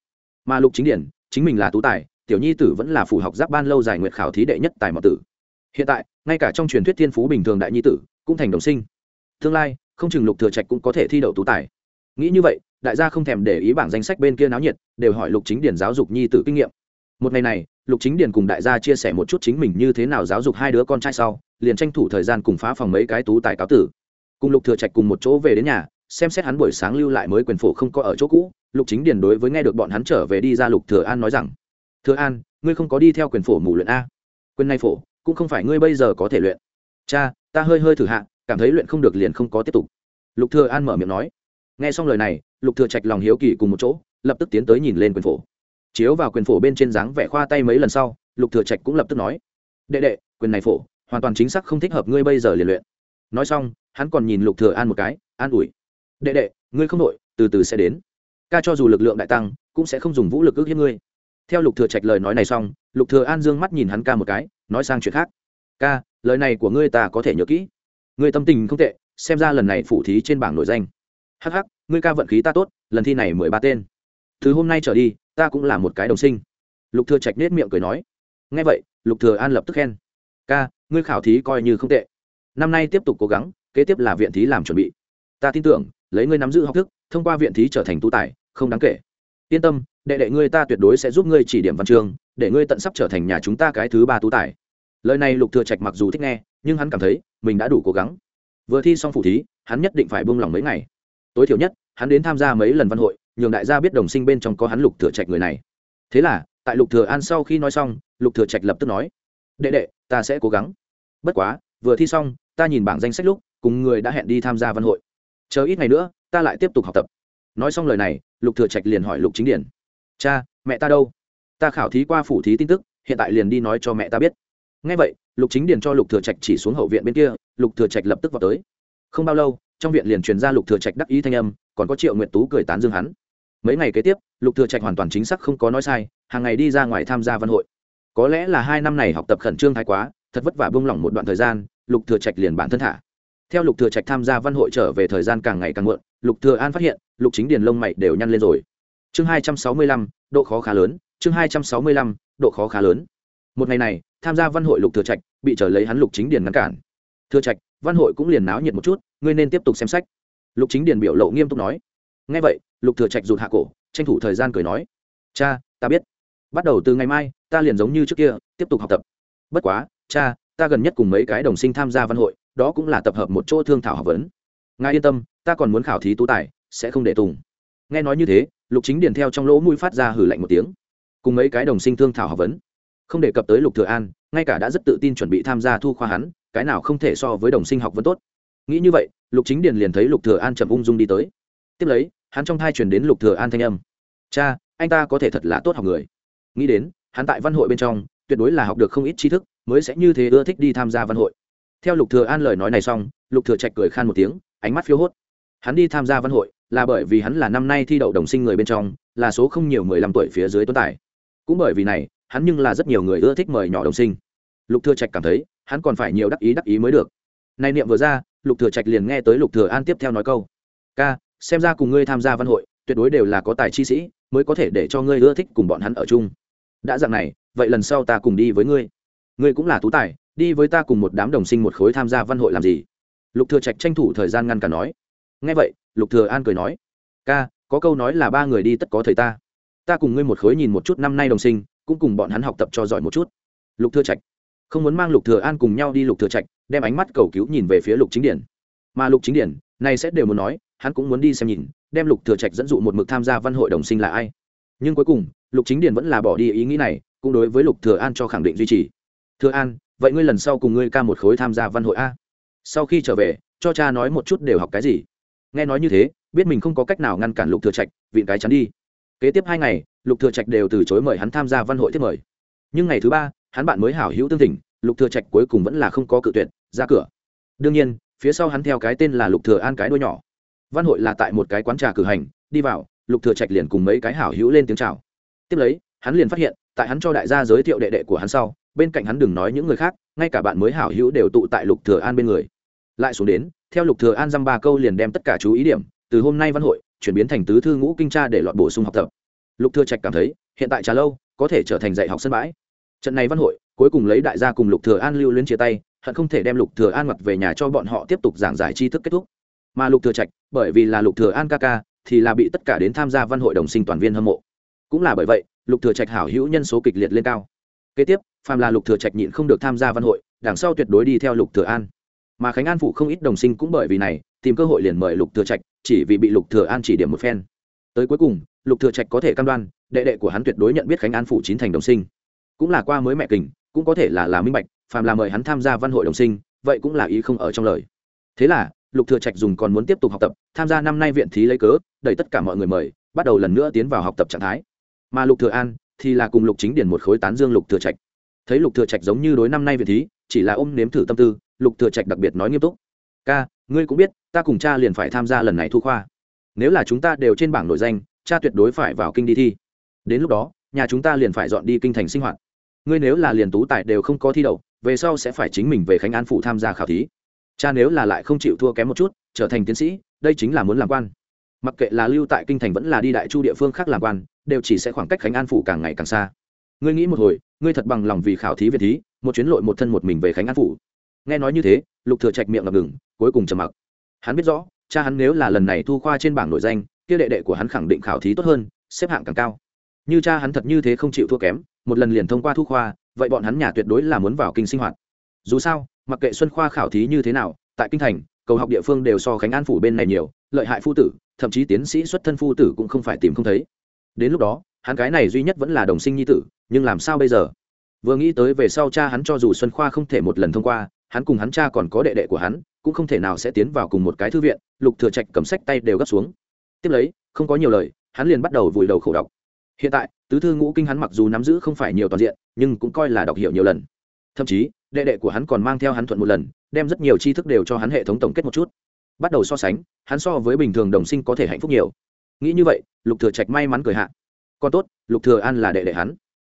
Speaker 1: Mà lục chính điển chính mình là tú tài tiểu nhi tử vẫn là phủ học giáp ban lâu dài nguyệt khảo thí đệ nhất tài mạo tử. Hiện tại, ngay cả trong truyền thuyết thiên phú bình thường đại nhi tử, cũng thành đồng sinh. Tương lai, không chừng lục thừa trạch cũng có thể thi đậu tú tài. Nghĩ như vậy, đại gia không thèm để ý bảng danh sách bên kia náo nhiệt, đều hỏi lục chính điển giáo dục nhi tử kinh nghiệm. Một ngày này, lục chính điển cùng đại gia chia sẻ một chút chính mình như thế nào giáo dục hai đứa con trai sau, liền tranh thủ thời gian cùng phá phòng mấy cái tú tài cáo tử. Cùng lục thừa trạch cùng một chỗ về đến nhà, xem xét hắn buổi sáng lưu lại mới quyền phổ không có ở chỗ cũ, lục chính điển đối với nghe được bọn hắn trở về đi ra lục thừa an nói rằng thừa an, ngươi không có đi theo quyền phổ mù luyện a. Quyền này phổ, cũng không phải ngươi bây giờ có thể luyện. Cha, ta hơi hơi thử hạ, cảm thấy luyện không được liền không có tiếp tục. Lục thừa an mở miệng nói. Nghe xong lời này, lục thừa trạch lòng hiếu kỳ cùng một chỗ, lập tức tiến tới nhìn lên quyền phổ. Chiếu vào quyền phổ bên trên dáng vẻ khoa tay mấy lần sau, lục thừa trạch cũng lập tức nói. Đệ đệ, quyền này phổ, hoàn toàn chính xác không thích hợp ngươi bây giờ liền luyện. Nói xong, hắn còn nhìn lục thừa an một cái, an ủi. Đệ đệ, ngươi không đội từ từ sẽ đến. Ca cho dù lực lượng đại tăng, cũng sẽ không dùng vũ lực ước hiếp ngươi theo lục thừa trạch lời nói này xong, lục thừa an dương mắt nhìn hắn ca một cái, nói sang chuyện khác. Ca, lời này của ngươi ta có thể nhớ kỹ. Ngươi tâm tình không tệ, xem ra lần này phủ thí trên bảng nổi danh. Hắc hắc, ngươi ca vận khí ta tốt, lần thi này mười ba tên. Từ hôm nay trở đi, ta cũng là một cái đồng sinh. Lục thừa trạch nết miệng cười nói. Nghe vậy, lục thừa an lập tức khen. Ca, ngươi khảo thí coi như không tệ. Năm nay tiếp tục cố gắng, kế tiếp là viện thí làm chuẩn bị. Ta tin tưởng, lấy ngươi nắm giữ học thức, thông qua viện thí trở thành tú tài, không đáng kể yên tâm, đệ đệ ngươi ta tuyệt đối sẽ giúp ngươi chỉ điểm văn chương, để ngươi tận sắp trở thành nhà chúng ta cái thứ ba tú tài. Lời này lục thừa trạch mặc dù thích nghe, nhưng hắn cảm thấy mình đã đủ cố gắng. Vừa thi xong phủ thí, hắn nhất định phải buông lòng mấy ngày. Tối thiểu nhất, hắn đến tham gia mấy lần văn hội, nhường đại gia biết đồng sinh bên trong có hắn lục thừa trạch người này. Thế là, tại lục thừa an sau khi nói xong, lục thừa trạch lập tức nói, đệ đệ, ta sẽ cố gắng. Bất quá, vừa thi xong, ta nhìn bảng danh sách lúc, cùng người đã hẹn đi tham gia văn hội. Chờ ít ngày nữa, ta lại tiếp tục học tập nói xong lời này, lục thừa trạch liền hỏi lục chính điển cha, mẹ ta đâu? Ta khảo thí qua phủ thí tin tức, hiện tại liền đi nói cho mẹ ta biết. Ngay vậy, lục chính điển cho lục thừa trạch chỉ xuống hậu viện bên kia, lục thừa trạch lập tức vào tới. Không bao lâu, trong viện liền truyền ra lục thừa trạch đắc ý thanh âm, còn có triệu nguyệt tú cười tán dương hắn. Mấy ngày kế tiếp, lục thừa trạch hoàn toàn chính xác không có nói sai, hàng ngày đi ra ngoài tham gia văn hội. Có lẽ là hai năm này học tập khẩn trương thái quá, thật vất vả buông lỏng một đoạn thời gian, lục thừa trạch liền bản thân thả theo lục thừa trạch tham gia văn hội trở về thời gian càng ngày càng muộn, lục thừa an phát hiện, lục chính điền lông mày đều nhăn lên rồi. Chương hai trăm sáu mươi lăm, độ khó khá lớn, chương hai trăm sáu mươi lăm, độ khó khá lớn. Một ngày này, tham gia văn hội lục thừa trạch bị trở lấy hắn lục chính điền ngăn cản. Thừa trạch, văn hội cũng liền náo nhiệt một chút, ngươi nên tiếp tục xem sách. Lục chính điền biểu lộ nghiêm túc nói. Nghe vậy, lục thừa trạch rụt hạ cổ, tranh thủ thời gian cười nói. Cha, ta biết. Bắt đầu từ ngày mai, ta liền giống như trước kia, tiếp tục học tập. Bất quá, cha ta gần nhất cùng mấy cái đồng sinh tham gia văn hội, đó cũng là tập hợp một chỗ thương thảo học vấn. Ngài yên tâm, ta còn muốn khảo thí tú tài, sẽ không để tùng. Nghe nói như thế, lục chính điền theo trong lỗ mũi phát ra hử lạnh một tiếng. Cùng mấy cái đồng sinh thương thảo học vấn. Không đề cập tới lục thừa an, ngay cả đã rất tự tin chuẩn bị tham gia thu khoa hắn, cái nào không thể so với đồng sinh học vấn tốt. Nghĩ như vậy, lục chính điền liền thấy lục thừa an chậm ung dung đi tới. Tiếp lấy, hắn trong thai truyền đến lục thừa an thanh âm. Cha, anh ta có thể thật là tốt học người. Nghĩ đến, hắn tại văn hội bên trong tuyệt đối là học được không ít tri thức, mới sẽ như thế ưa thích đi tham gia văn hội. Theo lục thừa an lời nói này xong, lục thừa trạch cười khan một tiếng, ánh mắt phiêu hốt. Hắn đi tham gia văn hội là bởi vì hắn là năm nay thi đậu đồng sinh người bên trong, là số không nhiều mười lăm tuổi phía dưới tuấn tài. Cũng bởi vì này, hắn nhưng là rất nhiều người ưa thích mời nhỏ đồng sinh. Lục thừa trạch cảm thấy, hắn còn phải nhiều đắc ý đắc ý mới được. Này niệm vừa ra, lục thừa trạch liền nghe tới lục thừa an tiếp theo nói câu. Ca, xem ra cùng ngươi tham gia văn hội, tuyệt đối đều là có tài chi sĩ, mới có thể để cho ngươi ưa thích cùng bọn hắn ở chung. Đã dạng này vậy lần sau ta cùng đi với ngươi. Ngươi cũng là tú tài, đi với ta cùng một đám đồng sinh một khối tham gia văn hội làm gì? Lục thừa trạch tranh thủ thời gian ngăn cả nói. Nghe vậy, lục thừa an cười nói. Ca, có câu nói là ba người đi tất có thời ta. Ta cùng ngươi một khối nhìn một chút năm nay đồng sinh, cũng cùng bọn hắn học tập cho giỏi một chút. Lục thừa trạch. Không muốn mang lục thừa an cùng nhau đi, lục thừa trạch đem ánh mắt cầu cứu nhìn về phía lục chính điển. Mà lục chính điển, này sẽ đều muốn nói, hắn cũng muốn đi xem nhìn, đem lục thừa trạch dẫn dụ một mực tham gia văn hội đồng sinh là ai. Nhưng cuối cùng, lục chính điển vẫn là bỏ đi ý nghĩ này cũng đối với lục thừa an cho khẳng định duy trì. Thừa an, vậy ngươi lần sau cùng ngươi ca một khối tham gia văn hội a. Sau khi trở về, cho cha nói một chút đều học cái gì. Nghe nói như thế, biết mình không có cách nào ngăn cản lục thừa trạch viện cái chắn đi. Kế tiếp hai ngày, lục thừa trạch đều từ chối mời hắn tham gia văn hội tiếp mời. Nhưng ngày thứ ba, hắn bạn mới hảo hữu tương thỉnh, lục thừa trạch cuối cùng vẫn là không có cự tuyệt, ra cửa. Đương nhiên, phía sau hắn theo cái tên là lục thừa an cái đuôi nhỏ. Văn hội là tại một cái quán trà cử hành, đi vào, lục thừa trạch liền cùng mấy cái hảo hữu lên tiếng chào. Tiếp lấy hắn liền phát hiện, tại hắn cho đại gia giới thiệu đệ đệ của hắn sau, bên cạnh hắn đừng nói những người khác, ngay cả bạn mới hảo hữu đều tụ tại lục thừa an bên người. Lại xuống đến, theo lục thừa an dăm ba câu liền đem tất cả chú ý điểm, từ hôm nay văn hội, chuyển biến thành tứ thư ngũ kinh tra để lọt bổ sung học tập. Lục thừa trạch cảm thấy, hiện tại trà lâu, có thể trở thành dạy học sân bãi. Trận này văn hội, cuối cùng lấy đại gia cùng lục thừa an lưu luyến chia tay, hận không thể đem lục thừa an mặt về nhà cho bọn họ tiếp tục giảng giải tri thức kết thúc. Mà lục thừa trạch, bởi vì là lục thừa an ca ca, thì là bị tất cả đến tham gia văn hội đồng sinh toàn viên hâm mộ. Cũng là bởi vậy lục thừa trạch hảo hữu nhân số kịch liệt lên cao. Kế tiếp, phàm là lục thừa trạch nhịn không được tham gia văn hội, đằng sau tuyệt đối đi theo lục thừa an. Mà khánh an phụ không ít đồng sinh cũng bởi vì này, tìm cơ hội liền mời lục thừa trạch, chỉ vì bị lục thừa an chỉ điểm một phen. Tới cuối cùng, lục thừa trạch có thể cam đoan, đệ đệ của hắn tuyệt đối nhận biết khánh an phụ chín thành đồng sinh. Cũng là qua mới mẹ kình, cũng có thể là là minh bạch, phàm là mời hắn tham gia văn hội đồng sinh, vậy cũng là ý không ở trong lời. Thế là, lục thừa trạch dùng còn muốn tiếp tục học tập, tham gia năm nay viện thí lấy cớ, đẩy tất cả mọi người mời, bắt đầu lần nữa tiến vào học tập trạng thái mà lục thừa an thì là cùng lục chính điển một khối tán dương lục thừa trạch. Thấy lục thừa trạch giống như đối năm nay viện thí, chỉ là ôm nếm thử tâm tư, lục thừa trạch đặc biệt nói nghiêm túc. Ca, ngươi cũng biết, ta cùng cha liền phải tham gia lần này thu khoa. Nếu là chúng ta đều trên bảng nội danh, cha tuyệt đối phải vào kinh đi thi. Đến lúc đó, nhà chúng ta liền phải dọn đi kinh thành sinh hoạt. Ngươi nếu là liền tú tài đều không có thi đậu, về sau sẽ phải chính mình về khánh an phụ tham gia khảo thí. Cha nếu là lại không chịu thua kém một chút, trở thành tiến sĩ, đây chính là muốn làm quan. Mặc kệ là lưu tại kinh thành vẫn là đi đại chu địa phương khác làm quan đều chỉ sẽ khoảng cách khánh an phủ càng ngày càng xa. Ngươi nghĩ một hồi, ngươi thật bằng lòng vì khảo thí việt thí, một chuyến lội một thân một mình về khánh an phủ. Nghe nói như thế, lục thừa trạch miệng ngập ngừng, cuối cùng trầm mặc. Hắn biết rõ, cha hắn nếu là lần này thu khoa trên bảng nội danh, kia đệ đệ của hắn khẳng định khảo thí tốt hơn, xếp hạng càng cao. Như cha hắn thật như thế không chịu thua kém, một lần liền thông qua thu khoa, vậy bọn hắn nhà tuyệt đối là muốn vào kinh sinh hoạt. Dù sao, mặc kệ xuân khoa khảo thí như thế nào, tại kinh thành, cầu học địa phương đều so khánh an phủ bên này nhiều, lợi hại phu tử, thậm chí tiến sĩ xuất thân phu tử cũng không phải tìm không thấy đến lúc đó, hắn cái này duy nhất vẫn là đồng sinh nhi tử, nhưng làm sao bây giờ? Vừa nghĩ tới về sau cha hắn cho dù xuân khoa không thể một lần thông qua, hắn cùng hắn cha còn có đệ đệ của hắn, cũng không thể nào sẽ tiến vào cùng một cái thư viện, lục thừa trạch cầm sách tay đều gấp xuống. Tiếp lấy, không có nhiều lời, hắn liền bắt đầu vùi đầu khổ đọc. Hiện tại, tứ thư ngũ kinh hắn mặc dù nắm giữ không phải nhiều toàn diện, nhưng cũng coi là đọc hiểu nhiều lần. Thậm chí, đệ đệ của hắn còn mang theo hắn thuận một lần, đem rất nhiều tri thức đều cho hắn hệ thống tổng kết một chút. Bắt đầu so sánh, hắn so với bình thường đồng sinh có thể hạnh phúc nhiều. Nghĩ như vậy lục thừa trạch may mắn cười hạ. Còn tốt, lục thừa an là đệ đệ hắn.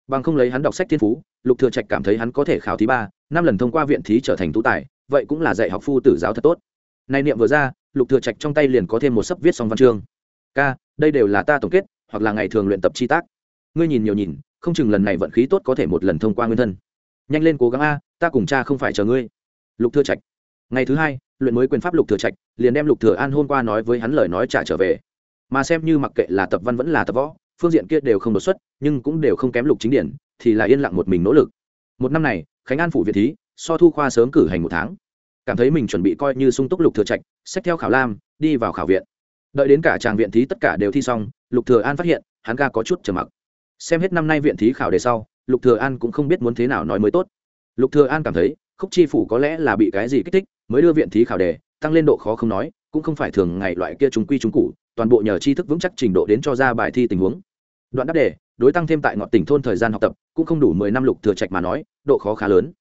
Speaker 1: Bằng không lấy hắn đọc sách thiên phú, lục thừa trạch cảm thấy hắn có thể khảo thí ba, năm lần thông qua viện thí trở thành tú tài, vậy cũng là dạy học phu tử giáo thật tốt. Nay niệm vừa ra, lục thừa trạch trong tay liền có thêm một sấp viết xong văn chương. Ca, đây đều là ta tổng kết, hoặc là ngày thường luyện tập chi tác. Ngươi nhìn nhiều nhìn, không chừng lần này vận khí tốt có thể một lần thông qua nguyên thân. Nhanh lên cố gắng a, ta cùng cha không phải chờ ngươi. Lục thừa trạch. Ngày thứ hai, luyện mới quyền pháp lục thừa trạch, liền đem lục thừa an hôm qua nói với hắn lời nói trả trở về mà xem như mặc kệ là tập văn vẫn là tập võ, phương diện kia đều không đột xuất, nhưng cũng đều không kém lục chính điển, thì là yên lặng một mình nỗ lực. Một năm này, khánh an phủ việt thí, so thu khoa sớm cử hành một tháng. Cảm thấy mình chuẩn bị coi như sung túc lục thừa trạch xét theo khảo lam, đi vào khảo viện. Đợi đến cả tràng viện thí tất cả đều thi xong, lục thừa an phát hiện, hắn ga có chút trầm mặc. Xem hết năm nay viện thí khảo đề sau, lục thừa an cũng không biết muốn thế nào nói mới tốt. Lục thừa an cảm thấy, khúc chi phủ có lẽ là bị cái gì kích thích, mới đưa viện thí khảo đề, tăng lên độ khó không nói, cũng không phải thường ngày loại kia chúng quy chúng cụ toàn bộ nhờ tri thức vững chắc trình độ đến cho ra bài thi tình huống. Đoạn đáp đề, đối tăng thêm tại ngọn tỉnh thôn thời gian học tập, cũng không đủ mười năm lục thừa trạch mà nói, độ khó khá lớn.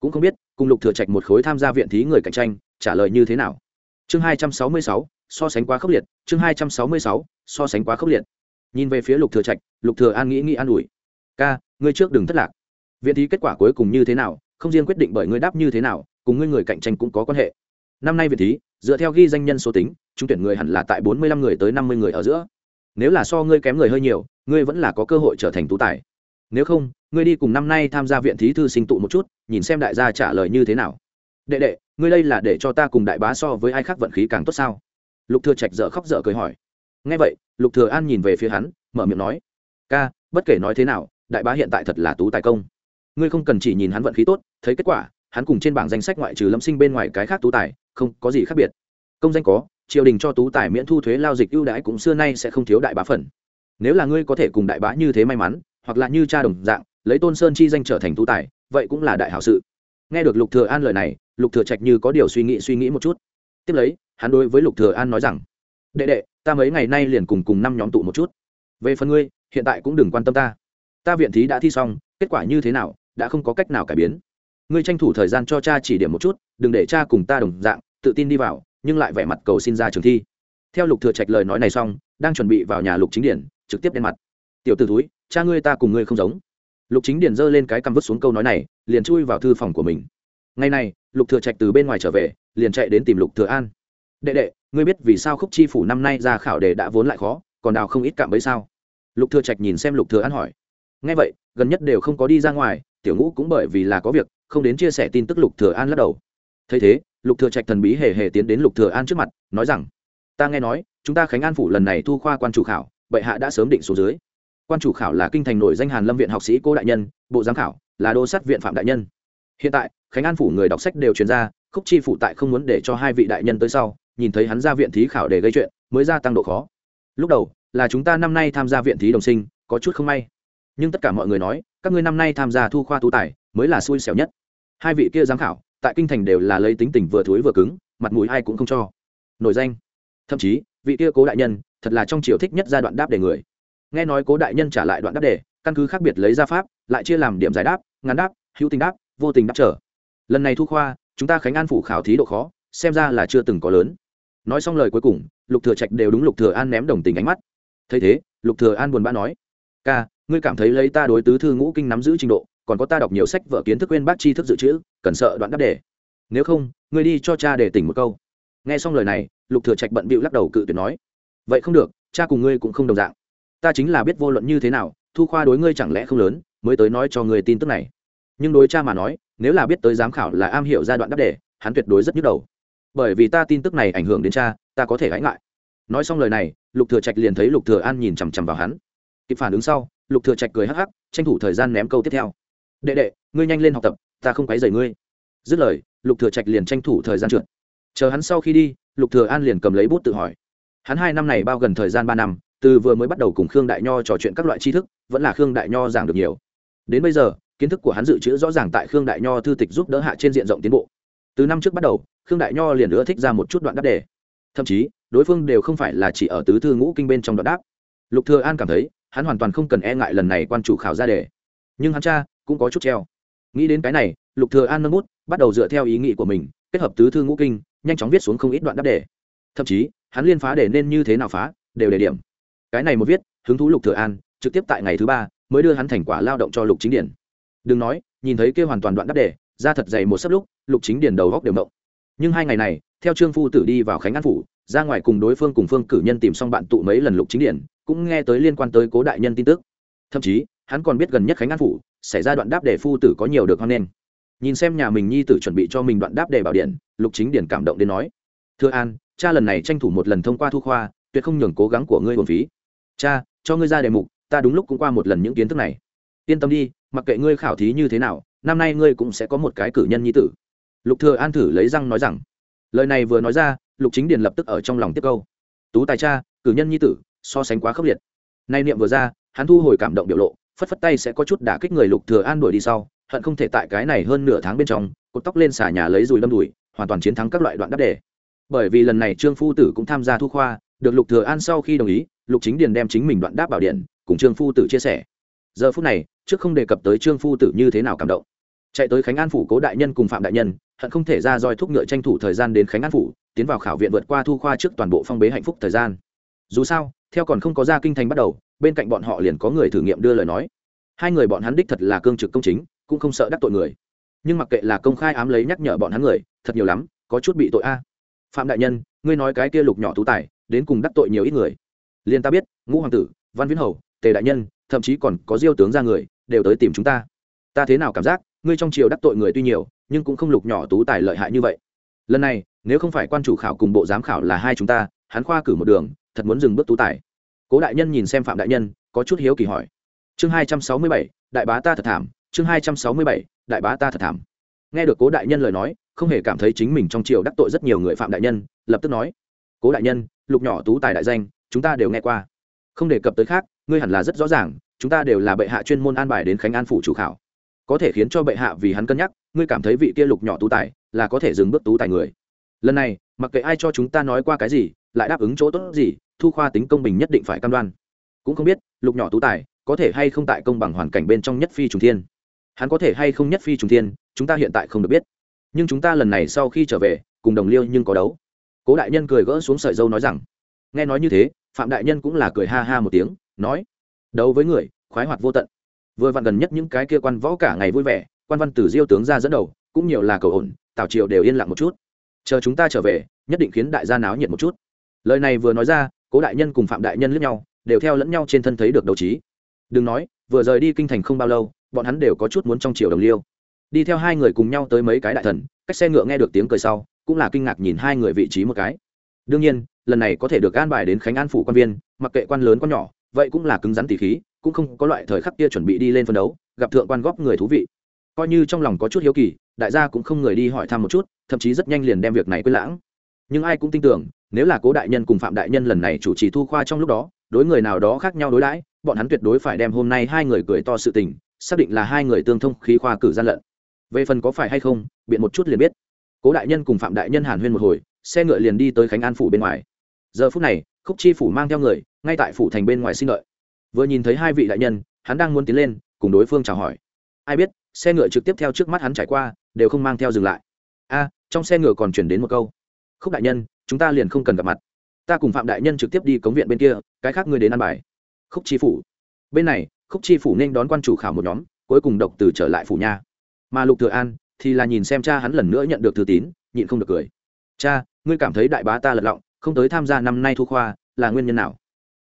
Speaker 1: Cũng không biết, cùng lục thừa trạch một khối tham gia viện thí người cạnh tranh, trả lời như thế nào? Chương hai trăm sáu mươi sáu, so sánh quá khốc liệt. Chương hai trăm sáu mươi sáu, so sánh quá khốc liệt. Nhìn về phía lục thừa trạch, lục thừa an nghĩ nghĩ an ủi. Ca, ngươi trước đừng thất lạc. Viện thí kết quả cuối cùng như thế nào, không riêng quyết định bởi ngươi đáp như thế nào, cùng ngươi người cạnh tranh cũng có quan hệ. Năm nay viện thí, dựa theo ghi danh nhân số tính chúng tuyển người hẳn là tại bốn mươi lăm người tới năm mươi người ở giữa. Nếu là so ngươi kém người hơi nhiều, ngươi vẫn là có cơ hội trở thành tú tài. Nếu không, ngươi đi cùng năm nay tham gia viện thí thư sinh tụ một chút, nhìn xem đại gia trả lời như thế nào. Đệ đệ, ngươi đây là để cho ta cùng đại bá so với ai khác vận khí càng tốt sao? Lục thừa trạch dở khóc dở cười hỏi. Nghe vậy, lục thừa an nhìn về phía hắn, mở miệng nói. Ca, bất kể nói thế nào, đại bá hiện tại thật là tú tài công. Ngươi không cần chỉ nhìn hắn vận khí tốt, thấy kết quả, hắn cùng trên bảng danh sách ngoại trừ lâm sinh bên ngoài cái khác tú tài, không có gì khác biệt. Công danh có triều đình cho tú tài miễn thu thuế lao dịch ưu đãi cũng xưa nay sẽ không thiếu đại bá phần. Nếu là ngươi có thể cùng đại bá như thế may mắn, hoặc là như cha đồng dạng, lấy tôn sơn chi danh trở thành tú tài, vậy cũng là đại hảo sự. Nghe được lục thừa an lời này, lục thừa trạch như có điều suy nghĩ suy nghĩ một chút. Tiếp lấy, hắn đối với lục thừa an nói rằng, đệ đệ, ta mấy ngày nay liền cùng cùng năm nhóm tụ một chút. Về phần ngươi, hiện tại cũng đừng quan tâm ta. Ta viện thí đã thi xong, kết quả như thế nào, đã không có cách nào cải biến. Ngươi tranh thủ thời gian cho cha chỉ điểm một chút, đừng để cha cùng ta đồng dạng, tự tin đi vào nhưng lại vẻ mặt cầu xin ra trường thi. Theo lục thừa trạch lời nói này xong, đang chuẩn bị vào nhà lục chính điển, trực tiếp đen mặt. Tiểu tử túi cha ngươi ta cùng ngươi không giống. Lục chính điển giơ lên cái cằm vứt xuống câu nói này, liền chui vào thư phòng của mình. Ngày này, lục thừa trạch từ bên ngoài trở về, liền chạy đến tìm lục thừa an. Đệ đệ, ngươi biết vì sao khúc chi phủ năm nay ra khảo đề đã vốn lại khó, còn đào không ít cạm bấy sao? Lục thừa trạch nhìn xem lục thừa an hỏi. Nghe vậy, gần nhất đều không có đi ra ngoài, tiểu ngũ cũng bởi vì là có việc, không đến chia sẻ tin tức lục thừa an lắc đầu. Thấy thế lục thừa trạch thần bí hề hề tiến đến lục thừa an trước mặt, nói rằng, ta nghe nói, chúng ta khánh an phủ lần này thu khoa quan chủ khảo, bệ hạ đã sớm định số dưới. Quan chủ khảo là kinh thành nổi danh hàn lâm viện học sĩ cô đại nhân, bộ giám khảo là đô sát viện phạm đại nhân. Hiện tại, khánh an phủ người đọc sách đều truyền ra, khúc chi phủ tại không muốn để cho hai vị đại nhân tới sau, nhìn thấy hắn ra viện thí khảo để gây chuyện, mới gia tăng độ khó. Lúc đầu, là chúng ta năm nay tham gia viện thí đồng sinh, có chút không may. Nhưng tất cả mọi người nói, các ngươi năm nay tham gia thu khoa tú tài, mới là xui xẻo nhất. Hai vị kia giám khảo tại kinh thành đều là lấy tính tình vừa thối vừa cứng, mặt mũi ai cũng không cho. Nổi danh. Thậm chí, vị kia cố đại nhân, thật là trong triều thích nhất giai đoạn đáp đề người. Nghe nói cố đại nhân trả lại đoạn đáp đề, căn cứ khác biệt lấy ra pháp, lại chia làm điểm giải đáp ngắn đáp, hữu tình đáp, vô tình đáp trở. Lần này thu khoa, chúng ta khánh an phủ khảo thí độ khó, xem ra là chưa từng có lớn. Nói xong lời cuối cùng, lục thừa trạch đều đúng lục thừa an ném đồng tình ánh mắt. Thấy thế, lục thừa an buồn bã nói, ca, ngươi cảm thấy lấy ta đối tứ thư ngũ kinh nắm giữ trình độ còn có ta đọc nhiều sách vở kiến thức quên bác tri thức dự trữ, cần sợ đoạn đáp đề. Nếu không, ngươi đi cho cha để tỉnh một câu. Nghe xong lời này, lục thừa trạch bận bịu lắc đầu cự tuyệt nói, vậy không được, cha cùng ngươi cũng không đồng dạng. Ta chính là biết vô luận như thế nào, thu khoa đối ngươi chẳng lẽ không lớn, mới tới nói cho ngươi tin tức này. Nhưng đối cha mà nói, nếu là biết tới giám khảo là am hiểu giai đoạn đáp đề, hắn tuyệt đối rất nhức đầu. Bởi vì ta tin tức này ảnh hưởng đến cha, ta có thể gãi lại. Nói xong lời này, lục thừa trạch liền thấy lục thừa an nhìn chằm chằm vào hắn. Kịp phản ứng sau, lục thừa trạch cười hắc hắc, tranh thủ thời gian ném câu tiếp theo đệ đệ, ngươi nhanh lên học tập, ta không quấy rầy ngươi. Dứt lời, lục thừa trạch liền tranh thủ thời gian trượt. Chờ hắn sau khi đi, lục thừa an liền cầm lấy bút tự hỏi. Hắn hai năm này bao gần thời gian ba năm, từ vừa mới bắt đầu cùng khương đại nho trò chuyện các loại tri thức, vẫn là khương đại nho giảng được nhiều. Đến bây giờ, kiến thức của hắn dự trữ rõ ràng tại khương đại nho thư tịch giúp đỡ hạ trên diện rộng tiến bộ. Từ năm trước bắt đầu, khương đại nho liền nữa thích ra một chút đoạn đáp đề. Thậm chí, đối phương đều không phải là chỉ ở tứ thư ngũ kinh bên trong đoạn đáp. Lục thừa an cảm thấy, hắn hoàn toàn không cần e ngại lần này quan chủ khảo ra đề. Nhưng hắn cha cũng có chút treo. Nghĩ đến cái này, lục thừa an nâng bút, bắt đầu dựa theo ý nghĩ của mình, kết hợp tứ thư ngũ kinh, nhanh chóng viết xuống không ít đoạn đáp đề. Thậm chí, hắn liên phá đề nên như thế nào phá, đều đề điểm. Cái này một viết, hứng thú lục thừa an, trực tiếp tại ngày thứ ba, mới đưa hắn thành quả lao động cho lục chính điển đừng nói, nhìn thấy kia hoàn toàn đoạn đáp đề, ra thật dày một sấp lúc, lục chính điển đầu góc đều động nhưng hai ngày này, theo trương phu tử đi vào khánh an phủ, ra ngoài cùng đối phương cùng phương cử nhân tìm xong bạn tụ mấy lần lục chính điển cũng nghe tới liên quan tới cố đại nhân tin tức. Thậm chí, hắn còn biết gần nhất khánh an phủ xảy ra đoạn đáp để phu tử có nhiều được hoan nghênh. Nhìn xem nhà mình nhi tử chuẩn bị cho mình đoạn đáp để bảo điện, lục chính điển cảm động đến nói, thưa an, cha lần này tranh thủ một lần thông qua thu khoa, tuyệt không nhường cố gắng của ngươi hồn phí. Cha, cho ngươi ra đề mục, ta đúng lúc cũng qua một lần những kiến thức này. Yên tâm đi, mặc kệ ngươi khảo thí như thế nào, năm nay ngươi cũng sẽ có một cái cử nhân nhi tử. Lục thừa an thử lấy răng nói rằng, lời này vừa nói ra, lục chính điền lập tức ở trong lòng tiếp câu. Tú tài cha, cử nhân nhi tử, so sánh quá khốc liệt. Nay niệm vừa ra, hắn thu hồi cảm động biểu lộ phất phất tay sẽ có chút đả kích người lục thừa an đuổi đi sau, hận không thể tại cái này hơn nửa tháng bên trong, cột tóc lên xả nhà lấy dùi lâm đùi, hoàn toàn chiến thắng các loại đoạn đáp đề. Bởi vì lần này trương phu tử cũng tham gia thu khoa, được lục thừa an sau khi đồng ý, lục chính điền đem chính mình đoạn đáp bảo điện, cùng trương phu tử chia sẻ. Giờ phút này, trước không đề cập tới trương phu tử như thế nào cảm động. Chạy tới khánh an phủ cố đại nhân cùng phạm đại nhân, hận không thể ra roi thúc ngựa tranh thủ thời gian đến khánh an phủ, tiến vào khảo viện vượt qua thu khoa trước toàn bộ phong bế hạnh phúc thời gian dù sao, theo còn không có ra kinh thành bắt đầu, bên cạnh bọn họ liền có người thử nghiệm đưa lời nói. Hai người bọn hắn đích thật là cương trực công chính, cũng không sợ đắc tội người. Nhưng mặc kệ là công khai ám lấy nhắc nhở bọn hắn người, thật nhiều lắm, có chút bị tội a. Phạm đại nhân, ngươi nói cái kia lục nhỏ tú tài, đến cùng đắc tội nhiều ít người. Liền ta biết, ngũ hoàng tử, văn viễn hầu, tề đại nhân, thậm chí còn có diêu tướng ra người, đều tới tìm chúng ta. Ta thế nào cảm giác, ngươi trong triều đắc tội người tuy nhiều, nhưng cũng không lục nhỏ tú tài lợi hại như vậy. Lần này, nếu không phải quan chủ khảo cùng bộ giám khảo là hai chúng ta, hắn khoa cử một đường thật muốn dừng bước tú tài. Cố đại nhân nhìn xem phạm đại nhân, có chút hiếu kỳ hỏi. Chương hai trăm sáu mươi bảy, đại bá ta thật thảm. Chương hai trăm sáu mươi bảy, đại bá ta thật thảm. Nghe được cố đại nhân lời nói, không hề cảm thấy chính mình trong triều đắc tội rất nhiều người phạm đại nhân, lập tức nói. Cố đại nhân, lục nhỏ tú tài đại danh, chúng ta đều nghe qua. Không đề cập tới khác, ngươi hẳn là rất rõ ràng, chúng ta đều là bệ hạ chuyên môn an bài đến khánh an phủ chủ khảo. Có thể khiến cho bệ hạ vì hắn cân nhắc, ngươi cảm thấy vị kia lục nhỏ tú tài, là có thể dừng bước tú tài người. Lần này, mặc kệ ai cho chúng ta nói qua cái gì, lại đáp ứng chỗ tốt gì thu khoa tính công bình nhất định phải cam đoan. Cũng không biết, lục nhỏ tú tài, có thể hay không tại công bằng hoàn cảnh bên trong nhất phi trùng thiên. Hắn có thể hay không nhất phi trùng thiên, chúng ta hiện tại không được biết. Nhưng chúng ta lần này sau khi trở về, cùng đồng liêu nhưng có đấu. Cố đại nhân cười gỡ xuống sợi dâu nói rằng, nghe nói như thế, phạm đại nhân cũng là cười ha ha một tiếng, nói, đấu với người, khoái hoạt vô tận. Vừa vặn gần nhất những cái kia quan võ cả ngày vui vẻ, quan văn tử diêu tướng ra dẫn đầu, cũng nhiều là cầu ổn, tào triều đều yên lặng một chút. Chờ chúng ta trở về, nhất định khiến đại gia náo nhiệt một chút. Lời này vừa nói ra cố đại nhân cùng phạm đại nhân lẫn nhau, đều theo lẫn nhau trên thân thấy được đấu trí. Đừng nói, vừa rời đi kinh thành không bao lâu, bọn hắn đều có chút muốn trong triều đồng liêu. Đi theo hai người cùng nhau tới mấy cái đại thần, cách xe ngựa nghe được tiếng cười sau, cũng là kinh ngạc nhìn hai người vị trí một cái. Đương nhiên, lần này có thể được an bài đến khánh an phủ quan viên, mặc kệ quan lớn quan nhỏ, vậy cũng là cứng rắn tỉ khí, cũng không có loại thời khắc kia chuẩn bị đi lên phân đấu, gặp thượng quan góp người thú vị. Coi như trong lòng có chút hiếu kỳ, đại gia cũng không người đi hỏi thăm một chút, thậm chí rất nhanh liền đem việc này quên lãng. Nhưng ai cũng tin tưởng nếu là cố đại nhân cùng phạm đại nhân lần này chủ trì thu khoa trong lúc đó, đối người nào đó khác nhau đối đãi, bọn hắn tuyệt đối phải đem hôm nay hai người cười to sự tình, xác định là hai người tương thông khí khoa cử gian lận. Về phần có phải hay không, biện một chút liền biết. Cố đại nhân cùng phạm đại nhân hàn huyên một hồi, xe ngựa liền đi tới khánh an phủ bên ngoài. Giờ phút này, khúc chi phủ mang theo người, ngay tại phủ thành bên ngoài xin lợi. Vừa nhìn thấy hai vị đại nhân, hắn đang muốn tiến lên, cùng đối phương chào hỏi. Ai biết, xe ngựa trực tiếp theo trước mắt hắn trải qua, đều không mang theo dừng lại. A, trong xe ngựa còn chuyển đến một câu. Khúc đại nhân chúng ta liền không cần gặp mặt. Ta cùng phạm đại nhân trực tiếp đi cống viện bên kia, cái khác ngươi đến ăn bài. Khúc chi phủ. Bên này, khúc chi phủ nên đón quan chủ khảo một nhóm, cuối cùng độc từ trở lại phủ nha. Mà lục thừa an thì là nhìn xem cha hắn lần nữa nhận được thư tín, nhịn không được cười. Cha, ngươi cảm thấy đại bá ta lật lọng, không tới tham gia năm nay thu khoa, là nguyên nhân nào?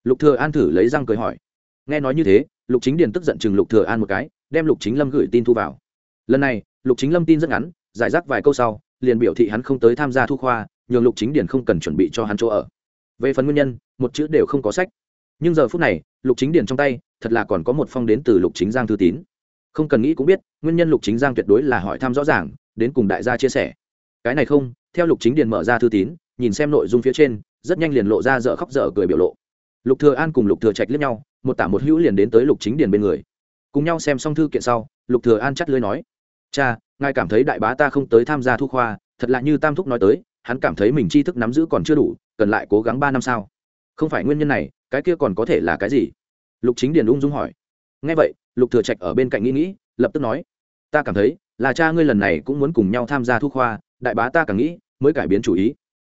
Speaker 1: Lục thừa an thử lấy răng cười hỏi. Nghe nói như thế, lục chính điền tức giận chừng lục thừa an một cái, đem lục chính lâm gửi tin thu vào. Lần này, lục chính lâm tin rất ngắn, giải rác vài câu sau, liền biểu thị hắn không tới tham gia thu khoa nhường lục chính điền không cần chuẩn bị cho hắn chỗ ở. Về phần nguyên nhân, một chữ đều không có sách. Nhưng giờ phút này, lục chính điền trong tay, thật là còn có một phong đến từ lục chính giang thư tín. Không cần nghĩ cũng biết, nguyên nhân lục chính giang tuyệt đối là hỏi thăm rõ ràng, đến cùng đại gia chia sẻ. Cái này không, theo lục chính điền mở ra thư tín, nhìn xem nội dung phía trên, rất nhanh liền lộ ra dở khóc dở cười biểu lộ. Lục thừa an cùng lục thừa trạch liếc nhau, một tả một hữu liền đến tới lục chính điền bên người. Cùng nhau xem xong thư kiện sau, lục thừa an chắt lưới nói, cha, ngài cảm thấy đại bá ta không tới tham gia thu khoa, thật là như tam thúc nói tới hắn cảm thấy mình tri thức nắm giữ còn chưa đủ, cần lại cố gắng ba năm sao? Không phải nguyên nhân này, cái kia còn có thể là cái gì? Lục chính điền ung dung hỏi. Nghe vậy, lục thừa trạch ở bên cạnh nghĩ nghĩ, lập tức nói. Ta cảm thấy, là cha ngươi lần này cũng muốn cùng nhau tham gia thu khoa, đại bá ta càng nghĩ, mới cải biến chủ ý.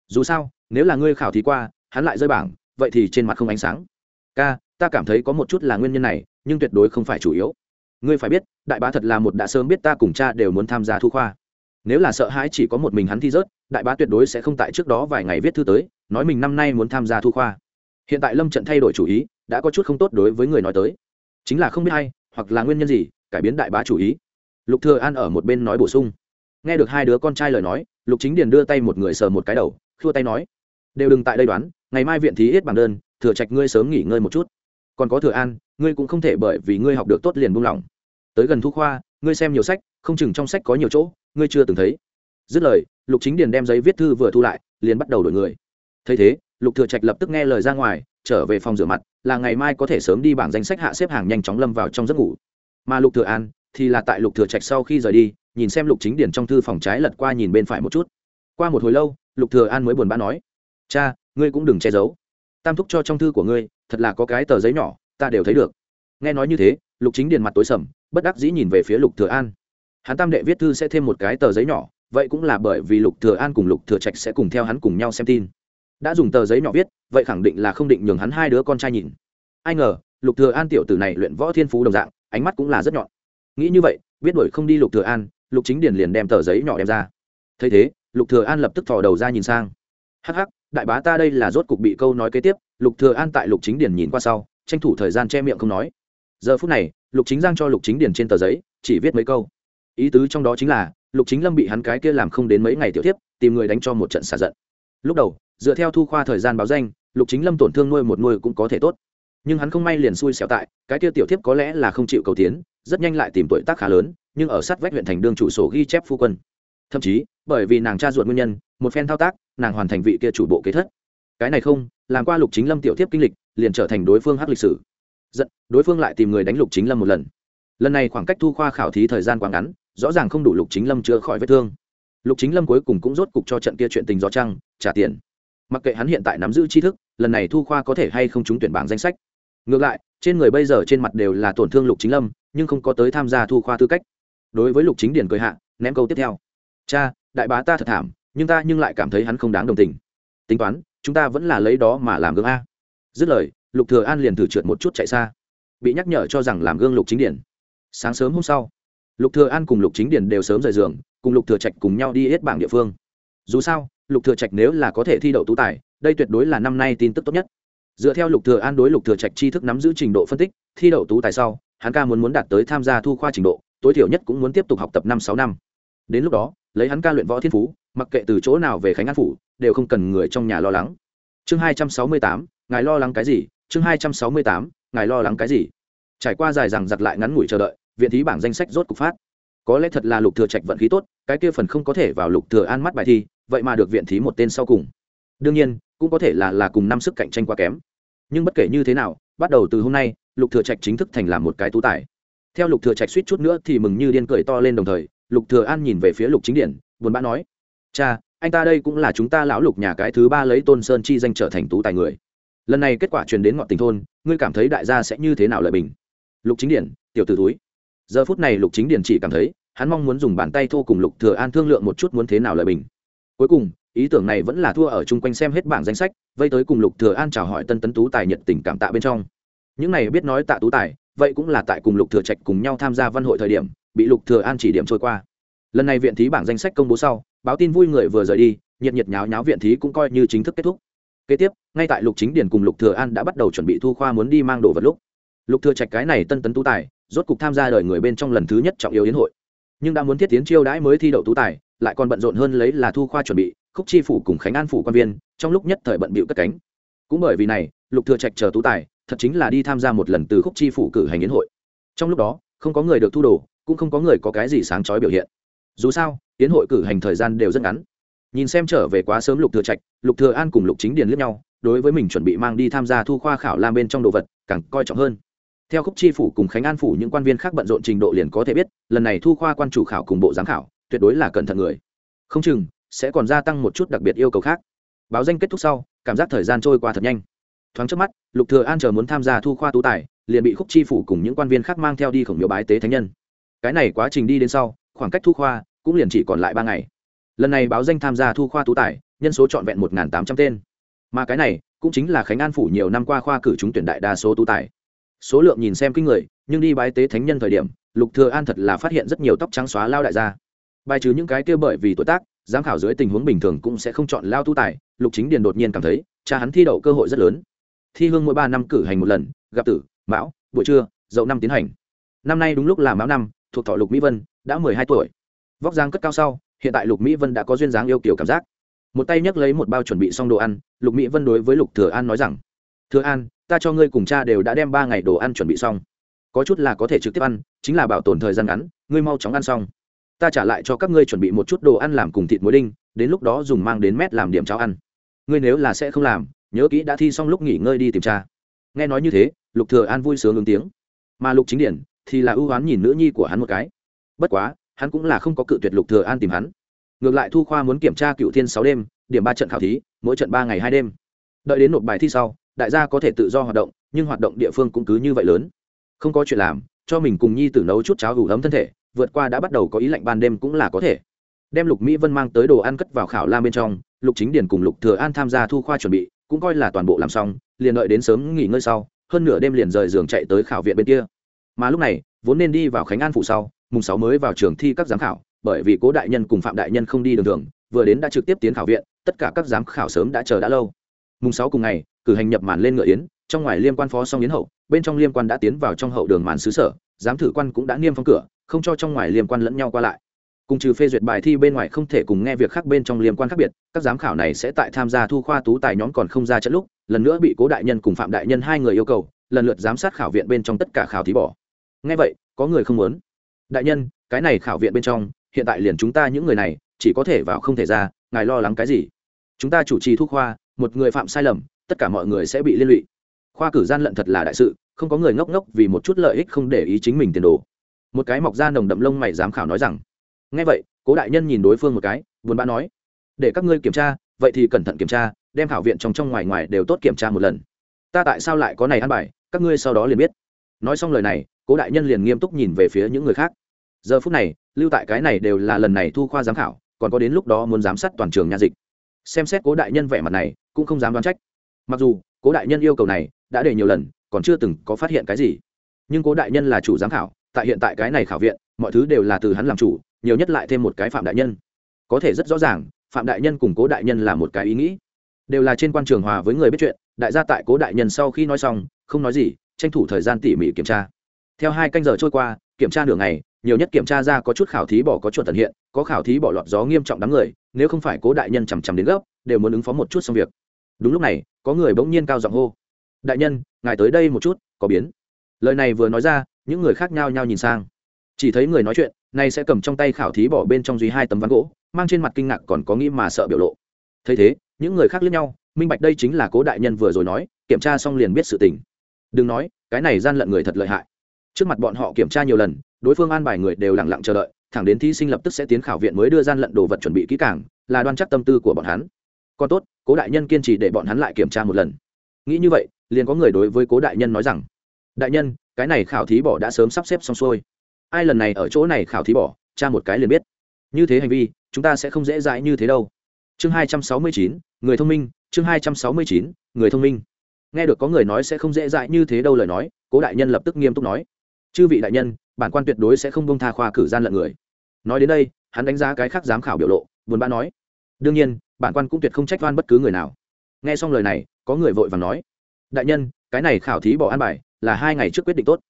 Speaker 1: Dù sao, nếu là ngươi khảo thí qua, hắn lại rơi bảng, vậy thì trên mặt không ánh sáng. Ca, ta cảm thấy có một chút là nguyên nhân này, nhưng tuyệt đối không phải chủ yếu. Ngươi phải biết, đại bá thật là một đã sớm biết ta cùng cha đều muốn tham gia thu khoa nếu là sợ hãi chỉ có một mình hắn thi rớt, đại bá tuyệt đối sẽ không tại trước đó vài ngày viết thư tới, nói mình năm nay muốn tham gia thu khoa. Hiện tại lâm trận thay đổi chủ ý, đã có chút không tốt đối với người nói tới. Chính là không biết hay hoặc là nguyên nhân gì, cải biến đại bá chủ ý. Lục thừa an ở một bên nói bổ sung. Nghe được hai đứa con trai lời nói, lục chính điền đưa tay một người sờ một cái đầu, khua tay nói, đều đừng tại đây đoán, ngày mai viện thí hết bằng đơn, thừa trạch ngươi sớm nghỉ ngơi một chút. Còn có thừa an, ngươi cũng không thể bởi vì ngươi học được tốt liền buông lỏng. Tới gần thu khoa, ngươi xem nhiều sách không chừng trong sách có nhiều chỗ, ngươi chưa từng thấy. Dứt lời, lục chính điền đem giấy viết thư vừa thu lại, liền bắt đầu đổi người. Thấy thế, lục thừa trạch lập tức nghe lời ra ngoài, trở về phòng rửa mặt, là ngày mai có thể sớm đi bảng danh sách hạ xếp hàng nhanh chóng lâm vào trong giấc ngủ. Mà lục thừa an thì là tại lục thừa trạch sau khi rời đi, nhìn xem lục chính điền trong thư phòng trái lật qua nhìn bên phải một chút. Qua một hồi lâu, lục thừa an mới buồn bã nói, cha, ngươi cũng đừng che giấu. Tam thúc cho trong thư của ngươi, thật là có cái tờ giấy nhỏ, ta đều thấy được. Nghe nói như thế, lục chính điền mặt tối sầm, bất đắc dĩ nhìn về phía lục thừa an hắn tam đệ viết thư sẽ thêm một cái tờ giấy nhỏ, vậy cũng là bởi vì lục thừa an cùng lục thừa trạch sẽ cùng theo hắn cùng nhau xem tin. Đã dùng tờ giấy nhỏ viết, vậy khẳng định là không định nhường hắn hai đứa con trai nhìn. Ai ngờ, lục thừa an tiểu tử này luyện võ thiên phú đồng dạng, ánh mắt cũng là rất nhọn. Nghĩ như vậy, biết đuổi không đi lục thừa an, lục chính điền liền đem tờ giấy nhỏ đem ra. Thấy thế, lục thừa an lập tức thò đầu ra nhìn sang. Hắc hắc, đại bá ta đây là rốt cục bị câu nói kế tiếp, lục thừa an tại lục chính điền nhìn qua sau, tranh thủ thời gian che miệng không nói. Giờ phút này, lục chính giang cho lục chính điền trên tờ giấy, chỉ viết mấy câu ý tứ trong đó chính là, lục chính lâm bị hắn cái kia làm không đến mấy ngày tiểu tiếp tìm người đánh cho một trận xả giận. Lúc đầu, dựa theo thu khoa thời gian báo danh, lục chính lâm tổn thương nuôi một nuôi cũng có thể tốt. Nhưng hắn không may liền xui xẻo tại, cái kia tiểu thiếp có lẽ là không chịu cầu tiến, rất nhanh lại tìm tuổi tác khá lớn, nhưng ở sát vách huyện thành đương chủ sổ ghi chép phu quân. Thậm chí, bởi vì nàng cha ruột nguyên nhân, một phen thao tác, nàng hoàn thành vị kia chủ bộ kế thất. Cái này không, làm qua lục chính lâm tiểu tiếp kinh lịch, liền trở thành đối phương hát lịch sử. Giận, đối phương lại tìm người đánh lục chính lâm một lần. Lần này khoảng cách thu khoa khảo thí thời gian quá ngắn rõ ràng không đủ lục chính lâm chữa khỏi vết thương. Lục chính lâm cuối cùng cũng rốt cục cho trận kia chuyện tình gió trăng, trả tiền. Mặc kệ hắn hiện tại nắm giữ tri thức, lần này thu khoa có thể hay không trúng tuyển bảng danh sách. Ngược lại, trên người bây giờ trên mặt đều là tổn thương lục chính lâm, nhưng không có tới tham gia thu khoa tư cách. Đối với lục chính điển cười hạ, ném câu tiếp theo. Cha, đại bá ta thật thảm, nhưng ta nhưng lại cảm thấy hắn không đáng đồng tình. Tính toán, chúng ta vẫn là lấy đó mà làm gương a. Dứt lời, lục thừa an liền thử trượt một chút chạy xa. Bị nhắc nhở cho rằng làm gương lục chính điển. Sáng sớm hôm sau lục thừa an cùng lục chính điển đều sớm rời giường, cùng lục thừa trạch cùng nhau đi hết bảng địa phương. Dù sao, lục thừa trạch nếu là có thể thi đậu tú tài, đây tuyệt đối là năm nay tin tức tốt nhất. Dựa theo lục thừa an đối lục thừa trạch tri thức nắm giữ trình độ phân tích, thi đậu tú tài sau, hắn ca muốn muốn đạt tới tham gia thu khoa trình độ, tối thiểu nhất cũng muốn tiếp tục học tập năm sáu năm. Đến lúc đó, lấy hắn ca luyện võ thiên phú, mặc kệ từ chỗ nào về khánh an phủ, đều không cần người trong nhà lo lắng. Chương hai trăm sáu mươi tám, ngài lo lắng cái gì? Chương hai trăm sáu mươi tám, ngài lo lắng cái gì? Trải qua dài rằng giặc lại ngắn ngủi chờ đợi viện thí bảng danh sách rốt cục phát. Có lẽ thật là lục thừa trạch vận khí tốt, cái kia phần không có thể vào lục thừa an mắt bài thi, vậy mà được viện thí một tên sau cùng. Đương nhiên, cũng có thể là là cùng năm sức cạnh tranh quá kém. Nhưng bất kể như thế nào, bắt đầu từ hôm nay, lục thừa trạch chính thức thành làm một cái tú tài. Theo lục thừa trạch suýt chút nữa thì mừng như điên cười to lên đồng thời, lục thừa an nhìn về phía lục chính điển, buồn bã nói, cha, anh ta đây cũng là chúng ta lão lục nhà cái thứ ba lấy tôn sơn chi danh trở thành tú tài người. Lần này kết quả truyền đến ngọn tình thôn, ngươi cảm thấy đại gia sẽ như thế nào lợi bình? Lục chính điển, tiểu tử túi giờ phút này lục chính điển chỉ cảm thấy, hắn mong muốn dùng bàn tay thô cùng lục thừa an thương lượng một chút muốn thế nào lợi bình. Cuối cùng, ý tưởng này vẫn là thua ở chung quanh xem hết bảng danh sách, vây tới cùng lục thừa an chào hỏi tân tấn tú tài nhiệt tình cảm tạ bên trong. Những này biết nói tạ tú tài, vậy cũng là tại cùng lục thừa trạch cùng nhau tham gia văn hội thời điểm, bị lục thừa an chỉ điểm trôi qua. Lần này viện thí bảng danh sách công bố sau, báo tin vui người vừa rời đi, nhiệt nhiệt nháo nháo viện thí cũng coi như chính thức kết thúc. Kế tiếp, ngay tại lục chính điển cùng lục thừa an đã bắt đầu chuẩn bị thu khoa muốn đi mang đồ vật lúc. Lục thừa trạch cái này tân tấn tú tài rốt cục tham gia đời người bên trong lần thứ nhất trọng yếu yến hội. Nhưng đã muốn thiết tiến chiêu đãi mới thi đậu tú tài, lại còn bận rộn hơn lấy là thu khoa chuẩn bị, khúc chi phủ cùng khánh an phủ quan viên, trong lúc nhất thời bận bịu cất cánh. Cũng bởi vì này, lục thừa trạch chờ tú tài, thật chính là đi tham gia một lần từ khúc chi phủ cử hành yến hội. Trong lúc đó, không có người được thu đồ, cũng không có người có cái gì sáng chói biểu hiện. Dù sao, yến hội cử hành thời gian đều rất ngắn. Nhìn xem trở về quá sớm lục thừa trạch, lục thừa an cùng lục chính điền liếc nhau, đối với mình chuẩn bị mang đi tham gia thu khoa khảo lam bên trong đồ vật, càng coi trọng hơn theo khúc chi phủ cùng khánh an phủ những quan viên khác bận rộn trình độ liền có thể biết, lần này thu khoa quan chủ khảo cùng bộ giám khảo, tuyệt đối là cẩn thận người. Không chừng, sẽ còn gia tăng một chút đặc biệt yêu cầu khác. Báo danh kết thúc sau, cảm giác thời gian trôi qua thật nhanh. Thoáng trước mắt, lục thừa an chờ muốn tham gia thu khoa tú tài, liền bị khúc chi phủ cùng những quan viên khác mang theo đi khổng miếu bái tế thánh nhân. Cái này quá trình đi đến sau, khoảng cách thu khoa cũng liền chỉ còn lại ba ngày. Lần này báo danh tham gia thu khoa tú tài, nhân số trọn vẹn một tám trăm tên. Mà cái này cũng chính là khánh an phủ nhiều năm qua khoa cử chúng tuyển đại đa số tú tài số lượng nhìn xem kinh người, nhưng đi bái tế thánh nhân thời điểm, lục thừa an thật là phát hiện rất nhiều tóc trắng xóa lao đại gia. Bài trừ những cái kia bởi vì tuổi tác, giám khảo dưới tình huống bình thường cũng sẽ không chọn lao tu tài, lục chính điền đột nhiên cảm thấy, cha hắn thi đậu cơ hội rất lớn. Thi hương mỗi ba năm cử hành một lần, gặp tử, mão, buổi trưa, dậu năm tiến hành. Năm nay đúng lúc là mão năm, thuộc thọ lục mỹ vân, đã mười hai tuổi. Vóc dáng cất cao sau, hiện tại lục mỹ vân đã có duyên dáng yêu kiểu cảm giác. Một tay nhấc lấy một bao chuẩn bị xong đồ ăn, lục mỹ vân đối với lục thừa an nói rằng, thừa an ta cho ngươi cùng cha đều đã đem ba ngày đồ ăn chuẩn bị xong. Có chút là có thể trực tiếp ăn, chính là bảo tồn thời gian ngắn, ngươi mau chóng ăn xong. Ta trả lại cho các ngươi chuẩn bị một chút đồ ăn làm cùng thịt muối đinh, đến lúc đó dùng mang đến mét làm điểm cháo ăn. Ngươi nếu là sẽ không làm, nhớ kỹ đã thi xong lúc nghỉ ngơi đi tìm cha. Nghe nói như thế, lục thừa an vui sướng ứng tiếng. Mà lục chính điển thì là ưu ái nhìn nữ nhi của hắn một cái. Bất quá, hắn cũng là không có cự tuyệt lục thừa an tìm hắn. Ngược lại thu khoa muốn kiểm tra cựu thiên sáu đêm, điểm ba trận khảo thí, mỗi trận ba ngày hai đêm. Đợi đến nộp bài thi sau đại gia có thể tự do hoạt động, nhưng hoạt động địa phương cũng cứ như vậy lớn. Không có chuyện làm, cho mình cùng nhi tử nấu chút cháo đủ ấm thân thể, vượt qua đã bắt đầu có ý lạnh ban đêm cũng là có thể. Đem lục mỹ vân mang tới đồ ăn cất vào khảo lam bên trong, lục chính điền cùng lục thừa an tham gia thu khoa chuẩn bị, cũng coi là toàn bộ làm xong, liền đợi đến sớm nghỉ ngơi sau, hơn nửa đêm liền rời giường chạy tới khảo viện bên kia. Mà lúc này, vốn nên đi vào khánh an phụ sau, mùng sáu mới vào trường thi các giám khảo, bởi vì cố đại nhân cùng phạm đại nhân không đi đường thường, vừa đến đã trực tiếp tiến khảo viện, tất cả các giám khảo sớm đã chờ đã lâu. Mùng sáu cùng ngày cử hành nhập màn lên ngựa yến, trong ngoài liên quan phó song yến hậu, bên trong liên quan đã tiến vào trong hậu đường màn xứ sở, giám thử quan cũng đã niêm phong cửa, không cho trong ngoài liên quan lẫn nhau qua lại. Cùng trừ phê duyệt bài thi bên ngoài không thể cùng nghe việc khác bên trong liên quan khác biệt, các giám khảo này sẽ tại tham gia thu khoa tú tài nhóm còn không ra trận lúc, lần nữa bị cố đại nhân cùng phạm đại nhân hai người yêu cầu, lần lượt giám sát khảo viện bên trong tất cả khảo thí bỏ. Nghe vậy, có người không muốn. Đại nhân, cái này khảo viện bên trong, hiện tại liền chúng ta những người này, chỉ có thể vào không thể ra, ngài lo lắng cái gì? Chúng ta chủ trì thu khoa, một người phạm sai lầm tất cả mọi người sẽ bị liên lụy. Khoa cử gian lận thật là đại sự, không có người ngốc ngốc vì một chút lợi ích không để ý chính mình tiền đồ. Một cái mọc ra nồng đậm lông mày giám khảo nói rằng, Nghe vậy, cố đại nhân nhìn đối phương một cái, buồn bã nói, để các ngươi kiểm tra, vậy thì cẩn thận kiểm tra, đem khảo viện trong trong ngoài ngoài đều tốt kiểm tra một lần. Ta tại sao lại có này ăn bài, các ngươi sau đó liền biết. Nói xong lời này, cố đại nhân liền nghiêm túc nhìn về phía những người khác. Giờ phút này, lưu tại cái này đều là lần này thu khoa giám khảo, còn có đến lúc đó muốn giám sát toàn trường nha dịch. Xem xét cố đại nhân vẻ mặt này, cũng không dám đoán trách mặc dù, cố đại nhân yêu cầu này đã để nhiều lần, còn chưa từng có phát hiện cái gì. Nhưng cố đại nhân là chủ giám khảo, tại hiện tại cái này khảo viện, mọi thứ đều là từ hắn làm chủ, nhiều nhất lại thêm một cái phạm đại nhân. Có thể rất rõ ràng, phạm đại nhân cùng cố đại nhân là một cái ý nghĩ. Đều là trên quan trường hòa với người biết chuyện, đại gia tại cố đại nhân sau khi nói xong, không nói gì, tranh thủ thời gian tỉ mỉ kiểm tra. Theo hai canh giờ trôi qua, kiểm tra nửa ngày, nhiều nhất kiểm tra ra có chút khảo thí bỏ có chuột tận hiện, có khảo thí bỏ lọt gió nghiêm trọng đám người, nếu không phải cố đại nhân chằm chằm đến gốc đều muốn ứng phó một chút xong việc đúng lúc này, có người bỗng nhiên cao giọng hô, đại nhân, ngài tới đây một chút, có biến. Lời này vừa nói ra, những người khác nhao nhao nhìn sang. Chỉ thấy người nói chuyện, nay sẽ cầm trong tay khảo thí bỏ bên trong duy hai tấm ván gỗ, mang trên mặt kinh ngạc còn có nghĩ mà sợ biểu lộ. Thấy thế, những người khác lướt nhau, minh bạch đây chính là cố đại nhân vừa rồi nói, kiểm tra xong liền biết sự tình. Đừng nói, cái này gian lận người thật lợi hại. Trước mặt bọn họ kiểm tra nhiều lần, đối phương an bài người đều lặng lặng chờ đợi, thẳng đến thí sinh lập tức sẽ tiến khảo viện mới đưa gian lận đồ vật chuẩn bị kỹ càng, là đoan chắc tâm tư của bọn hắn còn tốt, cố đại nhân kiên trì để bọn hắn lại kiểm tra một lần. Nghĩ như vậy, liền có người đối với cố đại nhân nói rằng, đại nhân, cái này khảo thí bỏ đã sớm sắp xếp xong xuôi. Ai lần này ở chỗ này khảo thí bỏ, tra một cái liền biết. Như thế hành vi, chúng ta sẽ không dễ dãi như thế đâu. Chương hai trăm sáu mươi chín, người thông minh, chương hai trăm sáu mươi chín, người thông minh. Nghe được có người nói sẽ không dễ dãi như thế đâu lời nói, cố đại nhân lập tức nghiêm túc nói, chư vị đại nhân, bản quan tuyệt đối sẽ không bông tha khoa cử gian lận người. Nói đến đây, hắn đánh giá cái khác giám khảo biểu lộ, buồn bã nói đương nhiên, bản quan cũng tuyệt không trách oan bất cứ người nào. Nghe xong lời này, có người vội vàng nói, đại nhân, cái này khảo thí bỏ an bài là hai ngày trước quyết định tốt.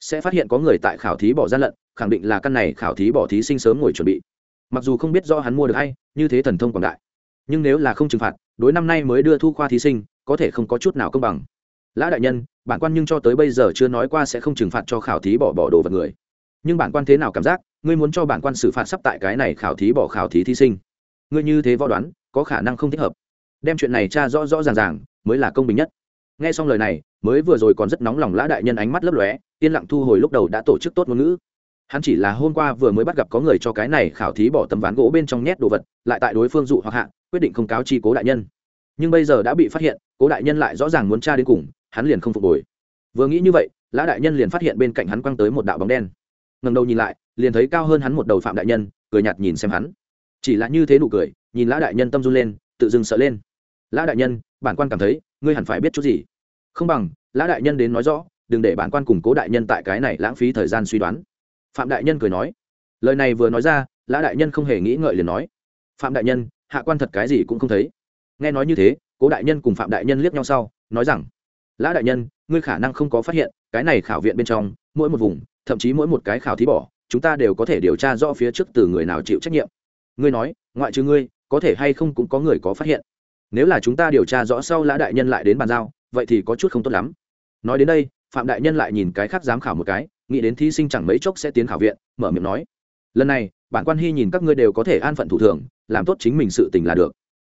Speaker 1: Sẽ phát hiện có người tại khảo thí bỏ gian lận, khẳng định là căn này khảo thí bỏ thí sinh sớm ngồi chuẩn bị. Mặc dù không biết do hắn mua được hay, như thế thần thông quảng đại. Nhưng nếu là không trừng phạt, đối năm nay mới đưa thu khoa thí sinh, có thể không có chút nào công bằng. Lã đại nhân, bản quan nhưng cho tới bây giờ chưa nói qua sẽ không trừng phạt cho khảo thí bỏ bỏ đồ vật người. Nhưng bản quan thế nào cảm giác, ngươi muốn cho bản quan xử phạt sắp tại cái này khảo thí bỏ khảo thí thí sinh? Ngươi như thế võ đoán, có khả năng không thích hợp. Đem chuyện này tra rõ rõ ràng ràng, mới là công bình nhất. Nghe xong lời này, mới vừa rồi còn rất nóng lòng lã đại nhân ánh mắt lấp lóe, yên lặng thu hồi lúc đầu đã tổ chức tốt ngôn ngữ. Hắn chỉ là hôm qua vừa mới bắt gặp có người cho cái này khảo thí bỏ tấm ván gỗ bên trong nhét đồ vật, lại tại đối phương dụ hoặc hạ, quyết định không cáo chi cố đại nhân. Nhưng bây giờ đã bị phát hiện, cố đại nhân lại rõ ràng muốn tra đến cùng, hắn liền không phục hồi. Vừa nghĩ như vậy, lã đại nhân liền phát hiện bên cạnh hắn quăng tới một đạo bóng đen. Ngần đầu nhìn lại, liền thấy cao hơn hắn một đầu phạm đại nhân, cười nhạt nhìn xem hắn chỉ là như thế nụ cười, nhìn lã đại nhân tâm run lên, tự dưng sợ lên. Lã đại nhân, bản quan cảm thấy, ngươi hẳn phải biết chút gì. Không bằng, lã đại nhân đến nói rõ, đừng để bản quan củng cố đại nhân tại cái này lãng phí thời gian suy đoán. Phạm đại nhân cười nói. Lời này vừa nói ra, lã đại nhân không hề nghĩ ngợi liền nói. Phạm đại nhân, hạ quan thật cái gì cũng không thấy. Nghe nói như thế, cố đại nhân cùng phạm đại nhân liếc nhau sau, nói rằng, lã đại nhân, ngươi khả năng không có phát hiện, cái này khảo viện bên trong, mỗi một vùng, thậm chí mỗi một cái khảo thí bỏ, chúng ta đều có thể điều tra rõ phía trước từ người nào chịu trách nhiệm ngươi nói, ngoại trừ ngươi, có thể hay không cũng có người có phát hiện. Nếu là chúng ta điều tra rõ sau lã đại nhân lại đến bàn giao, vậy thì có chút không tốt lắm. Nói đến đây, phạm đại nhân lại nhìn cái khác giám khảo một cái, nghĩ đến thí sinh chẳng mấy chốc sẽ tiến khảo viện, mở miệng nói, lần này, bản quan hy nhìn các ngươi đều có thể an phận thủ thường, làm tốt chính mình sự tình là được.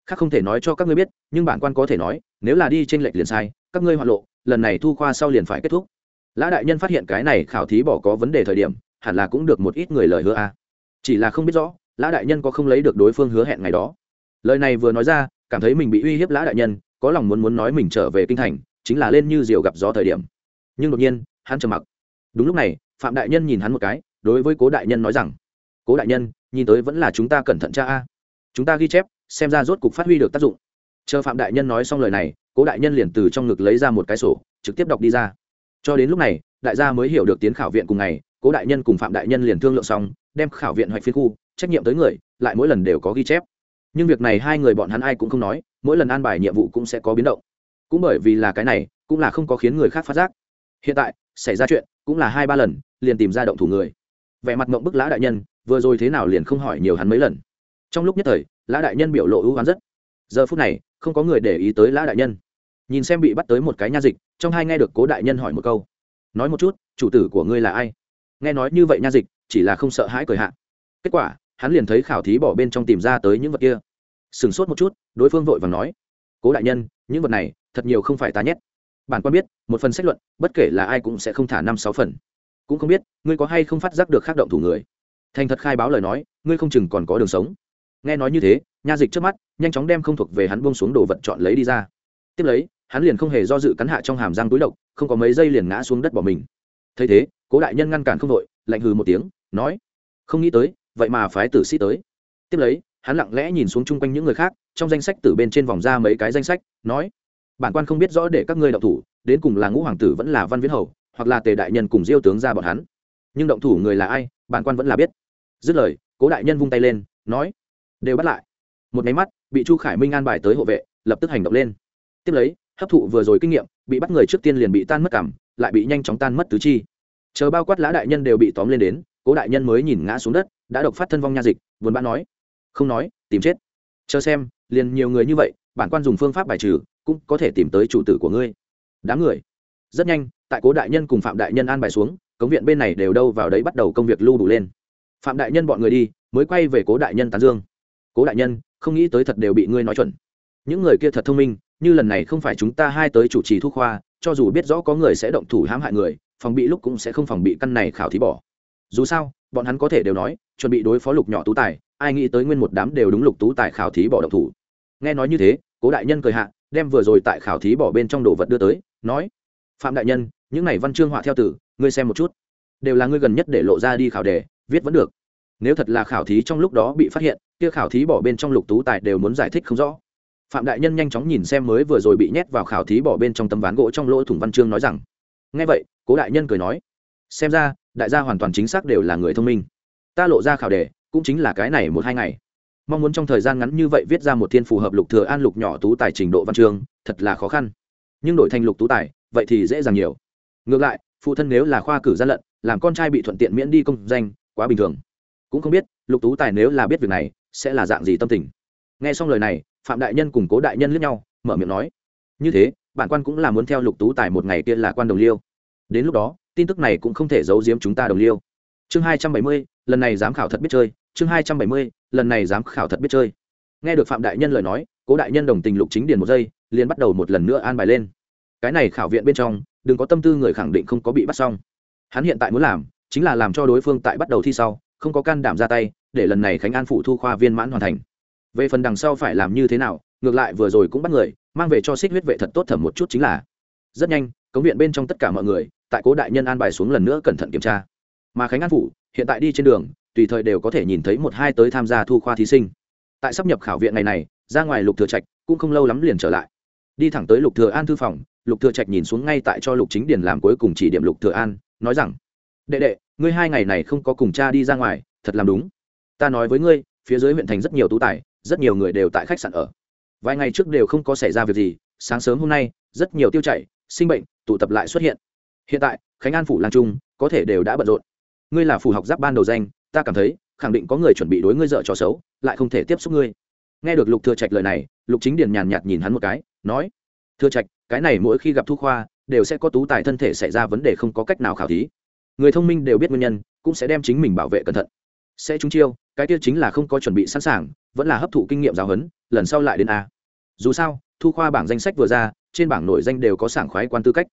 Speaker 1: Khác không thể nói cho các ngươi biết, nhưng bản quan có thể nói, nếu là đi trên lệch liền sai, các ngươi hoạn lộ, lần này thu khoa sau liền phải kết thúc. Lã đại nhân phát hiện cái này khảo thí bỏ có vấn đề thời điểm, hẳn là cũng được một ít người lời hứa a. Chỉ là không biết rõ lã đại nhân có không lấy được đối phương hứa hẹn ngày đó. Lời này vừa nói ra, cảm thấy mình bị uy hiếp lã đại nhân, có lòng muốn muốn nói mình trở về kinh thành, chính là lên như diều gặp gió thời điểm. Nhưng đột nhiên, hắn trầm mặc. Đúng lúc này, phạm đại nhân nhìn hắn một cái, đối với cố đại nhân nói rằng, cố đại nhân, nhìn tới vẫn là chúng ta cẩn thận cha a. Chúng ta ghi chép, xem ra rốt cục phát huy được tác dụng. Chờ phạm đại nhân nói xong lời này, cố đại nhân liền từ trong ngực lấy ra một cái sổ, trực tiếp đọc đi ra. Cho đến lúc này, đại gia mới hiểu được tiến khảo viện cùng ngày, cố đại nhân cùng phạm đại nhân liền thương lượng xong, đem khảo viện hoạch phiên khu trách nhiệm tới người, lại mỗi lần đều có ghi chép. Nhưng việc này hai người bọn hắn ai cũng không nói, mỗi lần an bài nhiệm vụ cũng sẽ có biến động. Cũng bởi vì là cái này, cũng là không có khiến người khác phát giác. Hiện tại, xảy ra chuyện, cũng là hai ba lần, liền tìm ra động thủ người. Vẻ mặt mộng bức lã đại nhân, vừa rồi thế nào liền không hỏi nhiều hắn mấy lần. Trong lúc nhất thời, lã đại nhân biểu lộ ưu hoán rất. Giờ phút này, không có người để ý tới lã đại nhân. Nhìn xem bị bắt tới một cái nha dịch, trong hai nghe được cố đại nhân hỏi một câu. Nói một chút, chủ tử của ngươi là ai? Nghe nói như vậy nha dịch, chỉ là không sợ hãi cười hạ. Kết quả hắn liền thấy khảo thí bỏ bên trong tìm ra tới những vật kia. Sửng sốt một chút, đối phương vội và nói, cố đại nhân, những vật này thật nhiều không phải ta nhét. Bản quan biết, một phần sách luận, bất kể là ai cũng sẽ không thả năm sáu phần. Cũng không biết, ngươi có hay không phát giác được khác động thủ người. Thành thật khai báo lời nói, ngươi không chừng còn có đường sống. Nghe nói như thế, nha dịch trước mắt, nhanh chóng đem không thuộc về hắn buông xuống đồ vật chọn lấy đi ra. Tiếp lấy, hắn liền không hề do dự cắn hạ trong hàm răng túi độc, không có mấy giây liền ngã xuống đất bỏ mình. Thấy thế, cố đại nhân ngăn cản không đội, lạnh hừ một tiếng, nói, không nghĩ tới vậy mà phái tử sĩ tới. Tiếp lấy, hắn lặng lẽ nhìn xuống chung quanh những người khác, trong danh sách từ bên trên vòng ra mấy cái danh sách, nói, bản quan không biết rõ để các ngươi động thủ, đến cùng là ngũ hoàng tử vẫn là văn viễn hầu, hoặc là tề đại nhân cùng diêu tướng ra bọn hắn. Nhưng động thủ người là ai, bản quan vẫn là biết. Dứt lời, cố đại nhân vung tay lên, nói, đều bắt lại. Một máy mắt, bị chu khải minh an bài tới hộ vệ, lập tức hành động lên. Tiếp lấy, hấp thụ vừa rồi kinh nghiệm, bị bắt người trước tiên liền bị tan mất cảm, lại bị nhanh chóng tan mất tứ chi. Chờ bao quát lã đại nhân đều bị tóm lên đến, cố đại nhân mới nhìn ngã xuống đất đã độc phát thân vong nha dịch vốn bã nói. Không nói, tìm chết. Chờ xem, liền nhiều người như vậy, bản quan dùng phương pháp bài trừ, cũng có thể tìm tới chủ tử của ngươi. Đám người. Rất nhanh, tại cố đại nhân cùng phạm đại nhân an bài xuống, cống viện bên này đều đâu vào đấy bắt đầu công việc lưu đủ lên. Phạm đại nhân bọn người đi, mới quay về cố đại nhân tán dương. Cố đại nhân, không nghĩ tới thật đều bị ngươi nói chuẩn. Những người kia thật thông minh, như lần này không phải chúng ta hai tới chủ trì thuốc khoa, cho dù biết rõ có người sẽ động thủ hãm hại người, phòng bị lúc cũng sẽ không phòng bị căn này khảo thí bỏ. Dù sao bọn hắn có thể đều nói, chuẩn bị đối phó lục nhỏ tú tài, ai nghĩ tới nguyên một đám đều đúng lục tú tài khảo thí bỏ động thủ. Nghe nói như thế, cố đại nhân cười hạ, đem vừa rồi tại khảo thí bỏ bên trong đồ vật đưa tới, nói, phạm đại nhân, những này văn chương họa theo tử, ngươi xem một chút. Đều là ngươi gần nhất để lộ ra đi khảo đề, viết vẫn được. Nếu thật là khảo thí trong lúc đó bị phát hiện, kia khảo thí bỏ bên trong lục tú tài đều muốn giải thích không rõ. Phạm đại nhân nhanh chóng nhìn xem mới vừa rồi bị nhét vào khảo thí bỏ bên trong tấm ván gỗ trong lỗ thủng văn chương nói rằng, nghe vậy, cố đại nhân cười nói xem ra, đại gia hoàn toàn chính xác đều là người thông minh. Ta lộ ra khảo đề, cũng chính là cái này một hai ngày. Mong muốn trong thời gian ngắn như vậy viết ra một thiên phù hợp lục thừa an lục nhỏ tú tài trình độ văn chương, thật là khó khăn. Nhưng đổi thành lục tú tài, vậy thì dễ dàng nhiều. Ngược lại, phụ thân nếu là khoa cử gian lận, làm con trai bị thuận tiện miễn đi công danh, quá bình thường. Cũng không biết, lục tú tài nếu là biết việc này, sẽ là dạng gì tâm tình. Nghe xong lời này, phạm đại nhân cùng cố đại nhân liếc nhau, mở miệng nói, như thế, bản quan cũng là muốn theo lục tú tài một ngày kia là quan đồng liêu. Đến lúc đó tin tức này cũng không thể giấu giếm chúng ta đồng liêu. Chương hai trăm bảy mươi, lần này giám khảo thật biết chơi. Chương hai trăm bảy mươi, lần này giám khảo thật biết chơi. Nghe được phạm đại nhân lời nói, cố đại nhân đồng tình lục chính điền một giây, liền bắt đầu một lần nữa an bài lên. Cái này khảo viện bên trong, đừng có tâm tư người khẳng định không có bị bắt xong. Hắn hiện tại muốn làm, chính là làm cho đối phương tại bắt đầu thi sau, không có can đảm ra tay, để lần này khánh an phụ thu khoa viên mãn hoàn thành. Về phần đằng sau phải làm như thế nào, ngược lại vừa rồi cũng bắt người, mang về cho xích huyết vệ thật tốt thẩm một chút chính là rất nhanh, cống viện bên trong tất cả mọi người, tại cố đại nhân an bài xuống lần nữa cẩn thận kiểm tra. Mà khánh an phủ, hiện tại đi trên đường, tùy thời đều có thể nhìn thấy một hai tới tham gia thu khoa thí sinh. Tại sắp nhập khảo viện ngày này, ra ngoài lục thừa trạch cũng không lâu lắm liền trở lại. Đi thẳng tới lục thừa an thư phòng, lục thừa trạch nhìn xuống ngay tại cho lục chính điền làm cuối cùng chỉ điểm lục thừa an, nói rằng, đệ đệ, ngươi hai ngày này không có cùng cha đi ra ngoài, thật làm đúng. Ta nói với ngươi, phía dưới huyện thành rất nhiều tú tài, rất nhiều người đều tại khách sạn ở. Vài ngày trước đều không có xảy ra việc gì, sáng sớm hôm nay, rất nhiều tiêu chảy sinh bệnh, tụ tập lại xuất hiện. Hiện tại, khánh an phủ lan trung có thể đều đã bận rộn. Ngươi là phủ học giáp ban đầu danh, ta cảm thấy, khẳng định có người chuẩn bị đối ngươi dợ trò xấu, lại không thể tiếp xúc ngươi. Nghe được lục thừa trạch lời này, lục chính điền nhàn nhạt nhìn hắn một cái, nói, thừa trạch, cái này mỗi khi gặp thu khoa, đều sẽ có tú tài thân thể xảy ra vấn đề không có cách nào khảo thí. Người thông minh đều biết nguyên nhân, cũng sẽ đem chính mình bảo vệ cẩn thận. Sẽ trúng chiêu, cái kia chính là không có chuẩn bị sẵn sàng, vẫn là hấp thụ kinh nghiệm giáo huấn, lần sau lại đến a. Dù sao, thu khoa bảng danh sách vừa ra trên bảng nội danh đều có sảng khoái quan tư cách.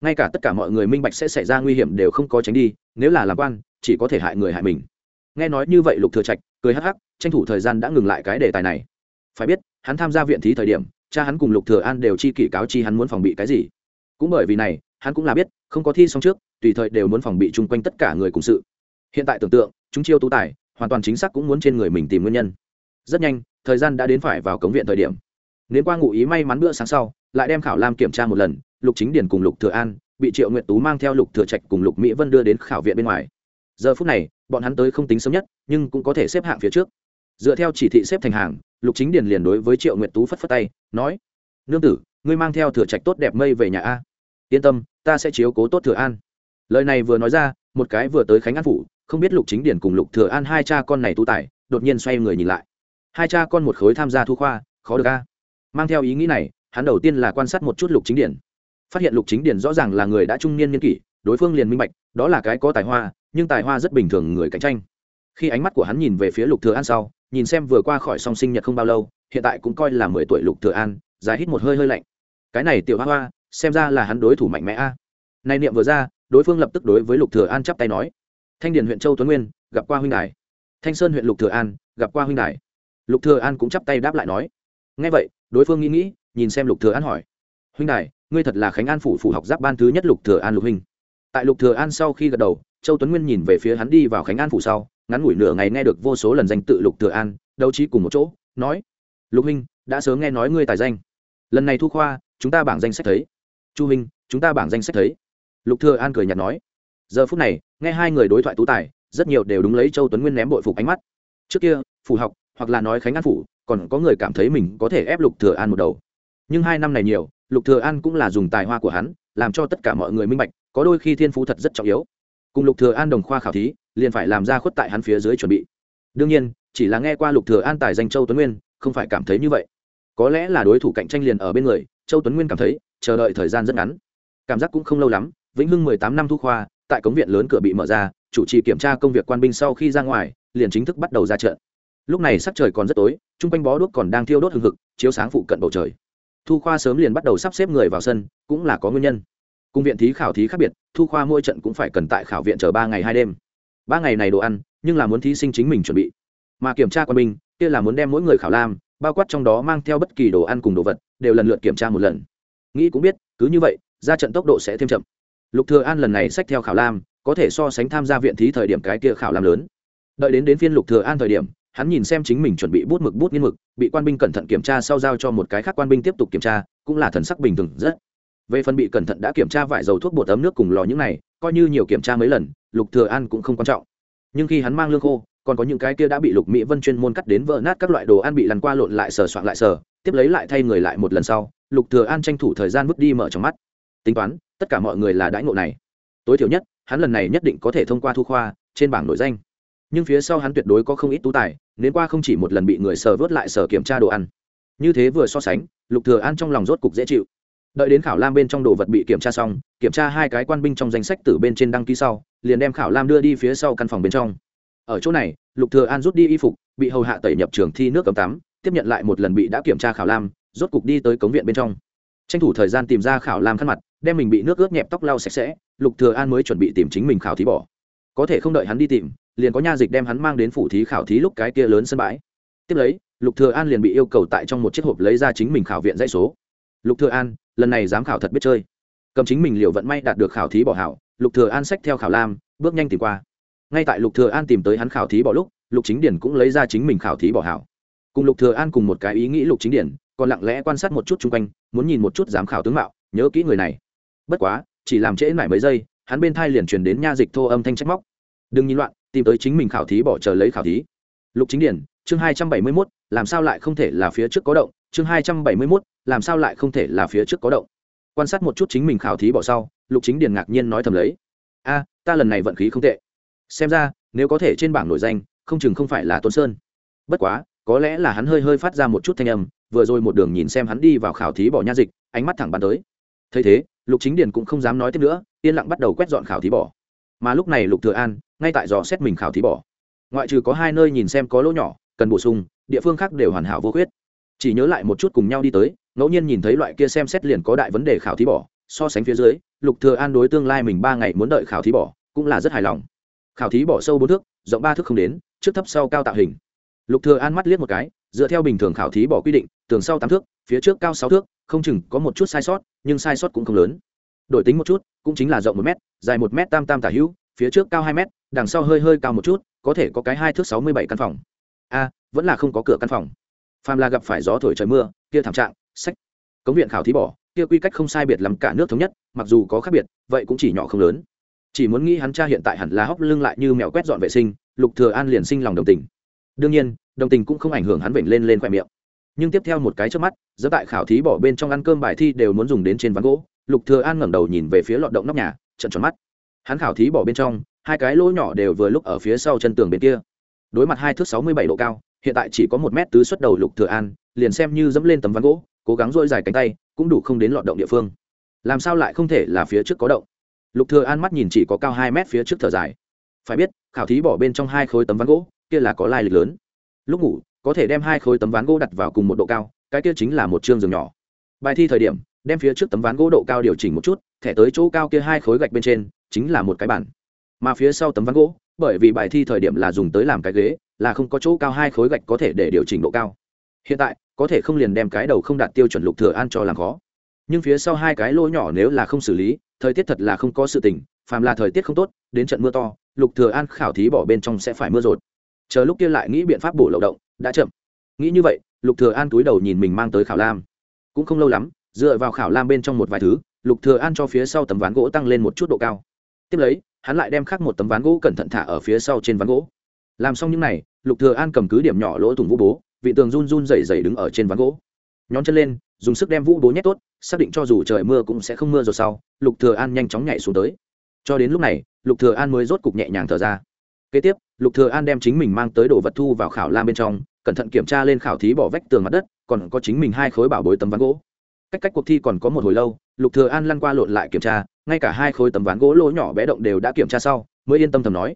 Speaker 1: Ngay cả tất cả mọi người minh bạch sẽ xảy ra nguy hiểm đều không có tránh đi, nếu là làm quan, chỉ có thể hại người hại mình. Nghe nói như vậy lục thừa trạch cười hắc hắc, tranh thủ thời gian đã ngừng lại cái đề tài này. Phải biết, hắn tham gia viện thí thời điểm, cha hắn cùng lục thừa an đều chi kỷ cáo chi hắn muốn phòng bị cái gì. Cũng bởi vì này, hắn cũng là biết, không có thi xong trước, tùy thời đều muốn phòng bị chung quanh tất cả người cùng sự. Hiện tại tưởng tượng, chúng chiêu tú tài, hoàn toàn chính xác cũng muốn trên người mình tìm nguyên nhân. Rất nhanh, thời gian đã đến phải vào cống viện thời điểm. Nếu qua ngụ ý may mắn bữa sáng sau lại đem khảo lam kiểm tra một lần, lục chính điển cùng lục thừa an, bị triệu nguyện tú mang theo lục thừa trạch cùng lục mỹ vân đưa đến khảo viện bên ngoài. Giờ phút này, bọn hắn tới không tính sớm nhất, nhưng cũng có thể xếp hạng phía trước. Dựa theo chỉ thị xếp thành hàng, lục chính điền liền đối với triệu nguyệt tú phất phất tay, nói, nương tử, ngươi mang theo thừa trạch tốt đẹp mây về nhà a. Yên tâm, ta sẽ chiếu cố tốt thừa an. Lời này vừa nói ra, một cái vừa tới khánh an phủ, không biết lục chính điển cùng lục thừa an hai cha con này tu tài, đột nhiên xoay người nhìn lại. Hai cha con một khối tham gia thu khoa, khó được a. Mang theo ý nghĩ này hắn đầu tiên là quan sát một chút lục chính điển. Phát hiện lục chính điển rõ ràng là người đã trung niên niên kỷ, đối phương liền minh bạch, đó là cái có tài hoa, nhưng tài hoa rất bình thường người cạnh tranh. Khi ánh mắt của hắn nhìn về phía lục thừa an sau, nhìn xem vừa qua khỏi song sinh nhật không bao lâu, hiện tại cũng coi là mười tuổi lục thừa an, dài hít một hơi hơi lạnh. Cái này tiểu hoa hoa, xem ra là hắn đối thủ mạnh mẽ a. Này niệm vừa ra, đối phương lập tức đối với lục thừa an chắp tay nói, thanh điền huyện châu tuấn nguyên, gặp qua huynh đài. Thanh sơn huyện lục thừa an, gặp qua huynh đài. Lục thừa an cũng chắp tay đáp lại nói, nghe vậy, đối phương nghĩ nghĩ nhìn xem lục thừa an hỏi. Huynh đài, ngươi thật là khánh an phủ phủ học giáp ban thứ nhất lục thừa an lục huynh. Tại lục thừa an sau khi gật đầu, châu tuấn nguyên nhìn về phía hắn đi vào khánh an phủ sau, ngắn ngủi nửa ngày nghe được vô số lần danh tự lục thừa an, đấu trí cùng một chỗ, nói, lục huynh, đã sớm nghe nói ngươi tài danh. Lần này thu khoa, chúng ta bảng danh sách thấy. Chu huynh, chúng ta bảng danh sách thấy. Lục thừa an cười nhạt nói, giờ phút này, nghe hai người đối thoại tú tài, rất nhiều đều đúng lấy châu tuấn nguyên ném bội phục ánh mắt. Trước kia, phủ học, hoặc là nói khánh an phủ, còn có người cảm thấy mình có thể ép lục thừa an một đầu nhưng hai năm này nhiều, lục thừa an cũng là dùng tài hoa của hắn, làm cho tất cả mọi người minh bạch, có đôi khi thiên phú thật rất trọng yếu. Cùng lục thừa an đồng khoa khảo thí, liền phải làm ra khuất tại hắn phía dưới chuẩn bị. Đương nhiên, chỉ là nghe qua lục thừa an tài danh châu tuấn nguyên, không phải cảm thấy như vậy. Có lẽ là đối thủ cạnh tranh liền ở bên người, châu tuấn nguyên cảm thấy, chờ đợi thời gian rất ngắn. Cảm giác cũng không lâu lắm, vĩnh hưng mười tám năm thu khoa, tại cống viện lớn cửa bị mở ra, chủ trì kiểm tra công việc quan binh sau khi ra ngoài, liền chính thức bắt đầu ra trận. Lúc này sắc trời còn rất tối, chung quanh bó đuốc còn đang thiêu đốt hừng hực, chiếu sáng phụ cận bầu trời thu khoa sớm liền bắt đầu sắp xếp người vào sân, cũng là có nguyên nhân. Cung viện thí khảo thí khác biệt, thu khoa mỗi trận cũng phải cần tại khảo viện chờ ba ngày hai đêm. Ba ngày này đồ ăn, nhưng là muốn thí sinh chính mình chuẩn bị. Mà kiểm tra quân binh, kia là muốn đem mỗi người khảo lam, bao quát trong đó mang theo bất kỳ đồ ăn cùng đồ vật, đều lần lượt kiểm tra một lần. Nghĩ cũng biết, cứ như vậy, ra trận tốc độ sẽ thêm chậm. Lục thừa an lần này sách theo khảo lam, có thể so sánh tham gia viện thí thời điểm cái kia khảo lam lớn. Đợi đến đến phiên lục thừa an thời điểm hắn nhìn xem chính mình chuẩn bị bút mực bút nghiên mực, bị quan binh cẩn thận kiểm tra sau giao cho một cái khác quan binh tiếp tục kiểm tra, cũng là thần sắc bình thường rất. Về phần bị cẩn thận đã kiểm tra vải dầu thuốc bột ấm nước cùng lò những này, coi như nhiều kiểm tra mấy lần, lục thừa an cũng không quan trọng. Nhưng khi hắn mang lương khô, còn có những cái kia đã bị lục mỹ vân chuyên môn cắt đến vỡ nát các loại đồ ăn bị lăn qua lộn lại sờ soạn lại sờ, tiếp lấy lại thay người lại một lần sau, lục thừa an tranh thủ thời gian vứt đi mở trong mắt. Tính toán, tất cả mọi người là đãi ngộ này. Tối thiểu nhất, hắn lần này nhất định có thể thông qua thu khoa, trên bảng nội danh nhưng phía sau hắn tuyệt đối có không ít tú tài, nên qua không chỉ một lần bị người sờ vớt lại sờ kiểm tra đồ ăn. Như thế vừa so sánh, lục thừa an trong lòng rốt cục dễ chịu. Đợi đến khảo lam bên trong đồ vật bị kiểm tra xong, kiểm tra hai cái quan binh trong danh sách từ bên trên đăng ký sau, liền đem khảo lam đưa đi phía sau căn phòng bên trong. Ở chỗ này, lục thừa an rút đi y phục, bị hầu hạ tẩy nhập trường thi nước cấm tắm, tiếp nhận lại một lần bị đã kiểm tra khảo lam, rốt cục đi tới cống viện bên trong. Tranh thủ thời gian tìm ra khảo lam khăn mặt, đem mình bị nước ướt nhẹp tóc lau sạch sẽ, lục thừa an mới chuẩn bị tìm chính mình khảo thí bỏ có thể không đợi hắn đi tìm, liền có nha dịch đem hắn mang đến phủ thí khảo thí lúc cái kia lớn sân bãi. Tiếp lấy, lục thừa an liền bị yêu cầu tại trong một chiếc hộp lấy ra chính mình khảo viện dãy số. Lục thừa an, lần này dám khảo thật biết chơi. Cầm chính mình liều vận may đạt được khảo thí bỏ hảo, lục thừa an xách theo khảo lam, bước nhanh tìm qua. Ngay tại lục thừa an tìm tới hắn khảo thí bỏ lúc, lục chính điển cũng lấy ra chính mình khảo thí bỏ hảo. Cùng lục thừa an cùng một cái ý nghĩ lục chính điển, còn lặng lẽ quan sát một chút chung quanh, muốn nhìn một chút giám khảo tướng mạo, nhớ kỹ người này. Bất quá, chỉ làm trễ nải mấy giây hắn bên thai liền truyền đến nha dịch thô âm thanh trách móc. Đừng nhìn loạn, tìm tới chính mình khảo thí bỏ chờ lấy khảo thí. Lục chính điển, chương hai trăm bảy mươi mốt, làm sao lại không thể là phía trước có động? Chương hai trăm bảy mươi mốt, làm sao lại không thể là phía trước có động? Quan sát một chút chính mình khảo thí bỏ sau, lục chính điển ngạc nhiên nói thầm lấy. A, ta lần này vận khí không tệ. Xem ra, nếu có thể trên bảng nổi danh, không chừng không phải là tôn sơn. Bất quá, có lẽ là hắn hơi hơi phát ra một chút thanh âm, vừa rồi một đường nhìn xem hắn đi vào khảo thí bỏ nha dịch, ánh mắt thẳng bắn tới. Thấy thế lục chính điền cũng không dám nói tiếp nữa, yên lặng bắt đầu quét dọn khảo thí bỏ mà lúc này lục thừa an ngay tại dò xét mình khảo thí bỏ ngoại trừ có hai nơi nhìn xem có lỗ nhỏ, cần bổ sung, địa phương khác đều hoàn hảo vô khuyết. Chỉ nhớ lại một chút cùng nhau đi tới, ngẫu nhiên nhìn thấy loại kia xem xét liền có đại vấn đề khảo thí bỏ so sánh phía dưới, lục thừa an đối tương lai mình ba ngày muốn đợi khảo thí bỏ cũng là rất hài lòng. Khảo thí bỏ sâu bốn thước, rộng ba thước không đến, trước thấp sau cao tạo hình. Lục thừa an mắt liếc một cái, dựa theo bình thường khảo thí bỏ quy định, tường sau tám thước phía trước cao sáu thước, không chừng có một chút sai sót, nhưng sai sót cũng không lớn. Đổi tính một chút, cũng chính là rộng một mét, dài một mét tam tam tả hữu, phía trước cao hai mét, đằng sau hơi hơi cao một chút, có thể có cái hai thước sáu mươi bảy căn phòng. A, vẫn là không có cửa căn phòng. Phàm là gặp phải gió thổi trời mưa, kia thảm trạng, sách. Cống viện khảo thí bỏ, kia quy cách không sai biệt lắm cả nước thống nhất, mặc dù có khác biệt, vậy cũng chỉ nhỏ không lớn. Chỉ muốn nghĩ hắn cha hiện tại hẳn là hóc lưng lại như mèo quét dọn vệ sinh, lục thừa an liền sinh lòng đồng tình. Đương nhiên, đồng tình cũng không ảnh hưởng hắn vểnh lên lên khoe miệng nhưng tiếp theo một cái trước mắt giữa tại khảo thí bỏ bên trong ăn cơm bài thi đều muốn dùng đến trên ván gỗ. Lục thừa an ngẩng đầu nhìn về phía lọt động nóc nhà trận tròn mắt. Hắn khảo thí bỏ bên trong, hai cái lỗ nhỏ đều vừa lúc ở phía sau chân tường bên kia. Đối mặt hai thước sáu mươi bảy độ cao, hiện tại chỉ có một mét tứ xuất đầu lục thừa an, liền xem như dẫm lên tấm ván gỗ, cố gắng dỗi dài cánh tay, cũng đủ không đến lọt động địa phương. Làm sao lại không thể là phía trước có động? Lục thừa an mắt nhìn chỉ có cao hai mét phía trước thở dài. Phải biết, khảo thí bỏ bên trong hai khối tấm ván gỗ, kia là có lai lịch lớn. Lúc ngủ có thể đem hai khối tấm ván gỗ đặt vào cùng một độ cao, cái kia chính là một chương giường nhỏ. Bài thi thời điểm, đem phía trước tấm ván gỗ độ cao điều chỉnh một chút, thẻ tới chỗ cao kia hai khối gạch bên trên, chính là một cái bản mà phía sau tấm ván gỗ, bởi vì bài thi thời điểm là dùng tới làm cái ghế, là không có chỗ cao hai khối gạch có thể để điều chỉnh độ cao. Hiện tại, có thể không liền đem cái đầu không đạt tiêu chuẩn lục thừa an cho làm khó. Nhưng phía sau hai cái lỗ nhỏ nếu là không xử lý, thời tiết thật là không có sự tình, phàm là thời tiết không tốt, đến trận mưa to, lục thừa an khảo thí bỏ bên trong sẽ phải mưa rột. Chờ lúc kia lại nghĩ biện pháp bổ lậu động đã chậm. Nghĩ như vậy, lục thừa an túi đầu nhìn mình mang tới khảo lam. Cũng không lâu lắm, dựa vào khảo lam bên trong một vài thứ, lục thừa an cho phía sau tấm ván gỗ tăng lên một chút độ cao. Tiếp lấy, hắn lại đem khắc một tấm ván gỗ cẩn thận thả ở phía sau trên ván gỗ. Làm xong những này, lục thừa an cầm cứ điểm nhỏ lỗ thủng vũ bố, vị tường run run rẩy rẩy đứng ở trên ván gỗ. Nhón chân lên, dùng sức đem vũ bố nhét tốt, xác định cho dù trời mưa cũng sẽ không mưa rồi sau, lục thừa an nhanh chóng nhảy xuống tới. Cho đến lúc này, lục thừa an mới rốt cục nhẹ nhàng thở ra. Kế tiếp lục thừa an đem chính mình mang tới đồ vật thu vào khảo lam bên trong, cẩn thận kiểm tra lên khảo thí bỏ vách tường mặt đất, còn có chính mình hai khối bảo bối tấm ván gỗ. Cách cách cuộc thi còn có một hồi lâu, lục thừa an lăn qua lộn lại kiểm tra, ngay cả hai khối tấm ván gỗ lỗ nhỏ bé động đều đã kiểm tra sau, mới yên tâm thầm nói.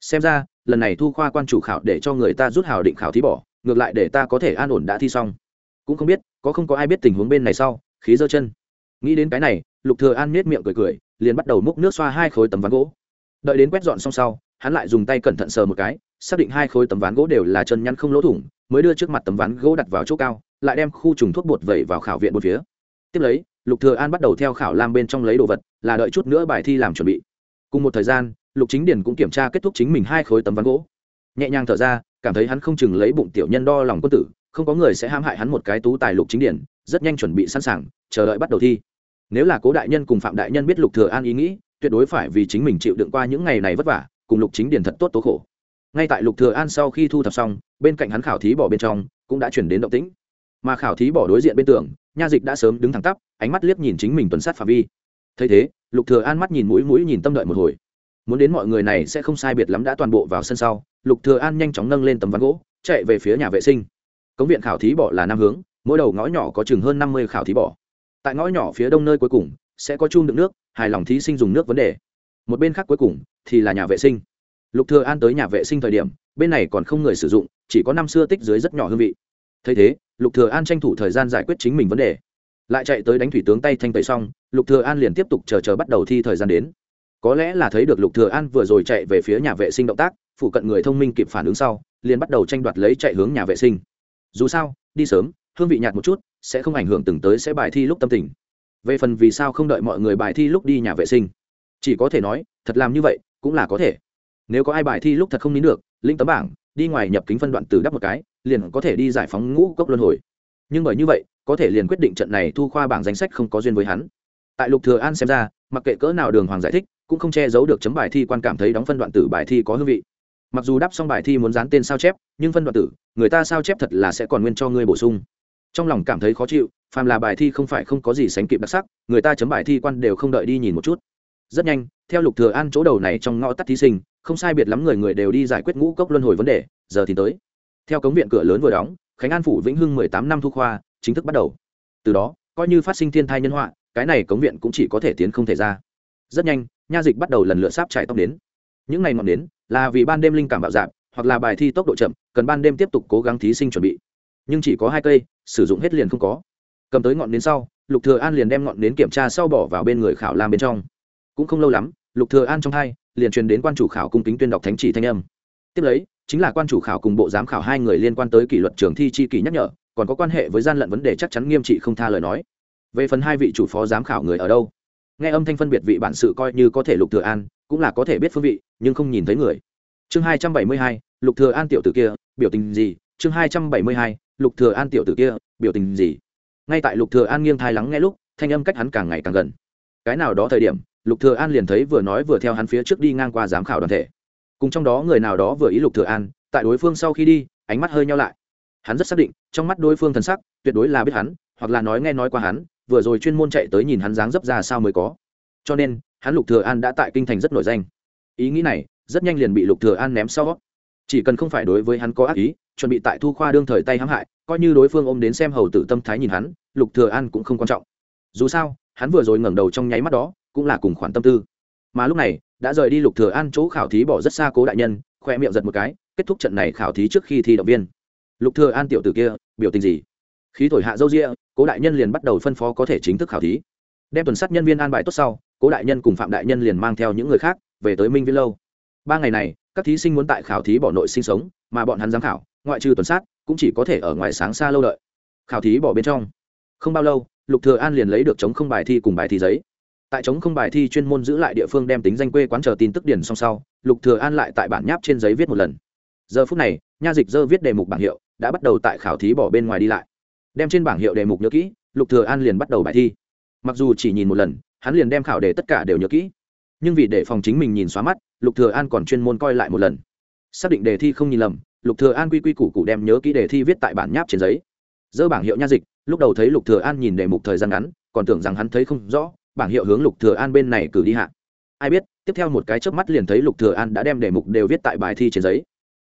Speaker 1: Xem ra, lần này thu khoa quan chủ khảo để cho người ta rút hào định khảo thí bỏ, ngược lại để ta có thể an ổn đã thi xong. Cũng không biết, có không có ai biết tình huống bên này sau, khí giơ chân. Nghĩ đến cái này, lục thừa an nét miệng cười cười, liền bắt đầu múc nước xoa hai khối tấm ván gỗ. Đợi đến quét dọn xong sau hắn lại dùng tay cẩn thận sờ một cái, xác định hai khối tấm ván gỗ đều là chân nhăn không lỗ thủng, mới đưa trước mặt tấm ván gỗ đặt vào chỗ cao, lại đem khu trùng thuốc bột vẩy vào khảo viện một phía. Tiếp lấy, lục thừa an bắt đầu theo khảo lam bên trong lấy đồ vật, là đợi chút nữa bài thi làm chuẩn bị. Cùng một thời gian, lục chính điển cũng kiểm tra kết thúc chính mình hai khối tấm ván gỗ. Nhẹ nhàng thở ra, cảm thấy hắn không chừng lấy bụng tiểu nhân đo lòng quân tử, không có người sẽ hãm hại hắn một cái tú tài lục chính điển rất nhanh chuẩn bị sẵn sàng, chờ đợi bắt đầu thi. Nếu là cố đại nhân cùng phạm đại nhân biết lục thừa an ý nghĩ, tuyệt đối phải vì chính mình chịu đựng qua những ngày này vất vả cùng lục chính điền thật tốt tố khổ. Ngay tại lục thừa an sau khi thu thập xong, bên cạnh hắn khảo thí bỏ bên trong, cũng đã chuyển đến động tĩnh. Mà khảo thí bỏ đối diện bên tường, nha dịch đã sớm đứng thẳng tắp, ánh mắt liếc nhìn chính mình tuần sát phạm vi. Thấy thế, lục thừa an mắt nhìn mũi mũi nhìn tâm đợi một hồi. Muốn đến mọi người này sẽ không sai biệt lắm đã toàn bộ vào sân sau, lục thừa an nhanh chóng nâng lên tấm ván gỗ, chạy về phía nhà vệ sinh. Cống viện khảo thí bỏ là năm hướng, mỗi đầu ngõ nhỏ có chừng hơn năm mươi khảo thí bỏ. Tại ngõ nhỏ phía đông nơi cuối cùng, sẽ có chung đựng nước, hài lòng thí sinh dùng nước vấn đề một bên khác cuối cùng thì là nhà vệ sinh. Lục thừa an tới nhà vệ sinh thời điểm, bên này còn không người sử dụng, chỉ có năm xưa tích dưới rất nhỏ hương vị. Thấy thế, lục thừa an tranh thủ thời gian giải quyết chính mình vấn đề. Lại chạy tới đánh thủy tướng tay thanh tẩy xong, lục thừa an liền tiếp tục chờ chờ bắt đầu thi thời gian đến. Có lẽ là thấy được lục thừa an vừa rồi chạy về phía nhà vệ sinh động tác, phụ cận người thông minh kịp phản ứng sau, liền bắt đầu tranh đoạt lấy chạy hướng nhà vệ sinh. Dù sao, đi sớm, hương vị nhạt một chút, sẽ không ảnh hưởng từng tới sẽ bài thi lúc tâm tình. Về phần vì sao không đợi mọi người bài thi lúc đi nhà vệ sinh chỉ có thể nói, thật làm như vậy, cũng là có thể. Nếu có ai bài thi lúc thật không nín được linh tấm bảng, đi ngoài nhập kính phân đoạn từ đắp một cái, liền có thể đi giải phóng ngũ cốc luân hồi. Nhưng bởi như vậy, có thể liền quyết định trận này thu khoa bảng danh sách không có duyên với hắn. Tại lục thừa an xem ra, mặc kệ cỡ nào đường hoàng giải thích, cũng không che giấu được chấm bài thi quan cảm thấy đóng phân đoạn tử bài thi có hương vị. Mặc dù đáp xong bài thi muốn dán tên sao chép, nhưng phân đoạn tử, người ta sao chép thật là sẽ còn nguyên cho ngươi bổ sung. Trong lòng cảm thấy khó chịu, phàm là bài thi không phải không có gì sánh kịp đặc sắc, người ta chấm bài thi quan đều không đợi đi nhìn một chút rất nhanh, theo lục thừa an chỗ đầu này trong ngõ tắt thí sinh, không sai biệt lắm người người đều đi giải quyết ngũ cốc luân hồi vấn đề, giờ thì tới. Theo cống viện cửa lớn vừa đóng, khánh an phủ vĩnh hưng mười tám năm thu khoa, chính thức bắt đầu. Từ đó, coi như phát sinh thiên thai nhân họa, cái này cống viện cũng chỉ có thể tiến không thể ra. Rất nhanh, nha dịch bắt đầu lần lượt sáp trải tóc đến. Những ngày ngọn đến, là vì ban đêm linh cảm bạo dạp hoặc là bài thi tốc độ chậm, cần ban đêm tiếp tục cố gắng thí sinh chuẩn bị. Nhưng chỉ có hai cây, sử dụng hết liền không có. Cầm tới ngọn đến sau, lục thừa an liền đem ngọn đến kiểm tra sau bỏ vào bên người khảo lam bên trong cũng không lâu lắm, lục thừa an trong hai liền truyền đến quan chủ khảo cung kính tuyên đọc thánh chỉ thanh âm. Tiếp lấy, chính là quan chủ khảo cùng bộ giám khảo hai người liên quan tới kỷ luật trường thi chi kỷ nhắc nhở, còn có quan hệ với gian lận vấn đề chắc chắn nghiêm trị không tha lời nói. Về phần hai vị chủ phó giám khảo người ở đâu? Nghe âm thanh phân biệt vị bản sự coi như có thể lục thừa an, cũng là có thể biết phương vị, nhưng không nhìn thấy người. Chương hai trăm bảy mươi hai, lục thừa an tiểu tử kia, biểu tình gì? Chương hai trăm bảy mươi hai, lục thừa an tiểu tử kia, biểu tình gì? Ngay tại lục thừa an nghiêng thai lắng nghe lúc, thanh âm cách hắn càng ngày càng gần. Cái nào đó thời điểm lục thừa an liền thấy vừa nói vừa theo hắn phía trước đi ngang qua giám khảo đoàn thể. Cùng trong đó người nào đó vừa ý lục thừa an, tại đối phương sau khi đi, ánh mắt hơi nhau lại. Hắn rất xác định, trong mắt đối phương thần sắc, tuyệt đối là biết hắn, hoặc là nói nghe nói qua hắn, vừa rồi chuyên môn chạy tới nhìn hắn dáng dấp ra sao mới có. Cho nên, hắn lục thừa an đã tại kinh thành rất nổi danh. Ý nghĩ này, rất nhanh liền bị lục thừa an ném sau. Chỉ cần không phải đối với hắn có ác ý, chuẩn bị tại thu khoa đương thời tay hãm hại, coi như đối phương ôm đến xem hầu tử tâm thái nhìn hắn, lục thừa an cũng không quan trọng. Dù sao, hắn vừa rồi ngẩng đầu trong nháy mắt đó cũng là cùng khoản tâm tư. Mà lúc này, đã rời đi lục thừa an chỗ khảo thí bỏ rất xa cố đại nhân, khoe miệng giật một cái, kết thúc trận này khảo thí trước khi thi động viên. Lục thừa an tiểu tử kia, biểu tình gì? Khí thổi hạ dâu ria cố đại nhân liền bắt đầu phân phó có thể chính thức khảo thí. Đem tuần sát nhân viên an bài tốt sau, cố đại nhân cùng phạm đại nhân liền mang theo những người khác, về tới minh viễn lâu. Ba ngày này, các thí sinh muốn tại khảo thí bỏ nội sinh sống, mà bọn hắn giám khảo, ngoại trừ tuần sát, cũng chỉ có thể ở ngoài sáng xa lâu đợi. Khảo thí bỏ bên trong. Không bao lâu, lục thừa an liền lấy được chống không bài thi cùng bài thi giấy tại chống không bài thi chuyên môn giữ lại địa phương đem tính danh quê quán chờ tin tức điển xong sau, lục thừa an lại tại bản nháp trên giấy viết một lần. Giờ phút này, nha dịch dơ viết đề mục bảng hiệu, đã bắt đầu tại khảo thí bỏ bên ngoài đi lại. Đem trên bảng hiệu đề mục nhớ kỹ, lục thừa an liền bắt đầu bài thi. Mặc dù chỉ nhìn một lần, hắn liền đem khảo đề tất cả đều nhớ kỹ. Nhưng vì để phòng chính mình nhìn xóa mắt, lục thừa an còn chuyên môn coi lại một lần. Xác định đề thi không nhìn lầm, lục thừa an quy quy củ củ đem nhớ kỹ đề thi viết tại bản nháp trên giấy. Dơ bảng hiệu nha dịch, lúc đầu thấy lục thừa an nhìn đề mục thời gian ngắn, còn tưởng rằng hắn thấy không rõ bảng hiệu hướng lục thừa an bên này cử đi hạ. Ai biết, tiếp theo một cái chớp mắt liền thấy lục thừa an đã đem đề mục đều viết tại bài thi trên giấy.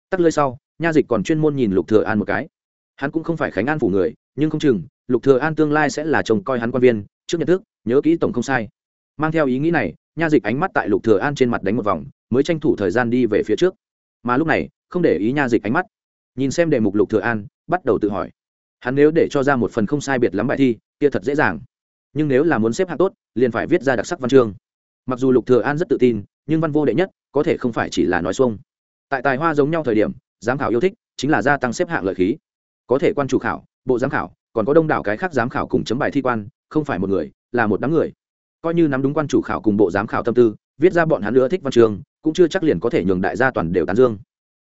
Speaker 1: Tắt lơi sau, nha dịch còn chuyên môn nhìn lục thừa an một cái. Hắn cũng không phải khánh an phủ người, nhưng không chừng, lục thừa an tương lai sẽ là chồng coi hắn quan viên, trước nhận thức, nhớ kỹ tổng không sai. Mang theo ý nghĩ này, nha dịch ánh mắt tại lục thừa an trên mặt đánh một vòng, mới tranh thủ thời gian đi về phía trước. Mà lúc này, không để ý nha dịch ánh mắt. Nhìn xem đề mục lục thừa an, bắt đầu tự hỏi. Hắn nếu để cho ra một phần không sai biệt lắm bài thi, kia thật dễ dàng nhưng nếu là muốn xếp hạng tốt, liền phải viết ra đặc sắc văn chương. Mặc dù lục thừa an rất tự tin, nhưng văn vô đệ nhất, có thể không phải chỉ là nói xuông. Tại tài hoa giống nhau thời điểm, giám khảo yêu thích chính là gia tăng xếp hạng lợi khí. Có thể quan chủ khảo, bộ giám khảo, còn có đông đảo cái khác giám khảo cùng chấm bài thi quan, không phải một người, là một đám người. Coi như nắm đúng quan chủ khảo cùng bộ giám khảo tâm tư, viết ra bọn hắn nữa thích văn chương, cũng chưa chắc liền có thể nhường đại gia toàn đều tán dương.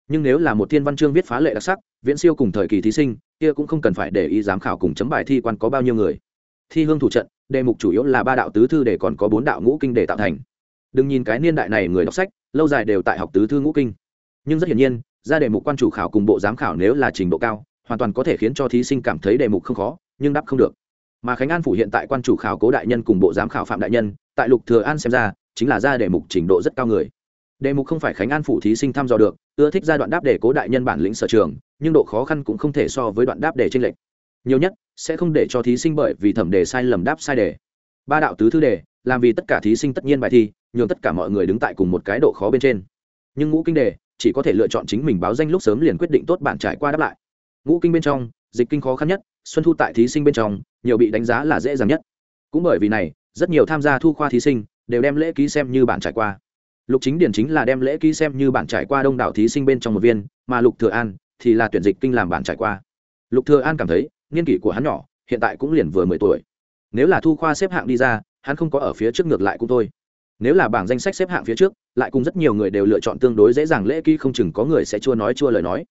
Speaker 1: Nhưng nếu là một thiên văn chương viết phá lệ đặc sắc, viễn siêu cùng thời kỳ thí sinh, kia cũng không cần phải để ý giám khảo cùng chấm bài thi quan có bao nhiêu người. Thi hương thủ trận đề mục chủ yếu là ba đạo tứ thư để còn có bốn đạo ngũ kinh để tạo thành. Đừng nhìn cái niên đại này người đọc sách, lâu dài đều tại học tứ thư ngũ kinh. Nhưng rất hiển nhiên, ra đề mục quan chủ khảo cùng bộ giám khảo nếu là trình độ cao, hoàn toàn có thể khiến cho thí sinh cảm thấy đề mục không khó, nhưng đáp không được. Mà khánh an phủ hiện tại quan chủ khảo cố đại nhân cùng bộ giám khảo phạm đại nhân, tại lục thừa an xem ra, chính là ra đề mục trình độ rất cao người. Đề mục không phải khánh an phủ thí sinh thăm dò được, ưa thích ra đoạn đáp để cố đại nhân bản lĩnh sở trường, nhưng độ khó khăn cũng không thể so với đoạn đáp để tranh lệch nhiều nhất, sẽ không để cho thí sinh bởi vì thẩm đề sai lầm đáp sai đề. Ba đạo tứ thư đề, làm vì tất cả thí sinh tất nhiên bài thi, nhường tất cả mọi người đứng tại cùng một cái độ khó bên trên. Nhưng ngũ kinh đề, chỉ có thể lựa chọn chính mình báo danh lúc sớm liền quyết định tốt bản trải qua đáp lại. Ngũ kinh bên trong, dịch kinh khó khăn nhất, xuân thu tại thí sinh bên trong, nhiều bị đánh giá là dễ dàng nhất. Cũng bởi vì này, rất nhiều tham gia thu khoa thí sinh, đều đem lễ ký xem như bản trải qua. Lục chính điển chính là đem lễ ký xem như bản trải qua đông đảo thí sinh bên trong một viên, mà lục thừa an thì là tuyển dịch kinh làm bản trải qua. Lục thừa an cảm thấy niên kỷ của hắn nhỏ, hiện tại cũng liền vừa mười tuổi. Nếu là thu khoa xếp hạng đi ra, hắn không có ở phía trước ngược lại cũng thôi. Nếu là bảng danh sách xếp hạng phía trước, lại cùng rất nhiều người đều lựa chọn tương đối dễ dàng lễ ký không chừng có người sẽ chua nói chua lời nói.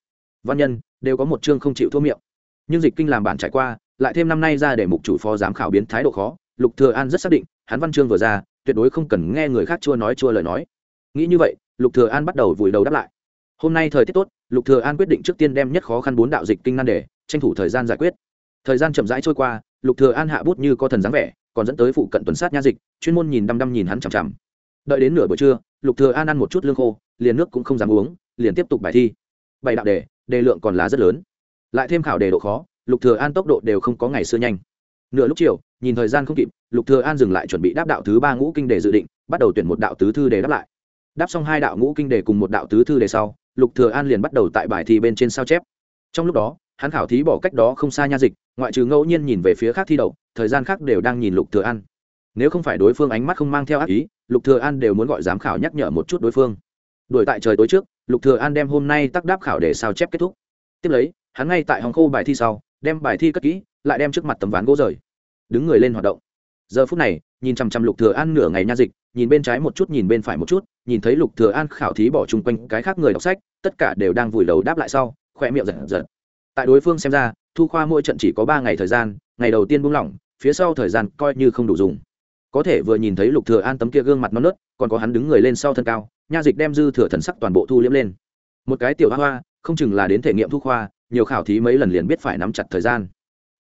Speaker 1: Văn nhân, đều có một chương không chịu thua miệng. Nhưng dịch kinh làm bản trải qua, lại thêm năm nay ra để mục chủ phó giám khảo biến thái độ khó, lục thừa an rất xác định, hắn văn chương vừa ra, tuyệt đối không cần nghe người khác chua nói chua lời nói. Nghĩ như vậy, lục thừa an bắt đầu vùi đầu đáp lại. Hôm nay thời tiết tốt, lục thừa an quyết định trước tiên đem nhất khó khăn bốn đạo dịch kinh nan đề, tranh thủ thời gian giải quyết thời gian chậm rãi trôi qua, lục thừa an hạ bút như có thần dáng vẻ, còn dẫn tới phụ cận tuần sát nha dịch, chuyên môn nhìn đăm đăm nhìn hắn chằm chằm. Đợi đến nửa buổi trưa, lục thừa an ăn một chút lương khô, liền nước cũng không dám uống, liền tiếp tục bài thi. Bảy đạo đề đề lượng còn là rất lớn. Lại thêm khảo đề độ khó, lục thừa an tốc độ đều không có ngày xưa nhanh. Nửa lúc chiều, nhìn thời gian không kịp, lục thừa an dừng lại chuẩn bị đáp đạo thứ ba ngũ kinh đề dự định, bắt đầu tuyển một đạo tứ thư để đáp lại. Đáp xong hai đạo ngũ kinh đề cùng một đạo tứ thư đề sau, lục thừa an liền bắt đầu tại bài thi bên trên sao chép. Trong lúc đó, hắn khảo thí bỏ cách đó không xa nha dịch ngoại trừ ngẫu nhiên nhìn về phía khác thi đậu, thời gian khác đều đang nhìn lục thừa an. Nếu không phải đối phương ánh mắt không mang theo ác ý, lục thừa an đều muốn gọi giám khảo nhắc nhở một chút đối phương. Đuổi tại trời tối trước, lục thừa an đem hôm nay tắc đáp khảo để sao chép kết thúc. Tiếp lấy, hắn ngay tại hòng khô bài thi sau, đem bài thi cất kỹ, lại đem trước mặt tấm ván gỗ rời. Đứng người lên hoạt động. Giờ phút này, nhìn chăm chăm lục thừa an nửa ngày nha dịch, nhìn bên trái một chút, nhìn bên phải một chút, nhìn thấy lục thừa an khảo thí bỏ chung quanh cái khác người đọc sách, tất cả đều đang vùi đầu đáp lại sau khoe miệng giật giật. Tại đối phương xem ra thu khoa mỗi trận chỉ có ba ngày thời gian, ngày đầu tiên buông lỏng, phía sau thời gian coi như không đủ dùng. Có thể vừa nhìn thấy lục thừa an tấm kia gương mặt non nớt, còn có hắn đứng người lên sau thân cao, nha dịch đem dư thừa thần sắc toàn bộ thu liễm lên. Một cái tiểu hoa hoa, không chừng là đến thể nghiệm thu khoa, nhiều khảo thí mấy lần liền biết phải nắm chặt thời gian.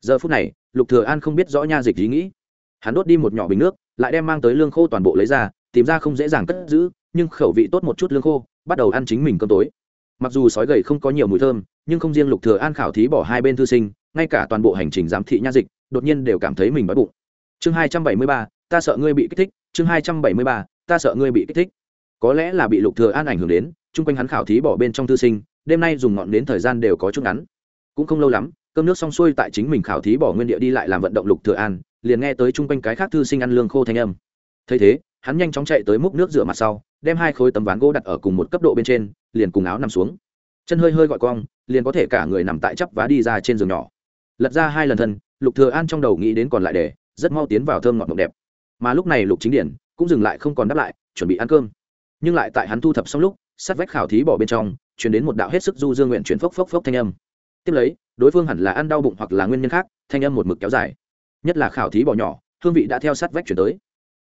Speaker 1: Giờ phút này, lục thừa an không biết rõ nha dịch ý nghĩ. Hắn đốt đi một nhỏ bình nước, lại đem mang tới lương khô toàn bộ lấy ra, tìm ra không dễ dàng cất giữ, nhưng khẩu vị tốt một chút lương khô, bắt đầu ăn chính mình cơm tối. Mặc dù sói gầy không có nhiều mùi thơm nhưng không riêng lục thừa an khảo thí bỏ hai bên thư sinh, ngay cả toàn bộ hành trình giám thị nha dịch, đột nhiên đều cảm thấy mình đói bụng. Chương hai trăm bảy mươi ba, ta sợ ngươi bị kích thích. Chương hai trăm bảy mươi ba, ta sợ ngươi bị kích thích. Có lẽ là bị lục thừa an ảnh hưởng đến, chung quanh hắn khảo thí bỏ bên trong thư sinh, đêm nay dùng ngọn đến thời gian đều có chút ngắn. Cũng không lâu lắm, cơm nước xong xuôi tại chính mình khảo thí bỏ nguyên địa đi lại làm vận động lục thừa an, liền nghe tới chung quanh cái khác thư sinh ăn lương khô thanh âm. Thấy thế, hắn nhanh chóng chạy tới múc nước rửa mặt sau, đem hai khối tấm ván gỗ đặt ở cùng một cấp độ bên trên, liền cùng áo nằm xuống. Chân hơi hơi gọi cong liền có thể cả người nằm tại chắp vá đi ra trên giường nhỏ. Lật ra hai lần thân, lục thừa an trong đầu nghĩ đến còn lại để, rất mau tiến vào thơm ngọt mộng đẹp. Mà lúc này lục chính điển cũng dừng lại không còn đáp lại, chuẩn bị ăn cơm. Nhưng lại tại hắn thu thập xong lúc sát vách khảo thí bỏ bên trong chuyển đến một đạo hết sức du dương nguyện chuyển phốc phốc phốc thanh âm. Tiếp lấy, đối phương hẳn là ăn đau bụng hoặc là nguyên nhân khác, thanh âm một mực kéo dài. Nhất là khảo thí bỏ nhỏ, hương vị đã theo sát vách chuyển tới.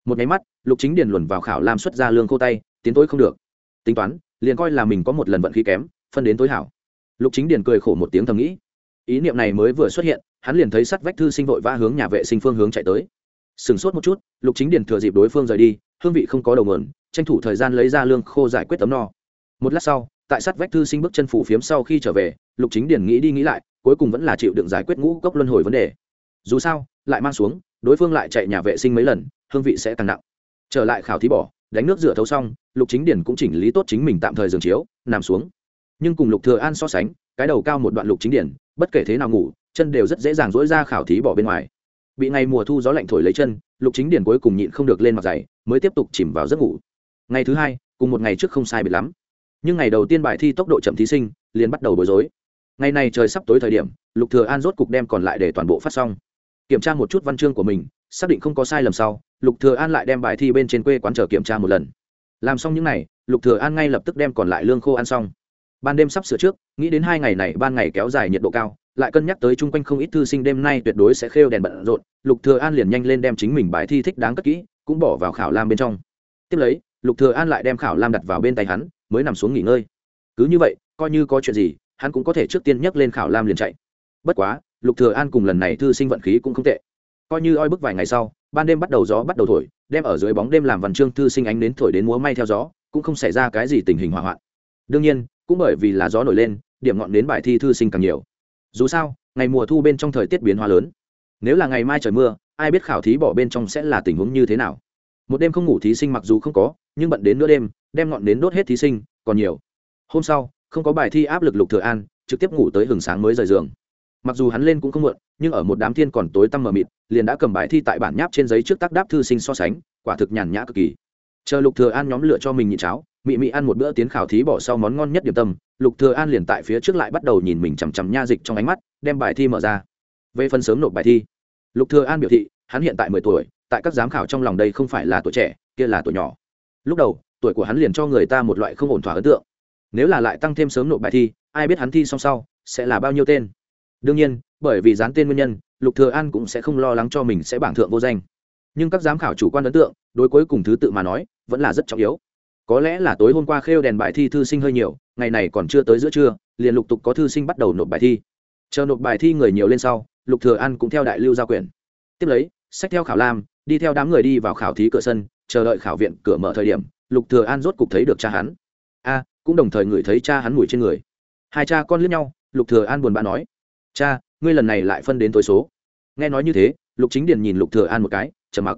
Speaker 1: Một nháy mắt, lục chính điền luồn vào khảo làm xuất ra lương khô tay, tiến tối không được. Tính toán, liền coi là mình có một lần vận khí kém, phân đến tối hảo lục chính điền cười khổ một tiếng thầm nghĩ. Ý niệm này mới vừa xuất hiện, hắn liền thấy sắt vách thư sinh vội vã hướng nhà vệ sinh phương hướng chạy tới. Sừng sốt một chút, lục chính điền thừa dịp đối phương rời đi, hương vị không có đầu mượn, tranh thủ thời gian lấy ra lương khô giải quyết tấm no. Một lát sau, tại sắt vách thư sinh bước chân phủ phiếm sau khi trở về, lục chính điền nghĩ đi nghĩ lại, cuối cùng vẫn là chịu đựng giải quyết ngũ cốc luân hồi vấn đề. Dù sao, lại mang xuống, đối phương lại chạy nhà vệ sinh mấy lần, hương vị sẽ càng nặng. Trở lại khảo thí bỏ, đánh nước rửa thấu xong, lục chính Điền cũng chỉnh lý tốt chính mình tạm thời giường chiếu, nằm xuống nhưng cùng lục thừa an so sánh, cái đầu cao một đoạn lục chính điển, bất kể thế nào ngủ, chân đều rất dễ dàng dỗi ra khảo thí bỏ bên ngoài. Bị ngày mùa thu gió lạnh thổi lấy chân, lục chính điển cuối cùng nhịn không được lên mặt giày mới tiếp tục chìm vào giấc ngủ. Ngày thứ hai, cùng một ngày trước không sai biệt lắm. Nhưng ngày đầu tiên bài thi tốc độ chậm thí sinh, liền bắt đầu bối rối. Ngày này trời sắp tối thời điểm, lục thừa an rốt cục đem còn lại để toàn bộ phát xong. Kiểm tra một chút văn chương của mình, xác định không có sai lầm sau, lục thừa an lại đem bài thi bên trên quê quán chờ kiểm tra một lần. Làm xong những này, lục thừa an ngay lập tức đem còn lại lương khô ăn xong ban đêm sắp sửa trước, nghĩ đến hai ngày này ban ngày kéo dài nhiệt độ cao, lại cân nhắc tới chung quanh không ít thư sinh đêm nay tuyệt đối sẽ khêu đèn bận rộn, lục thừa an liền nhanh lên đem chính mình bài thi thích đáng cất kỹ, cũng bỏ vào khảo lam bên trong. Tiếp lấy, lục thừa an lại đem khảo lam đặt vào bên tay hắn, mới nằm xuống nghỉ ngơi. Cứ như vậy, coi như có chuyện gì, hắn cũng có thể trước tiên nhấc lên khảo lam liền chạy. Bất quá, lục thừa an cùng lần này thư sinh vận khí cũng không tệ. Coi như oi bức vài ngày sau, ban đêm bắt đầu gió bắt đầu thổi, đem ở dưới bóng đêm làm văn chương thư sinh ánh đến thổi đến múa may theo gió, cũng không xảy ra cái gì tình hình hỏa hoạn. Đương nhiên cũng bởi vì là gió nổi lên, điểm ngọn đến bài thi thư sinh càng nhiều. Dù sao, ngày mùa thu bên trong thời tiết biến hóa lớn. Nếu là ngày mai trời mưa, ai biết khảo thí bỏ bên trong sẽ là tình huống như thế nào. Một đêm không ngủ thí sinh mặc dù không có, nhưng bận đến nửa đêm, đem ngọn đến đốt hết thí sinh, còn nhiều. Hôm sau, không có bài thi áp lực lục thừa an, trực tiếp ngủ tới hừng sáng mới rời giường. Mặc dù hắn lên cũng không muộn, nhưng ở một đám thiên còn tối tăm mờ mịt, liền đã cầm bài thi tại bản nháp trên giấy trước tác đáp thư sinh so sánh, quả thực nhàn nhã cực kỳ. Chờ lục thừa an nhóm lựa cho mình nhịn cháo mị mị ăn một bữa tiến khảo thí bỏ sau món ngon nhất điểm tâm, lục thừa an liền tại phía trước lại bắt đầu nhìn mình chằm chằm nha dịch trong ánh mắt, đem bài thi mở ra. Về phần sớm nộp bài thi, lục thừa an biểu thị, hắn hiện tại mười tuổi, tại các giám khảo trong lòng đây không phải là tuổi trẻ, kia là tuổi nhỏ. Lúc đầu, tuổi của hắn liền cho người ta một loại không ổn thỏa ấn tượng. Nếu là lại tăng thêm sớm nộp bài thi, ai biết hắn thi xong sau, sẽ là bao nhiêu tên. Đương nhiên, bởi vì dán tên nguyên nhân, lục thừa an cũng sẽ không lo lắng cho mình sẽ bảng thượng vô danh. Nhưng các giám khảo chủ quan ấn tượng, đối cuối cùng thứ tự mà nói, vẫn là rất trọng yếu có lẽ là tối hôm qua khêu đèn bài thi thư sinh hơi nhiều, ngày này còn chưa tới giữa trưa, liền lục tục có thư sinh bắt đầu nộp bài thi. Chờ nộp bài thi người nhiều lên sau, lục thừa an cũng theo đại lưu giao quyền. Tiếp lấy, sách theo khảo lam, đi theo đám người đi vào khảo thí cửa sân, chờ đợi khảo viện cửa mở thời điểm, lục thừa an rốt cục thấy được cha hắn. A, cũng đồng thời ngửi thấy cha hắn mùi trên người. Hai cha con liếc nhau, lục thừa an buồn bã nói, cha, ngươi lần này lại phân đến tối số. Nghe nói như thế, lục chính điền nhìn lục thừa an một cái, trầm mặc.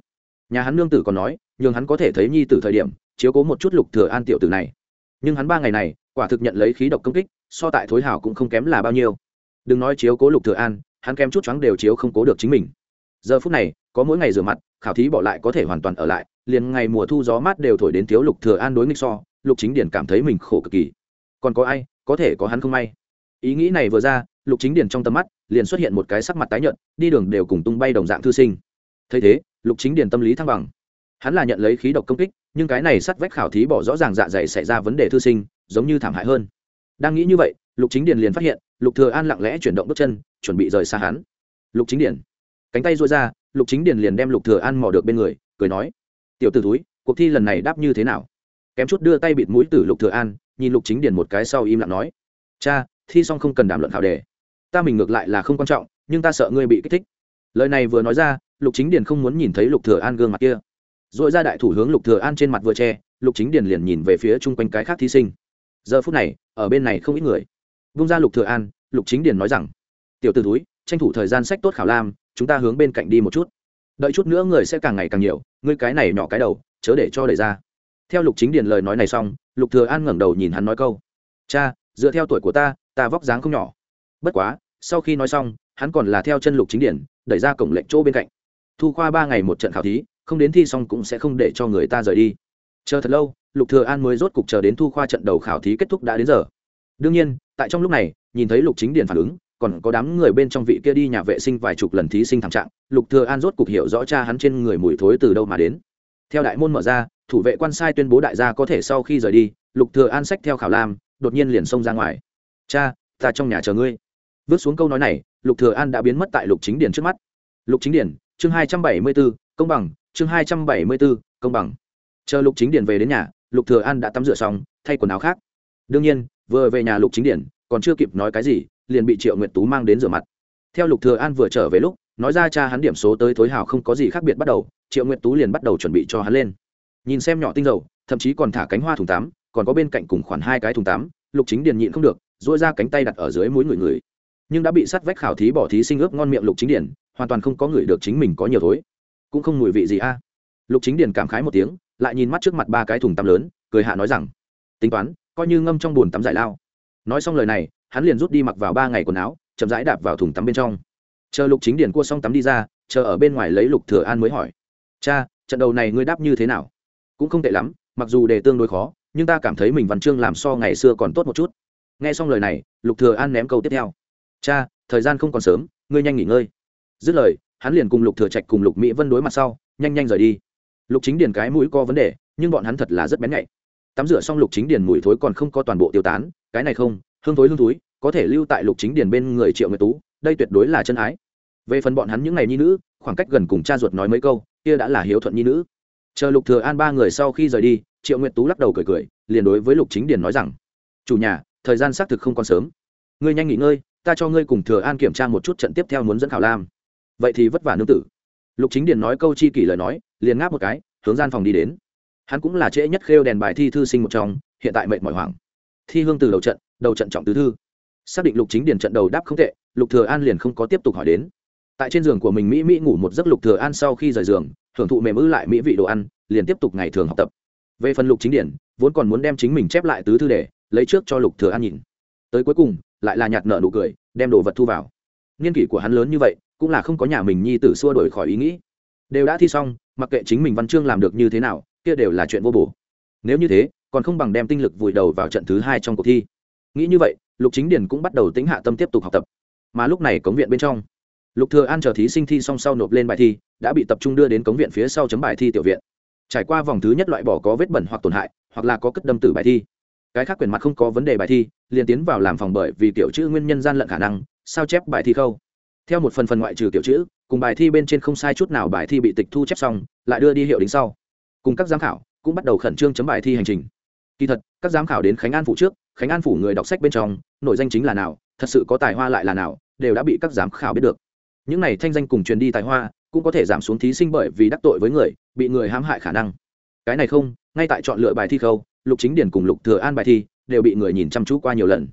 Speaker 1: Nhà hắn nương tử còn nói, nhường hắn có thể thấy nhi tử thời điểm chiếu cố một chút lục thừa an tiểu tử này. Nhưng hắn ba ngày này, quả thực nhận lấy khí độc công kích, so tại thối hảo cũng không kém là bao nhiêu. Đừng nói chiếu cố lục thừa an, hắn kém chút choáng đều chiếu không cố được chính mình. Giờ phút này, có mỗi ngày rửa mặt, khảo thí bỏ lại có thể hoàn toàn ở lại, liền ngày mùa thu gió mát đều thổi đến thiếu lục thừa an đối nghịch so, lục chính điển cảm thấy mình khổ cực kỳ. Còn có ai, có thể có hắn không may. Ý nghĩ này vừa ra, lục chính điển trong tầm mắt, liền xuất hiện một cái sắc mặt tái nhợt, đi đường đều cùng tung bay đồng dạng thư sinh. Thấy thế, lục chính điển tâm lý thăng bằng. Hắn là nhận lấy khí độc công kích nhưng cái này sắt vách khảo thí bỏ rõ ràng dạ dày xảy ra vấn đề thư sinh, giống như thảm hại hơn. Đang nghĩ như vậy, lục chính điển liền phát hiện, lục thừa an lặng lẽ chuyển động bước chân, chuẩn bị rời xa hắn. Lục chính điển cánh tay duỗi ra, lục chính điển liền đem lục thừa an mò được bên người, cười nói, tiểu tử túi cuộc thi lần này đáp như thế nào? Kém chút đưa tay bịt mũi tử lục thừa an, nhìn lục chính điển một cái sau im lặng nói, cha, thi xong không cần đàm luận thảo đề. Ta mình ngược lại là không quan trọng, nhưng ta sợ ngươi bị kích thích. Lời này vừa nói ra, lục chính điền không muốn nhìn thấy lục thừa an gương mặt kia dội ra đại thủ hướng lục thừa an trên mặt vừa che, lục chính điền liền nhìn về phía chung quanh cái khác thí sinh. Giờ phút này, ở bên này không ít người. Vung ra lục thừa an, lục chính điền nói rằng, tiểu t ử túi tranh thủ thời gian sách tốt khảo lam, chúng ta hướng bên cạnh đi một chút. Đợi chút nữa người sẽ càng ngày càng nhiều, ngươi cái này nhỏ cái đầu, chớ để cho đẩy ra. Theo lục chính điền lời nói này xong, lục thừa an ngẩng đầu nhìn hắn nói câu, cha, dựa theo tuổi của ta ta vóc dáng không nhỏ. Bất quá, sau khi nói xong, hắn còn là theo chân lục chính điển đẩy ra cổng lệnh chỗ bên cạnh. Thu khoa ba ngày một trận khảo thí không đến thi xong cũng sẽ không để cho người ta rời đi. Chờ thật lâu lục thừa an mới rốt cục chờ đến thu khoa trận đầu khảo thí kết thúc đã đến giờ. Đương nhiên tại trong lúc này nhìn thấy lục chính Điền phản ứng còn có đám người bên trong vị kia đi nhà vệ sinh vài chục lần thí sinh thảm trạng lục thừa an rốt cục hiểu rõ cha hắn trên người mùi thối từ đâu mà đến. Theo đại môn mở ra thủ vệ quan sai tuyên bố đại gia có thể sau khi rời đi lục thừa an sách theo khảo lam đột nhiên liền xông ra ngoài. Cha ta trong nhà chờ ngươi. Vứt xuống câu nói này lục thừa an đã biến mất tại lục chính điển trước mắt. Lục chính điển chương hai trăm bảy mươi 274, công bằng chương hai trăm bảy mươi 274, công bằng. Chờ lục chính điển về đến nhà lục thừa an đã tắm rửa xong thay quần áo khác. Đương nhiên vừa về nhà lục chính điển còn chưa kịp nói cái gì liền bị triệu nguyệt tú mang đến rửa mặt. Theo lục thừa an vừa trở về lúc nói ra cha hắn điểm số tới thối hào không có gì khác biệt bắt đầu triệu nguyệt tú liền bắt đầu chuẩn bị cho hắn lên. Nhìn xem nhỏ tinh dầu thậm chí còn thả cánh hoa thùng tắm còn có bên cạnh cùng khoảng hai cái thùng tắm lục chính điền nhịn không được dỗi ra cánh tay đặt ở dưới mũi người người. Nhưng đã bị sắt vách khảo thí bỏ thí sinh ướp ngon miệng lục chính điền hoàn toàn không có người được chính mình có nhiều thối cũng không mùi vị gì a. Lục chính điền cảm khái một tiếng, lại nhìn mắt trước mặt ba cái thùng tắm lớn, cười hạ nói rằng, tính toán, coi như ngâm trong bùn tắm giải lao. Nói xong lời này, hắn liền rút đi mặc vào ba ngày quần áo, chậm rãi đạp vào thùng tắm bên trong. Chờ lục chính điền cua xong tắm đi ra, chờ ở bên ngoài lấy lục thừa an mới hỏi, cha, trận đầu này ngươi đáp như thế nào? Cũng không tệ lắm, mặc dù đề tương đối khó, nhưng ta cảm thấy mình văn chương làm so ngày xưa còn tốt một chút. Nghe xong lời này, lục thừa an ném câu tiếp theo, cha, thời gian không còn sớm, ngươi nhanh nghỉ ngơi. Dứt lời hắn liền cùng lục thừa trạch cùng lục mỹ vân đối mặt sau, nhanh nhanh rời đi. Lục chính điền cái mũi có vấn đề, nhưng bọn hắn thật là rất bén nhạy. Tắm rửa xong lục chính điền mùi thối còn không có toàn bộ tiêu tán, cái này không, hương thối hương thối, có thể lưu tại lục chính điền bên người triệu nguyệt tú, đây tuyệt đối là chân ái. Về phần bọn hắn những ngày nhi nữ, khoảng cách gần cùng cha ruột nói mấy câu, kia đã là hiếu thuận nhi nữ. Chờ lục thừa an ba người sau khi rời đi, triệu nguyệt tú lắc đầu cười cười, liền đối với lục chính điền nói rằng, chủ nhà, thời gian xác thực không còn sớm. Ngươi nhanh nghỉ ngơi, ta cho ngươi cùng thừa an kiểm tra một chút trận tiếp theo muốn dẫn khảo lam vậy thì vất vả nương tử. Lục chính điền nói câu chi kỷ lời nói, liền ngáp một cái, hướng gian phòng đi đến. Hắn cũng là trễ nhất khêu đèn bài thi thư sinh một trong, hiện tại mệt mỏi hoảng. Thi hương từ đầu trận đầu trận trọng tứ thư. Xác định lục chính điền trận đầu đáp không tệ, lục thừa an liền không có tiếp tục hỏi đến. Tại trên giường của mình mỹ mỹ ngủ một giấc lục thừa an sau khi rời giường, thưởng thụ mềm ư lại mỹ vị đồ ăn, liền tiếp tục ngày thường học tập. Về phần lục chính điển vốn còn muốn đem chính mình chép lại tứ thư để, lấy trước cho lục thừa an nhìn. Tới cuối cùng, lại là nhạt nợ nụ cười, đem đồ vật thu vào. Niên kỷ của hắn lớn như vậy cũng là không có nhà mình nhi tử xua đổi khỏi ý nghĩ. Đều đã thi xong, mặc kệ chính mình văn chương làm được như thế nào, kia đều là chuyện vô bổ. Nếu như thế, còn không bằng đem tinh lực vùi đầu vào trận thứ hai trong cuộc thi. Nghĩ như vậy, lục chính điển cũng bắt đầu tính hạ tâm tiếp tục học tập. Mà lúc này cống viện bên trong, lục thừa an chờ thí sinh thi xong sau nộp lên bài thi, đã bị tập trung đưa đến cống viện phía sau chấm bài thi tiểu viện. Trải qua vòng thứ nhất loại bỏ có vết bẩn hoặc tổn hại, hoặc là có cất đâm tử bài thi. Cái khác quyền mặt không có vấn đề bài thi, liền tiến vào làm phòng bởi vì tiểu chữ nguyên nhân gian lận khả năng, sao chép bài thi khâu theo một phần phần ngoại trừ tiểu chữ, cùng bài thi bên trên không sai chút nào bài thi bị tịch thu chép xong, lại đưa đi hiệu đính sau. Cùng các giám khảo cũng bắt đầu khẩn trương chấm bài thi hành trình. Kỳ thật, các giám khảo đến khánh an phủ trước, khánh an phủ người đọc sách bên trong, nội danh chính là nào, thật sự có tài hoa lại là nào, đều đã bị các giám khảo biết được. Những này thanh danh cùng truyền đi tài hoa, cũng có thể giảm xuống thí sinh bởi vì đắc tội với người, bị người hãm hại khả năng. Cái này không, ngay tại chọn lựa bài thi khâu, lục chính điển cùng lục thừa an bài thi đều bị người nhìn chăm chú qua nhiều lần.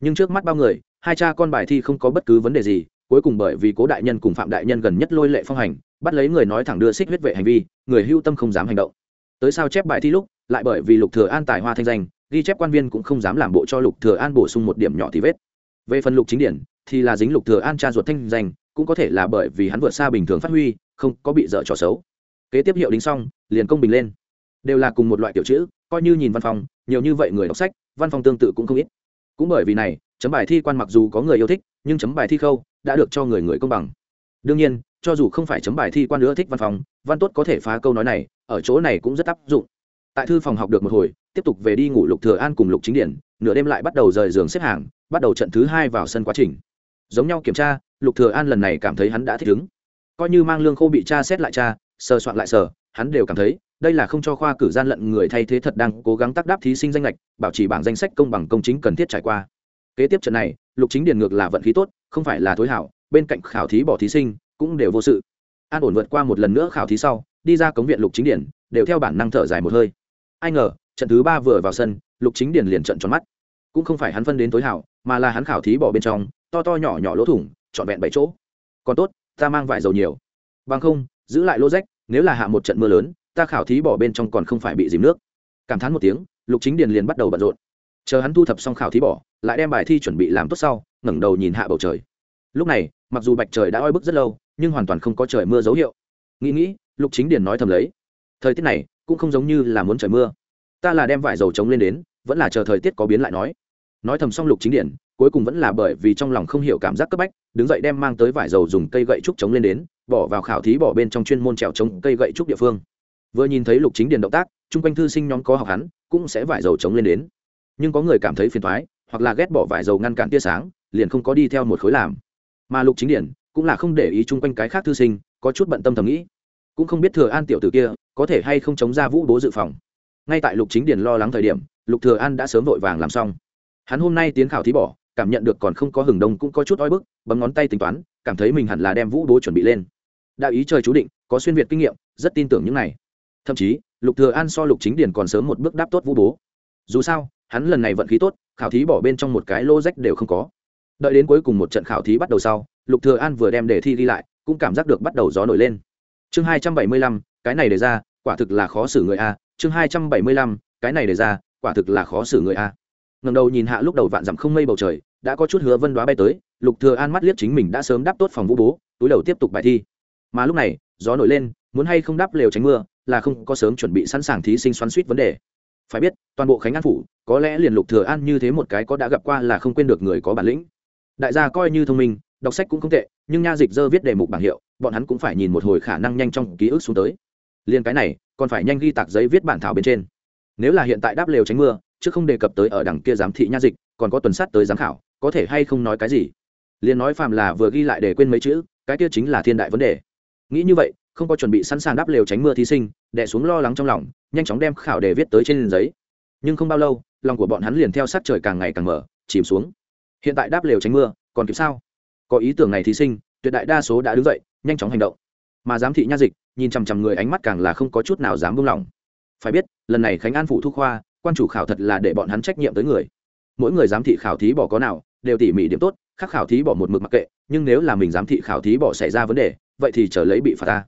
Speaker 1: Nhưng trước mắt bao người, hai cha con bài thi không có bất cứ vấn đề gì cuối cùng bởi vì cố đại nhân cùng phạm đại nhân gần nhất lôi lệ phong hành, bắt lấy người nói thẳng đưa xích huyết vệ hành vi, người hưu tâm không dám hành động. Tới sao chép bài thi lúc, lại bởi vì lục thừa an tài hoa thanh danh, ghi chép quan viên cũng không dám làm bộ cho lục thừa an bổ sung một điểm nhỏ thì vết. Về phần lục chính điển, thì là dính lục thừa an cha ruột thanh danh, cũng có thể là bởi vì hắn vượt xa bình thường phát huy, không có bị dở trò xấu. Kế tiếp hiệu đính xong, liền công bình lên. Đều là cùng một loại tiểu chữ, coi như nhìn văn phòng, nhiều như vậy người đọc sách, văn phòng tương tự cũng không ít. Cũng bởi vì này, chấm bài thi quan mặc dù có người yêu thích, nhưng chấm bài thi khâu đã được cho người người công bằng. Đương nhiên, cho dù không phải chấm bài thi quan nữa thích văn phòng, văn tốt có thể phá câu nói này, ở chỗ này cũng rất áp dụng. Tại thư phòng học được một hồi, tiếp tục về đi ngủ lục thừa an cùng lục chính điển, nửa đêm lại bắt đầu rời giường xếp hàng, bắt đầu trận thứ hai vào sân quá trình. Giống nhau kiểm tra, lục thừa an lần này cảm thấy hắn đã thích ứng. Coi như mang lương khô bị cha xét lại cha sờ soạn lại sờ, hắn đều cảm thấy, đây là không cho khoa cử gian lận người thay thế thật đang cố gắng tác đáp thí sinh danh lệch bảo trì bảng danh sách công bằng công chính cần thiết trải qua. Kế tiếp trận này, lục chính điền ngược là vận khí tốt không phải là thối hảo, bên cạnh khảo thí bỏ thí sinh cũng đều vô sự. An ổn vượt qua một lần nữa khảo thí sau, đi ra cống viện lục chính điển, đều theo bản năng thở dài một hơi. Ai ngờ, trận thứ ba vừa vào sân, lục chính điển liền trận tròn mắt. Cũng không phải hắn phân đến tối hảo, mà là hắn khảo thí bỏ bên trong, to to nhỏ nhỏ lỗ thủng, trọn vẹn bảy chỗ. Còn tốt, ta mang vải dầu nhiều. Bằng không, giữ lại lỗ rách, nếu là hạ một trận mưa lớn, ta khảo thí bỏ bên trong còn không phải bị dìm nước. Cảm thán một tiếng, lục chính điền liền bắt đầu bận rộn chờ hắn thu thập xong khảo thí bỏ, lại đem bài thi chuẩn bị làm tốt sau, ngẩng đầu nhìn hạ bầu trời. Lúc này, mặc dù bạch trời đã oi bức rất lâu, nhưng hoàn toàn không có trời mưa dấu hiệu. Nghĩ nghĩ, lục chính điền nói thầm lấy, thời tiết này cũng không giống như là muốn trời mưa. Ta là đem vải dầu trống lên đến, vẫn là chờ thời tiết có biến lại nói. Nói thầm xong lục chính điển cuối cùng vẫn là bởi vì trong lòng không hiểu cảm giác cấp bách, đứng dậy đem mang tới vải dầu dùng cây gậy trúc chống lên đến, bỏ vào khảo thí bỏ bên trong chuyên môn trèo chống cây gậy trúc địa phương. Vừa nhìn thấy lục chính điển động tác, chung quanh thư sinh nhóm có học hắn, cũng sẽ vải dầu chống lên đến nhưng có người cảm thấy phiền thoái, hoặc là ghét bỏ vải dầu ngăn cản tia sáng, liền không có đi theo một khối làm. Mà lục chính điển cũng là không để ý chung quanh cái khác thư sinh, có chút bận tâm thầm nghĩ. Cũng không biết thừa an tiểu tử kia có thể hay không chống ra vũ bố dự phòng. Ngay tại lục chính điển lo lắng thời điểm, lục thừa an đã sớm vội vàng làm xong. Hắn hôm nay tiến khảo thí bỏ, cảm nhận được còn không có hừng đông cũng có chút oi bức, bấm ngón tay tính toán, cảm thấy mình hẳn là đem vũ bố chuẩn bị lên. Đạo ý trời chú định, có xuyên việt kinh nghiệm, rất tin tưởng những này. Thậm chí, lục thừa an so lục chính điển còn sớm một bước đáp tốt vũ bố. Dù sao hắn lần này vận khí tốt, khảo thí bỏ bên trong một cái lô rách đều không có. Đợi đến cuối cùng một trận khảo thí bắt đầu sau, lục thừa an vừa đem đề thi đi lại, cũng cảm giác được bắt đầu gió nổi lên. Chương hai trăm bảy mươi lăm, cái này đề ra, quả thực là khó xử người a, chương hai trăm bảy mươi lăm, cái này đề ra, quả thực là khó xử người a. Ngẩng đầu nhìn hạ lúc đầu vạn dặm không mây bầu trời, đã có chút hứa vân đoá bay tới, lục thừa an mắt liếc chính mình đã sớm đáp tốt phòng vũ bố, túi đầu tiếp tục bài thi. Mà lúc này, gió nổi lên, muốn hay không đáp lều tránh mưa, là không có sớm chuẩn bị sẵn sàng thí sinh xoắn suýt vấn đề phải biết, toàn bộ khánh an phủ, có lẽ liền lục thừa an như thế một cái có đã gặp qua là không quên được người có bản lĩnh. Đại gia coi như thông minh, đọc sách cũng không tệ, nhưng nha dịch dơ viết đề mục bảng hiệu, bọn hắn cũng phải nhìn một hồi khả năng nhanh trong ký ức xuống tới. Liền cái này, còn phải nhanh ghi tạc giấy viết bản thảo bên trên. Nếu là hiện tại đáp lều tránh mưa, chứ không đề cập tới ở đằng kia giám thị nha dịch, còn có tuần sát tới giám khảo, có thể hay không nói cái gì? Liền nói phàm là vừa ghi lại để quên mấy chữ, cái kia chính là thiên đại vấn đề. Nghĩ như vậy không có chuẩn bị sẵn sàng đáp lều tránh mưa thí sinh đẻ xuống lo lắng trong lòng, nhanh chóng đem khảo đề viết tới trên giấy. Nhưng không bao lâu, lòng của bọn hắn liền theo sát trời càng ngày càng mở, chìm xuống. Hiện tại đáp lều tránh mưa, còn kịp sao? Có ý tưởng này thí sinh, tuyệt đại đa số đã đứng dậy, nhanh chóng hành động. Mà giám thị nha dịch, nhìn chằm chằm người ánh mắt càng là không có chút nào dám buông lỏng. Phải biết, lần này khánh an phụ thu khoa, quan chủ khảo thật là để bọn hắn trách nhiệm tới người. Mỗi người giám thị khảo thí bỏ có nào, đều tỉ mỉ điểm tốt, khác khảo thí bỏ một mực mặc kệ, nhưng nếu là mình giám thị khảo thí bỏ xảy ra vấn đề, vậy thì chờ lấy bị phạt ta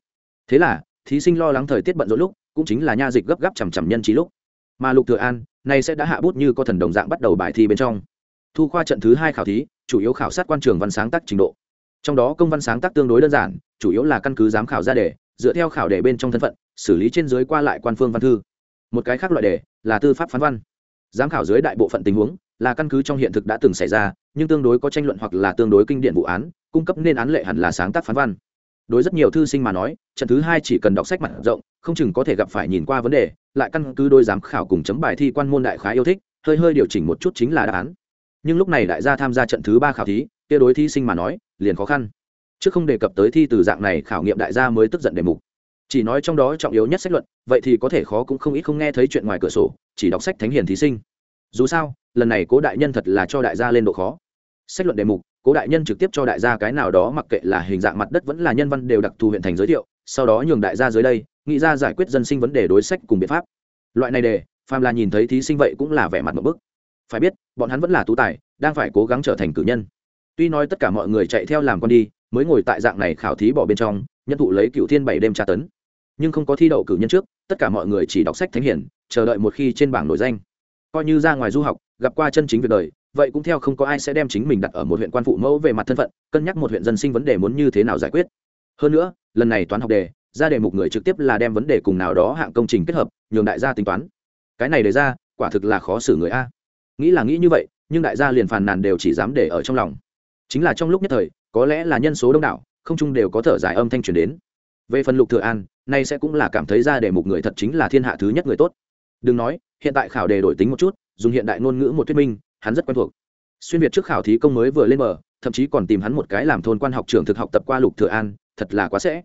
Speaker 1: thế là, thí sinh lo lắng thời tiết bận rộn lúc, cũng chính là nha dịch gấp gáp chằm chằm nhân trí lúc. Mà lục thừa an, nay sẽ đã hạ bút như có thần đồng dạng bắt đầu bài thi bên trong. Thu khoa trận thứ hai khảo thí, chủ yếu khảo sát quan trường văn sáng tác trình độ. Trong đó công văn sáng tác tương đối đơn giản, chủ yếu là căn cứ giám khảo ra đề, dựa theo khảo đề bên trong thân phận, xử lý trên dưới qua lại quan phương văn thư. Một cái khác loại đề là tư pháp phán văn. Giám khảo dưới đại bộ phận tình huống là căn cứ trong hiện thực đã từng xảy ra, nhưng tương đối có tranh luận hoặc là tương đối kinh điển vụ án, cung cấp nên án lệ hẳn là sáng tác phán văn đối rất nhiều thư sinh mà nói, trận thứ hai chỉ cần đọc sách mặt rộng, không chừng có thể gặp phải nhìn qua vấn đề, lại căn cứ đôi giám khảo cùng chấm bài thi quan môn đại khá yêu thích, hơi hơi điều chỉnh một chút chính là đáp án. Nhưng lúc này đại gia tham gia trận thứ ba khảo thí, kia đối thí sinh mà nói, liền khó khăn. Chứ không đề cập tới thi từ dạng này khảo nghiệm đại gia mới tức giận đề mục. Chỉ nói trong đó trọng yếu nhất sách luận, vậy thì có thể khó cũng không ít không nghe thấy chuyện ngoài cửa sổ, chỉ đọc sách thánh hiền thí sinh. Dù sao, lần này cố đại nhân thật là cho đại gia lên độ khó sách luận đề mục, cố đại nhân trực tiếp cho đại gia cái nào đó mặc kệ là hình dạng mặt đất vẫn là nhân văn đều đặc thù huyện thành giới thiệu, sau đó nhường đại gia dưới đây, nghĩ ra giải quyết dân sinh vấn đề đối sách cùng biện pháp. Loại này đề, phàm là nhìn thấy thí sinh vậy cũng là vẻ mặt một bức. Phải biết, bọn hắn vẫn là tú tài, đang phải cố gắng trở thành cử nhân. Tuy nói tất cả mọi người chạy theo làm con đi, mới ngồi tại dạng này khảo thí bỏ bên trong, nhân thụ lấy cựu thiên bảy đêm tra tấn. Nhưng không có thi đậu cử nhân trước, tất cả mọi người chỉ đọc sách thánh hiển, chờ đợi một khi trên bảng nổi danh. Coi như ra ngoài du học, gặp qua chân chính việc đời vậy cũng theo không có ai sẽ đem chính mình đặt ở một huyện quan phụ mẫu về mặt thân phận, cân nhắc một huyện dân sinh vấn đề muốn như thế nào giải quyết. Hơn nữa, lần này toán học đề, ra đề mục người trực tiếp là đem vấn đề cùng nào đó hạng công trình kết hợp, nhường đại gia tính toán. Cái này đề ra, quả thực là khó xử người a. Nghĩ là nghĩ như vậy, nhưng đại gia liền phàn nàn đều chỉ dám để ở trong lòng. Chính là trong lúc nhất thời, có lẽ là nhân số đông đảo, không chung đều có thở dài âm thanh truyền đến. Về phần lục thừa an, nay sẽ cũng là cảm thấy ra đề mục người thật chính là thiên hạ thứ nhất người tốt. Đừng nói, hiện tại khảo đề đổi tính một chút, dùng hiện đại ngôn ngữ một thuyết minh hắn rất quen thuộc. Xuyên việt trước khảo thí công mới vừa lên bờ, thậm chí còn tìm hắn một cái làm thôn quan học trường thực học tập qua lục thừa an, thật là quá sẽ.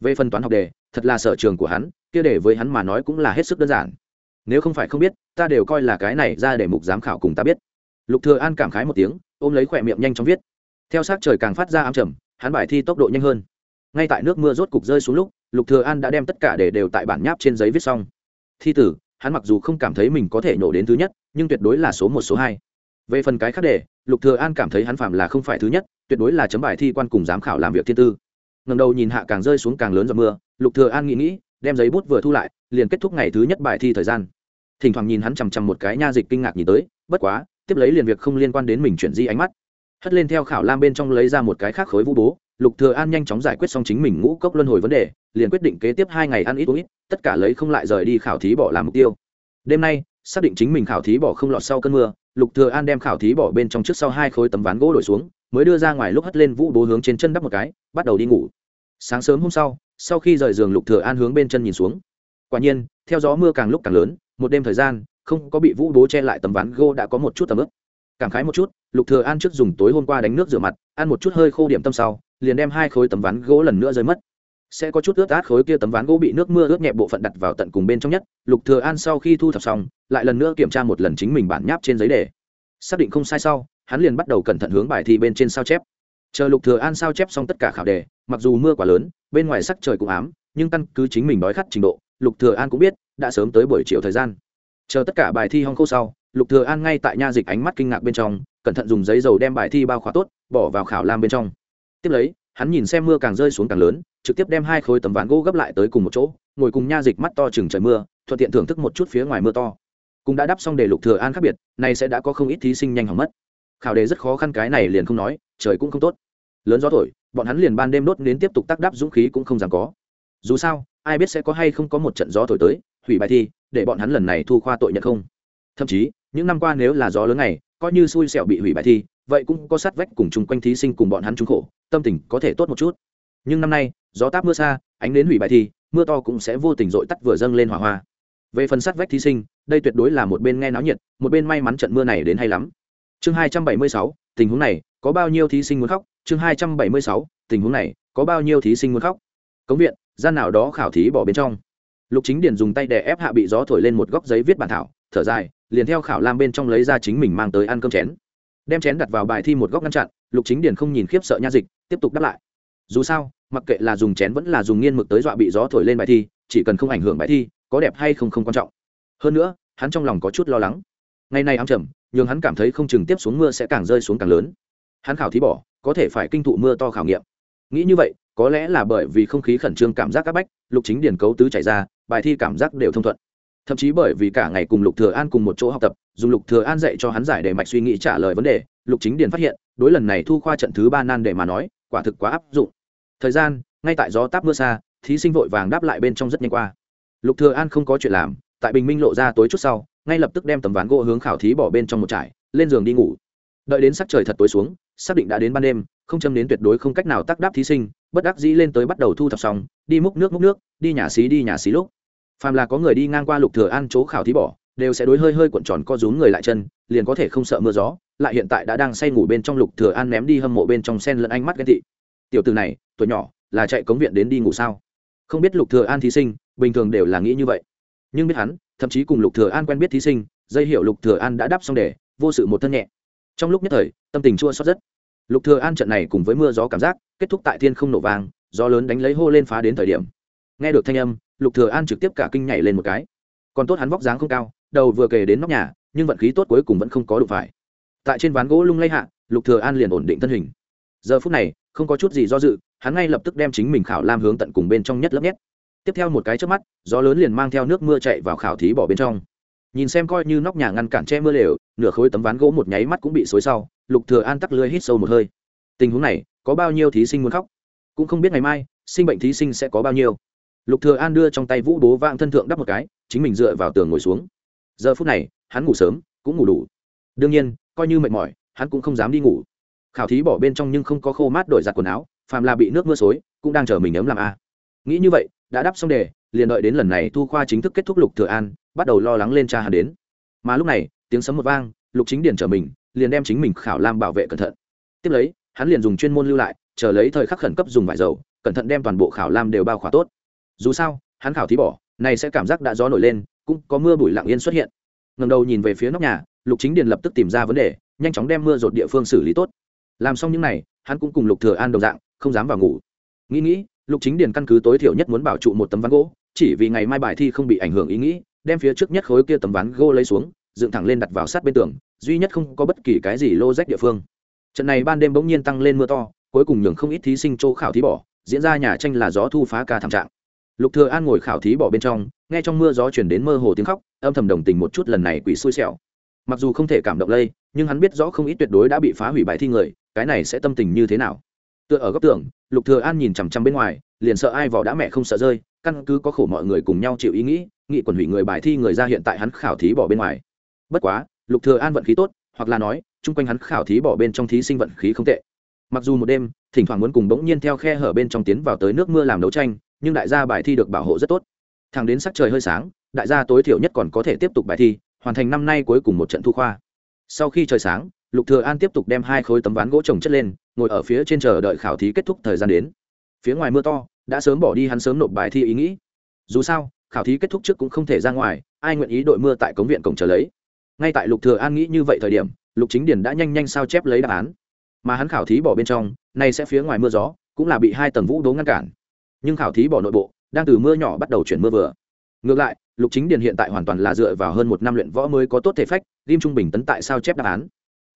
Speaker 1: Về phần toán học đề, thật là sở trường của hắn, kia để với hắn mà nói cũng là hết sức đơn giản. Nếu không phải không biết, ta đều coi là cái này ra để mục giám khảo cùng ta biết. Lục thừa an cảm khái một tiếng, ôm lấy khỏe miệng nhanh chóng viết. Theo sát trời càng phát ra ám trầm, hắn bài thi tốc độ nhanh hơn. Ngay tại nước mưa rốt cục rơi xuống lúc, lục thừa an đã đem tất cả để đều tại bản nháp trên giấy viết xong. Thi tử, hắn mặc dù không cảm thấy mình có thể nổ đến thứ nhất, nhưng tuyệt đối là số một, số hai về phần cái khác đề, lục thừa an cảm thấy hắn phạm là không phải thứ nhất, tuyệt đối là chấm bài thi quan cùng giám khảo làm việc thiên tư. Ngẩng đầu nhìn hạ càng rơi xuống càng lớn giọt mưa, lục thừa an nghĩ nghĩ, đem giấy bút vừa thu lại, liền kết thúc ngày thứ nhất bài thi thời gian. Thỉnh thoảng nhìn hắn chằm chằm một cái nha dịch kinh ngạc nhìn tới, bất quá, tiếp lấy liền việc không liên quan đến mình chuyển di ánh mắt. Hất lên theo khảo lam bên trong lấy ra một cái khác khối vũ bố, lục thừa an nhanh chóng giải quyết xong chính mình ngũ cốc luân hồi vấn đề, liền quyết định kế tiếp hai ngày ăn ít uống ít, tất cả lấy không lại rời đi khảo thí bỏ làm mục tiêu. Đêm nay, xác định chính mình khảo thí bỏ không lọt sau cơn mưa lục thừa an đem khảo thí bỏ bên trong trước sau hai khối tấm ván gỗ đổi xuống, mới đưa ra ngoài lúc hất lên vũ bố hướng trên chân đắp một cái, bắt đầu đi ngủ. Sáng sớm hôm sau sau khi rời giường lục thừa an hướng bên chân nhìn xuống. Quả nhiên, theo gió mưa càng lúc càng lớn, một đêm thời gian, không có bị vũ bố che lại tấm ván gỗ đã có một chút tầm ướp cảm khái một chút, lục thừa an trước dùng tối hôm qua đánh nước rửa mặt, ăn một chút hơi khô điểm tâm sau, liền đem hai khối tấm ván gỗ lần nữa rơi mất. Sẽ có chút ướt át khối kia tấm ván gỗ bị nước mưa ướt nhẹ bộ phận đặt vào tận cùng bên trong nhất, lục thừa an sau khi thu thập xong lại lần nữa kiểm tra một lần chính mình bản nháp trên giấy đề. Xác định không sai sau, hắn liền bắt đầu cẩn thận hướng bài thi bên trên sao chép. Chờ lục thừa an sao chép xong tất cả khảo đề, mặc dù mưa quá lớn, bên ngoài sắc trời cũng ám, nhưng căn cứ chính mình đói khát trình độ, lục thừa an cũng biết, đã sớm tới buổi chiều thời gian. Chờ tất cả bài thi hong khô sau, lục thừa an ngay tại nha dịch ánh mắt kinh ngạc bên trong, cẩn thận dùng giấy dầu đem bài thi bao khóa tốt, bỏ vào khảo lam bên trong. Tiếp lấy, hắn nhìn xem mưa càng rơi xuống càng lớn, trực tiếp đem hai khối tấm ván gỗ gấp lại tới cùng một chỗ, ngồi cùng nha dịch mắt to chừng trời mưa, thuận tiện thưởng thức một chút phía ngoài mưa to cũng đã đáp xong đề lục thừa an khác biệt này sẽ đã có không ít thí sinh nhanh hỏng mất. Khảo đề rất khó khăn, cái này liền không nói, trời cũng không tốt. Lớn gió thổi, bọn hắn liền ban đêm đốt đến tiếp tục tác đáp, dũng khí cũng không dám có. Dù sao, ai biết sẽ có hay không có một trận gió thổi tới, hủy bài thi, để bọn hắn lần này thu khoa tội nhận không. Thậm chí, những năm qua nếu là gió lớn này coi như xui xẻo bị hủy bài thi, vậy cũng có sát vách cùng chung quanh thí sinh cùng bọn hắn trúng khổ, tâm tình có thể tốt một chút. Nhưng năm nay, gió táp mưa xa, ánh đến hủy bài thi, mưa to cũng sẽ vô tình dội tắt vừa dâng lên hỏa hoa về phần sát vách thí sinh, đây tuyệt đối là một bên nghe náo nhiệt, một bên may mắn trận mưa này đến hay lắm. Chương hai trăm bảy mươi sáu, tình huống này, có bao nhiêu thí sinh muốn khóc? Chương hai trăm bảy mươi sáu, tình huống này, có bao nhiêu thí sinh muốn khóc? Cống viện, gian nào đó khảo thí bỏ bên trong. Lục chính điền dùng tay đè ép hạ bị gió thổi lên một góc giấy viết bản thảo, thở dài, liền theo khảo lam bên trong lấy ra chính mình mang tới ăn cơm chén. Đem chén đặt vào bài thi một góc ngăn chặn, lục chính điền không nhìn khiếp sợ nha dịch, tiếp tục đáp lại. Dù sao, mặc kệ là dùng chén vẫn là dùng nghiên mực tới dọa bị gió thổi lên bài thi, chỉ cần không ảnh hưởng bài thi có đẹp hay không không quan trọng. Hơn nữa, hắn trong lòng có chút lo lắng. Ngày nay ám trầm nhưng hắn cảm thấy không chừng tiếp xuống mưa sẽ càng rơi xuống càng lớn. Hắn khảo thí bỏ, có thể phải kinh thụ mưa to khảo nghiệm. Nghĩ như vậy, có lẽ là bởi vì không khí khẩn trương cảm giác các bách, lục chính điền cấu tứ chảy ra, bài thi cảm giác đều thông thuận. Thậm chí bởi vì cả ngày cùng lục thừa an cùng một chỗ học tập, dùng lục thừa an dạy cho hắn giải đề mạch suy nghĩ trả lời vấn đề, lục chính điền phát hiện, đối lần này thu khoa trận thứ ba nan để mà nói, quả thực quá áp dụng. Thời gian, ngay tại gió táp mưa xa, thí sinh vội vàng đáp lại bên trong rất nhanh qua lục thừa an không có chuyện làm, tại bình minh lộ ra tối chút sau, ngay lập tức đem tấm ván gỗ hướng khảo thí bỏ bên trong một trải, lên giường đi ngủ. Đợi đến sắc trời thật tối xuống, xác định đã đến ban đêm, không châm đến tuyệt đối không cách nào tác đáp thí sinh, bất đắc dĩ lên tới bắt đầu thu thập xong, đi múc nước múc nước, đi nhà xí đi nhà xí lúc. Phàm là có người đi ngang qua lục thừa an chỗ khảo thí bỏ, đều sẽ đối hơi hơi cuộn tròn co rúm người lại chân, liền có thể không sợ mưa gió, lại hiện tại đã đang say ngủ bên trong lục thừa an ném đi hâm mộ bên trong sen lẫn ánh mắt ghen tị. Tiểu tử này, tuổi nhỏ, là chạy cống viện đến đi ngủ sao? Không biết lục thừa an thí sinh, bình thường đều là nghĩ như vậy. Nhưng biết hắn, thậm chí cùng lục thừa an quen biết thí sinh, dây hiểu lục thừa an đã đáp xong để vô sự một thân nhẹ. Trong lúc nhất thời, tâm tình chua xót rất. Lục thừa an trận này cùng với mưa gió cảm giác, kết thúc tại thiên không nổ vang, gió lớn đánh lấy hô lên phá đến thời điểm. Nghe được thanh âm, lục thừa an trực tiếp cả kinh nhảy lên một cái. Còn tốt hắn vóc dáng không cao, đầu vừa kề đến nóc nhà, nhưng vận khí tốt cuối cùng vẫn không có đủ phải. Tại trên ván gỗ lung lay hạ, lục thừa an liền ổn định thân hình. Giờ phút này không có chút gì do dự, hắn ngay lập tức đem chính mình khảo lam hướng tận cùng bên trong nhất lớp nhét tiếp theo một cái trước mắt, gió lớn liền mang theo nước mưa chạy vào khảo thí bỏ bên trong. Nhìn xem coi như nóc nhà ngăn cản che mưa lều, nửa khối tấm ván gỗ một nháy mắt cũng bị xối sau, lục thừa an tắc lưỡi hít sâu một hơi. Tình huống này, có bao nhiêu thí sinh muốn khóc? Cũng không biết ngày mai, sinh bệnh thí sinh sẽ có bao nhiêu. Lục thừa an đưa trong tay vũ bố vang thân thượng đắp một cái, chính mình dựa vào tường ngồi xuống. Giờ phút này, hắn ngủ sớm, cũng ngủ đủ. Đương nhiên, coi như mệt mỏi, hắn cũng không dám đi ngủ khảo thí bỏ bên trong nhưng không có khô mát đổi giặt quần áo, phàm là bị nước mưa xối, cũng đang chờ mình ấm làm a. Nghĩ như vậy, đã đáp xong đề, liền đợi đến lần này thu khoa chính thức kết thúc lục thừa an, bắt đầu lo lắng lên cha hắn đến. Mà lúc này, tiếng sấm một vang, lục chính điển trở mình, liền đem chính mình khảo lam bảo vệ cẩn thận. Tiếp lấy, hắn liền dùng chuyên môn lưu lại, chờ lấy thời khắc khẩn cấp dùng vải dầu, cẩn thận đem toàn bộ khảo lam đều bao khỏa tốt. Dù sao, hắn khảo thí bỏ, này sẽ cảm giác đã gió nổi lên, cũng có mưa bụi lặng yên xuất hiện. Ngẩng đầu nhìn về phía nóc nhà, lục chính điền lập tức tìm ra vấn đề, nhanh chóng đem mưa rột địa phương xử lý tốt làm xong những này, hắn cũng cùng lục thừa an đồng dạng, không dám vào ngủ. Nghĩ nghĩ, lục chính điền căn cứ tối thiểu nhất muốn bảo trụ một tấm ván gỗ, chỉ vì ngày mai bài thi không bị ảnh hưởng ý nghĩ, đem phía trước nhất khối kia tấm ván gỗ lấy xuống, dựng thẳng lên đặt vào sát bên tường, duy nhất không có bất kỳ cái gì lô rách địa phương. Trận này ban đêm bỗng nhiên tăng lên mưa to, cuối cùng nhường không ít thí sinh chỗ khảo thí bỏ, diễn ra nhà tranh là gió thu phá ca thảm trạng. Lục thừa an ngồi khảo thí bỏ bên trong, nghe trong mưa gió chuyển đến mơ hồ tiếng khóc, âm thầm đồng tình một chút lần này quỷ xui xẻo. Mặc dù không thể cảm động lây, nhưng hắn biết rõ không ít tuyệt đối đã bị phá hủy bài thi người cái này sẽ tâm tình như thế nào? Tựa ở góc tường, lục thừa an nhìn chằm chằm bên ngoài, liền sợ ai vò đã mẹ không sợ rơi, căn cứ có khổ mọi người cùng nhau chịu ý nghĩ, nghị quần hủy người bài thi người ra hiện tại hắn khảo thí bỏ bên ngoài. Bất quá, lục thừa an vận khí tốt, hoặc là nói, chung quanh hắn khảo thí bỏ bên trong thí sinh vận khí không tệ. Mặc dù một đêm, thỉnh thoảng muốn cùng bỗng nhiên theo khe hở bên trong tiến vào tới nước mưa làm đấu tranh, nhưng đại gia bài thi được bảo hộ rất tốt. Thẳng đến sắc trời hơi sáng, đại gia tối thiểu nhất còn có thể tiếp tục bài thi, hoàn thành năm nay cuối cùng một trận thu khoa. Sau khi trời sáng lục thừa an tiếp tục đem hai khối tấm ván gỗ trồng chất lên, ngồi ở phía trên chờ đợi khảo thí kết thúc thời gian đến. Phía ngoài mưa to, đã sớm bỏ đi hắn sớm nộp bài thi ý nghĩ. Dù sao, khảo thí kết thúc trước cũng không thể ra ngoài, ai nguyện ý đội mưa tại cống viện cổng chờ lấy? Ngay tại lục thừa an nghĩ như vậy thời điểm, lục chính điển đã nhanh nhanh sao chép lấy đáp án. Mà hắn khảo thí bỏ bên trong, nay sẽ phía ngoài mưa gió, cũng là bị hai tầng vũ đố ngăn cản. Nhưng khảo thí bỏ nội bộ, đang từ mưa nhỏ bắt đầu chuyển mưa vừa. Ngược lại, lục chính điền hiện tại hoàn toàn là dựa vào hơn một năm luyện võ mới có tốt thể phách ghim trung bình tấn tại sao chép đáp án?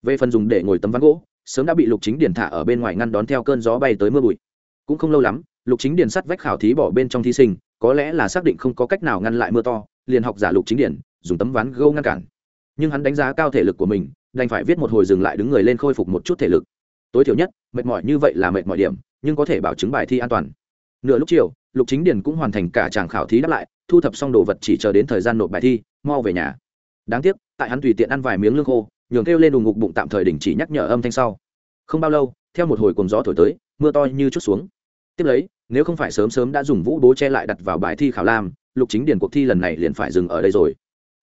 Speaker 1: Về phần dùng để ngồi tấm ván gỗ, sớm đã bị lục chính điền thả ở bên ngoài ngăn đón theo cơn gió bay tới mưa bụi. Cũng không lâu lắm, lục chính điền sắt vách khảo thí bỏ bên trong thí sinh, có lẽ là xác định không có cách nào ngăn lại mưa to, liền học giả lục chính điền, dùng tấm ván gỗ ngăn cản. Nhưng hắn đánh giá cao thể lực của mình, đành phải viết một hồi dừng lại đứng người lên khôi phục một chút thể lực. Tối thiểu nhất, mệt mỏi như vậy là mệt mỏi điểm, nhưng có thể bảo chứng bài thi an toàn. Nửa lúc chiều, lục chính điền cũng hoàn thành cả tràng khảo thí đáp lại, thu thập xong đồ vật chỉ chờ đến thời gian nộp bài thi, mau về nhà. Đáng tiếc, tại hắn tùy tiện ăn vài miếng lương khô nhường kêu lên đùng ngục bụng tạm thời đình chỉ nhắc nhở âm thanh sau. Không bao lâu, theo một hồi cồn gió thổi tới, mưa to như chút xuống. Tiếp lấy, nếu không phải sớm sớm đã dùng vũ bố che lại đặt vào bài thi khảo lam, lục chính điền cuộc thi lần này liền phải dừng ở đây rồi.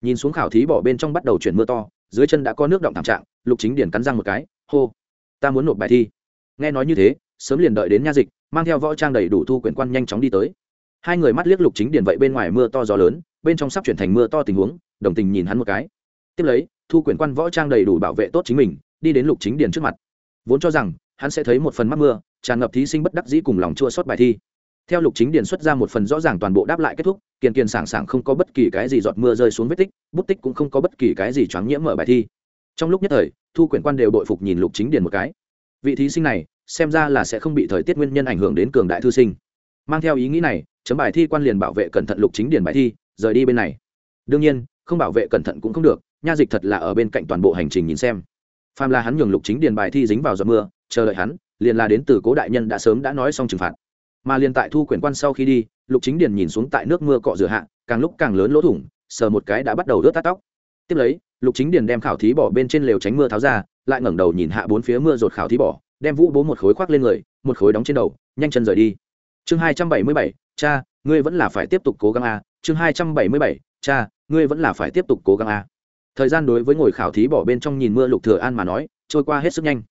Speaker 1: Nhìn xuống khảo thí bỏ bên trong bắt đầu chuyển mưa to, dưới chân đã có nước động thảm trạng, lục chính điền cắn răng một cái, hô, ta muốn nộp bài thi. Nghe nói như thế, sớm liền đợi đến nha dịch, mang theo võ trang đầy đủ thu quyển quan nhanh chóng đi tới. Hai người mắt liếc lục chính điền vậy bên ngoài mưa to gió lớn, bên trong sắp chuyển thành mưa to tình huống, đồng tình nhìn hắn một cái. Tiếp lấy thu quyển quan võ trang đầy đủ bảo vệ tốt chính mình, đi đến lục chính điền trước mặt. Vốn cho rằng, hắn sẽ thấy một phần mắc mưa, tràn ngập thí sinh bất đắc dĩ cùng lòng chua sót bài thi. Theo lục chính điền xuất ra một phần rõ ràng toàn bộ đáp lại kết thúc, kiền kiền sảng sảng không có bất kỳ cái gì giọt mưa rơi xuống vết tích, bút tích cũng không có bất kỳ cái gì choáng nhiễm mở bài thi. Trong lúc nhất thời, thu quyển quan đều đội phục nhìn lục chính điền một cái. Vị thí sinh này, xem ra là sẽ không bị thời tiết nguyên nhân ảnh hưởng đến cường đại thư sinh. Mang theo ý nghĩ này, chấm bài thi quan liền bảo vệ cẩn thận lục chính điền bài thi, rời đi bên này. Đương nhiên, không bảo vệ cẩn thận cũng không được nha dịch thật là ở bên cạnh toàn bộ hành trình nhìn xem. Phàm là hắn nhường lục chính điền bài thi dính vào giọt mưa, chờ đợi hắn, liền là đến từ cố đại nhân đã sớm đã nói xong trừng phạt. Mà liền tại thu quyển quan sau khi đi, lục chính điền nhìn xuống tại nước mưa cọ rửa hạ, càng lúc càng lớn lỗ thủng, sờ một cái đã bắt đầu rớt tắt tóc. Tiếp lấy, lục chính điền đem khảo thí bỏ bên trên lều tránh mưa tháo ra, lại ngẩng đầu nhìn hạ bốn phía mưa rột khảo thí bỏ, đem vũ bố một khối khoác lên người, một khối đóng trên đầu, nhanh chân rời đi. Chương hai trăm bảy mươi bảy, cha, ngươi vẫn là phải tiếp tục cố gắng a. Chương hai trăm bảy mươi bảy, cha, ngươi vẫn là phải tiếp tục cố gắng a thời gian đối với ngồi khảo thí bỏ bên trong nhìn mưa lục thừa an mà nói, trôi qua hết sức nhanh.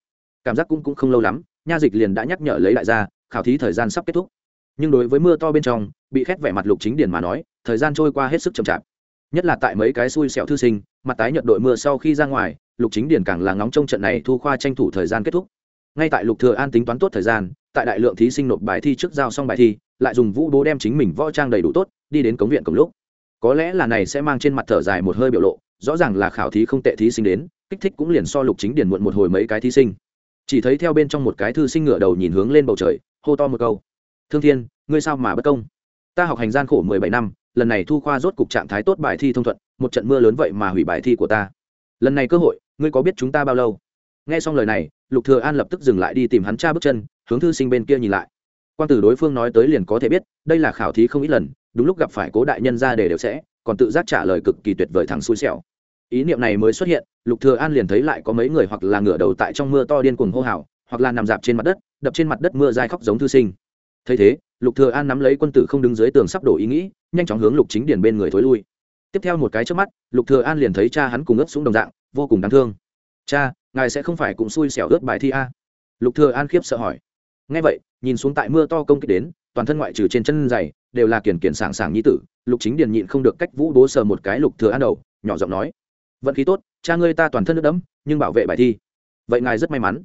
Speaker 1: Cảm giác cũng cũng không lâu lắm, nha dịch liền đã nhắc nhở lấy lại ra khảo thí thời gian sắp kết thúc. Nhưng đối với mưa to bên trong, bị khét vẻ mặt lục chính điển mà nói, thời gian trôi qua hết sức chậm chạp. Nhất là tại mấy cái xui xẻo thư sinh, mặt tái nhợt đội mưa sau khi ra ngoài, lục chính điển càng là ngóng trong trận này thu khoa tranh thủ thời gian kết thúc. Ngay tại lục thừa an tính toán tốt thời gian, tại đại lượng thí sinh nộp bài thi trước giao xong bài thi, lại dùng vũ bố đem chính mình võ trang đầy đủ tốt, đi đến cống viện cùng lúc. Có lẽ là này sẽ mang trên mặt thở dài một hơi biểu lộ rõ ràng là khảo thí không tệ thí sinh đến, kích thích cũng liền so lục chính điền muộn một hồi mấy cái thí sinh. Chỉ thấy theo bên trong một cái thư sinh ngửa đầu nhìn hướng lên bầu trời, hô to một câu. Thương thiên, ngươi sao mà bất công? Ta học hành gian khổ mười bảy năm, lần này thu khoa rốt cục trạng thái tốt bài thi thông thuận, một trận mưa lớn vậy mà hủy bài thi của ta. Lần này cơ hội, ngươi có biết chúng ta bao lâu? Nghe xong lời này, lục thừa an lập tức dừng lại đi tìm hắn cha bước chân, hướng thư sinh bên kia nhìn lại. Quan tử đối phương nói tới liền có thể biết, đây là khảo thí không ít lần, đúng lúc gặp phải cố đại nhân ra để đều sẽ, còn tự giác trả lời cực kỳ tuyệt vời thẳng xui xẻo ý niệm này mới xuất hiện, lục thừa an liền thấy lại có mấy người hoặc là ngửa đầu tại trong mưa to điên cuồng hô hào, hoặc là nằm dạp trên mặt đất, đập trên mặt đất mưa dài khóc giống thư sinh. Thấy thế, lục thừa an nắm lấy quân tử không đứng dưới tường sắp đổ ý nghĩ, nhanh chóng hướng lục chính điền bên người thối lui. Tiếp theo một cái trước mắt, lục thừa an liền thấy cha hắn cùng ướt xuống đồng dạng, vô cùng đáng thương. Cha, ngài sẽ không phải cũng xui xẻo ướt bài thi a? Lục thừa an khiếp sợ hỏi. Nghe vậy, nhìn xuống tại mưa to công kích đến, toàn thân ngoại trừ trên chân giày đều là kiển kiển sảng sảng nhi tử. Lục chính điền nhịn không được cách vũ bố sờ một cái lục thừa an đầu, nhỏ giọng nói vận khí tốt, cha ngươi ta toàn thân nước đẫm, nhưng bảo vệ bài thi. Vậy ngài rất may mắn.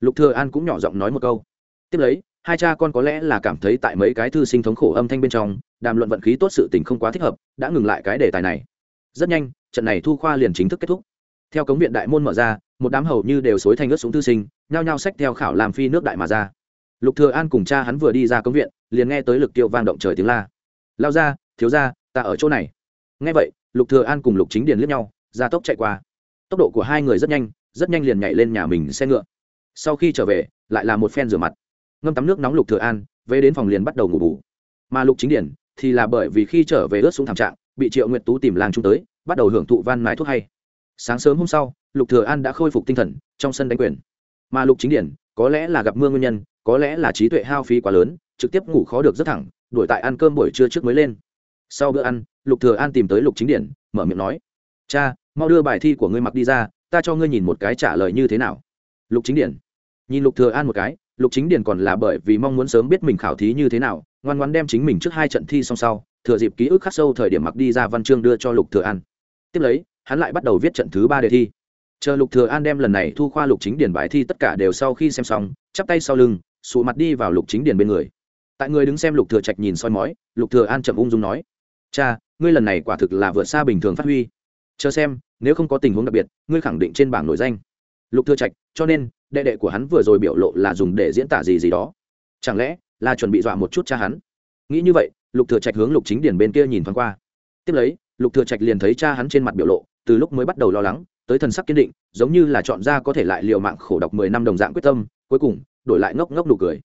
Speaker 1: Lục thừa an cũng nhỏ giọng nói một câu. Tiếp lấy, hai cha con có lẽ là cảm thấy tại mấy cái thư sinh thống khổ âm thanh bên trong, đàm luận vận khí tốt sự tình không quá thích hợp, đã ngừng lại cái đề tài này. Rất nhanh, trận này thu khoa liền chính thức kết thúc. Theo cống viện đại môn mở ra, một đám hầu như đều xối thành ướt súng thư sinh, nhao nhao sách theo khảo làm phi nước đại mà ra. Lục thừa an cùng cha hắn vừa đi ra cống viện, liền nghe tới lực tiêu vang động trời tiếng la. Lao ra thiếu ra ta ở chỗ này. Nghe vậy, lục thừa an cùng lục chính điền liếc nhau ra tốc chạy qua. Tốc độ của hai người rất nhanh rất nhanh liền nhảy lên nhà mình xe ngựa. Sau khi trở về, lại là một phen rửa mặt. Ngâm tắm nước nóng lục thừa an, về đến phòng liền bắt đầu ngủ bù. Mà lục chính điển thì là bởi vì khi trở về ướt xuống thảm trạng, bị triệu nguyệt tú tìm lang trung tới, bắt đầu hưởng thụ van mái thuốc hay. Sáng sớm hôm sau, lục thừa an đã khôi phục tinh thần, trong sân đánh quyền. Mà lục chính điển, có lẽ là gặp mưa nguyên nhân, có lẽ là trí tuệ hao phí quá lớn, trực tiếp ngủ khó được rất thẳng, đuổi tại ăn cơm buổi trưa trước mới lên. Sau bữa ăn, lục thừa an tìm tới lục chính điển, mở miệng nói cha, mau đưa bài thi của ngươi mặc đi ra, ta cho ngươi nhìn một cái trả lời như thế nào. Lục chính điển. Nhìn lục thừa an một cái, lục chính điển còn là bởi vì mong muốn sớm biết mình khảo thí như thế nào, ngoan ngoãn đem chính mình trước hai trận thi xong sau, thừa dịp ký ức khắc sâu thời điểm mặc đi ra văn chương đưa cho lục thừa an. Tiếp lấy, hắn lại bắt đầu viết trận thứ ba đề thi. Chờ lục thừa an đem lần này thu khoa lục chính điển bài thi tất cả đều sau khi xem xong, chắp tay sau lưng, sụ mặt đi vào lục chính điển bên người. Tại người đứng xem lục thừa trạch nhìn soi mói, lục thừa an chậm ung dung nói, cha, ngươi lần này quả thực là vượt xa bình thường phát huy chờ xem, nếu không có tình huống đặc biệt, ngươi khẳng định trên bảng nội danh. Lục thừa trạch, cho nên, đệ đệ của hắn vừa rồi biểu lộ là dùng để diễn tả gì gì đó. Chẳng lẽ là chuẩn bị dọa một chút cha hắn? Nghĩ như vậy, lục thừa trạch hướng lục chính điển bên kia nhìn thoáng qua. Tiếp lấy, lục thừa trạch liền thấy cha hắn trên mặt biểu lộ, từ lúc mới bắt đầu lo lắng, tới thần sắc kiên định, giống như là chọn ra có thể lại liều mạng khổ độc mười năm đồng dạng quyết tâm, cuối cùng, đổi lại ngốc ngốc nụ cười.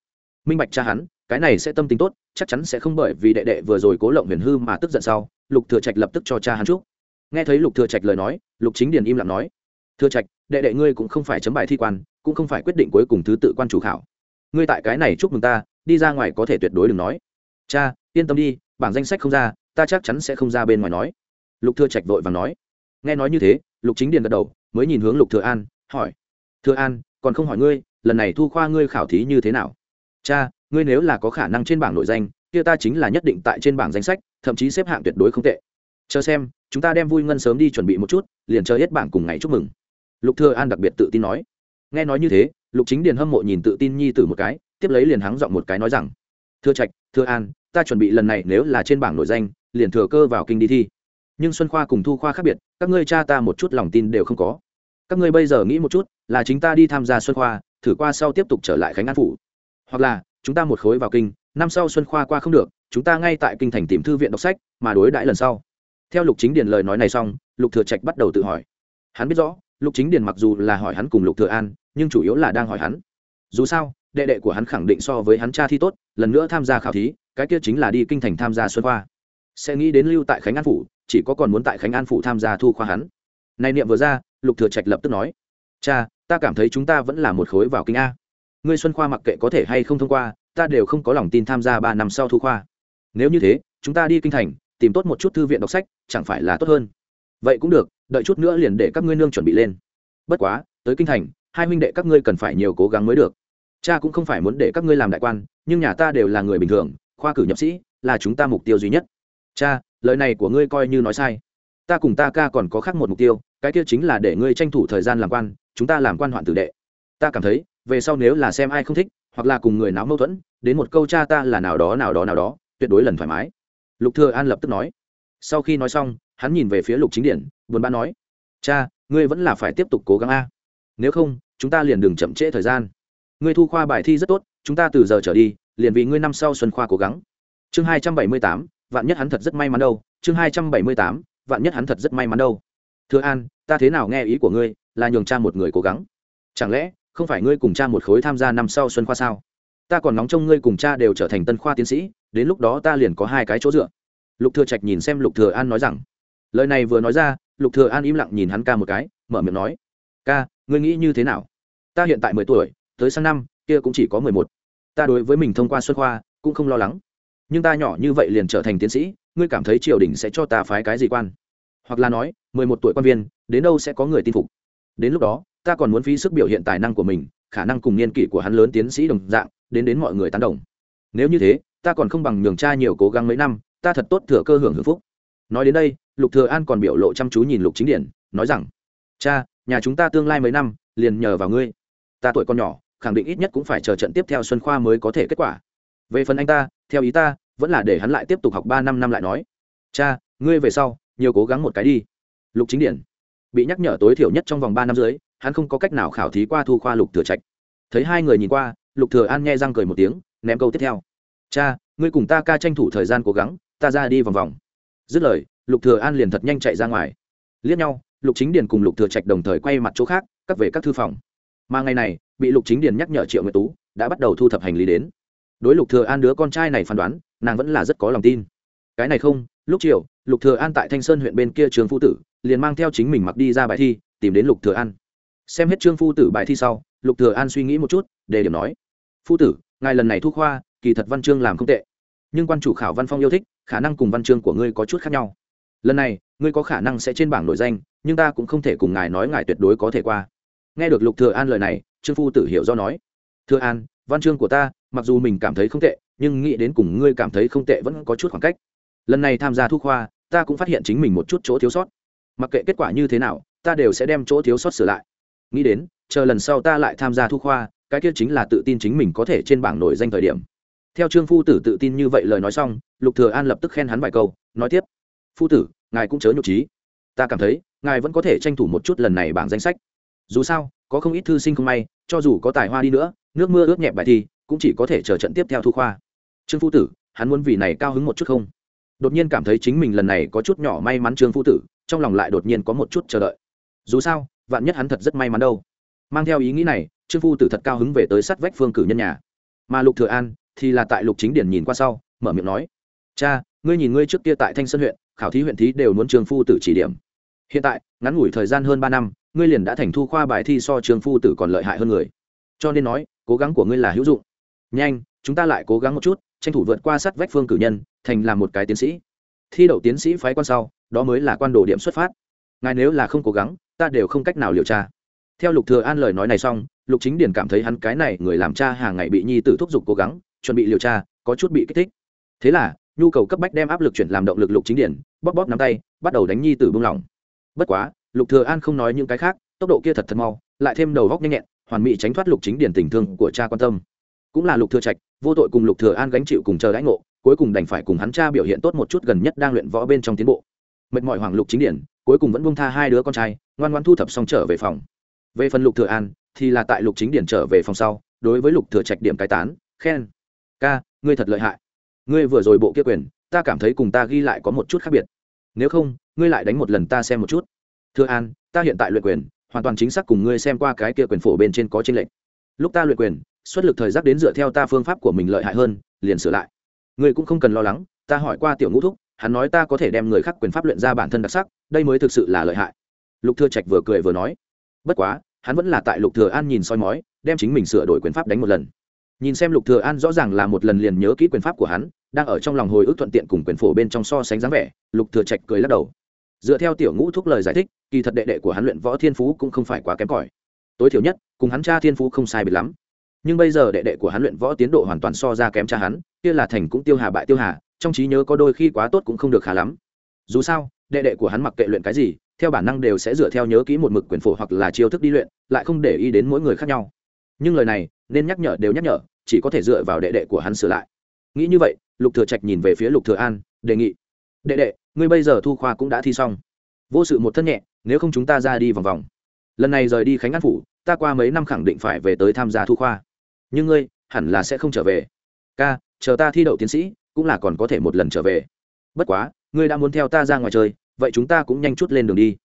Speaker 1: Minh bạch cha hắn, cái này sẽ tâm tính tốt, chắc chắn sẽ không bởi vì đệ đệ vừa rồi cố lộng huyền hư mà tức giận sau, lục thừa trạch lập tức cho cha hắn chúc nghe thấy lục thừa trạch lời nói, lục chính điền im lặng nói, thừa trạch, đệ đệ ngươi cũng không phải chấm bài thi quan, cũng không phải quyết định cuối cùng thứ tự quan chủ khảo. Ngươi tại cái này chúc mừng ta, đi ra ngoài có thể tuyệt đối đừng nói. Cha, yên tâm đi, bảng danh sách không ra, ta chắc chắn sẽ không ra bên ngoài nói. Lục thừa trạch vội vàng nói. Nghe nói như thế, lục chính điền gật đầu, mới nhìn hướng lục thừa an, hỏi, thừa an, còn không hỏi ngươi, lần này thu khoa ngươi khảo thí như thế nào? Cha, ngươi nếu là có khả năng trên bảng nội danh, kia ta chính là nhất định tại trên bảng danh sách, thậm chí xếp hạng tuyệt đối không tệ. Chờ xem chúng ta đem vui ngân sớm đi chuẩn bị một chút, liền chờ hết bảng cùng ngày chúc mừng. Lục thừa an đặc biệt tự tin nói. Nghe nói như thế, lục chính điền hâm mộ nhìn tự tin nhi tử một cái, tiếp lấy liền hắng giọng một cái nói rằng, thưa trạch, thưa an, ta chuẩn bị lần này nếu là trên bảng nội danh, liền thừa cơ vào kinh đi thi. Nhưng xuân khoa cùng thu khoa khác biệt, các ngươi cha ta một chút lòng tin đều không có. Các ngươi bây giờ nghĩ một chút, là chính ta đi tham gia xuân khoa, thử qua sau tiếp tục trở lại khánh an phủ. Hoặc là, chúng ta một khối vào kinh, năm sau xuân khoa qua không được, chúng ta ngay tại kinh thành tìm thư viện đọc sách, mà đối đãi lần sau theo lục chính điền lời nói này xong, lục thừa trạch bắt đầu tự hỏi. Hắn biết rõ, lục chính điền mặc dù là hỏi hắn cùng lục thừa an, nhưng chủ yếu là đang hỏi hắn. Dù sao, đệ đệ của hắn khẳng định so với hắn cha thi tốt, lần nữa tham gia khảo thí, cái kia chính là đi kinh thành tham gia xuân khoa. Sẽ nghĩ đến lưu tại khánh an phủ, chỉ có còn muốn tại khánh an phủ tham gia thu khoa hắn. Này niệm vừa ra, lục thừa trạch lập tức nói, cha, ta cảm thấy chúng ta vẫn là một khối vào kinh a. Ngươi xuân khoa mặc kệ có thể hay không thông qua, ta đều không có lòng tin tham gia ba năm sau thu khoa. Nếu như thế, chúng ta đi kinh thành tìm tốt một chút thư viện đọc sách, chẳng phải là tốt hơn. Vậy cũng được, đợi chút nữa liền để các ngươi nương chuẩn bị lên. Bất quá, tới kinh thành, hai huynh đệ các ngươi cần phải nhiều cố gắng mới được. Cha cũng không phải muốn để các ngươi làm đại quan, nhưng nhà ta đều là người bình thường, khoa cử nhập sĩ là chúng ta mục tiêu duy nhất. Cha, lời này của ngươi coi như nói sai. Ta cùng ta ca còn có khác một mục tiêu, cái kia chính là để ngươi tranh thủ thời gian làm quan, chúng ta làm quan hoạn tử đệ. Ta cảm thấy, về sau nếu là xem ai không thích, hoặc là cùng người náo mâu thuẫn, đến một câu cha ta là nào đó nào đó nào đó, tuyệt đối lần thoải mái lục thừa an lập tức nói. Sau khi nói xong, hắn nhìn về phía lục chính điển buồn bã nói, cha, ngươi vẫn là phải tiếp tục cố gắng a. Nếu không, chúng ta liền đừng chậm trễ thời gian. Ngươi thu khoa bài thi rất tốt, chúng ta từ giờ trở đi, liền vì ngươi năm sau xuân khoa cố gắng. Chương hai trăm bảy mươi tám, vạn nhất hắn thật rất may mắn đâu. Chương hai trăm bảy mươi tám, vạn nhất hắn thật rất may mắn đâu. Thưa an, ta thế nào nghe ý của ngươi, là nhường cha một người cố gắng. Chẳng lẽ, không phải ngươi cùng cha một khối tham gia năm sau xuân khoa sao? Ta còn nóng trông ngươi cùng cha đều trở thành tân khoa tiến sĩ đến lúc đó ta liền có hai cái chỗ dựa. Lục thừa trạch nhìn xem lục thừa an nói rằng, lời này vừa nói ra, lục thừa an im lặng nhìn hắn ca một cái, mở miệng nói, ca, ngươi nghĩ như thế nào? Ta hiện tại mười tuổi, tới sang năm, kia cũng chỉ có mười một. Ta đối với mình thông qua xuân khoa, cũng không lo lắng. Nhưng ta nhỏ như vậy liền trở thành tiến sĩ, ngươi cảm thấy triều đình sẽ cho ta phái cái gì quan? Hoặc là nói, mười một tuổi quan viên, đến đâu sẽ có người tin phục? Đến lúc đó, ta còn muốn phí sức biểu hiện tài năng của mình, khả năng cùng niên kỷ của hắn lớn tiến sĩ đồng dạng, đến đến mọi người tán đồng. Nếu như thế ta còn không bằng nhường cha nhiều cố gắng mấy năm, ta thật tốt thừa cơ hưởng hưởng phúc. Nói đến đây, lục thừa an còn biểu lộ chăm chú nhìn lục chính điển, nói rằng, cha, nhà chúng ta tương lai mấy năm, liền nhờ vào ngươi. Ta tuổi còn nhỏ, khẳng định ít nhất cũng phải chờ trận tiếp theo xuân khoa mới có thể kết quả. Về phần anh ta, theo ý ta, vẫn là để hắn lại tiếp tục học ba năm năm lại nói. Cha, ngươi về sau, nhiều cố gắng một cái đi. Lục chính điển bị nhắc nhở tối thiểu nhất trong vòng ba năm dưới, hắn không có cách nào khảo thí qua thu khoa lục thừa trạch. Thấy hai người nhìn qua, lục thừa an nghe răng cười một tiếng, ném câu tiếp theo cha, ngươi cùng ta ca tranh thủ thời gian cố gắng, ta ra đi vòng vòng. Dứt lời, lục thừa an liền thật nhanh chạy ra ngoài. Liếc nhau, lục chính điền cùng lục thừa trạch đồng thời quay mặt chỗ khác, cắt về các thư phòng. Mà ngày này, bị lục chính điền nhắc nhở triệu nguyệt tú, đã bắt đầu thu thập hành lý đến. Đối lục thừa an đứa con trai này phán đoán, nàng vẫn là rất có lòng tin. Cái này không, lúc chiều, lục thừa an tại thanh sơn huyện bên kia trường phu tử, liền mang theo chính mình mặc đi ra bài thi, tìm đến lục thừa an. Xem hết trương phu tử bài thi sau, lục thừa an suy nghĩ một chút, đề điểm nói, phu tử, ngài lần này thu khoa kỳ thật văn chương làm không tệ. Nhưng quan chủ khảo văn phong yêu thích, khả năng cùng văn chương của ngươi có chút khác nhau. Lần này, ngươi có khả năng sẽ trên bảng nổi danh, nhưng ta cũng không thể cùng ngài nói ngài tuyệt đối có thể qua. Nghe được lục thừa an lời này, trương phu tử hiểu do nói. Thừa an, văn chương của ta, mặc dù mình cảm thấy không tệ, nhưng nghĩ đến cùng ngươi cảm thấy không tệ vẫn có chút khoảng cách. Lần này tham gia thu khoa, ta cũng phát hiện chính mình một chút chỗ thiếu sót. Mặc kệ kết quả như thế nào, ta đều sẽ đem chỗ thiếu sót sửa lại. Nghĩ đến, chờ lần sau ta lại tham gia thu khoa, cái kia chính là tự tin chính mình có thể trên bảng nổi danh thời điểm theo trương phu tử tự tin như vậy lời nói xong, lục thừa an lập tức khen hắn vài câu, nói tiếp, phu tử, ngài cũng chớ nhục trí ta cảm thấy, ngài vẫn có thể tranh thủ một chút lần này bảng danh sách. Dù sao, có không ít thư sinh không may, cho dù có tài hoa đi nữa, nước mưa ướt nhẹp bài thi, cũng chỉ có thể chờ trận tiếp theo thu khoa. Trương phu tử, hắn muốn vì này cao hứng một chút không? Đột nhiên cảm thấy chính mình lần này có chút nhỏ may mắn trương phu tử, trong lòng lại đột nhiên có một chút chờ đợi. Dù sao, vạn nhất hắn thật rất may mắn đâu. Mang theo ý nghĩ này, trương phu tử thật cao hứng về tới sát vách phương cử nhân nhà. Mà lục thừa an thì là tại lục chính điển nhìn qua sau, mở miệng nói, cha, ngươi nhìn ngươi trước kia tại thanh sơn huyện, khảo thí huyện thí đều muốn trường phu tử chỉ điểm. Hiện tại, ngắn ngủi thời gian hơn ba năm, ngươi liền đã thành thu khoa bài thi so trường phu tử còn lợi hại hơn người. Cho nên nói, cố gắng của ngươi là hữu dụng. Nhanh, chúng ta lại cố gắng một chút, tranh thủ vượt qua sát vách phương cử nhân, thành làm một cái tiến sĩ. Thi đậu tiến sĩ phái quan sau, đó mới là quan đồ điểm xuất phát. Ngài nếu là không cố gắng, ta đều không cách nào liệu tra. Theo lục thừa an lời nói này xong, lục chính điển cảm thấy hắn cái này người làm cha hàng ngày bị nhi tử thúc giục cố gắng chuẩn bị liều tra, có chút bị kích thích. Thế là, nhu cầu cấp bách đem áp lực chuyển làm động lực lục chính điển, bóp bóp nắm tay, bắt đầu đánh nhi tử buông lỏng. Bất quá, lục thừa an không nói những cái khác, tốc độ kia thật thật mau, lại thêm đầu góc nhanh nhẹn, hoàn mỹ tránh thoát lục chính điển tình thương của cha quan tâm. Cũng là lục thừa trạch, vô tội cùng lục thừa an gánh chịu cùng chờ đãi ngộ, cuối cùng đành phải cùng hắn cha biểu hiện tốt một chút gần nhất đang luyện võ bên trong tiến bộ. Mệt mỏi hoàng lục chính điển, cuối cùng vẫn buông tha hai đứa con trai, ngoan ngoãn thu thập xong trở về phòng. Về phần lục thừa an, thì là tại lục chính điển trở về phòng sau, đối với lục thừa trạch điểm cái tán, khen ca, ngươi thật lợi hại. Ngươi vừa rồi bộ kia quyền, ta cảm thấy cùng ta ghi lại có một chút khác biệt. Nếu không, ngươi lại đánh một lần ta xem một chút. Thừa an, ta hiện tại luyện quyền, hoàn toàn chính xác cùng ngươi xem qua cái kia quyền phổ bên trên có tranh lệch. Lúc ta luyện quyền, xuất lực thời giác đến dựa theo ta phương pháp của mình lợi hại hơn, liền sửa lại. Ngươi cũng không cần lo lắng, ta hỏi qua tiểu ngũ thúc, hắn nói ta có thể đem người khác quyền pháp luyện ra bản thân đặc sắc, đây mới thực sự là lợi hại. Lục thừa trạch vừa cười vừa nói. Bất quá, hắn vẫn là tại lục thừa an nhìn soi mói, đem chính mình sửa đổi quyền pháp đánh một lần nhìn xem lục thừa an rõ ràng là một lần liền nhớ kỹ quyền pháp của hắn, đang ở trong lòng hồi ức thuận tiện cùng quyền phổ bên trong so sánh dáng vẻ, lục thừa trạch cười lắc đầu. Dựa theo tiểu ngũ thúc lời giải thích, kỳ thật đệ đệ của hắn luyện võ thiên phú cũng không phải quá kém cỏi. Tối thiểu nhất, cùng hắn cha thiên phú không sai biệt lắm. Nhưng bây giờ đệ đệ của hắn luyện võ tiến độ hoàn toàn so ra kém cha hắn, kia là thành cũng tiêu hà bại tiêu hà, trong trí nhớ có đôi khi quá tốt cũng không được khá lắm. Dù sao, đệ đệ của hắn mặc kệ luyện cái gì, theo bản năng đều sẽ dựa theo nhớ kỹ một mực quyền phổ hoặc là chiêu thức đi luyện, lại không để ý đến mỗi người khác nhau. Nhưng lời này, nên nhắc nhở đều nhắc nhở chỉ có thể dựa vào đệ đệ của hắn sửa lại. Nghĩ như vậy, lục thừa trạch nhìn về phía lục thừa an, đề nghị, đệ đệ, ngươi bây giờ thu khoa cũng đã thi xong. Vô sự một thân nhẹ, nếu không chúng ta ra đi vòng vòng. Lần này rời đi khánh an phủ, ta qua mấy năm khẳng định phải về tới tham gia thu khoa. Nhưng ngươi, hẳn là sẽ không trở về. Ca, chờ ta thi đậu tiến sĩ, cũng là còn có thể một lần trở về. Bất quá, ngươi đã muốn theo ta ra ngoài chơi, vậy chúng ta cũng nhanh chút lên đường đi.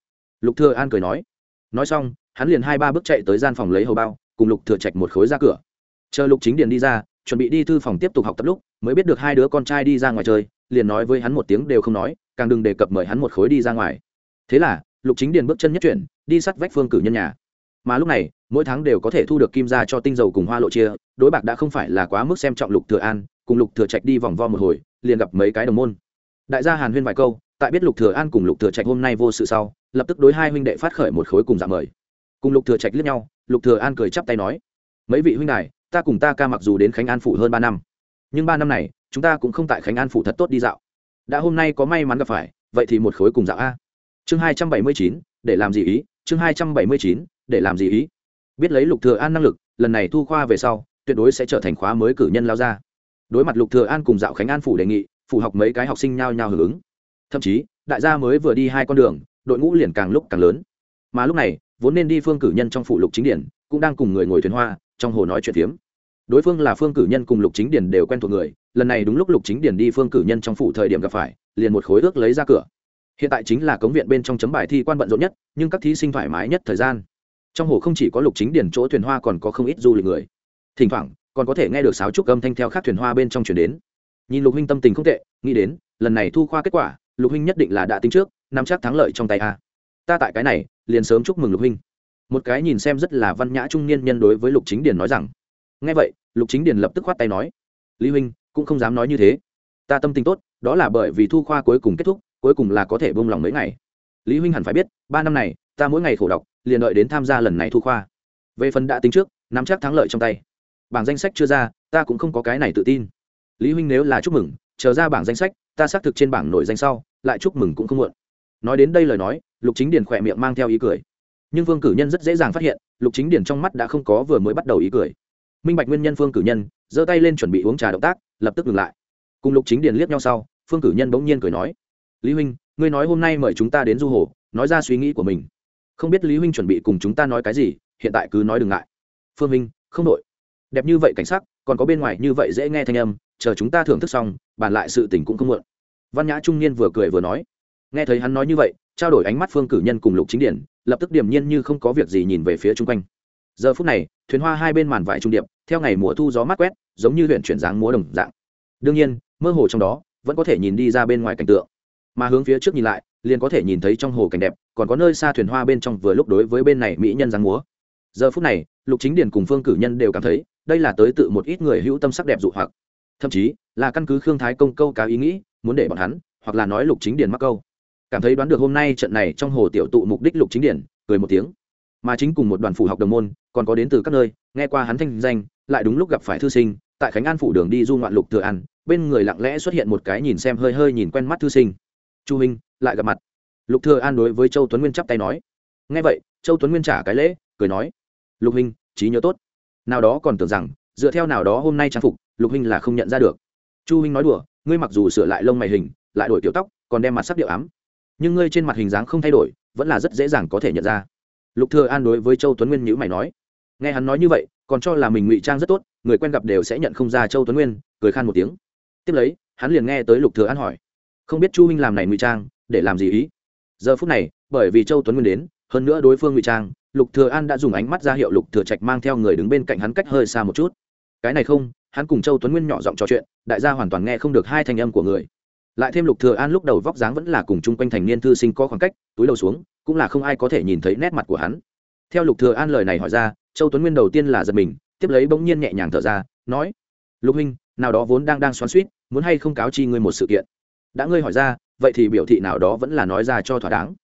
Speaker 1: Lục thừa an cười nói. Nói xong, hắn liền hai ba bước chạy tới gian phòng lấy hầu bao, cùng lục thừa trạch một khối ra cửa chờ lục chính điền đi ra, chuẩn bị đi thư phòng tiếp tục học tập lúc, mới biết được hai đứa con trai đi ra ngoài chơi, liền nói với hắn một tiếng đều không nói, càng đừng đề cập mời hắn một khối đi ra ngoài. Thế là, lục chính điền bước chân nhất chuyển, đi sát vách phương cử nhân nhà. Mà lúc này, mỗi tháng đều có thể thu được kim ra cho tinh dầu cùng hoa lộ chia, đối bạc đã không phải là quá mức xem trọng lục thừa an, cùng lục thừa trạch đi vòng vo một hồi, liền gặp mấy cái đồng môn. Đại gia hàn huyên vài câu, tại biết lục thừa an cùng lục thừa trạch hôm nay vô sự sau, lập tức đối hai huynh đệ phát khởi một khối cùng dạng mời. Cùng lục thừa trạch liếc nhau, lục thừa an cười chắp tay nói, mấy vị huynh đài ta cùng ta ca mặc dù đến khánh an phủ hơn ba năm, nhưng ba năm này, chúng ta cũng không tại khánh an phủ thật tốt đi dạo. Đã hôm nay có may mắn gặp phải, vậy thì một khối cùng dạo a. Chương hai trăm bảy mươi chín, để làm gì ý? Chương hai trăm bảy mươi chín, để làm gì ý? Biết lấy lục thừa an năng lực, lần này thu khoa về sau, tuyệt đối sẽ trở thành khóa mới cử nhân lao ra. Đối mặt lục thừa an cùng dạo khánh an phủ đề nghị, phủ học mấy cái học sinh nhao nhao hưởng ứng. Thậm chí, đại gia mới vừa đi hai con đường, đội ngũ liền càng lúc càng lớn. Mà lúc này, vốn nên đi phương cử nhân trong phủ lục chính điển, cũng đang cùng người ngồi thuyền hoa trong hồ nói chuyện phiếm. Đối phương là phương cử nhân cùng lục chính điển đều quen thuộc người, lần này đúng lúc lục chính điển đi phương cử nhân trong phủ thời điểm gặp phải, liền một khối ước lấy ra cửa. Hiện tại chính là cống viện bên trong chấm bài thi quan bận rộn nhất, nhưng các thí sinh thoải mái nhất thời gian. Trong hồ không chỉ có lục chính điển chỗ thuyền hoa còn có không ít du lịch người. Thỉnh thoảng, còn có thể nghe được sáo trúc âm thanh theo khác thuyền hoa bên trong chuyển đến. Nhìn lục huynh tâm tình không tệ, nghĩ đến, lần này thu khoa kết quả, lục huynh nhất định là đã tính trước, nắm chắc thắng lợi trong tay a. Ta tại cái này, liền sớm chúc mừng lục huynh một cái nhìn xem rất là văn nhã trung niên nhân đối với lục chính điền nói rằng, nghe vậy, lục chính điền lập tức khoát tay nói, lý huynh, cũng không dám nói như thế. Ta tâm tình tốt, đó là bởi vì thu khoa cuối cùng kết thúc, cuối cùng là có thể bông lòng mấy ngày. Lý huynh hẳn phải biết, ba năm này, ta mỗi ngày khổ đọc, liền đợi đến tham gia lần này thu khoa. Về phần đã tính trước, nắm chắc thắng lợi trong tay. Bảng danh sách chưa ra, ta cũng không có cái này tự tin. Lý huynh nếu là chúc mừng, chờ ra bảng danh sách, ta xác thực trên bảng nổi danh sau, lại chúc mừng cũng không muộn. Nói đến đây lời nói, lục chính điền khỏe miệng mang theo ý cười nhưng vương cử nhân rất dễ dàng phát hiện, lục chính điển trong mắt đã không có vừa mới bắt đầu ý cười. Minh bạch nguyên nhân phương cử nhân giơ tay lên chuẩn bị uống trà động tác, lập tức ngừng lại. Cùng lục chính điền liếc nhau sau phương cử nhân bỗng nhiên cười nói, lý huynh, ngươi nói hôm nay mời chúng ta đến du hồ, nói ra suy nghĩ của mình. Không biết lý huynh chuẩn bị cùng chúng ta nói cái gì, hiện tại cứ nói đừng ngại. Phương huynh, không đội đẹp như vậy cảnh sắc, còn có bên ngoài như vậy dễ nghe thanh âm, chờ chúng ta thưởng thức xong, bàn lại sự tình cũng không muộn. Văn nhã trung niên vừa cười vừa nói, nghe thấy hắn nói như vậy trao đổi ánh mắt phương cử nhân cùng lục chính điển, lập tức điềm nhiên như không có việc gì nhìn về phía chung quanh. Giờ phút này, thuyền hoa hai bên màn vải trung điệp, theo ngày mùa thu gió mát quét, giống như huyện chuyển dáng múa đồng dạng. Đương nhiên, mơ hồ trong đó, vẫn có thể nhìn đi ra bên ngoài cảnh tượng. Mà hướng phía trước nhìn lại, liền có thể nhìn thấy trong hồ cảnh đẹp, còn có nơi xa thuyền hoa bên trong vừa lúc đối với bên này mỹ nhân dáng múa. Giờ phút này, lục chính Điền cùng phương cử nhân đều cảm thấy, đây là tới tự một ít người hữu tâm sắc đẹp dụ hoặc. Thậm chí, là căn cứ khương thái công câu cá ý nghĩ, muốn để bọn hắn, hoặc là nói lục chính Điền mắc câu cảm thấy đoán được hôm nay trận này trong hồ tiểu tụ mục đích lục chính điển, cười một tiếng. Mà chính cùng một đoàn phủ học đồng môn, còn có đến từ các nơi, nghe qua hắn thanh danh, lại đúng lúc gặp phải thư sinh, tại khánh an phủ đường đi du ngoạn lục thừa ăn bên người lặng lẽ xuất hiện một cái nhìn xem hơi hơi nhìn quen mắt thư sinh. Chu huynh, lại gặp mặt. Lục thừa an đối với châu tuấn nguyên chắp tay nói. Nghe vậy, châu tuấn nguyên trả cái lễ, cười nói. Lục huynh, trí nhớ tốt. Nào đó còn tưởng rằng, dựa theo nào đó hôm nay trang phục, lục huynh là không nhận ra được. Chu huynh nói đùa, ngươi mặc dù sửa lại lông mày hình, lại đổi kiểu tóc, còn đem mặt sắc điệu ám nhưng ngươi trên mặt hình dáng không thay đổi, vẫn là rất dễ dàng có thể nhận ra. Lục thừa an đối với châu tuấn nguyên nhữ mày nói. Nghe hắn nói như vậy, còn cho là mình ngụy trang rất tốt, người quen gặp đều sẽ nhận không ra châu tuấn nguyên, cười khan một tiếng. Tiếp lấy, hắn liền nghe tới lục thừa an hỏi. Không biết chu Minh làm này ngụy trang, để làm gì ý? Giờ phút này, bởi vì châu tuấn nguyên đến, hơn nữa đối phương ngụy trang, lục thừa an đã dùng ánh mắt ra hiệu lục thừa trạch mang theo người đứng bên cạnh hắn cách hơi xa một chút. Cái này không, hắn cùng châu tuấn nguyên nhỏ giọng trò chuyện, đại gia hoàn toàn nghe không được hai thanh âm của người lại thêm lục thừa an lúc đầu vóc dáng vẫn là cùng chung quanh thành niên thư sinh có khoảng cách, túi đầu xuống, cũng là không ai có thể nhìn thấy nét mặt của hắn. Theo lục thừa an lời này hỏi ra, châu tuấn nguyên đầu tiên là giật mình, tiếp lấy bỗng nhiên nhẹ nhàng thở ra, nói, lục huynh, nào đó vốn đang đang xoắn xuýt, muốn hay không cáo chi ngươi một sự kiện? Đã ngươi hỏi ra, vậy thì biểu thị nào đó vẫn là nói ra cho thỏa đáng.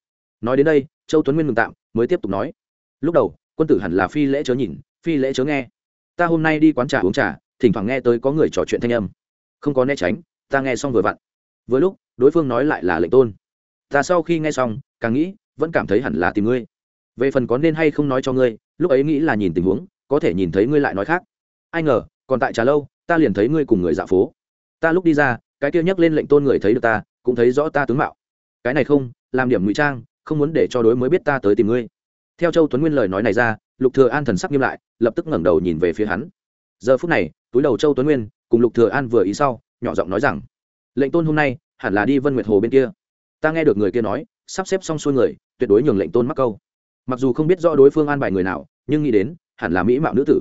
Speaker 1: Nói đến đây, châu tuấn nguyên ngừng tạm, mới tiếp tục nói, lúc đầu, quân tử hẳn là phi lễ chớ nhìn, phi lễ chớ nghe. Ta hôm nay đi quán trà uống trà, thỉnh thoảng nghe tới có người trò chuyện thanh âm. Không có né tránh, ta nghe xong vừa vặn vừa lúc, đối phương nói lại là lệnh tôn. Ta sau khi nghe xong, càng nghĩ, vẫn cảm thấy hẳn là tìm ngươi. Về phần có nên hay không nói cho ngươi, lúc ấy nghĩ là nhìn tình huống, có thể nhìn thấy ngươi lại nói khác. Ai ngờ, còn tại trà lâu, ta liền thấy ngươi cùng người dạ phố. Ta lúc đi ra, cái kia nhắc lên lệnh tôn người thấy được ta, cũng thấy rõ ta tướng mạo. Cái này không, làm điểm ngụy trang, không muốn để cho đối mới biết ta tới tìm ngươi. Theo châu tuấn nguyên lời nói này ra, lục thừa an thần sắc nghiêm lại, lập tức ngẩng đầu nhìn về phía hắn. Giờ phút này, túi đầu châu tuấn nguyên, cùng lục thừa an vừa ý sau, nhỏ giọng nói rằng lệnh tôn hôm nay hẳn là đi vân nguyệt hồ bên kia ta nghe được người kia nói sắp xếp xong xuôi người tuyệt đối nhường lệnh tôn mắc câu mặc dù không biết rõ đối phương an bài người nào nhưng nghĩ đến hẳn là mỹ mạo nữ tử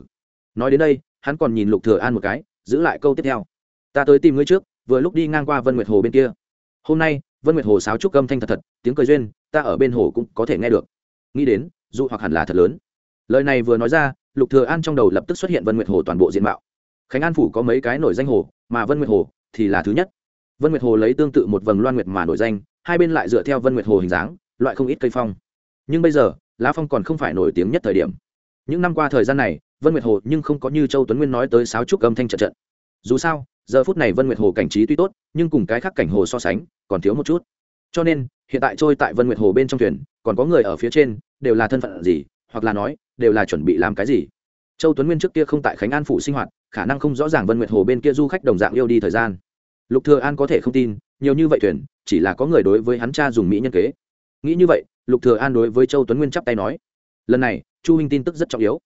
Speaker 1: nói đến đây hắn còn nhìn lục thừa an một cái giữ lại câu tiếp theo ta tới tìm ngươi trước vừa lúc đi ngang qua vân nguyệt hồ bên kia hôm nay vân nguyệt hồ sáo trúc âm thanh thật thật tiếng cười duyên ta ở bên hồ cũng có thể nghe được nghĩ đến dù hoặc hẳn là thật lớn lời này vừa nói ra lục thừa an trong đầu lập tức xuất hiện vân nguyệt hồ toàn bộ diện mạo khánh an phủ có mấy cái nổi danh hồ mà vân nguyệt hồ thì là thứ nhất vân nguyệt hồ lấy tương tự một vầng loan nguyệt mà nổi danh, hai bên lại dựa theo vân nguyệt hồ hình dáng, loại không ít cây phong. Nhưng bây giờ, lá phong còn không phải nổi tiếng nhất thời điểm. Những năm qua thời gian này, vân nguyệt hồ nhưng không có như châu tuấn nguyên nói tới sáo trúc âm thanh trận trận. Dù sao, giờ phút này vân nguyệt hồ cảnh trí tuy tốt, nhưng cùng cái khác cảnh hồ so sánh, còn thiếu một chút. Cho nên, hiện tại trôi tại vân nguyệt hồ bên trong thuyền, còn có người ở phía trên, đều là thân phận gì, hoặc là nói, đều là chuẩn bị làm cái gì. Châu tuấn nguyên trước kia không tại khánh an phủ sinh hoạt, khả năng không rõ ràng vân nguyệt hồ bên kia du khách đồng dạng yêu đi thời gian lục thừa an có thể không tin, nhiều như vậy thuyền, chỉ là có người đối với hắn cha dùng mỹ nhân kế. Nghĩ như vậy, lục thừa an đối với châu tuấn nguyên chắp tay nói, lần này, chu huynh tin tức rất trọng yếu.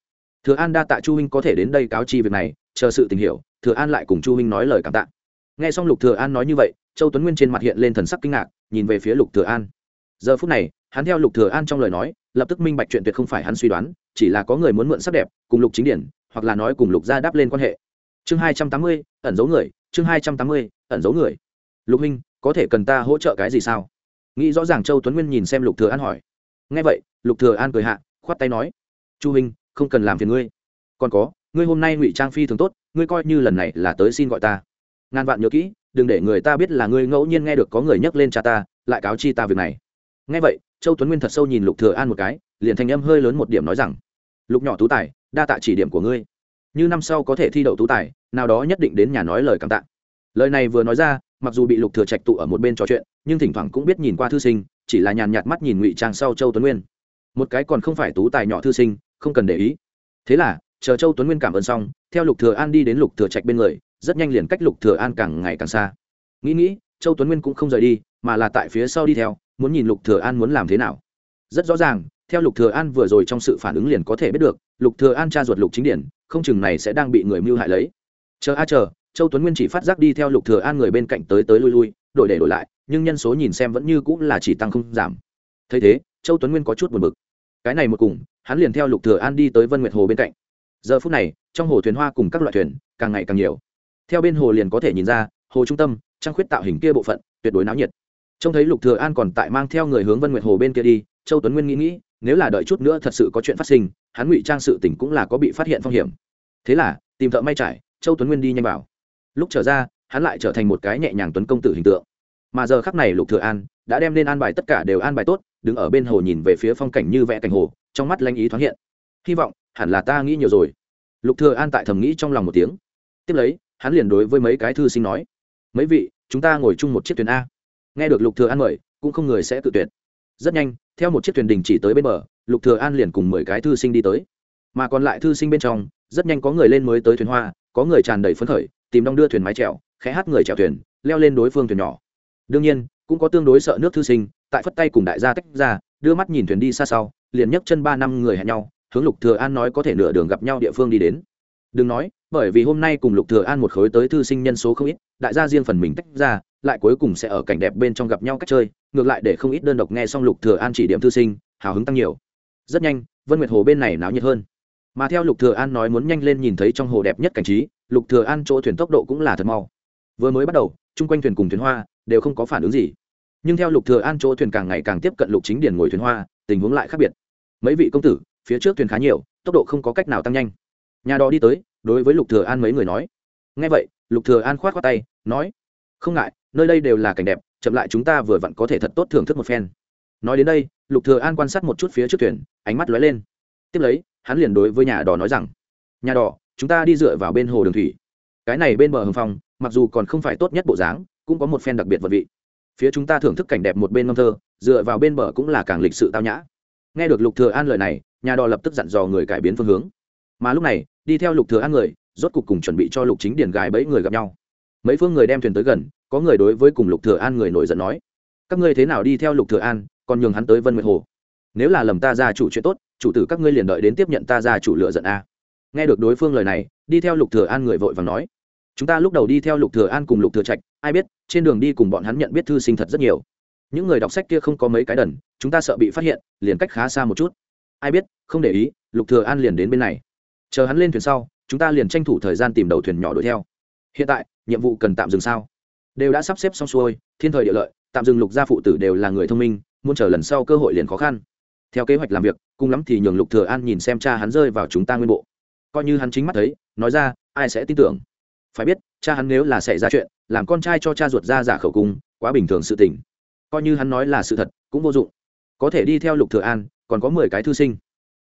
Speaker 1: Thừa an đa tạ chu huynh có thể đến đây cáo chi việc này, chờ sự tình hiểu, thừa an lại cùng chu huynh nói lời cảm tạ. Nghe xong lục thừa an nói như vậy, châu tuấn nguyên trên mặt hiện lên thần sắc kinh ngạc, nhìn về phía lục thừa an. Giờ phút này, hắn theo lục thừa an trong lời nói, lập tức minh bạch chuyện tuyệt không phải hắn suy đoán, chỉ là có người muốn mượn sắc đẹp, cùng lục chính điển, hoặc là nói cùng lục gia đáp lên quan hệ. Chương hai trăm tám mươi, ẩn giấu người chương hai trăm tám mươi, ẩn giấu người. Lục huynh có thể cần ta hỗ trợ cái gì sao? Nghĩ rõ ràng châu tuấn nguyên nhìn xem lục thừa an hỏi. Nghe vậy, lục thừa an cười hạ, khoát tay nói. Chu huynh không cần làm phiền ngươi. Còn có, ngươi hôm nay ngụy trang phi thường tốt, ngươi coi như lần này là tới xin gọi ta. Ngàn vạn nhớ kỹ, đừng để người ta biết là ngươi ngẫu nhiên nghe được có người nhắc lên cha ta, lại cáo chi ta việc này. Nghe vậy, châu tuấn nguyên thật sâu nhìn lục thừa an một cái, liền thanh âm hơi lớn một điểm nói rằng, lục nhỏ tú tài, đa tạ chỉ điểm của ngươi như năm sau có thể thi đậu tú tài, nào đó nhất định đến nhà nói lời cảm tạ. Lời này vừa nói ra, mặc dù bị lục thừa trạch tụ ở một bên trò chuyện, nhưng thỉnh thoảng cũng biết nhìn qua thư sinh, chỉ là nhàn nhạt mắt nhìn ngụy trang sau châu tuấn nguyên. Một cái còn không phải tú tài nhỏ thư sinh, không cần để ý. Thế là, chờ châu tuấn nguyên cảm ơn xong, theo lục thừa an đi đến lục thừa trạch bên người, rất nhanh liền cách lục thừa an càng ngày càng xa. Nghĩ nghĩ, châu tuấn nguyên cũng không rời đi, mà là tại phía sau đi theo, muốn nhìn lục thừa an muốn làm thế nào. Rất rõ ràng, theo lục thừa an vừa rồi trong sự phản ứng liền có thể biết được, lục thừa an cha ruột lục chính điển không chừng này sẽ đang bị người mưu hại lấy. Chờ a, chờ, châu tuấn nguyên chỉ phát giác đi theo lục thừa an người bên cạnh tới tới lui lui, đổi để đổi lại, nhưng nhân số nhìn xem vẫn như cũng là chỉ tăng không giảm. Thấy thế, châu tuấn nguyên có chút buồn bực. Cái này một cùng, hắn liền theo lục thừa an đi tới vân nguyệt hồ bên cạnh. Giờ phút này, trong hồ thuyền hoa cùng các loại thuyền, càng ngày càng nhiều. Theo bên hồ liền có thể nhìn ra, hồ trung tâm trang khuyết tạo hình kia bộ phận, tuyệt đối náo nhiệt. Trông thấy lục thừa an còn tại mang theo người hướng vân nguyệt hồ bên kia đi, châu tuấn nguyên nghĩ nghĩ, nếu là đợi chút nữa thật sự có chuyện phát sinh hắn ngụy trang sự tình cũng là có bị phát hiện phong hiểm. Thế là, tìm thợ may trải, châu tuấn nguyên đi nhanh vào. Lúc trở ra, hắn lại trở thành một cái nhẹ nhàng tuấn công tử hình tượng. Mà giờ khắc này lục thừa an đã đem lên an bài tất cả đều an bài tốt, đứng ở bên hồ nhìn về phía phong cảnh như vẽ cảnh hồ, trong mắt lanh ý thoáng hiện. Hy vọng, hẳn là ta nghĩ nhiều rồi. Lục thừa an tại thầm nghĩ trong lòng một tiếng. Tiếp lấy, hắn liền đối với mấy cái thư sinh nói, mấy vị, chúng ta ngồi chung một chiếc thuyền a. Nghe được lục thừa an mời, cũng không người sẽ tự tuyệt. Rất nhanh, theo một chiếc thuyền đình chỉ tới bên bờ lục thừa an liền cùng mười cái thư sinh đi tới. Mà còn lại thư sinh bên trong, rất nhanh có người lên mới tới thuyền hoa, có người tràn đầy phấn khởi, tìm đong đưa thuyền mái chèo, khẽ hát người chèo thuyền, leo lên đối phương thuyền nhỏ. Đương nhiên, cũng có tương đối sợ nước thư sinh, tại phất tay cùng đại gia tách ra, đưa mắt nhìn thuyền đi xa sau, liền nhấc chân ba năm người hẹn nhau, hướng lục thừa an nói có thể nửa đường gặp nhau địa phương đi đến. Đừng nói, bởi vì hôm nay cùng lục thừa an một khối tới thư sinh nhân số không ít, đại gia riêng phần mình tách ra, lại cuối cùng sẽ ở cảnh đẹp bên trong gặp nhau cách chơi, ngược lại để không ít đơn độc nghe xong lục thừa an chỉ điểm thư sinh, hào hứng tăng nhiều rất nhanh, vân nguyệt hồ bên này náo nhiệt hơn. Mà theo lục thừa an nói muốn nhanh lên nhìn thấy trong hồ đẹp nhất cảnh trí, lục thừa an chỗ thuyền tốc độ cũng là thật mau. Vừa mới bắt đầu, chung quanh thuyền cùng thuyền hoa đều không có phản ứng gì. Nhưng theo lục thừa an chỗ thuyền càng ngày càng tiếp cận lục chính điển ngồi thuyền hoa, tình huống lại khác biệt. Mấy vị công tử, phía trước thuyền khá nhiều, tốc độ không có cách nào tăng nhanh. Nhà đó đi tới, đối với lục thừa an mấy người nói. Nghe vậy, lục thừa an khoát qua tay, nói, không ngại, nơi đây đều là cảnh đẹp, chậm lại chúng ta vừa vặn có thể thật tốt thưởng thức một phen nói đến đây, lục thừa an quan sát một chút phía trước thuyền, ánh mắt lóe lên. Tiếp lấy, hắn liền đối với nhà đò nói rằng, nhà đò, chúng ta đi dựa vào bên hồ đường thủy. Cái này bên bờ hồng phong, mặc dù còn không phải tốt nhất bộ dáng, cũng có một phen đặc biệt vật vị. Phía chúng ta thưởng thức cảnh đẹp một bên ngâm thơ, dựa vào bên bờ cũng là càng lịch sự tao nhã. Nghe được lục thừa an lời này, nhà đò lập tức dặn dò người cải biến phương hướng. Mà lúc này, đi theo lục thừa an người, rốt cục cùng chuẩn bị cho lục chính điền gái bấy người gặp nhau. Mấy phương người đem thuyền tới gần, có người đối với cùng lục thừa an người nổi giận nói, các ngươi thế nào đi theo lục thừa an? Còn nhường hắn tới vân nguyệt hồ. Nếu là lầm ta ra chủ chuyện tốt, chủ tử các ngươi liền đợi đến tiếp nhận ta ra chủ lựa giận a. Nghe được đối phương lời này, đi theo lục thừa an người vội vàng nói, chúng ta lúc đầu đi theo lục thừa an cùng lục thừa trạch, ai biết, trên đường đi cùng bọn hắn nhận biết thư sinh thật rất nhiều. Những người đọc sách kia không có mấy cái đần, chúng ta sợ bị phát hiện, liền cách khá xa một chút. Ai biết, không để ý, lục thừa an liền đến bên này. Chờ hắn lên thuyền sau, chúng ta liền tranh thủ thời gian tìm đầu thuyền nhỏ đuổi theo. Hiện tại, nhiệm vụ cần tạm dừng sao? Đều đã sắp xếp xong xuôi, thiên thời địa lợi, tạm dừng lục gia phụ tử đều là người thông minh muốn chờ lần sau cơ hội liền khó khăn. Theo kế hoạch làm việc, cùng lắm thì nhường lục thừa an nhìn xem cha hắn rơi vào chúng ta nguyên bộ. Coi như hắn chính mắt thấy, nói ra, ai sẽ tin tưởng? Phải biết, cha hắn nếu là xảy ra chuyện, làm con trai cho cha ruột ra giả khẩu cung, quá bình thường sự tình. Coi như hắn nói là sự thật, cũng vô dụng. Có thể đi theo lục thừa an, còn có mười cái thư sinh.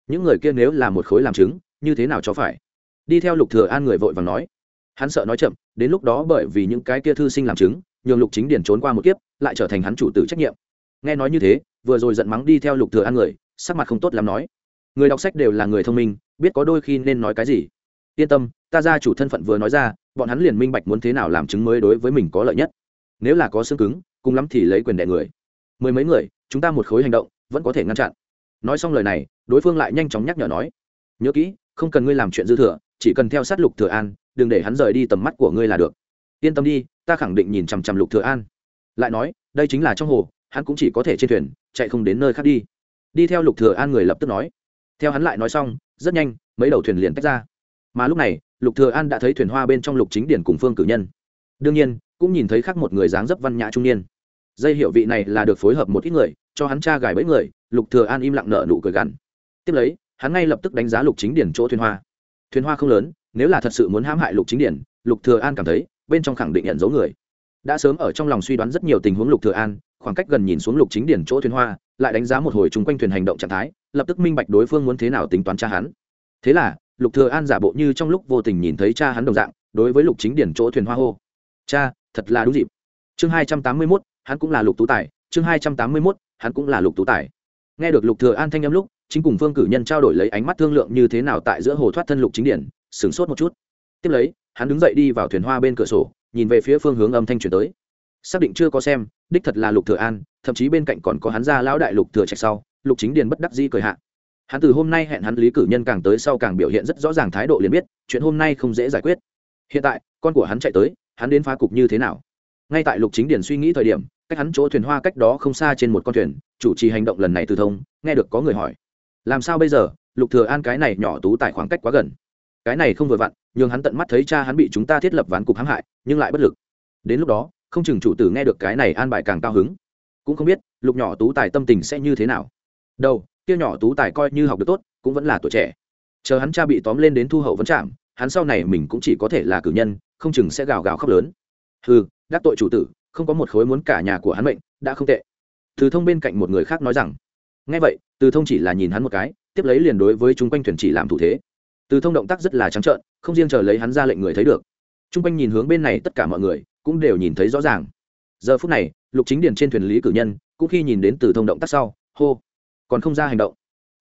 Speaker 1: Những người kia nếu là một khối làm chứng, như thế nào cho phải? Đi theo lục thừa an người vội vàng nói. Hắn sợ nói chậm, đến lúc đó bởi vì những cái kia thư sinh làm chứng, nhường lục chính điển trốn qua một kiếp, lại trở thành hắn chủ tử trách nhiệm nghe nói như thế, vừa rồi giận mắng đi theo lục thừa an người, sắc mặt không tốt lắm nói. Người đọc sách đều là người thông minh, biết có đôi khi nên nói cái gì. Yên tâm, ta gia chủ thân phận vừa nói ra, bọn hắn liền minh bạch muốn thế nào làm chứng mới đối với mình có lợi nhất. Nếu là có xương cứng, cùng lắm thì lấy quyền đệ người. Mười mấy người, chúng ta một khối hành động, vẫn có thể ngăn chặn. Nói xong lời này, đối phương lại nhanh chóng nhắc nhở nói. Nhớ kỹ, không cần ngươi làm chuyện dư thừa, chỉ cần theo sát lục thừa an, đừng để hắn rời đi tầm mắt của ngươi là được. Yên tâm đi, ta khẳng định nhìn chằm chằm lục thừa an. Lại nói, đây chính là trong hồ hắn cũng chỉ có thể trên thuyền, chạy không đến nơi khác đi. Đi theo lục thừa an người lập tức nói. Theo hắn lại nói xong, rất nhanh, mấy đầu thuyền liền tách ra. Mà lúc này, lục thừa an đã thấy thuyền hoa bên trong lục chính điển cùng phương cử nhân. Đương nhiên, cũng nhìn thấy khác một người dáng dấp văn nhã trung niên. Dây hiệu vị này là được phối hợp một ít người, cho hắn tra gài bẫy người, lục thừa an im lặng nở nụ cười gằn. Tiếp lấy, hắn ngay lập tức đánh giá lục chính điển chỗ thuyền hoa. Thuyền hoa không lớn, nếu là thật sự muốn hãm hại lục chính điển, lục thừa an cảm thấy, bên trong khẳng định nhận dấu người. Đã sớm ở trong lòng suy đoán rất nhiều tình huống lục thừa an khoảng cách gần nhìn xuống lục chính điển chỗ thuyền hoa lại đánh giá một hồi chung quanh thuyền hành động trạng thái lập tức minh bạch đối phương muốn thế nào tính toán cha hắn. Thế là lục thừa an giả bộ như trong lúc vô tình nhìn thấy cha hắn đồng dạng đối với lục chính điển chỗ thuyền hoa hô cha thật là đúng dịp. Chương hai trăm tám mươi 281, hắn cũng là lục tú tài. Chương hai trăm tám mươi 281, hắn cũng là lục tú tài. Nghe được lục thừa an thanh âm lúc chính cùng phương cử nhân trao đổi lấy ánh mắt thương lượng như thế nào tại giữa hồ thoát thân lục chính điển sửng sốt một chút. Tiếp lấy hắn đứng dậy đi vào thuyền hoa bên cửa sổ nhìn về phía phương hướng âm thanh truyền tới. Xác định chưa có xem đích thật là lục thừa an, thậm chí bên cạnh còn có hắn ra lão đại lục thừa trạch sau, lục chính điền bất đắc dĩ cười hạ. Hắn từ hôm nay hẹn hắn lý cử nhân càng tới sau càng biểu hiện rất rõ ràng thái độ liền biết, chuyện hôm nay không dễ giải quyết. Hiện tại, con của hắn chạy tới, hắn đến phá cục như thế nào? Ngay tại lục chính điền suy nghĩ thời điểm, cách hắn chỗ thuyền hoa cách đó không xa trên một con thuyền, chủ trì hành động lần này từ thông, nghe được có người hỏi. Làm sao bây giờ? Lục thừa an cái này nhỏ tú tại khoảng cách quá gần. Cái này không vừa vặn nhưng hắn tận mắt thấy cha hắn bị chúng ta thiết lập ván cục hãm hại, nhưng lại bất lực. Đến lúc đó không chừng chủ tử nghe được cái này an bài càng cao hứng. Cũng không biết lục nhỏ tú tài tâm tình sẽ như thế nào. Đâu kia nhỏ tú tài coi như học được tốt cũng vẫn là tuổi trẻ. Chờ hắn cha bị tóm lên đến thu hậu vấn trạng, hắn sau này mình cũng chỉ có thể là cử nhân không chừng sẽ gào gào khóc lớn. Hừ, đắc tội chủ tử không có một khối muốn cả nhà của hắn mệnh đã không tệ. Từ thông bên cạnh một người khác nói rằng ngay vậy từ thông chỉ là nhìn hắn một cái tiếp lấy liền đối với chúng quanh thuyền chỉ làm thủ thế. Từ thông động tác rất là trắng trợn không riêng chờ lấy hắn ra lệnh người thấy được. T r u n g quanh nhìn hướng bên này tất cả mọi người cũng đều nhìn thấy rõ ràng. Giờ phút này, lục chính điền trên thuyền lý cử nhân, cũng khi nhìn đến từ thông động tác sau, hô, còn không ra hành động.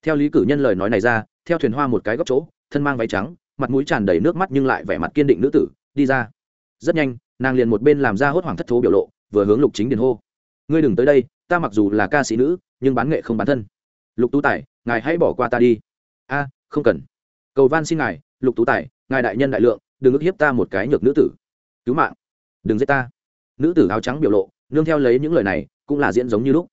Speaker 1: Theo lý cử nhân lời nói này ra, theo thuyền hoa một cái góc chỗ, thân mang váy trắng, mặt mũi tràn đầy nước mắt nhưng lại vẻ mặt kiên định nữ tử, đi ra. Rất nhanh, nàng liền một bên làm ra hốt hoảng thất thố biểu lộ, vừa hướng lục chính điền hô, ngươi đừng tới đây, ta mặc dù là ca sĩ nữ, nhưng bán nghệ không bán thân. Lục tú tài, ngài hãy bỏ qua ta đi. A, không cần. Cầu van xin ngài, lục tú tài, ngài đại nhân đại lượng, đừng ức hiếp ta một cái nhược nữ tử. Cứu mạng đừng giết ta. Nữ tử áo trắng biểu lộ, nương theo lấy những lời này, cũng là diễn giống như lúc.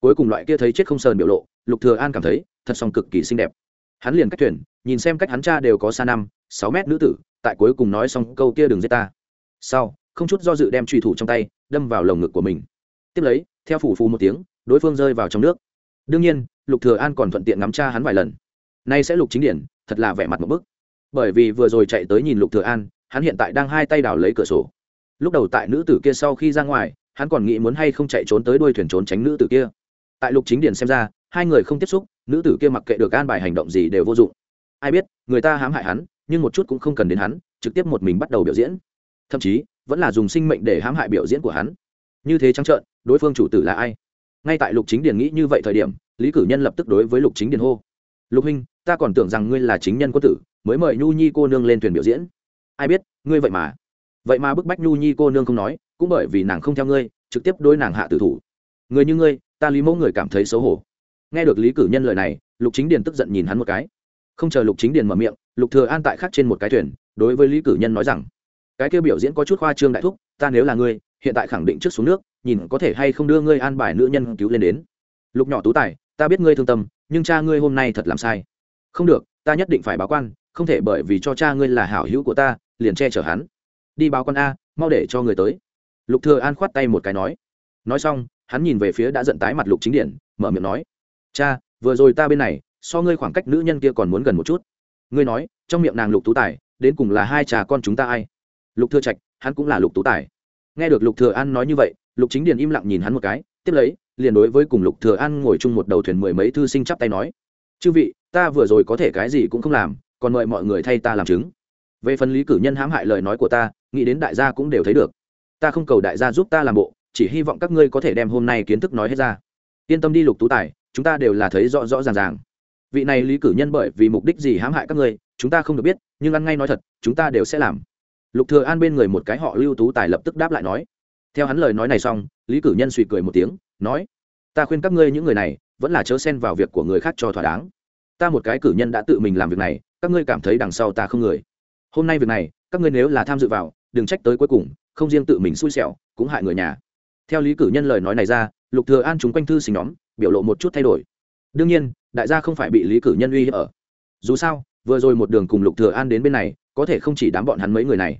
Speaker 1: Cuối cùng loại kia thấy chết không sờn biểu lộ, lục thừa an cảm thấy, thật song cực kỳ xinh đẹp. Hắn liền cách thuyền, nhìn xem cách hắn cha đều có xa năm, sáu mét nữ tử, tại cuối cùng nói xong câu kia đừng giết ta. Sau, không chút do dự đem truy thủ trong tay, đâm vào lồng ngực của mình. Tiếp lấy, theo phủ phù một tiếng, đối phương rơi vào trong nước. Đương nhiên, lục thừa an còn thuận tiện ngắm cha hắn vài lần. Nay sẽ lục chính điển, thật là vẻ mặt một bức. Bởi vì vừa rồi chạy tới nhìn lục thừa an, hắn hiện tại đang hai tay đào lấy cửa sổ lúc đầu tại nữ tử kia sau khi ra ngoài, hắn còn nghĩ muốn hay không chạy trốn tới đuôi thuyền trốn tránh nữ tử kia. Tại lục chính điển xem ra, hai người không tiếp xúc, nữ tử kia mặc kệ được an bài hành động gì đều vô dụng. Ai biết, người ta hãm hại hắn, nhưng một chút cũng không cần đến hắn, trực tiếp một mình bắt đầu biểu diễn. Thậm chí, vẫn là dùng sinh mệnh để hãm hại biểu diễn của hắn. Như thế trắng trợn, đối phương chủ tử là ai? Ngay tại lục chính điển nghĩ như vậy thời điểm, lý cử nhân lập tức đối với lục chính điển hô. Lục huynh, ta còn tưởng rằng ngươi là chính nhân quân tử, mới mời nhu nhi cô nương lên thuyền biểu diễn. Ai biết, ngươi vậy mà vậy mà bức bách nhu nhi cô nương không nói, cũng bởi vì nàng không theo ngươi, trực tiếp đối nàng hạ tử thủ. Người như ngươi, ta lý mẫu người cảm thấy xấu hổ. Nghe được lý cử nhân lời này, lục chính điền tức giận nhìn hắn một cái. Không chờ lục chính điền mở miệng, lục thừa an tại khắc trên một cái thuyền, đối với lý cử nhân nói rằng, cái kia biểu diễn có chút khoa trương đại thúc, ta nếu là ngươi, hiện tại khẳng định trước xuống nước, nhìn có thể hay không đưa ngươi an bài nữ nhân cứu lên đến. Lục nhỏ tú tài, ta biết ngươi thương tâm, nhưng cha ngươi hôm nay thật làm sai. Không được, ta nhất định phải báo quan, không thể bởi vì cho cha ngươi là hảo hữu của ta, liền che chở hắn đi báo con a, mau để cho người tới. Lục thừa an khoát tay một cái nói. Nói xong, hắn nhìn về phía đã giận tái mặt lục chính điển mở miệng nói. Cha, vừa rồi ta bên này, so ngươi khoảng cách nữ nhân kia còn muốn gần một chút. Ngươi nói, trong miệng nàng lục tú tài, đến cùng là hai cha con chúng ta ai? Lục thừa trạch, hắn cũng là lục tú tài. Nghe được lục thừa an nói như vậy, lục chính điển im lặng nhìn hắn một cái, tiếp lấy, liền đối với cùng lục thừa an ngồi chung một đầu thuyền mười mấy thư sinh chắp tay nói. Chư vị, ta vừa rồi có thể cái gì cũng không làm, còn mời mọi người thay ta làm chứng. Về phần lý cử nhân hãm hại lời nói của ta nghĩ đến đại gia cũng đều thấy được. Ta không cầu đại gia giúp ta làm bộ, chỉ hy vọng các ngươi có thể đem hôm nay kiến thức nói hết ra. Yên tâm đi lục tú tài, chúng ta đều là thấy rõ rõ ràng ràng. Vị này lý cử nhân bởi vì mục đích gì hãm hại các ngươi, chúng ta không được biết, nhưng ăn ngay nói thật, chúng ta đều sẽ làm. Lục thừa an bên người một cái họ lưu tú tài lập tức đáp lại nói. Theo hắn lời nói này xong, lý cử nhân suy cười một tiếng, nói. Ta khuyên các ngươi những người này, vẫn là chớ xen vào việc của người khác cho thỏa đáng. Ta một cái cử nhân đã tự mình làm việc này, các ngươi cảm thấy đằng sau ta không người. Hôm nay việc này, các ngươi nếu là tham dự vào đừng trách tới cuối cùng, không riêng tự mình xui xẻo, cũng hại người nhà. Theo lý cử nhân lời nói này ra, lục thừa an chúng quanh thư sinh nhóm, biểu lộ một chút thay đổi. Đương nhiên, đại gia không phải bị lý cử nhân uy hiếp ở. Dù sao, vừa rồi một đường cùng lục thừa an đến bên này, có thể không chỉ đám bọn hắn mấy người này.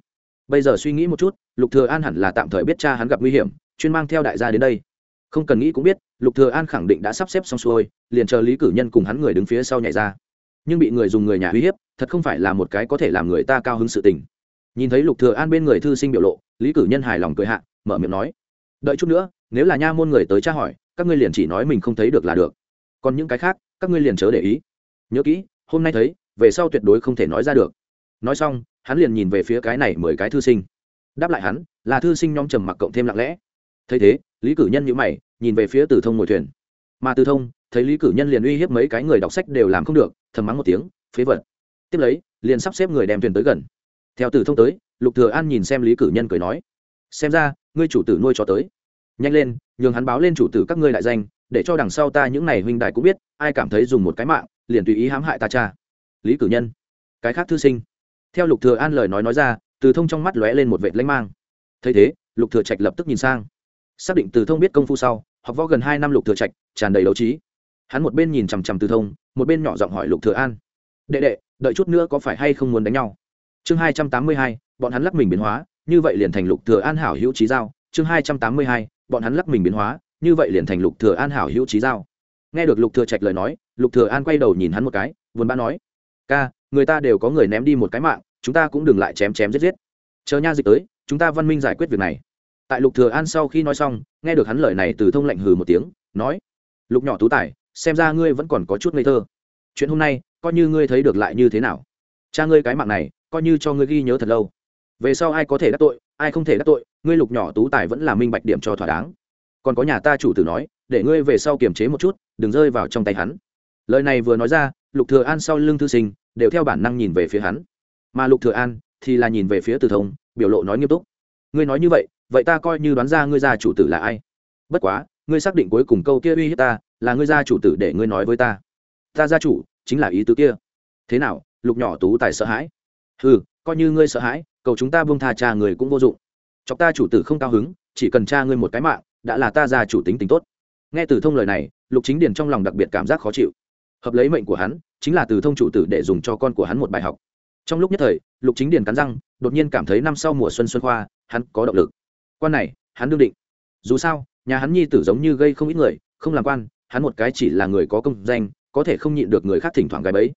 Speaker 1: Bây giờ suy nghĩ một chút, lục thừa an hẳn là tạm thời biết cha hắn gặp nguy hiểm, chuyên mang theo đại gia đến đây. Không cần nghĩ cũng biết, lục thừa an khẳng định đã sắp xếp xong xuôi, liền chờ lý cử nhân cùng hắn người đứng phía sau nhảy ra. Nhưng bị người dùng người nhà uy hiếp, thật không phải là một cái có thể làm người ta cao hứng sự tình nhìn thấy lục thừa an bên người thư sinh biểu lộ, lý cử nhân hài lòng cười hạ, mở miệng nói, đợi chút nữa, nếu là nha môn người tới tra hỏi, các ngươi liền chỉ nói mình không thấy được là được. Còn những cái khác, các ngươi liền chớ để ý. Nhớ kỹ, hôm nay thấy, về sau tuyệt đối không thể nói ra được. Nói xong, hắn liền nhìn về phía cái này mười cái thư sinh. Đáp lại hắn, là thư sinh nhóm trầm mặc cộng thêm lặng lẽ. Thấy thế, lý cử nhân nhíu mày, nhìn về phía từ thông ngồi thuyền. Mà từ thông, thấy lý cử nhân liền uy hiếp mấy cái người đọc sách đều làm không được, thầm mắng một tiếng, phế vật. Tiếp lấy, liền sắp xếp người đem thuyền tới gần theo tử thông tới, lục thừa an nhìn xem lý cử nhân cười nói, xem ra, ngươi chủ tử nuôi cho tới. Nhanh lên, nhường hắn báo lên chủ tử các ngươi đại danh, để cho đằng sau ta những này huynh đài cũng biết, ai cảm thấy dùng một cái mạng, liền tùy ý hãm hại ta cha. Lý cử nhân, cái khác thư sinh. Theo lục thừa an lời nói nói ra, từ thông trong mắt lóe lên một vệt lanh mang. Thấy thế, lục thừa trạch lập tức nhìn sang. Xác định từ thông biết công phu sau, học võ gần hai năm lục thừa trạch, tràn đầy đấu trí. Hắn một bên nhìn chằm chằm từ thông, một bên nhỏ giọng hỏi lục thừa an, đệ đệ, đợi chút nữa có phải hay không muốn đánh nhau? Chương hai trăm tám mươi hai, bọn hắn lắc mình biến hóa, như vậy liền thành lục thừa an hảo hữu trí giao. Chương hai trăm tám mươi hai, bọn hắn lắc mình biến hóa, như vậy liền thành lục thừa an hảo hữu trí giao. Nghe được lục thừa trạch lời nói, lục thừa an quay đầu nhìn hắn một cái, buồn bã nói, ca, người ta đều có người ném đi một cái mạng, chúng ta cũng đừng lại chém chém giết giết. Chờ nha dịch tới, chúng ta văn minh giải quyết việc này. Tại lục thừa an sau khi nói xong, nghe được hắn lời này từ thông lạnh hừ một tiếng, nói, lục nhỏ tú tài, xem ra ngươi vẫn còn có chút ngây thơ. Chuyện hôm nay, coi như ngươi thấy được lại như thế nào. Cha ngươi cái mạng này coi như cho ngươi ghi nhớ thật lâu. Về sau ai có thể đắc tội, ai không thể đắc tội, ngươi lục nhỏ tú tài vẫn là minh bạch điểm cho thỏa đáng. Còn có nhà ta chủ tử nói, để ngươi về sau kiềm chế một chút, đừng rơi vào trong tay hắn. Lời này vừa nói ra, lục thừa an sau lưng thư sinh đều theo bản năng nhìn về phía hắn. Mà lục thừa an thì là nhìn về phía từ thông, biểu lộ nói nghiêm túc. Ngươi nói như vậy vậy ta coi như đoán ra ngươi gia chủ tử là ai. Bất quá, ngươi xác định cuối cùng câu kia uy hiếp ta, là ngươi gia chủ tử để ngươi nói với ta. Ta gia chủ chính là ý tứ kia. Thế nào, lục nhỏ tú tài sợ hãi? Ừ coi như ngươi sợ hãi, cầu chúng ta buông tha cha người cũng vô dụng. Chọc ta chủ tử không cao hứng, chỉ cần cha ngươi một cái mạng, đã là ta ra chủ tính tính tốt. Nghe từ thông lời này, lục chính điền trong lòng đặc biệt cảm giác khó chịu. Hợp lấy mệnh của hắn, chính là từ thông chủ tử để dùng cho con của hắn một bài học. Trong lúc nhất thời, lục chính điền cắn răng, đột nhiên cảm thấy năm sau mùa xuân xuân khoa, hắn có động lực. Quan này, hắn đương định. Dù sao, nhà hắn nhi tử giống như gây không ít người, không làm quan, hắn một cái chỉ là người có công danh, có thể không nhịn được người khác thỉnh thoảng gái bấy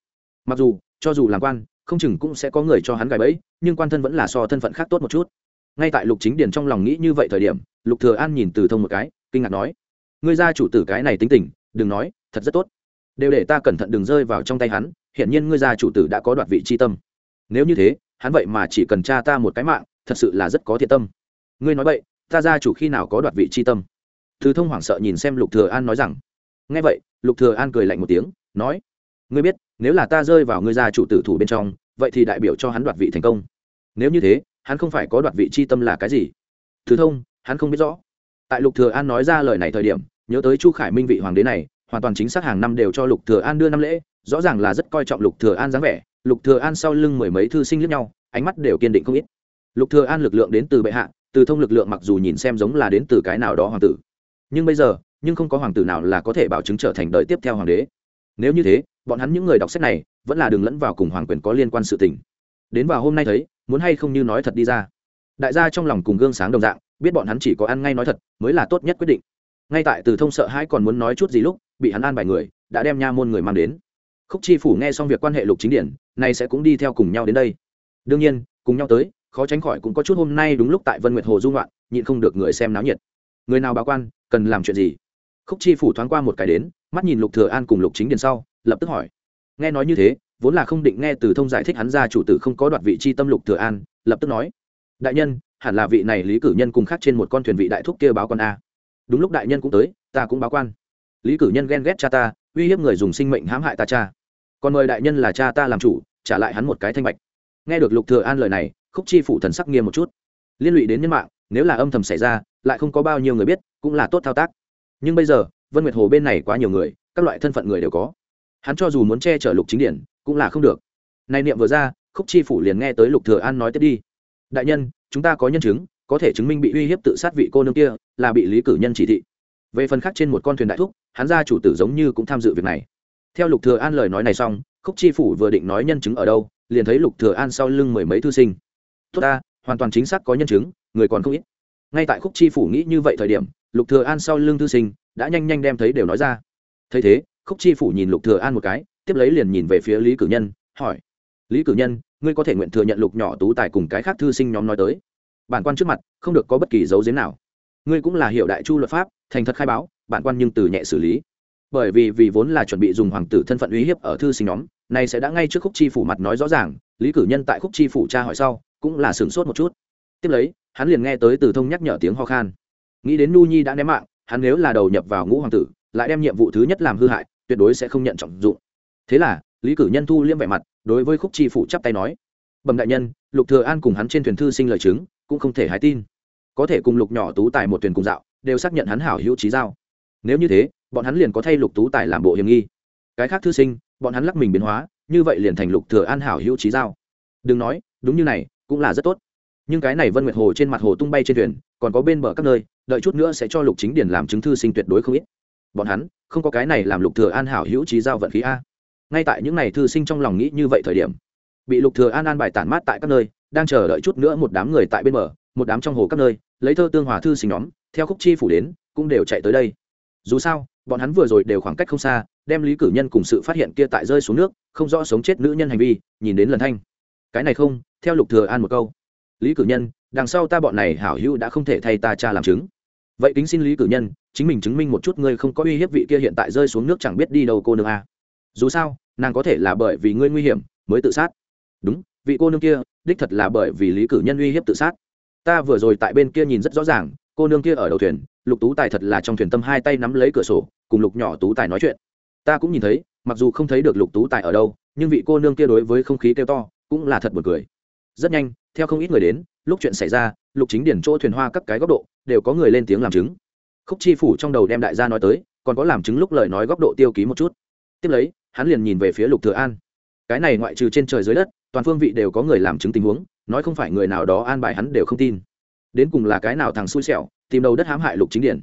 Speaker 1: mặc dù, cho dù làm quan không chừng cũng sẽ có người cho hắn gài bẫy, nhưng quan thân vẫn là so thân phận khác tốt một chút. Ngay tại lục chính điền trong lòng nghĩ như vậy thời điểm, lục thừa an nhìn từ thông một cái, kinh ngạc nói, ngươi gia chủ tử cái này tính tình, đừng nói, thật rất tốt. Đều để ta cẩn thận đừng rơi vào trong tay hắn hiện nhiên ngươi gia chủ tử đã có đoạt vị chi tâm. Nếu như thế, hắn vậy mà chỉ cần tra ta một cái mạng, thật sự là rất có thiện tâm. Ngươi nói vậy, ta gia chủ khi nào có đoạt vị chi tâm? Từ thông hoảng sợ nhìn xem lục thừa an nói rằng. Nghe vậy, lục thừa an cười lạnh một tiếng, nói, ngươi biết nếu là ta rơi vào ngươi gia chủ tử thủ bên trong, vậy thì đại biểu cho hắn đoạt vị thành công. Nếu như thế, hắn không phải có đoạt vị chi tâm là cái gì? Thứ thông, hắn không biết rõ. Tại lục thừa an nói ra lời này thời điểm, nhớ tới chu khải minh vị hoàng đế này, hoàn toàn chính xác hàng năm đều cho lục thừa an đưa năm lễ, rõ ràng là rất coi trọng lục thừa an dáng vẻ. Lục thừa an sau lưng mười mấy thư sinh liếc nhau, ánh mắt đều kiên định không ít. Lục thừa an lực lượng đến từ bệ hạ, từ thông lực lượng mặc dù nhìn xem giống là đến từ cái nào đó hoàng tử. Nhưng bây giờ, nhưng không có hoàng tử nào là có thể bảo chứng trở thành đời tiếp theo hoàng đế. Nếu như thế bọn hắn những người đọc sách này vẫn là đường lẫn vào cùng hoàng quyền có liên quan sự tình. Đến vào hôm nay thấy, muốn hay không như nói thật đi ra. Đại gia trong lòng cùng gương sáng đồng dạng, biết bọn hắn chỉ có ăn ngay nói thật mới là tốt nhất quyết định. Ngay tại từ thông sợ hãi còn muốn nói chút gì lúc, bị hắn an bài người, đã đem nha môn người mang đến. Khúc chi phủ nghe xong việc quan hệ lục chính điển này sẽ cũng đi theo cùng nhau đến đây. Đương nhiên, cùng nhau tới, khó tránh khỏi cũng có chút hôm nay đúng lúc tại vân nguyệt hồ dung loạn nhịn không được người xem náo nhiệt. Người nào báo quan, cần làm chuyện gì? Khúc chi phủ thoáng qua một cái đến, mắt nhìn lục thừa an cùng lục chính điền sau lập tức hỏi. Nghe nói như thế, vốn là không định nghe từ thông giải thích hắn ra chủ tử không có đoạt vị chi tâm lục thừa an, lập tức nói. Đại nhân, hẳn là vị này lý cử nhân cùng khác trên một con thuyền vị đại thúc kia báo quan a. Đúng lúc đại nhân cũng tới, ta cũng báo quan. Lý cử nhân ghen ghét cha ta, uy hiếp người dùng sinh mệnh hãm hại ta cha. Còn mời đại nhân là cha ta làm chủ, trả lại hắn một cái thanh bạch. Nghe được lục thừa an lời này, khúc chi phủ thần sắc nghiêm một chút. Liên lụy đến nhân mạng, nếu là âm thầm xảy ra, lại không có bao nhiêu người biết, cũng là tốt thao tác. Nhưng bây giờ, vân nguyệt hồ bên này quá nhiều người, các loại thân phận người đều có hắn cho dù muốn che chở lục chính điển, cũng là không được. Này niệm vừa ra, khúc chi phủ liền nghe tới lục thừa an nói tiếp đi. Đại nhân, chúng ta có nhân chứng, có thể chứng minh bị uy hiếp tự sát vị cô nương kia, là bị lý cử nhân chỉ thị. Về phần khác trên một con thuyền đại thúc, hắn gia chủ tử giống như cũng tham dự việc này. Theo lục thừa an lời nói này xong, khúc chi phủ vừa định nói nhân chứng ở đâu, liền thấy lục thừa an sau lưng mười mấy thư sinh. Tốt ta, hoàn toàn chính xác có nhân chứng, người còn không ít. Ngay tại khúc chi phủ nghĩ như vậy thời điểm, lục thừa an sau lưng thư sinh đã nhanh nhanh đem thấy đều nói ra. Thấy thế khúc chi phủ nhìn lục thừa an một cái, tiếp lấy liền nhìn về phía lý cử nhân, hỏi, lý cử nhân, ngươi có thể nguyện thừa nhận lục nhỏ tú tài cùng cái khác thư sinh nhóm nói tới? Bản quan trước mặt, không được có bất kỳ dấu giếm nào. Ngươi cũng là hiệu đại chu luật pháp, thành thật khai báo, bản quan nhưng từ nhẹ xử lý. Bởi vì vì vốn là chuẩn bị dùng hoàng tử thân phận uy hiếp ở thư sinh nhóm này sẽ đã ngay trước khúc chi phủ mặt nói rõ ràng, lý cử nhân tại khúc chi phủ tra hỏi sau, cũng là sửng sốt một chút. Tiếp lấy, hắn liền nghe tới từ thông nhắc nhở tiếng ho khan. Nghĩ đến nu nhi đã ném mạng, hắn nếu là đầu nhập vào ngũ hoàng tử, lại đem nhiệm vụ thứ nhất làm hư hại tuyệt đối sẽ không nhận trọng dụng. Thế là, lý cử nhân thu liêm vẻ mặt, đối với khúc chi phủ chắp tay nói, bẩm đại nhân, lục thừa an cùng hắn trên thuyền thư sinh lời chứng, cũng không thể hái tin. Có thể cùng lục nhỏ tú tài một thuyền cùng dạo, đều xác nhận hắn hảo hữu trí giao. Nếu như thế, bọn hắn liền có thay lục tú tài làm bộ hiểm nghi. Cái khác thư sinh, bọn hắn lắc mình biến hóa, như vậy liền thành lục thừa an hảo hữu trí giao. Đừng nói, đúng như này, cũng là rất tốt. Nhưng cái này vân nguyệt hồ trên mặt hồ tung bay trên thuyền, còn có bên bờ các nơi, đợi chút nữa sẽ cho lục chính điển làm chứng thư sinh tuyệt đối không ít bọn hắn không có cái này làm lục thừa an hảo hữu trí giao vận khí a. Ngay tại những này thư sinh trong lòng nghĩ như vậy thời điểm, bị lục thừa an an bài tản mát tại các nơi, đang chờ đợi chút nữa một đám người tại bên bờ, một đám trong hồ các nơi, lấy thơ tương hòa thư sinh nhóm, theo khúc chi phủ đến, cũng đều chạy tới đây. Dù sao, bọn hắn vừa rồi đều khoảng cách không xa, đem lý cử nhân cùng sự phát hiện kia tại rơi xuống nước, không rõ sống chết nữ nhân hành vi, nhìn đến lần thanh. Cái này không, theo lục thừa an một câu. Lý cử nhân, đằng sau ta bọn này hảo hữu đã không thể thay ta cha làm chứng vậy kính xin lý cử nhân, chính mình chứng minh một chút ngươi không có uy hiếp vị kia hiện tại rơi xuống nước chẳng biết đi đâu cô nương a. Dù sao, nàng có thể là bởi vì ngươi nguy hiểm mới tự sát. Đúng, vị cô nương kia, đích thật là bởi vì lý cử nhân uy hiếp tự sát. Ta vừa rồi tại bên kia nhìn rất rõ ràng, cô nương kia ở đầu thuyền, lục tú tài thật là trong thuyền tâm hai tay nắm lấy cửa sổ, cùng lục nhỏ tú tài nói chuyện. Ta cũng nhìn thấy, mặc dù không thấy được lục tú tài ở đâu, nhưng vị cô nương kia đối với không khí kêu to, cũng là thật buồn cười. Rất nhanh, theo không ít người đến, lúc chuyện xảy ra, lục chính điển chỗ thuyền hoa các cái góc độ đều có người lên tiếng làm chứng. Khúc chi phủ trong đầu đem đại gia nói tới, còn có làm chứng lúc lời nói góc độ tiêu ký một chút. Tiếp lấy, hắn liền nhìn về phía lục thừa an. Cái này ngoại trừ trên trời dưới đất, toàn phương vị đều có người làm chứng tình huống, nói không phải người nào đó an bài hắn đều không tin. Đến cùng là cái nào thằng xui xẻo, tìm đầu đất hãm hại lục chính điển.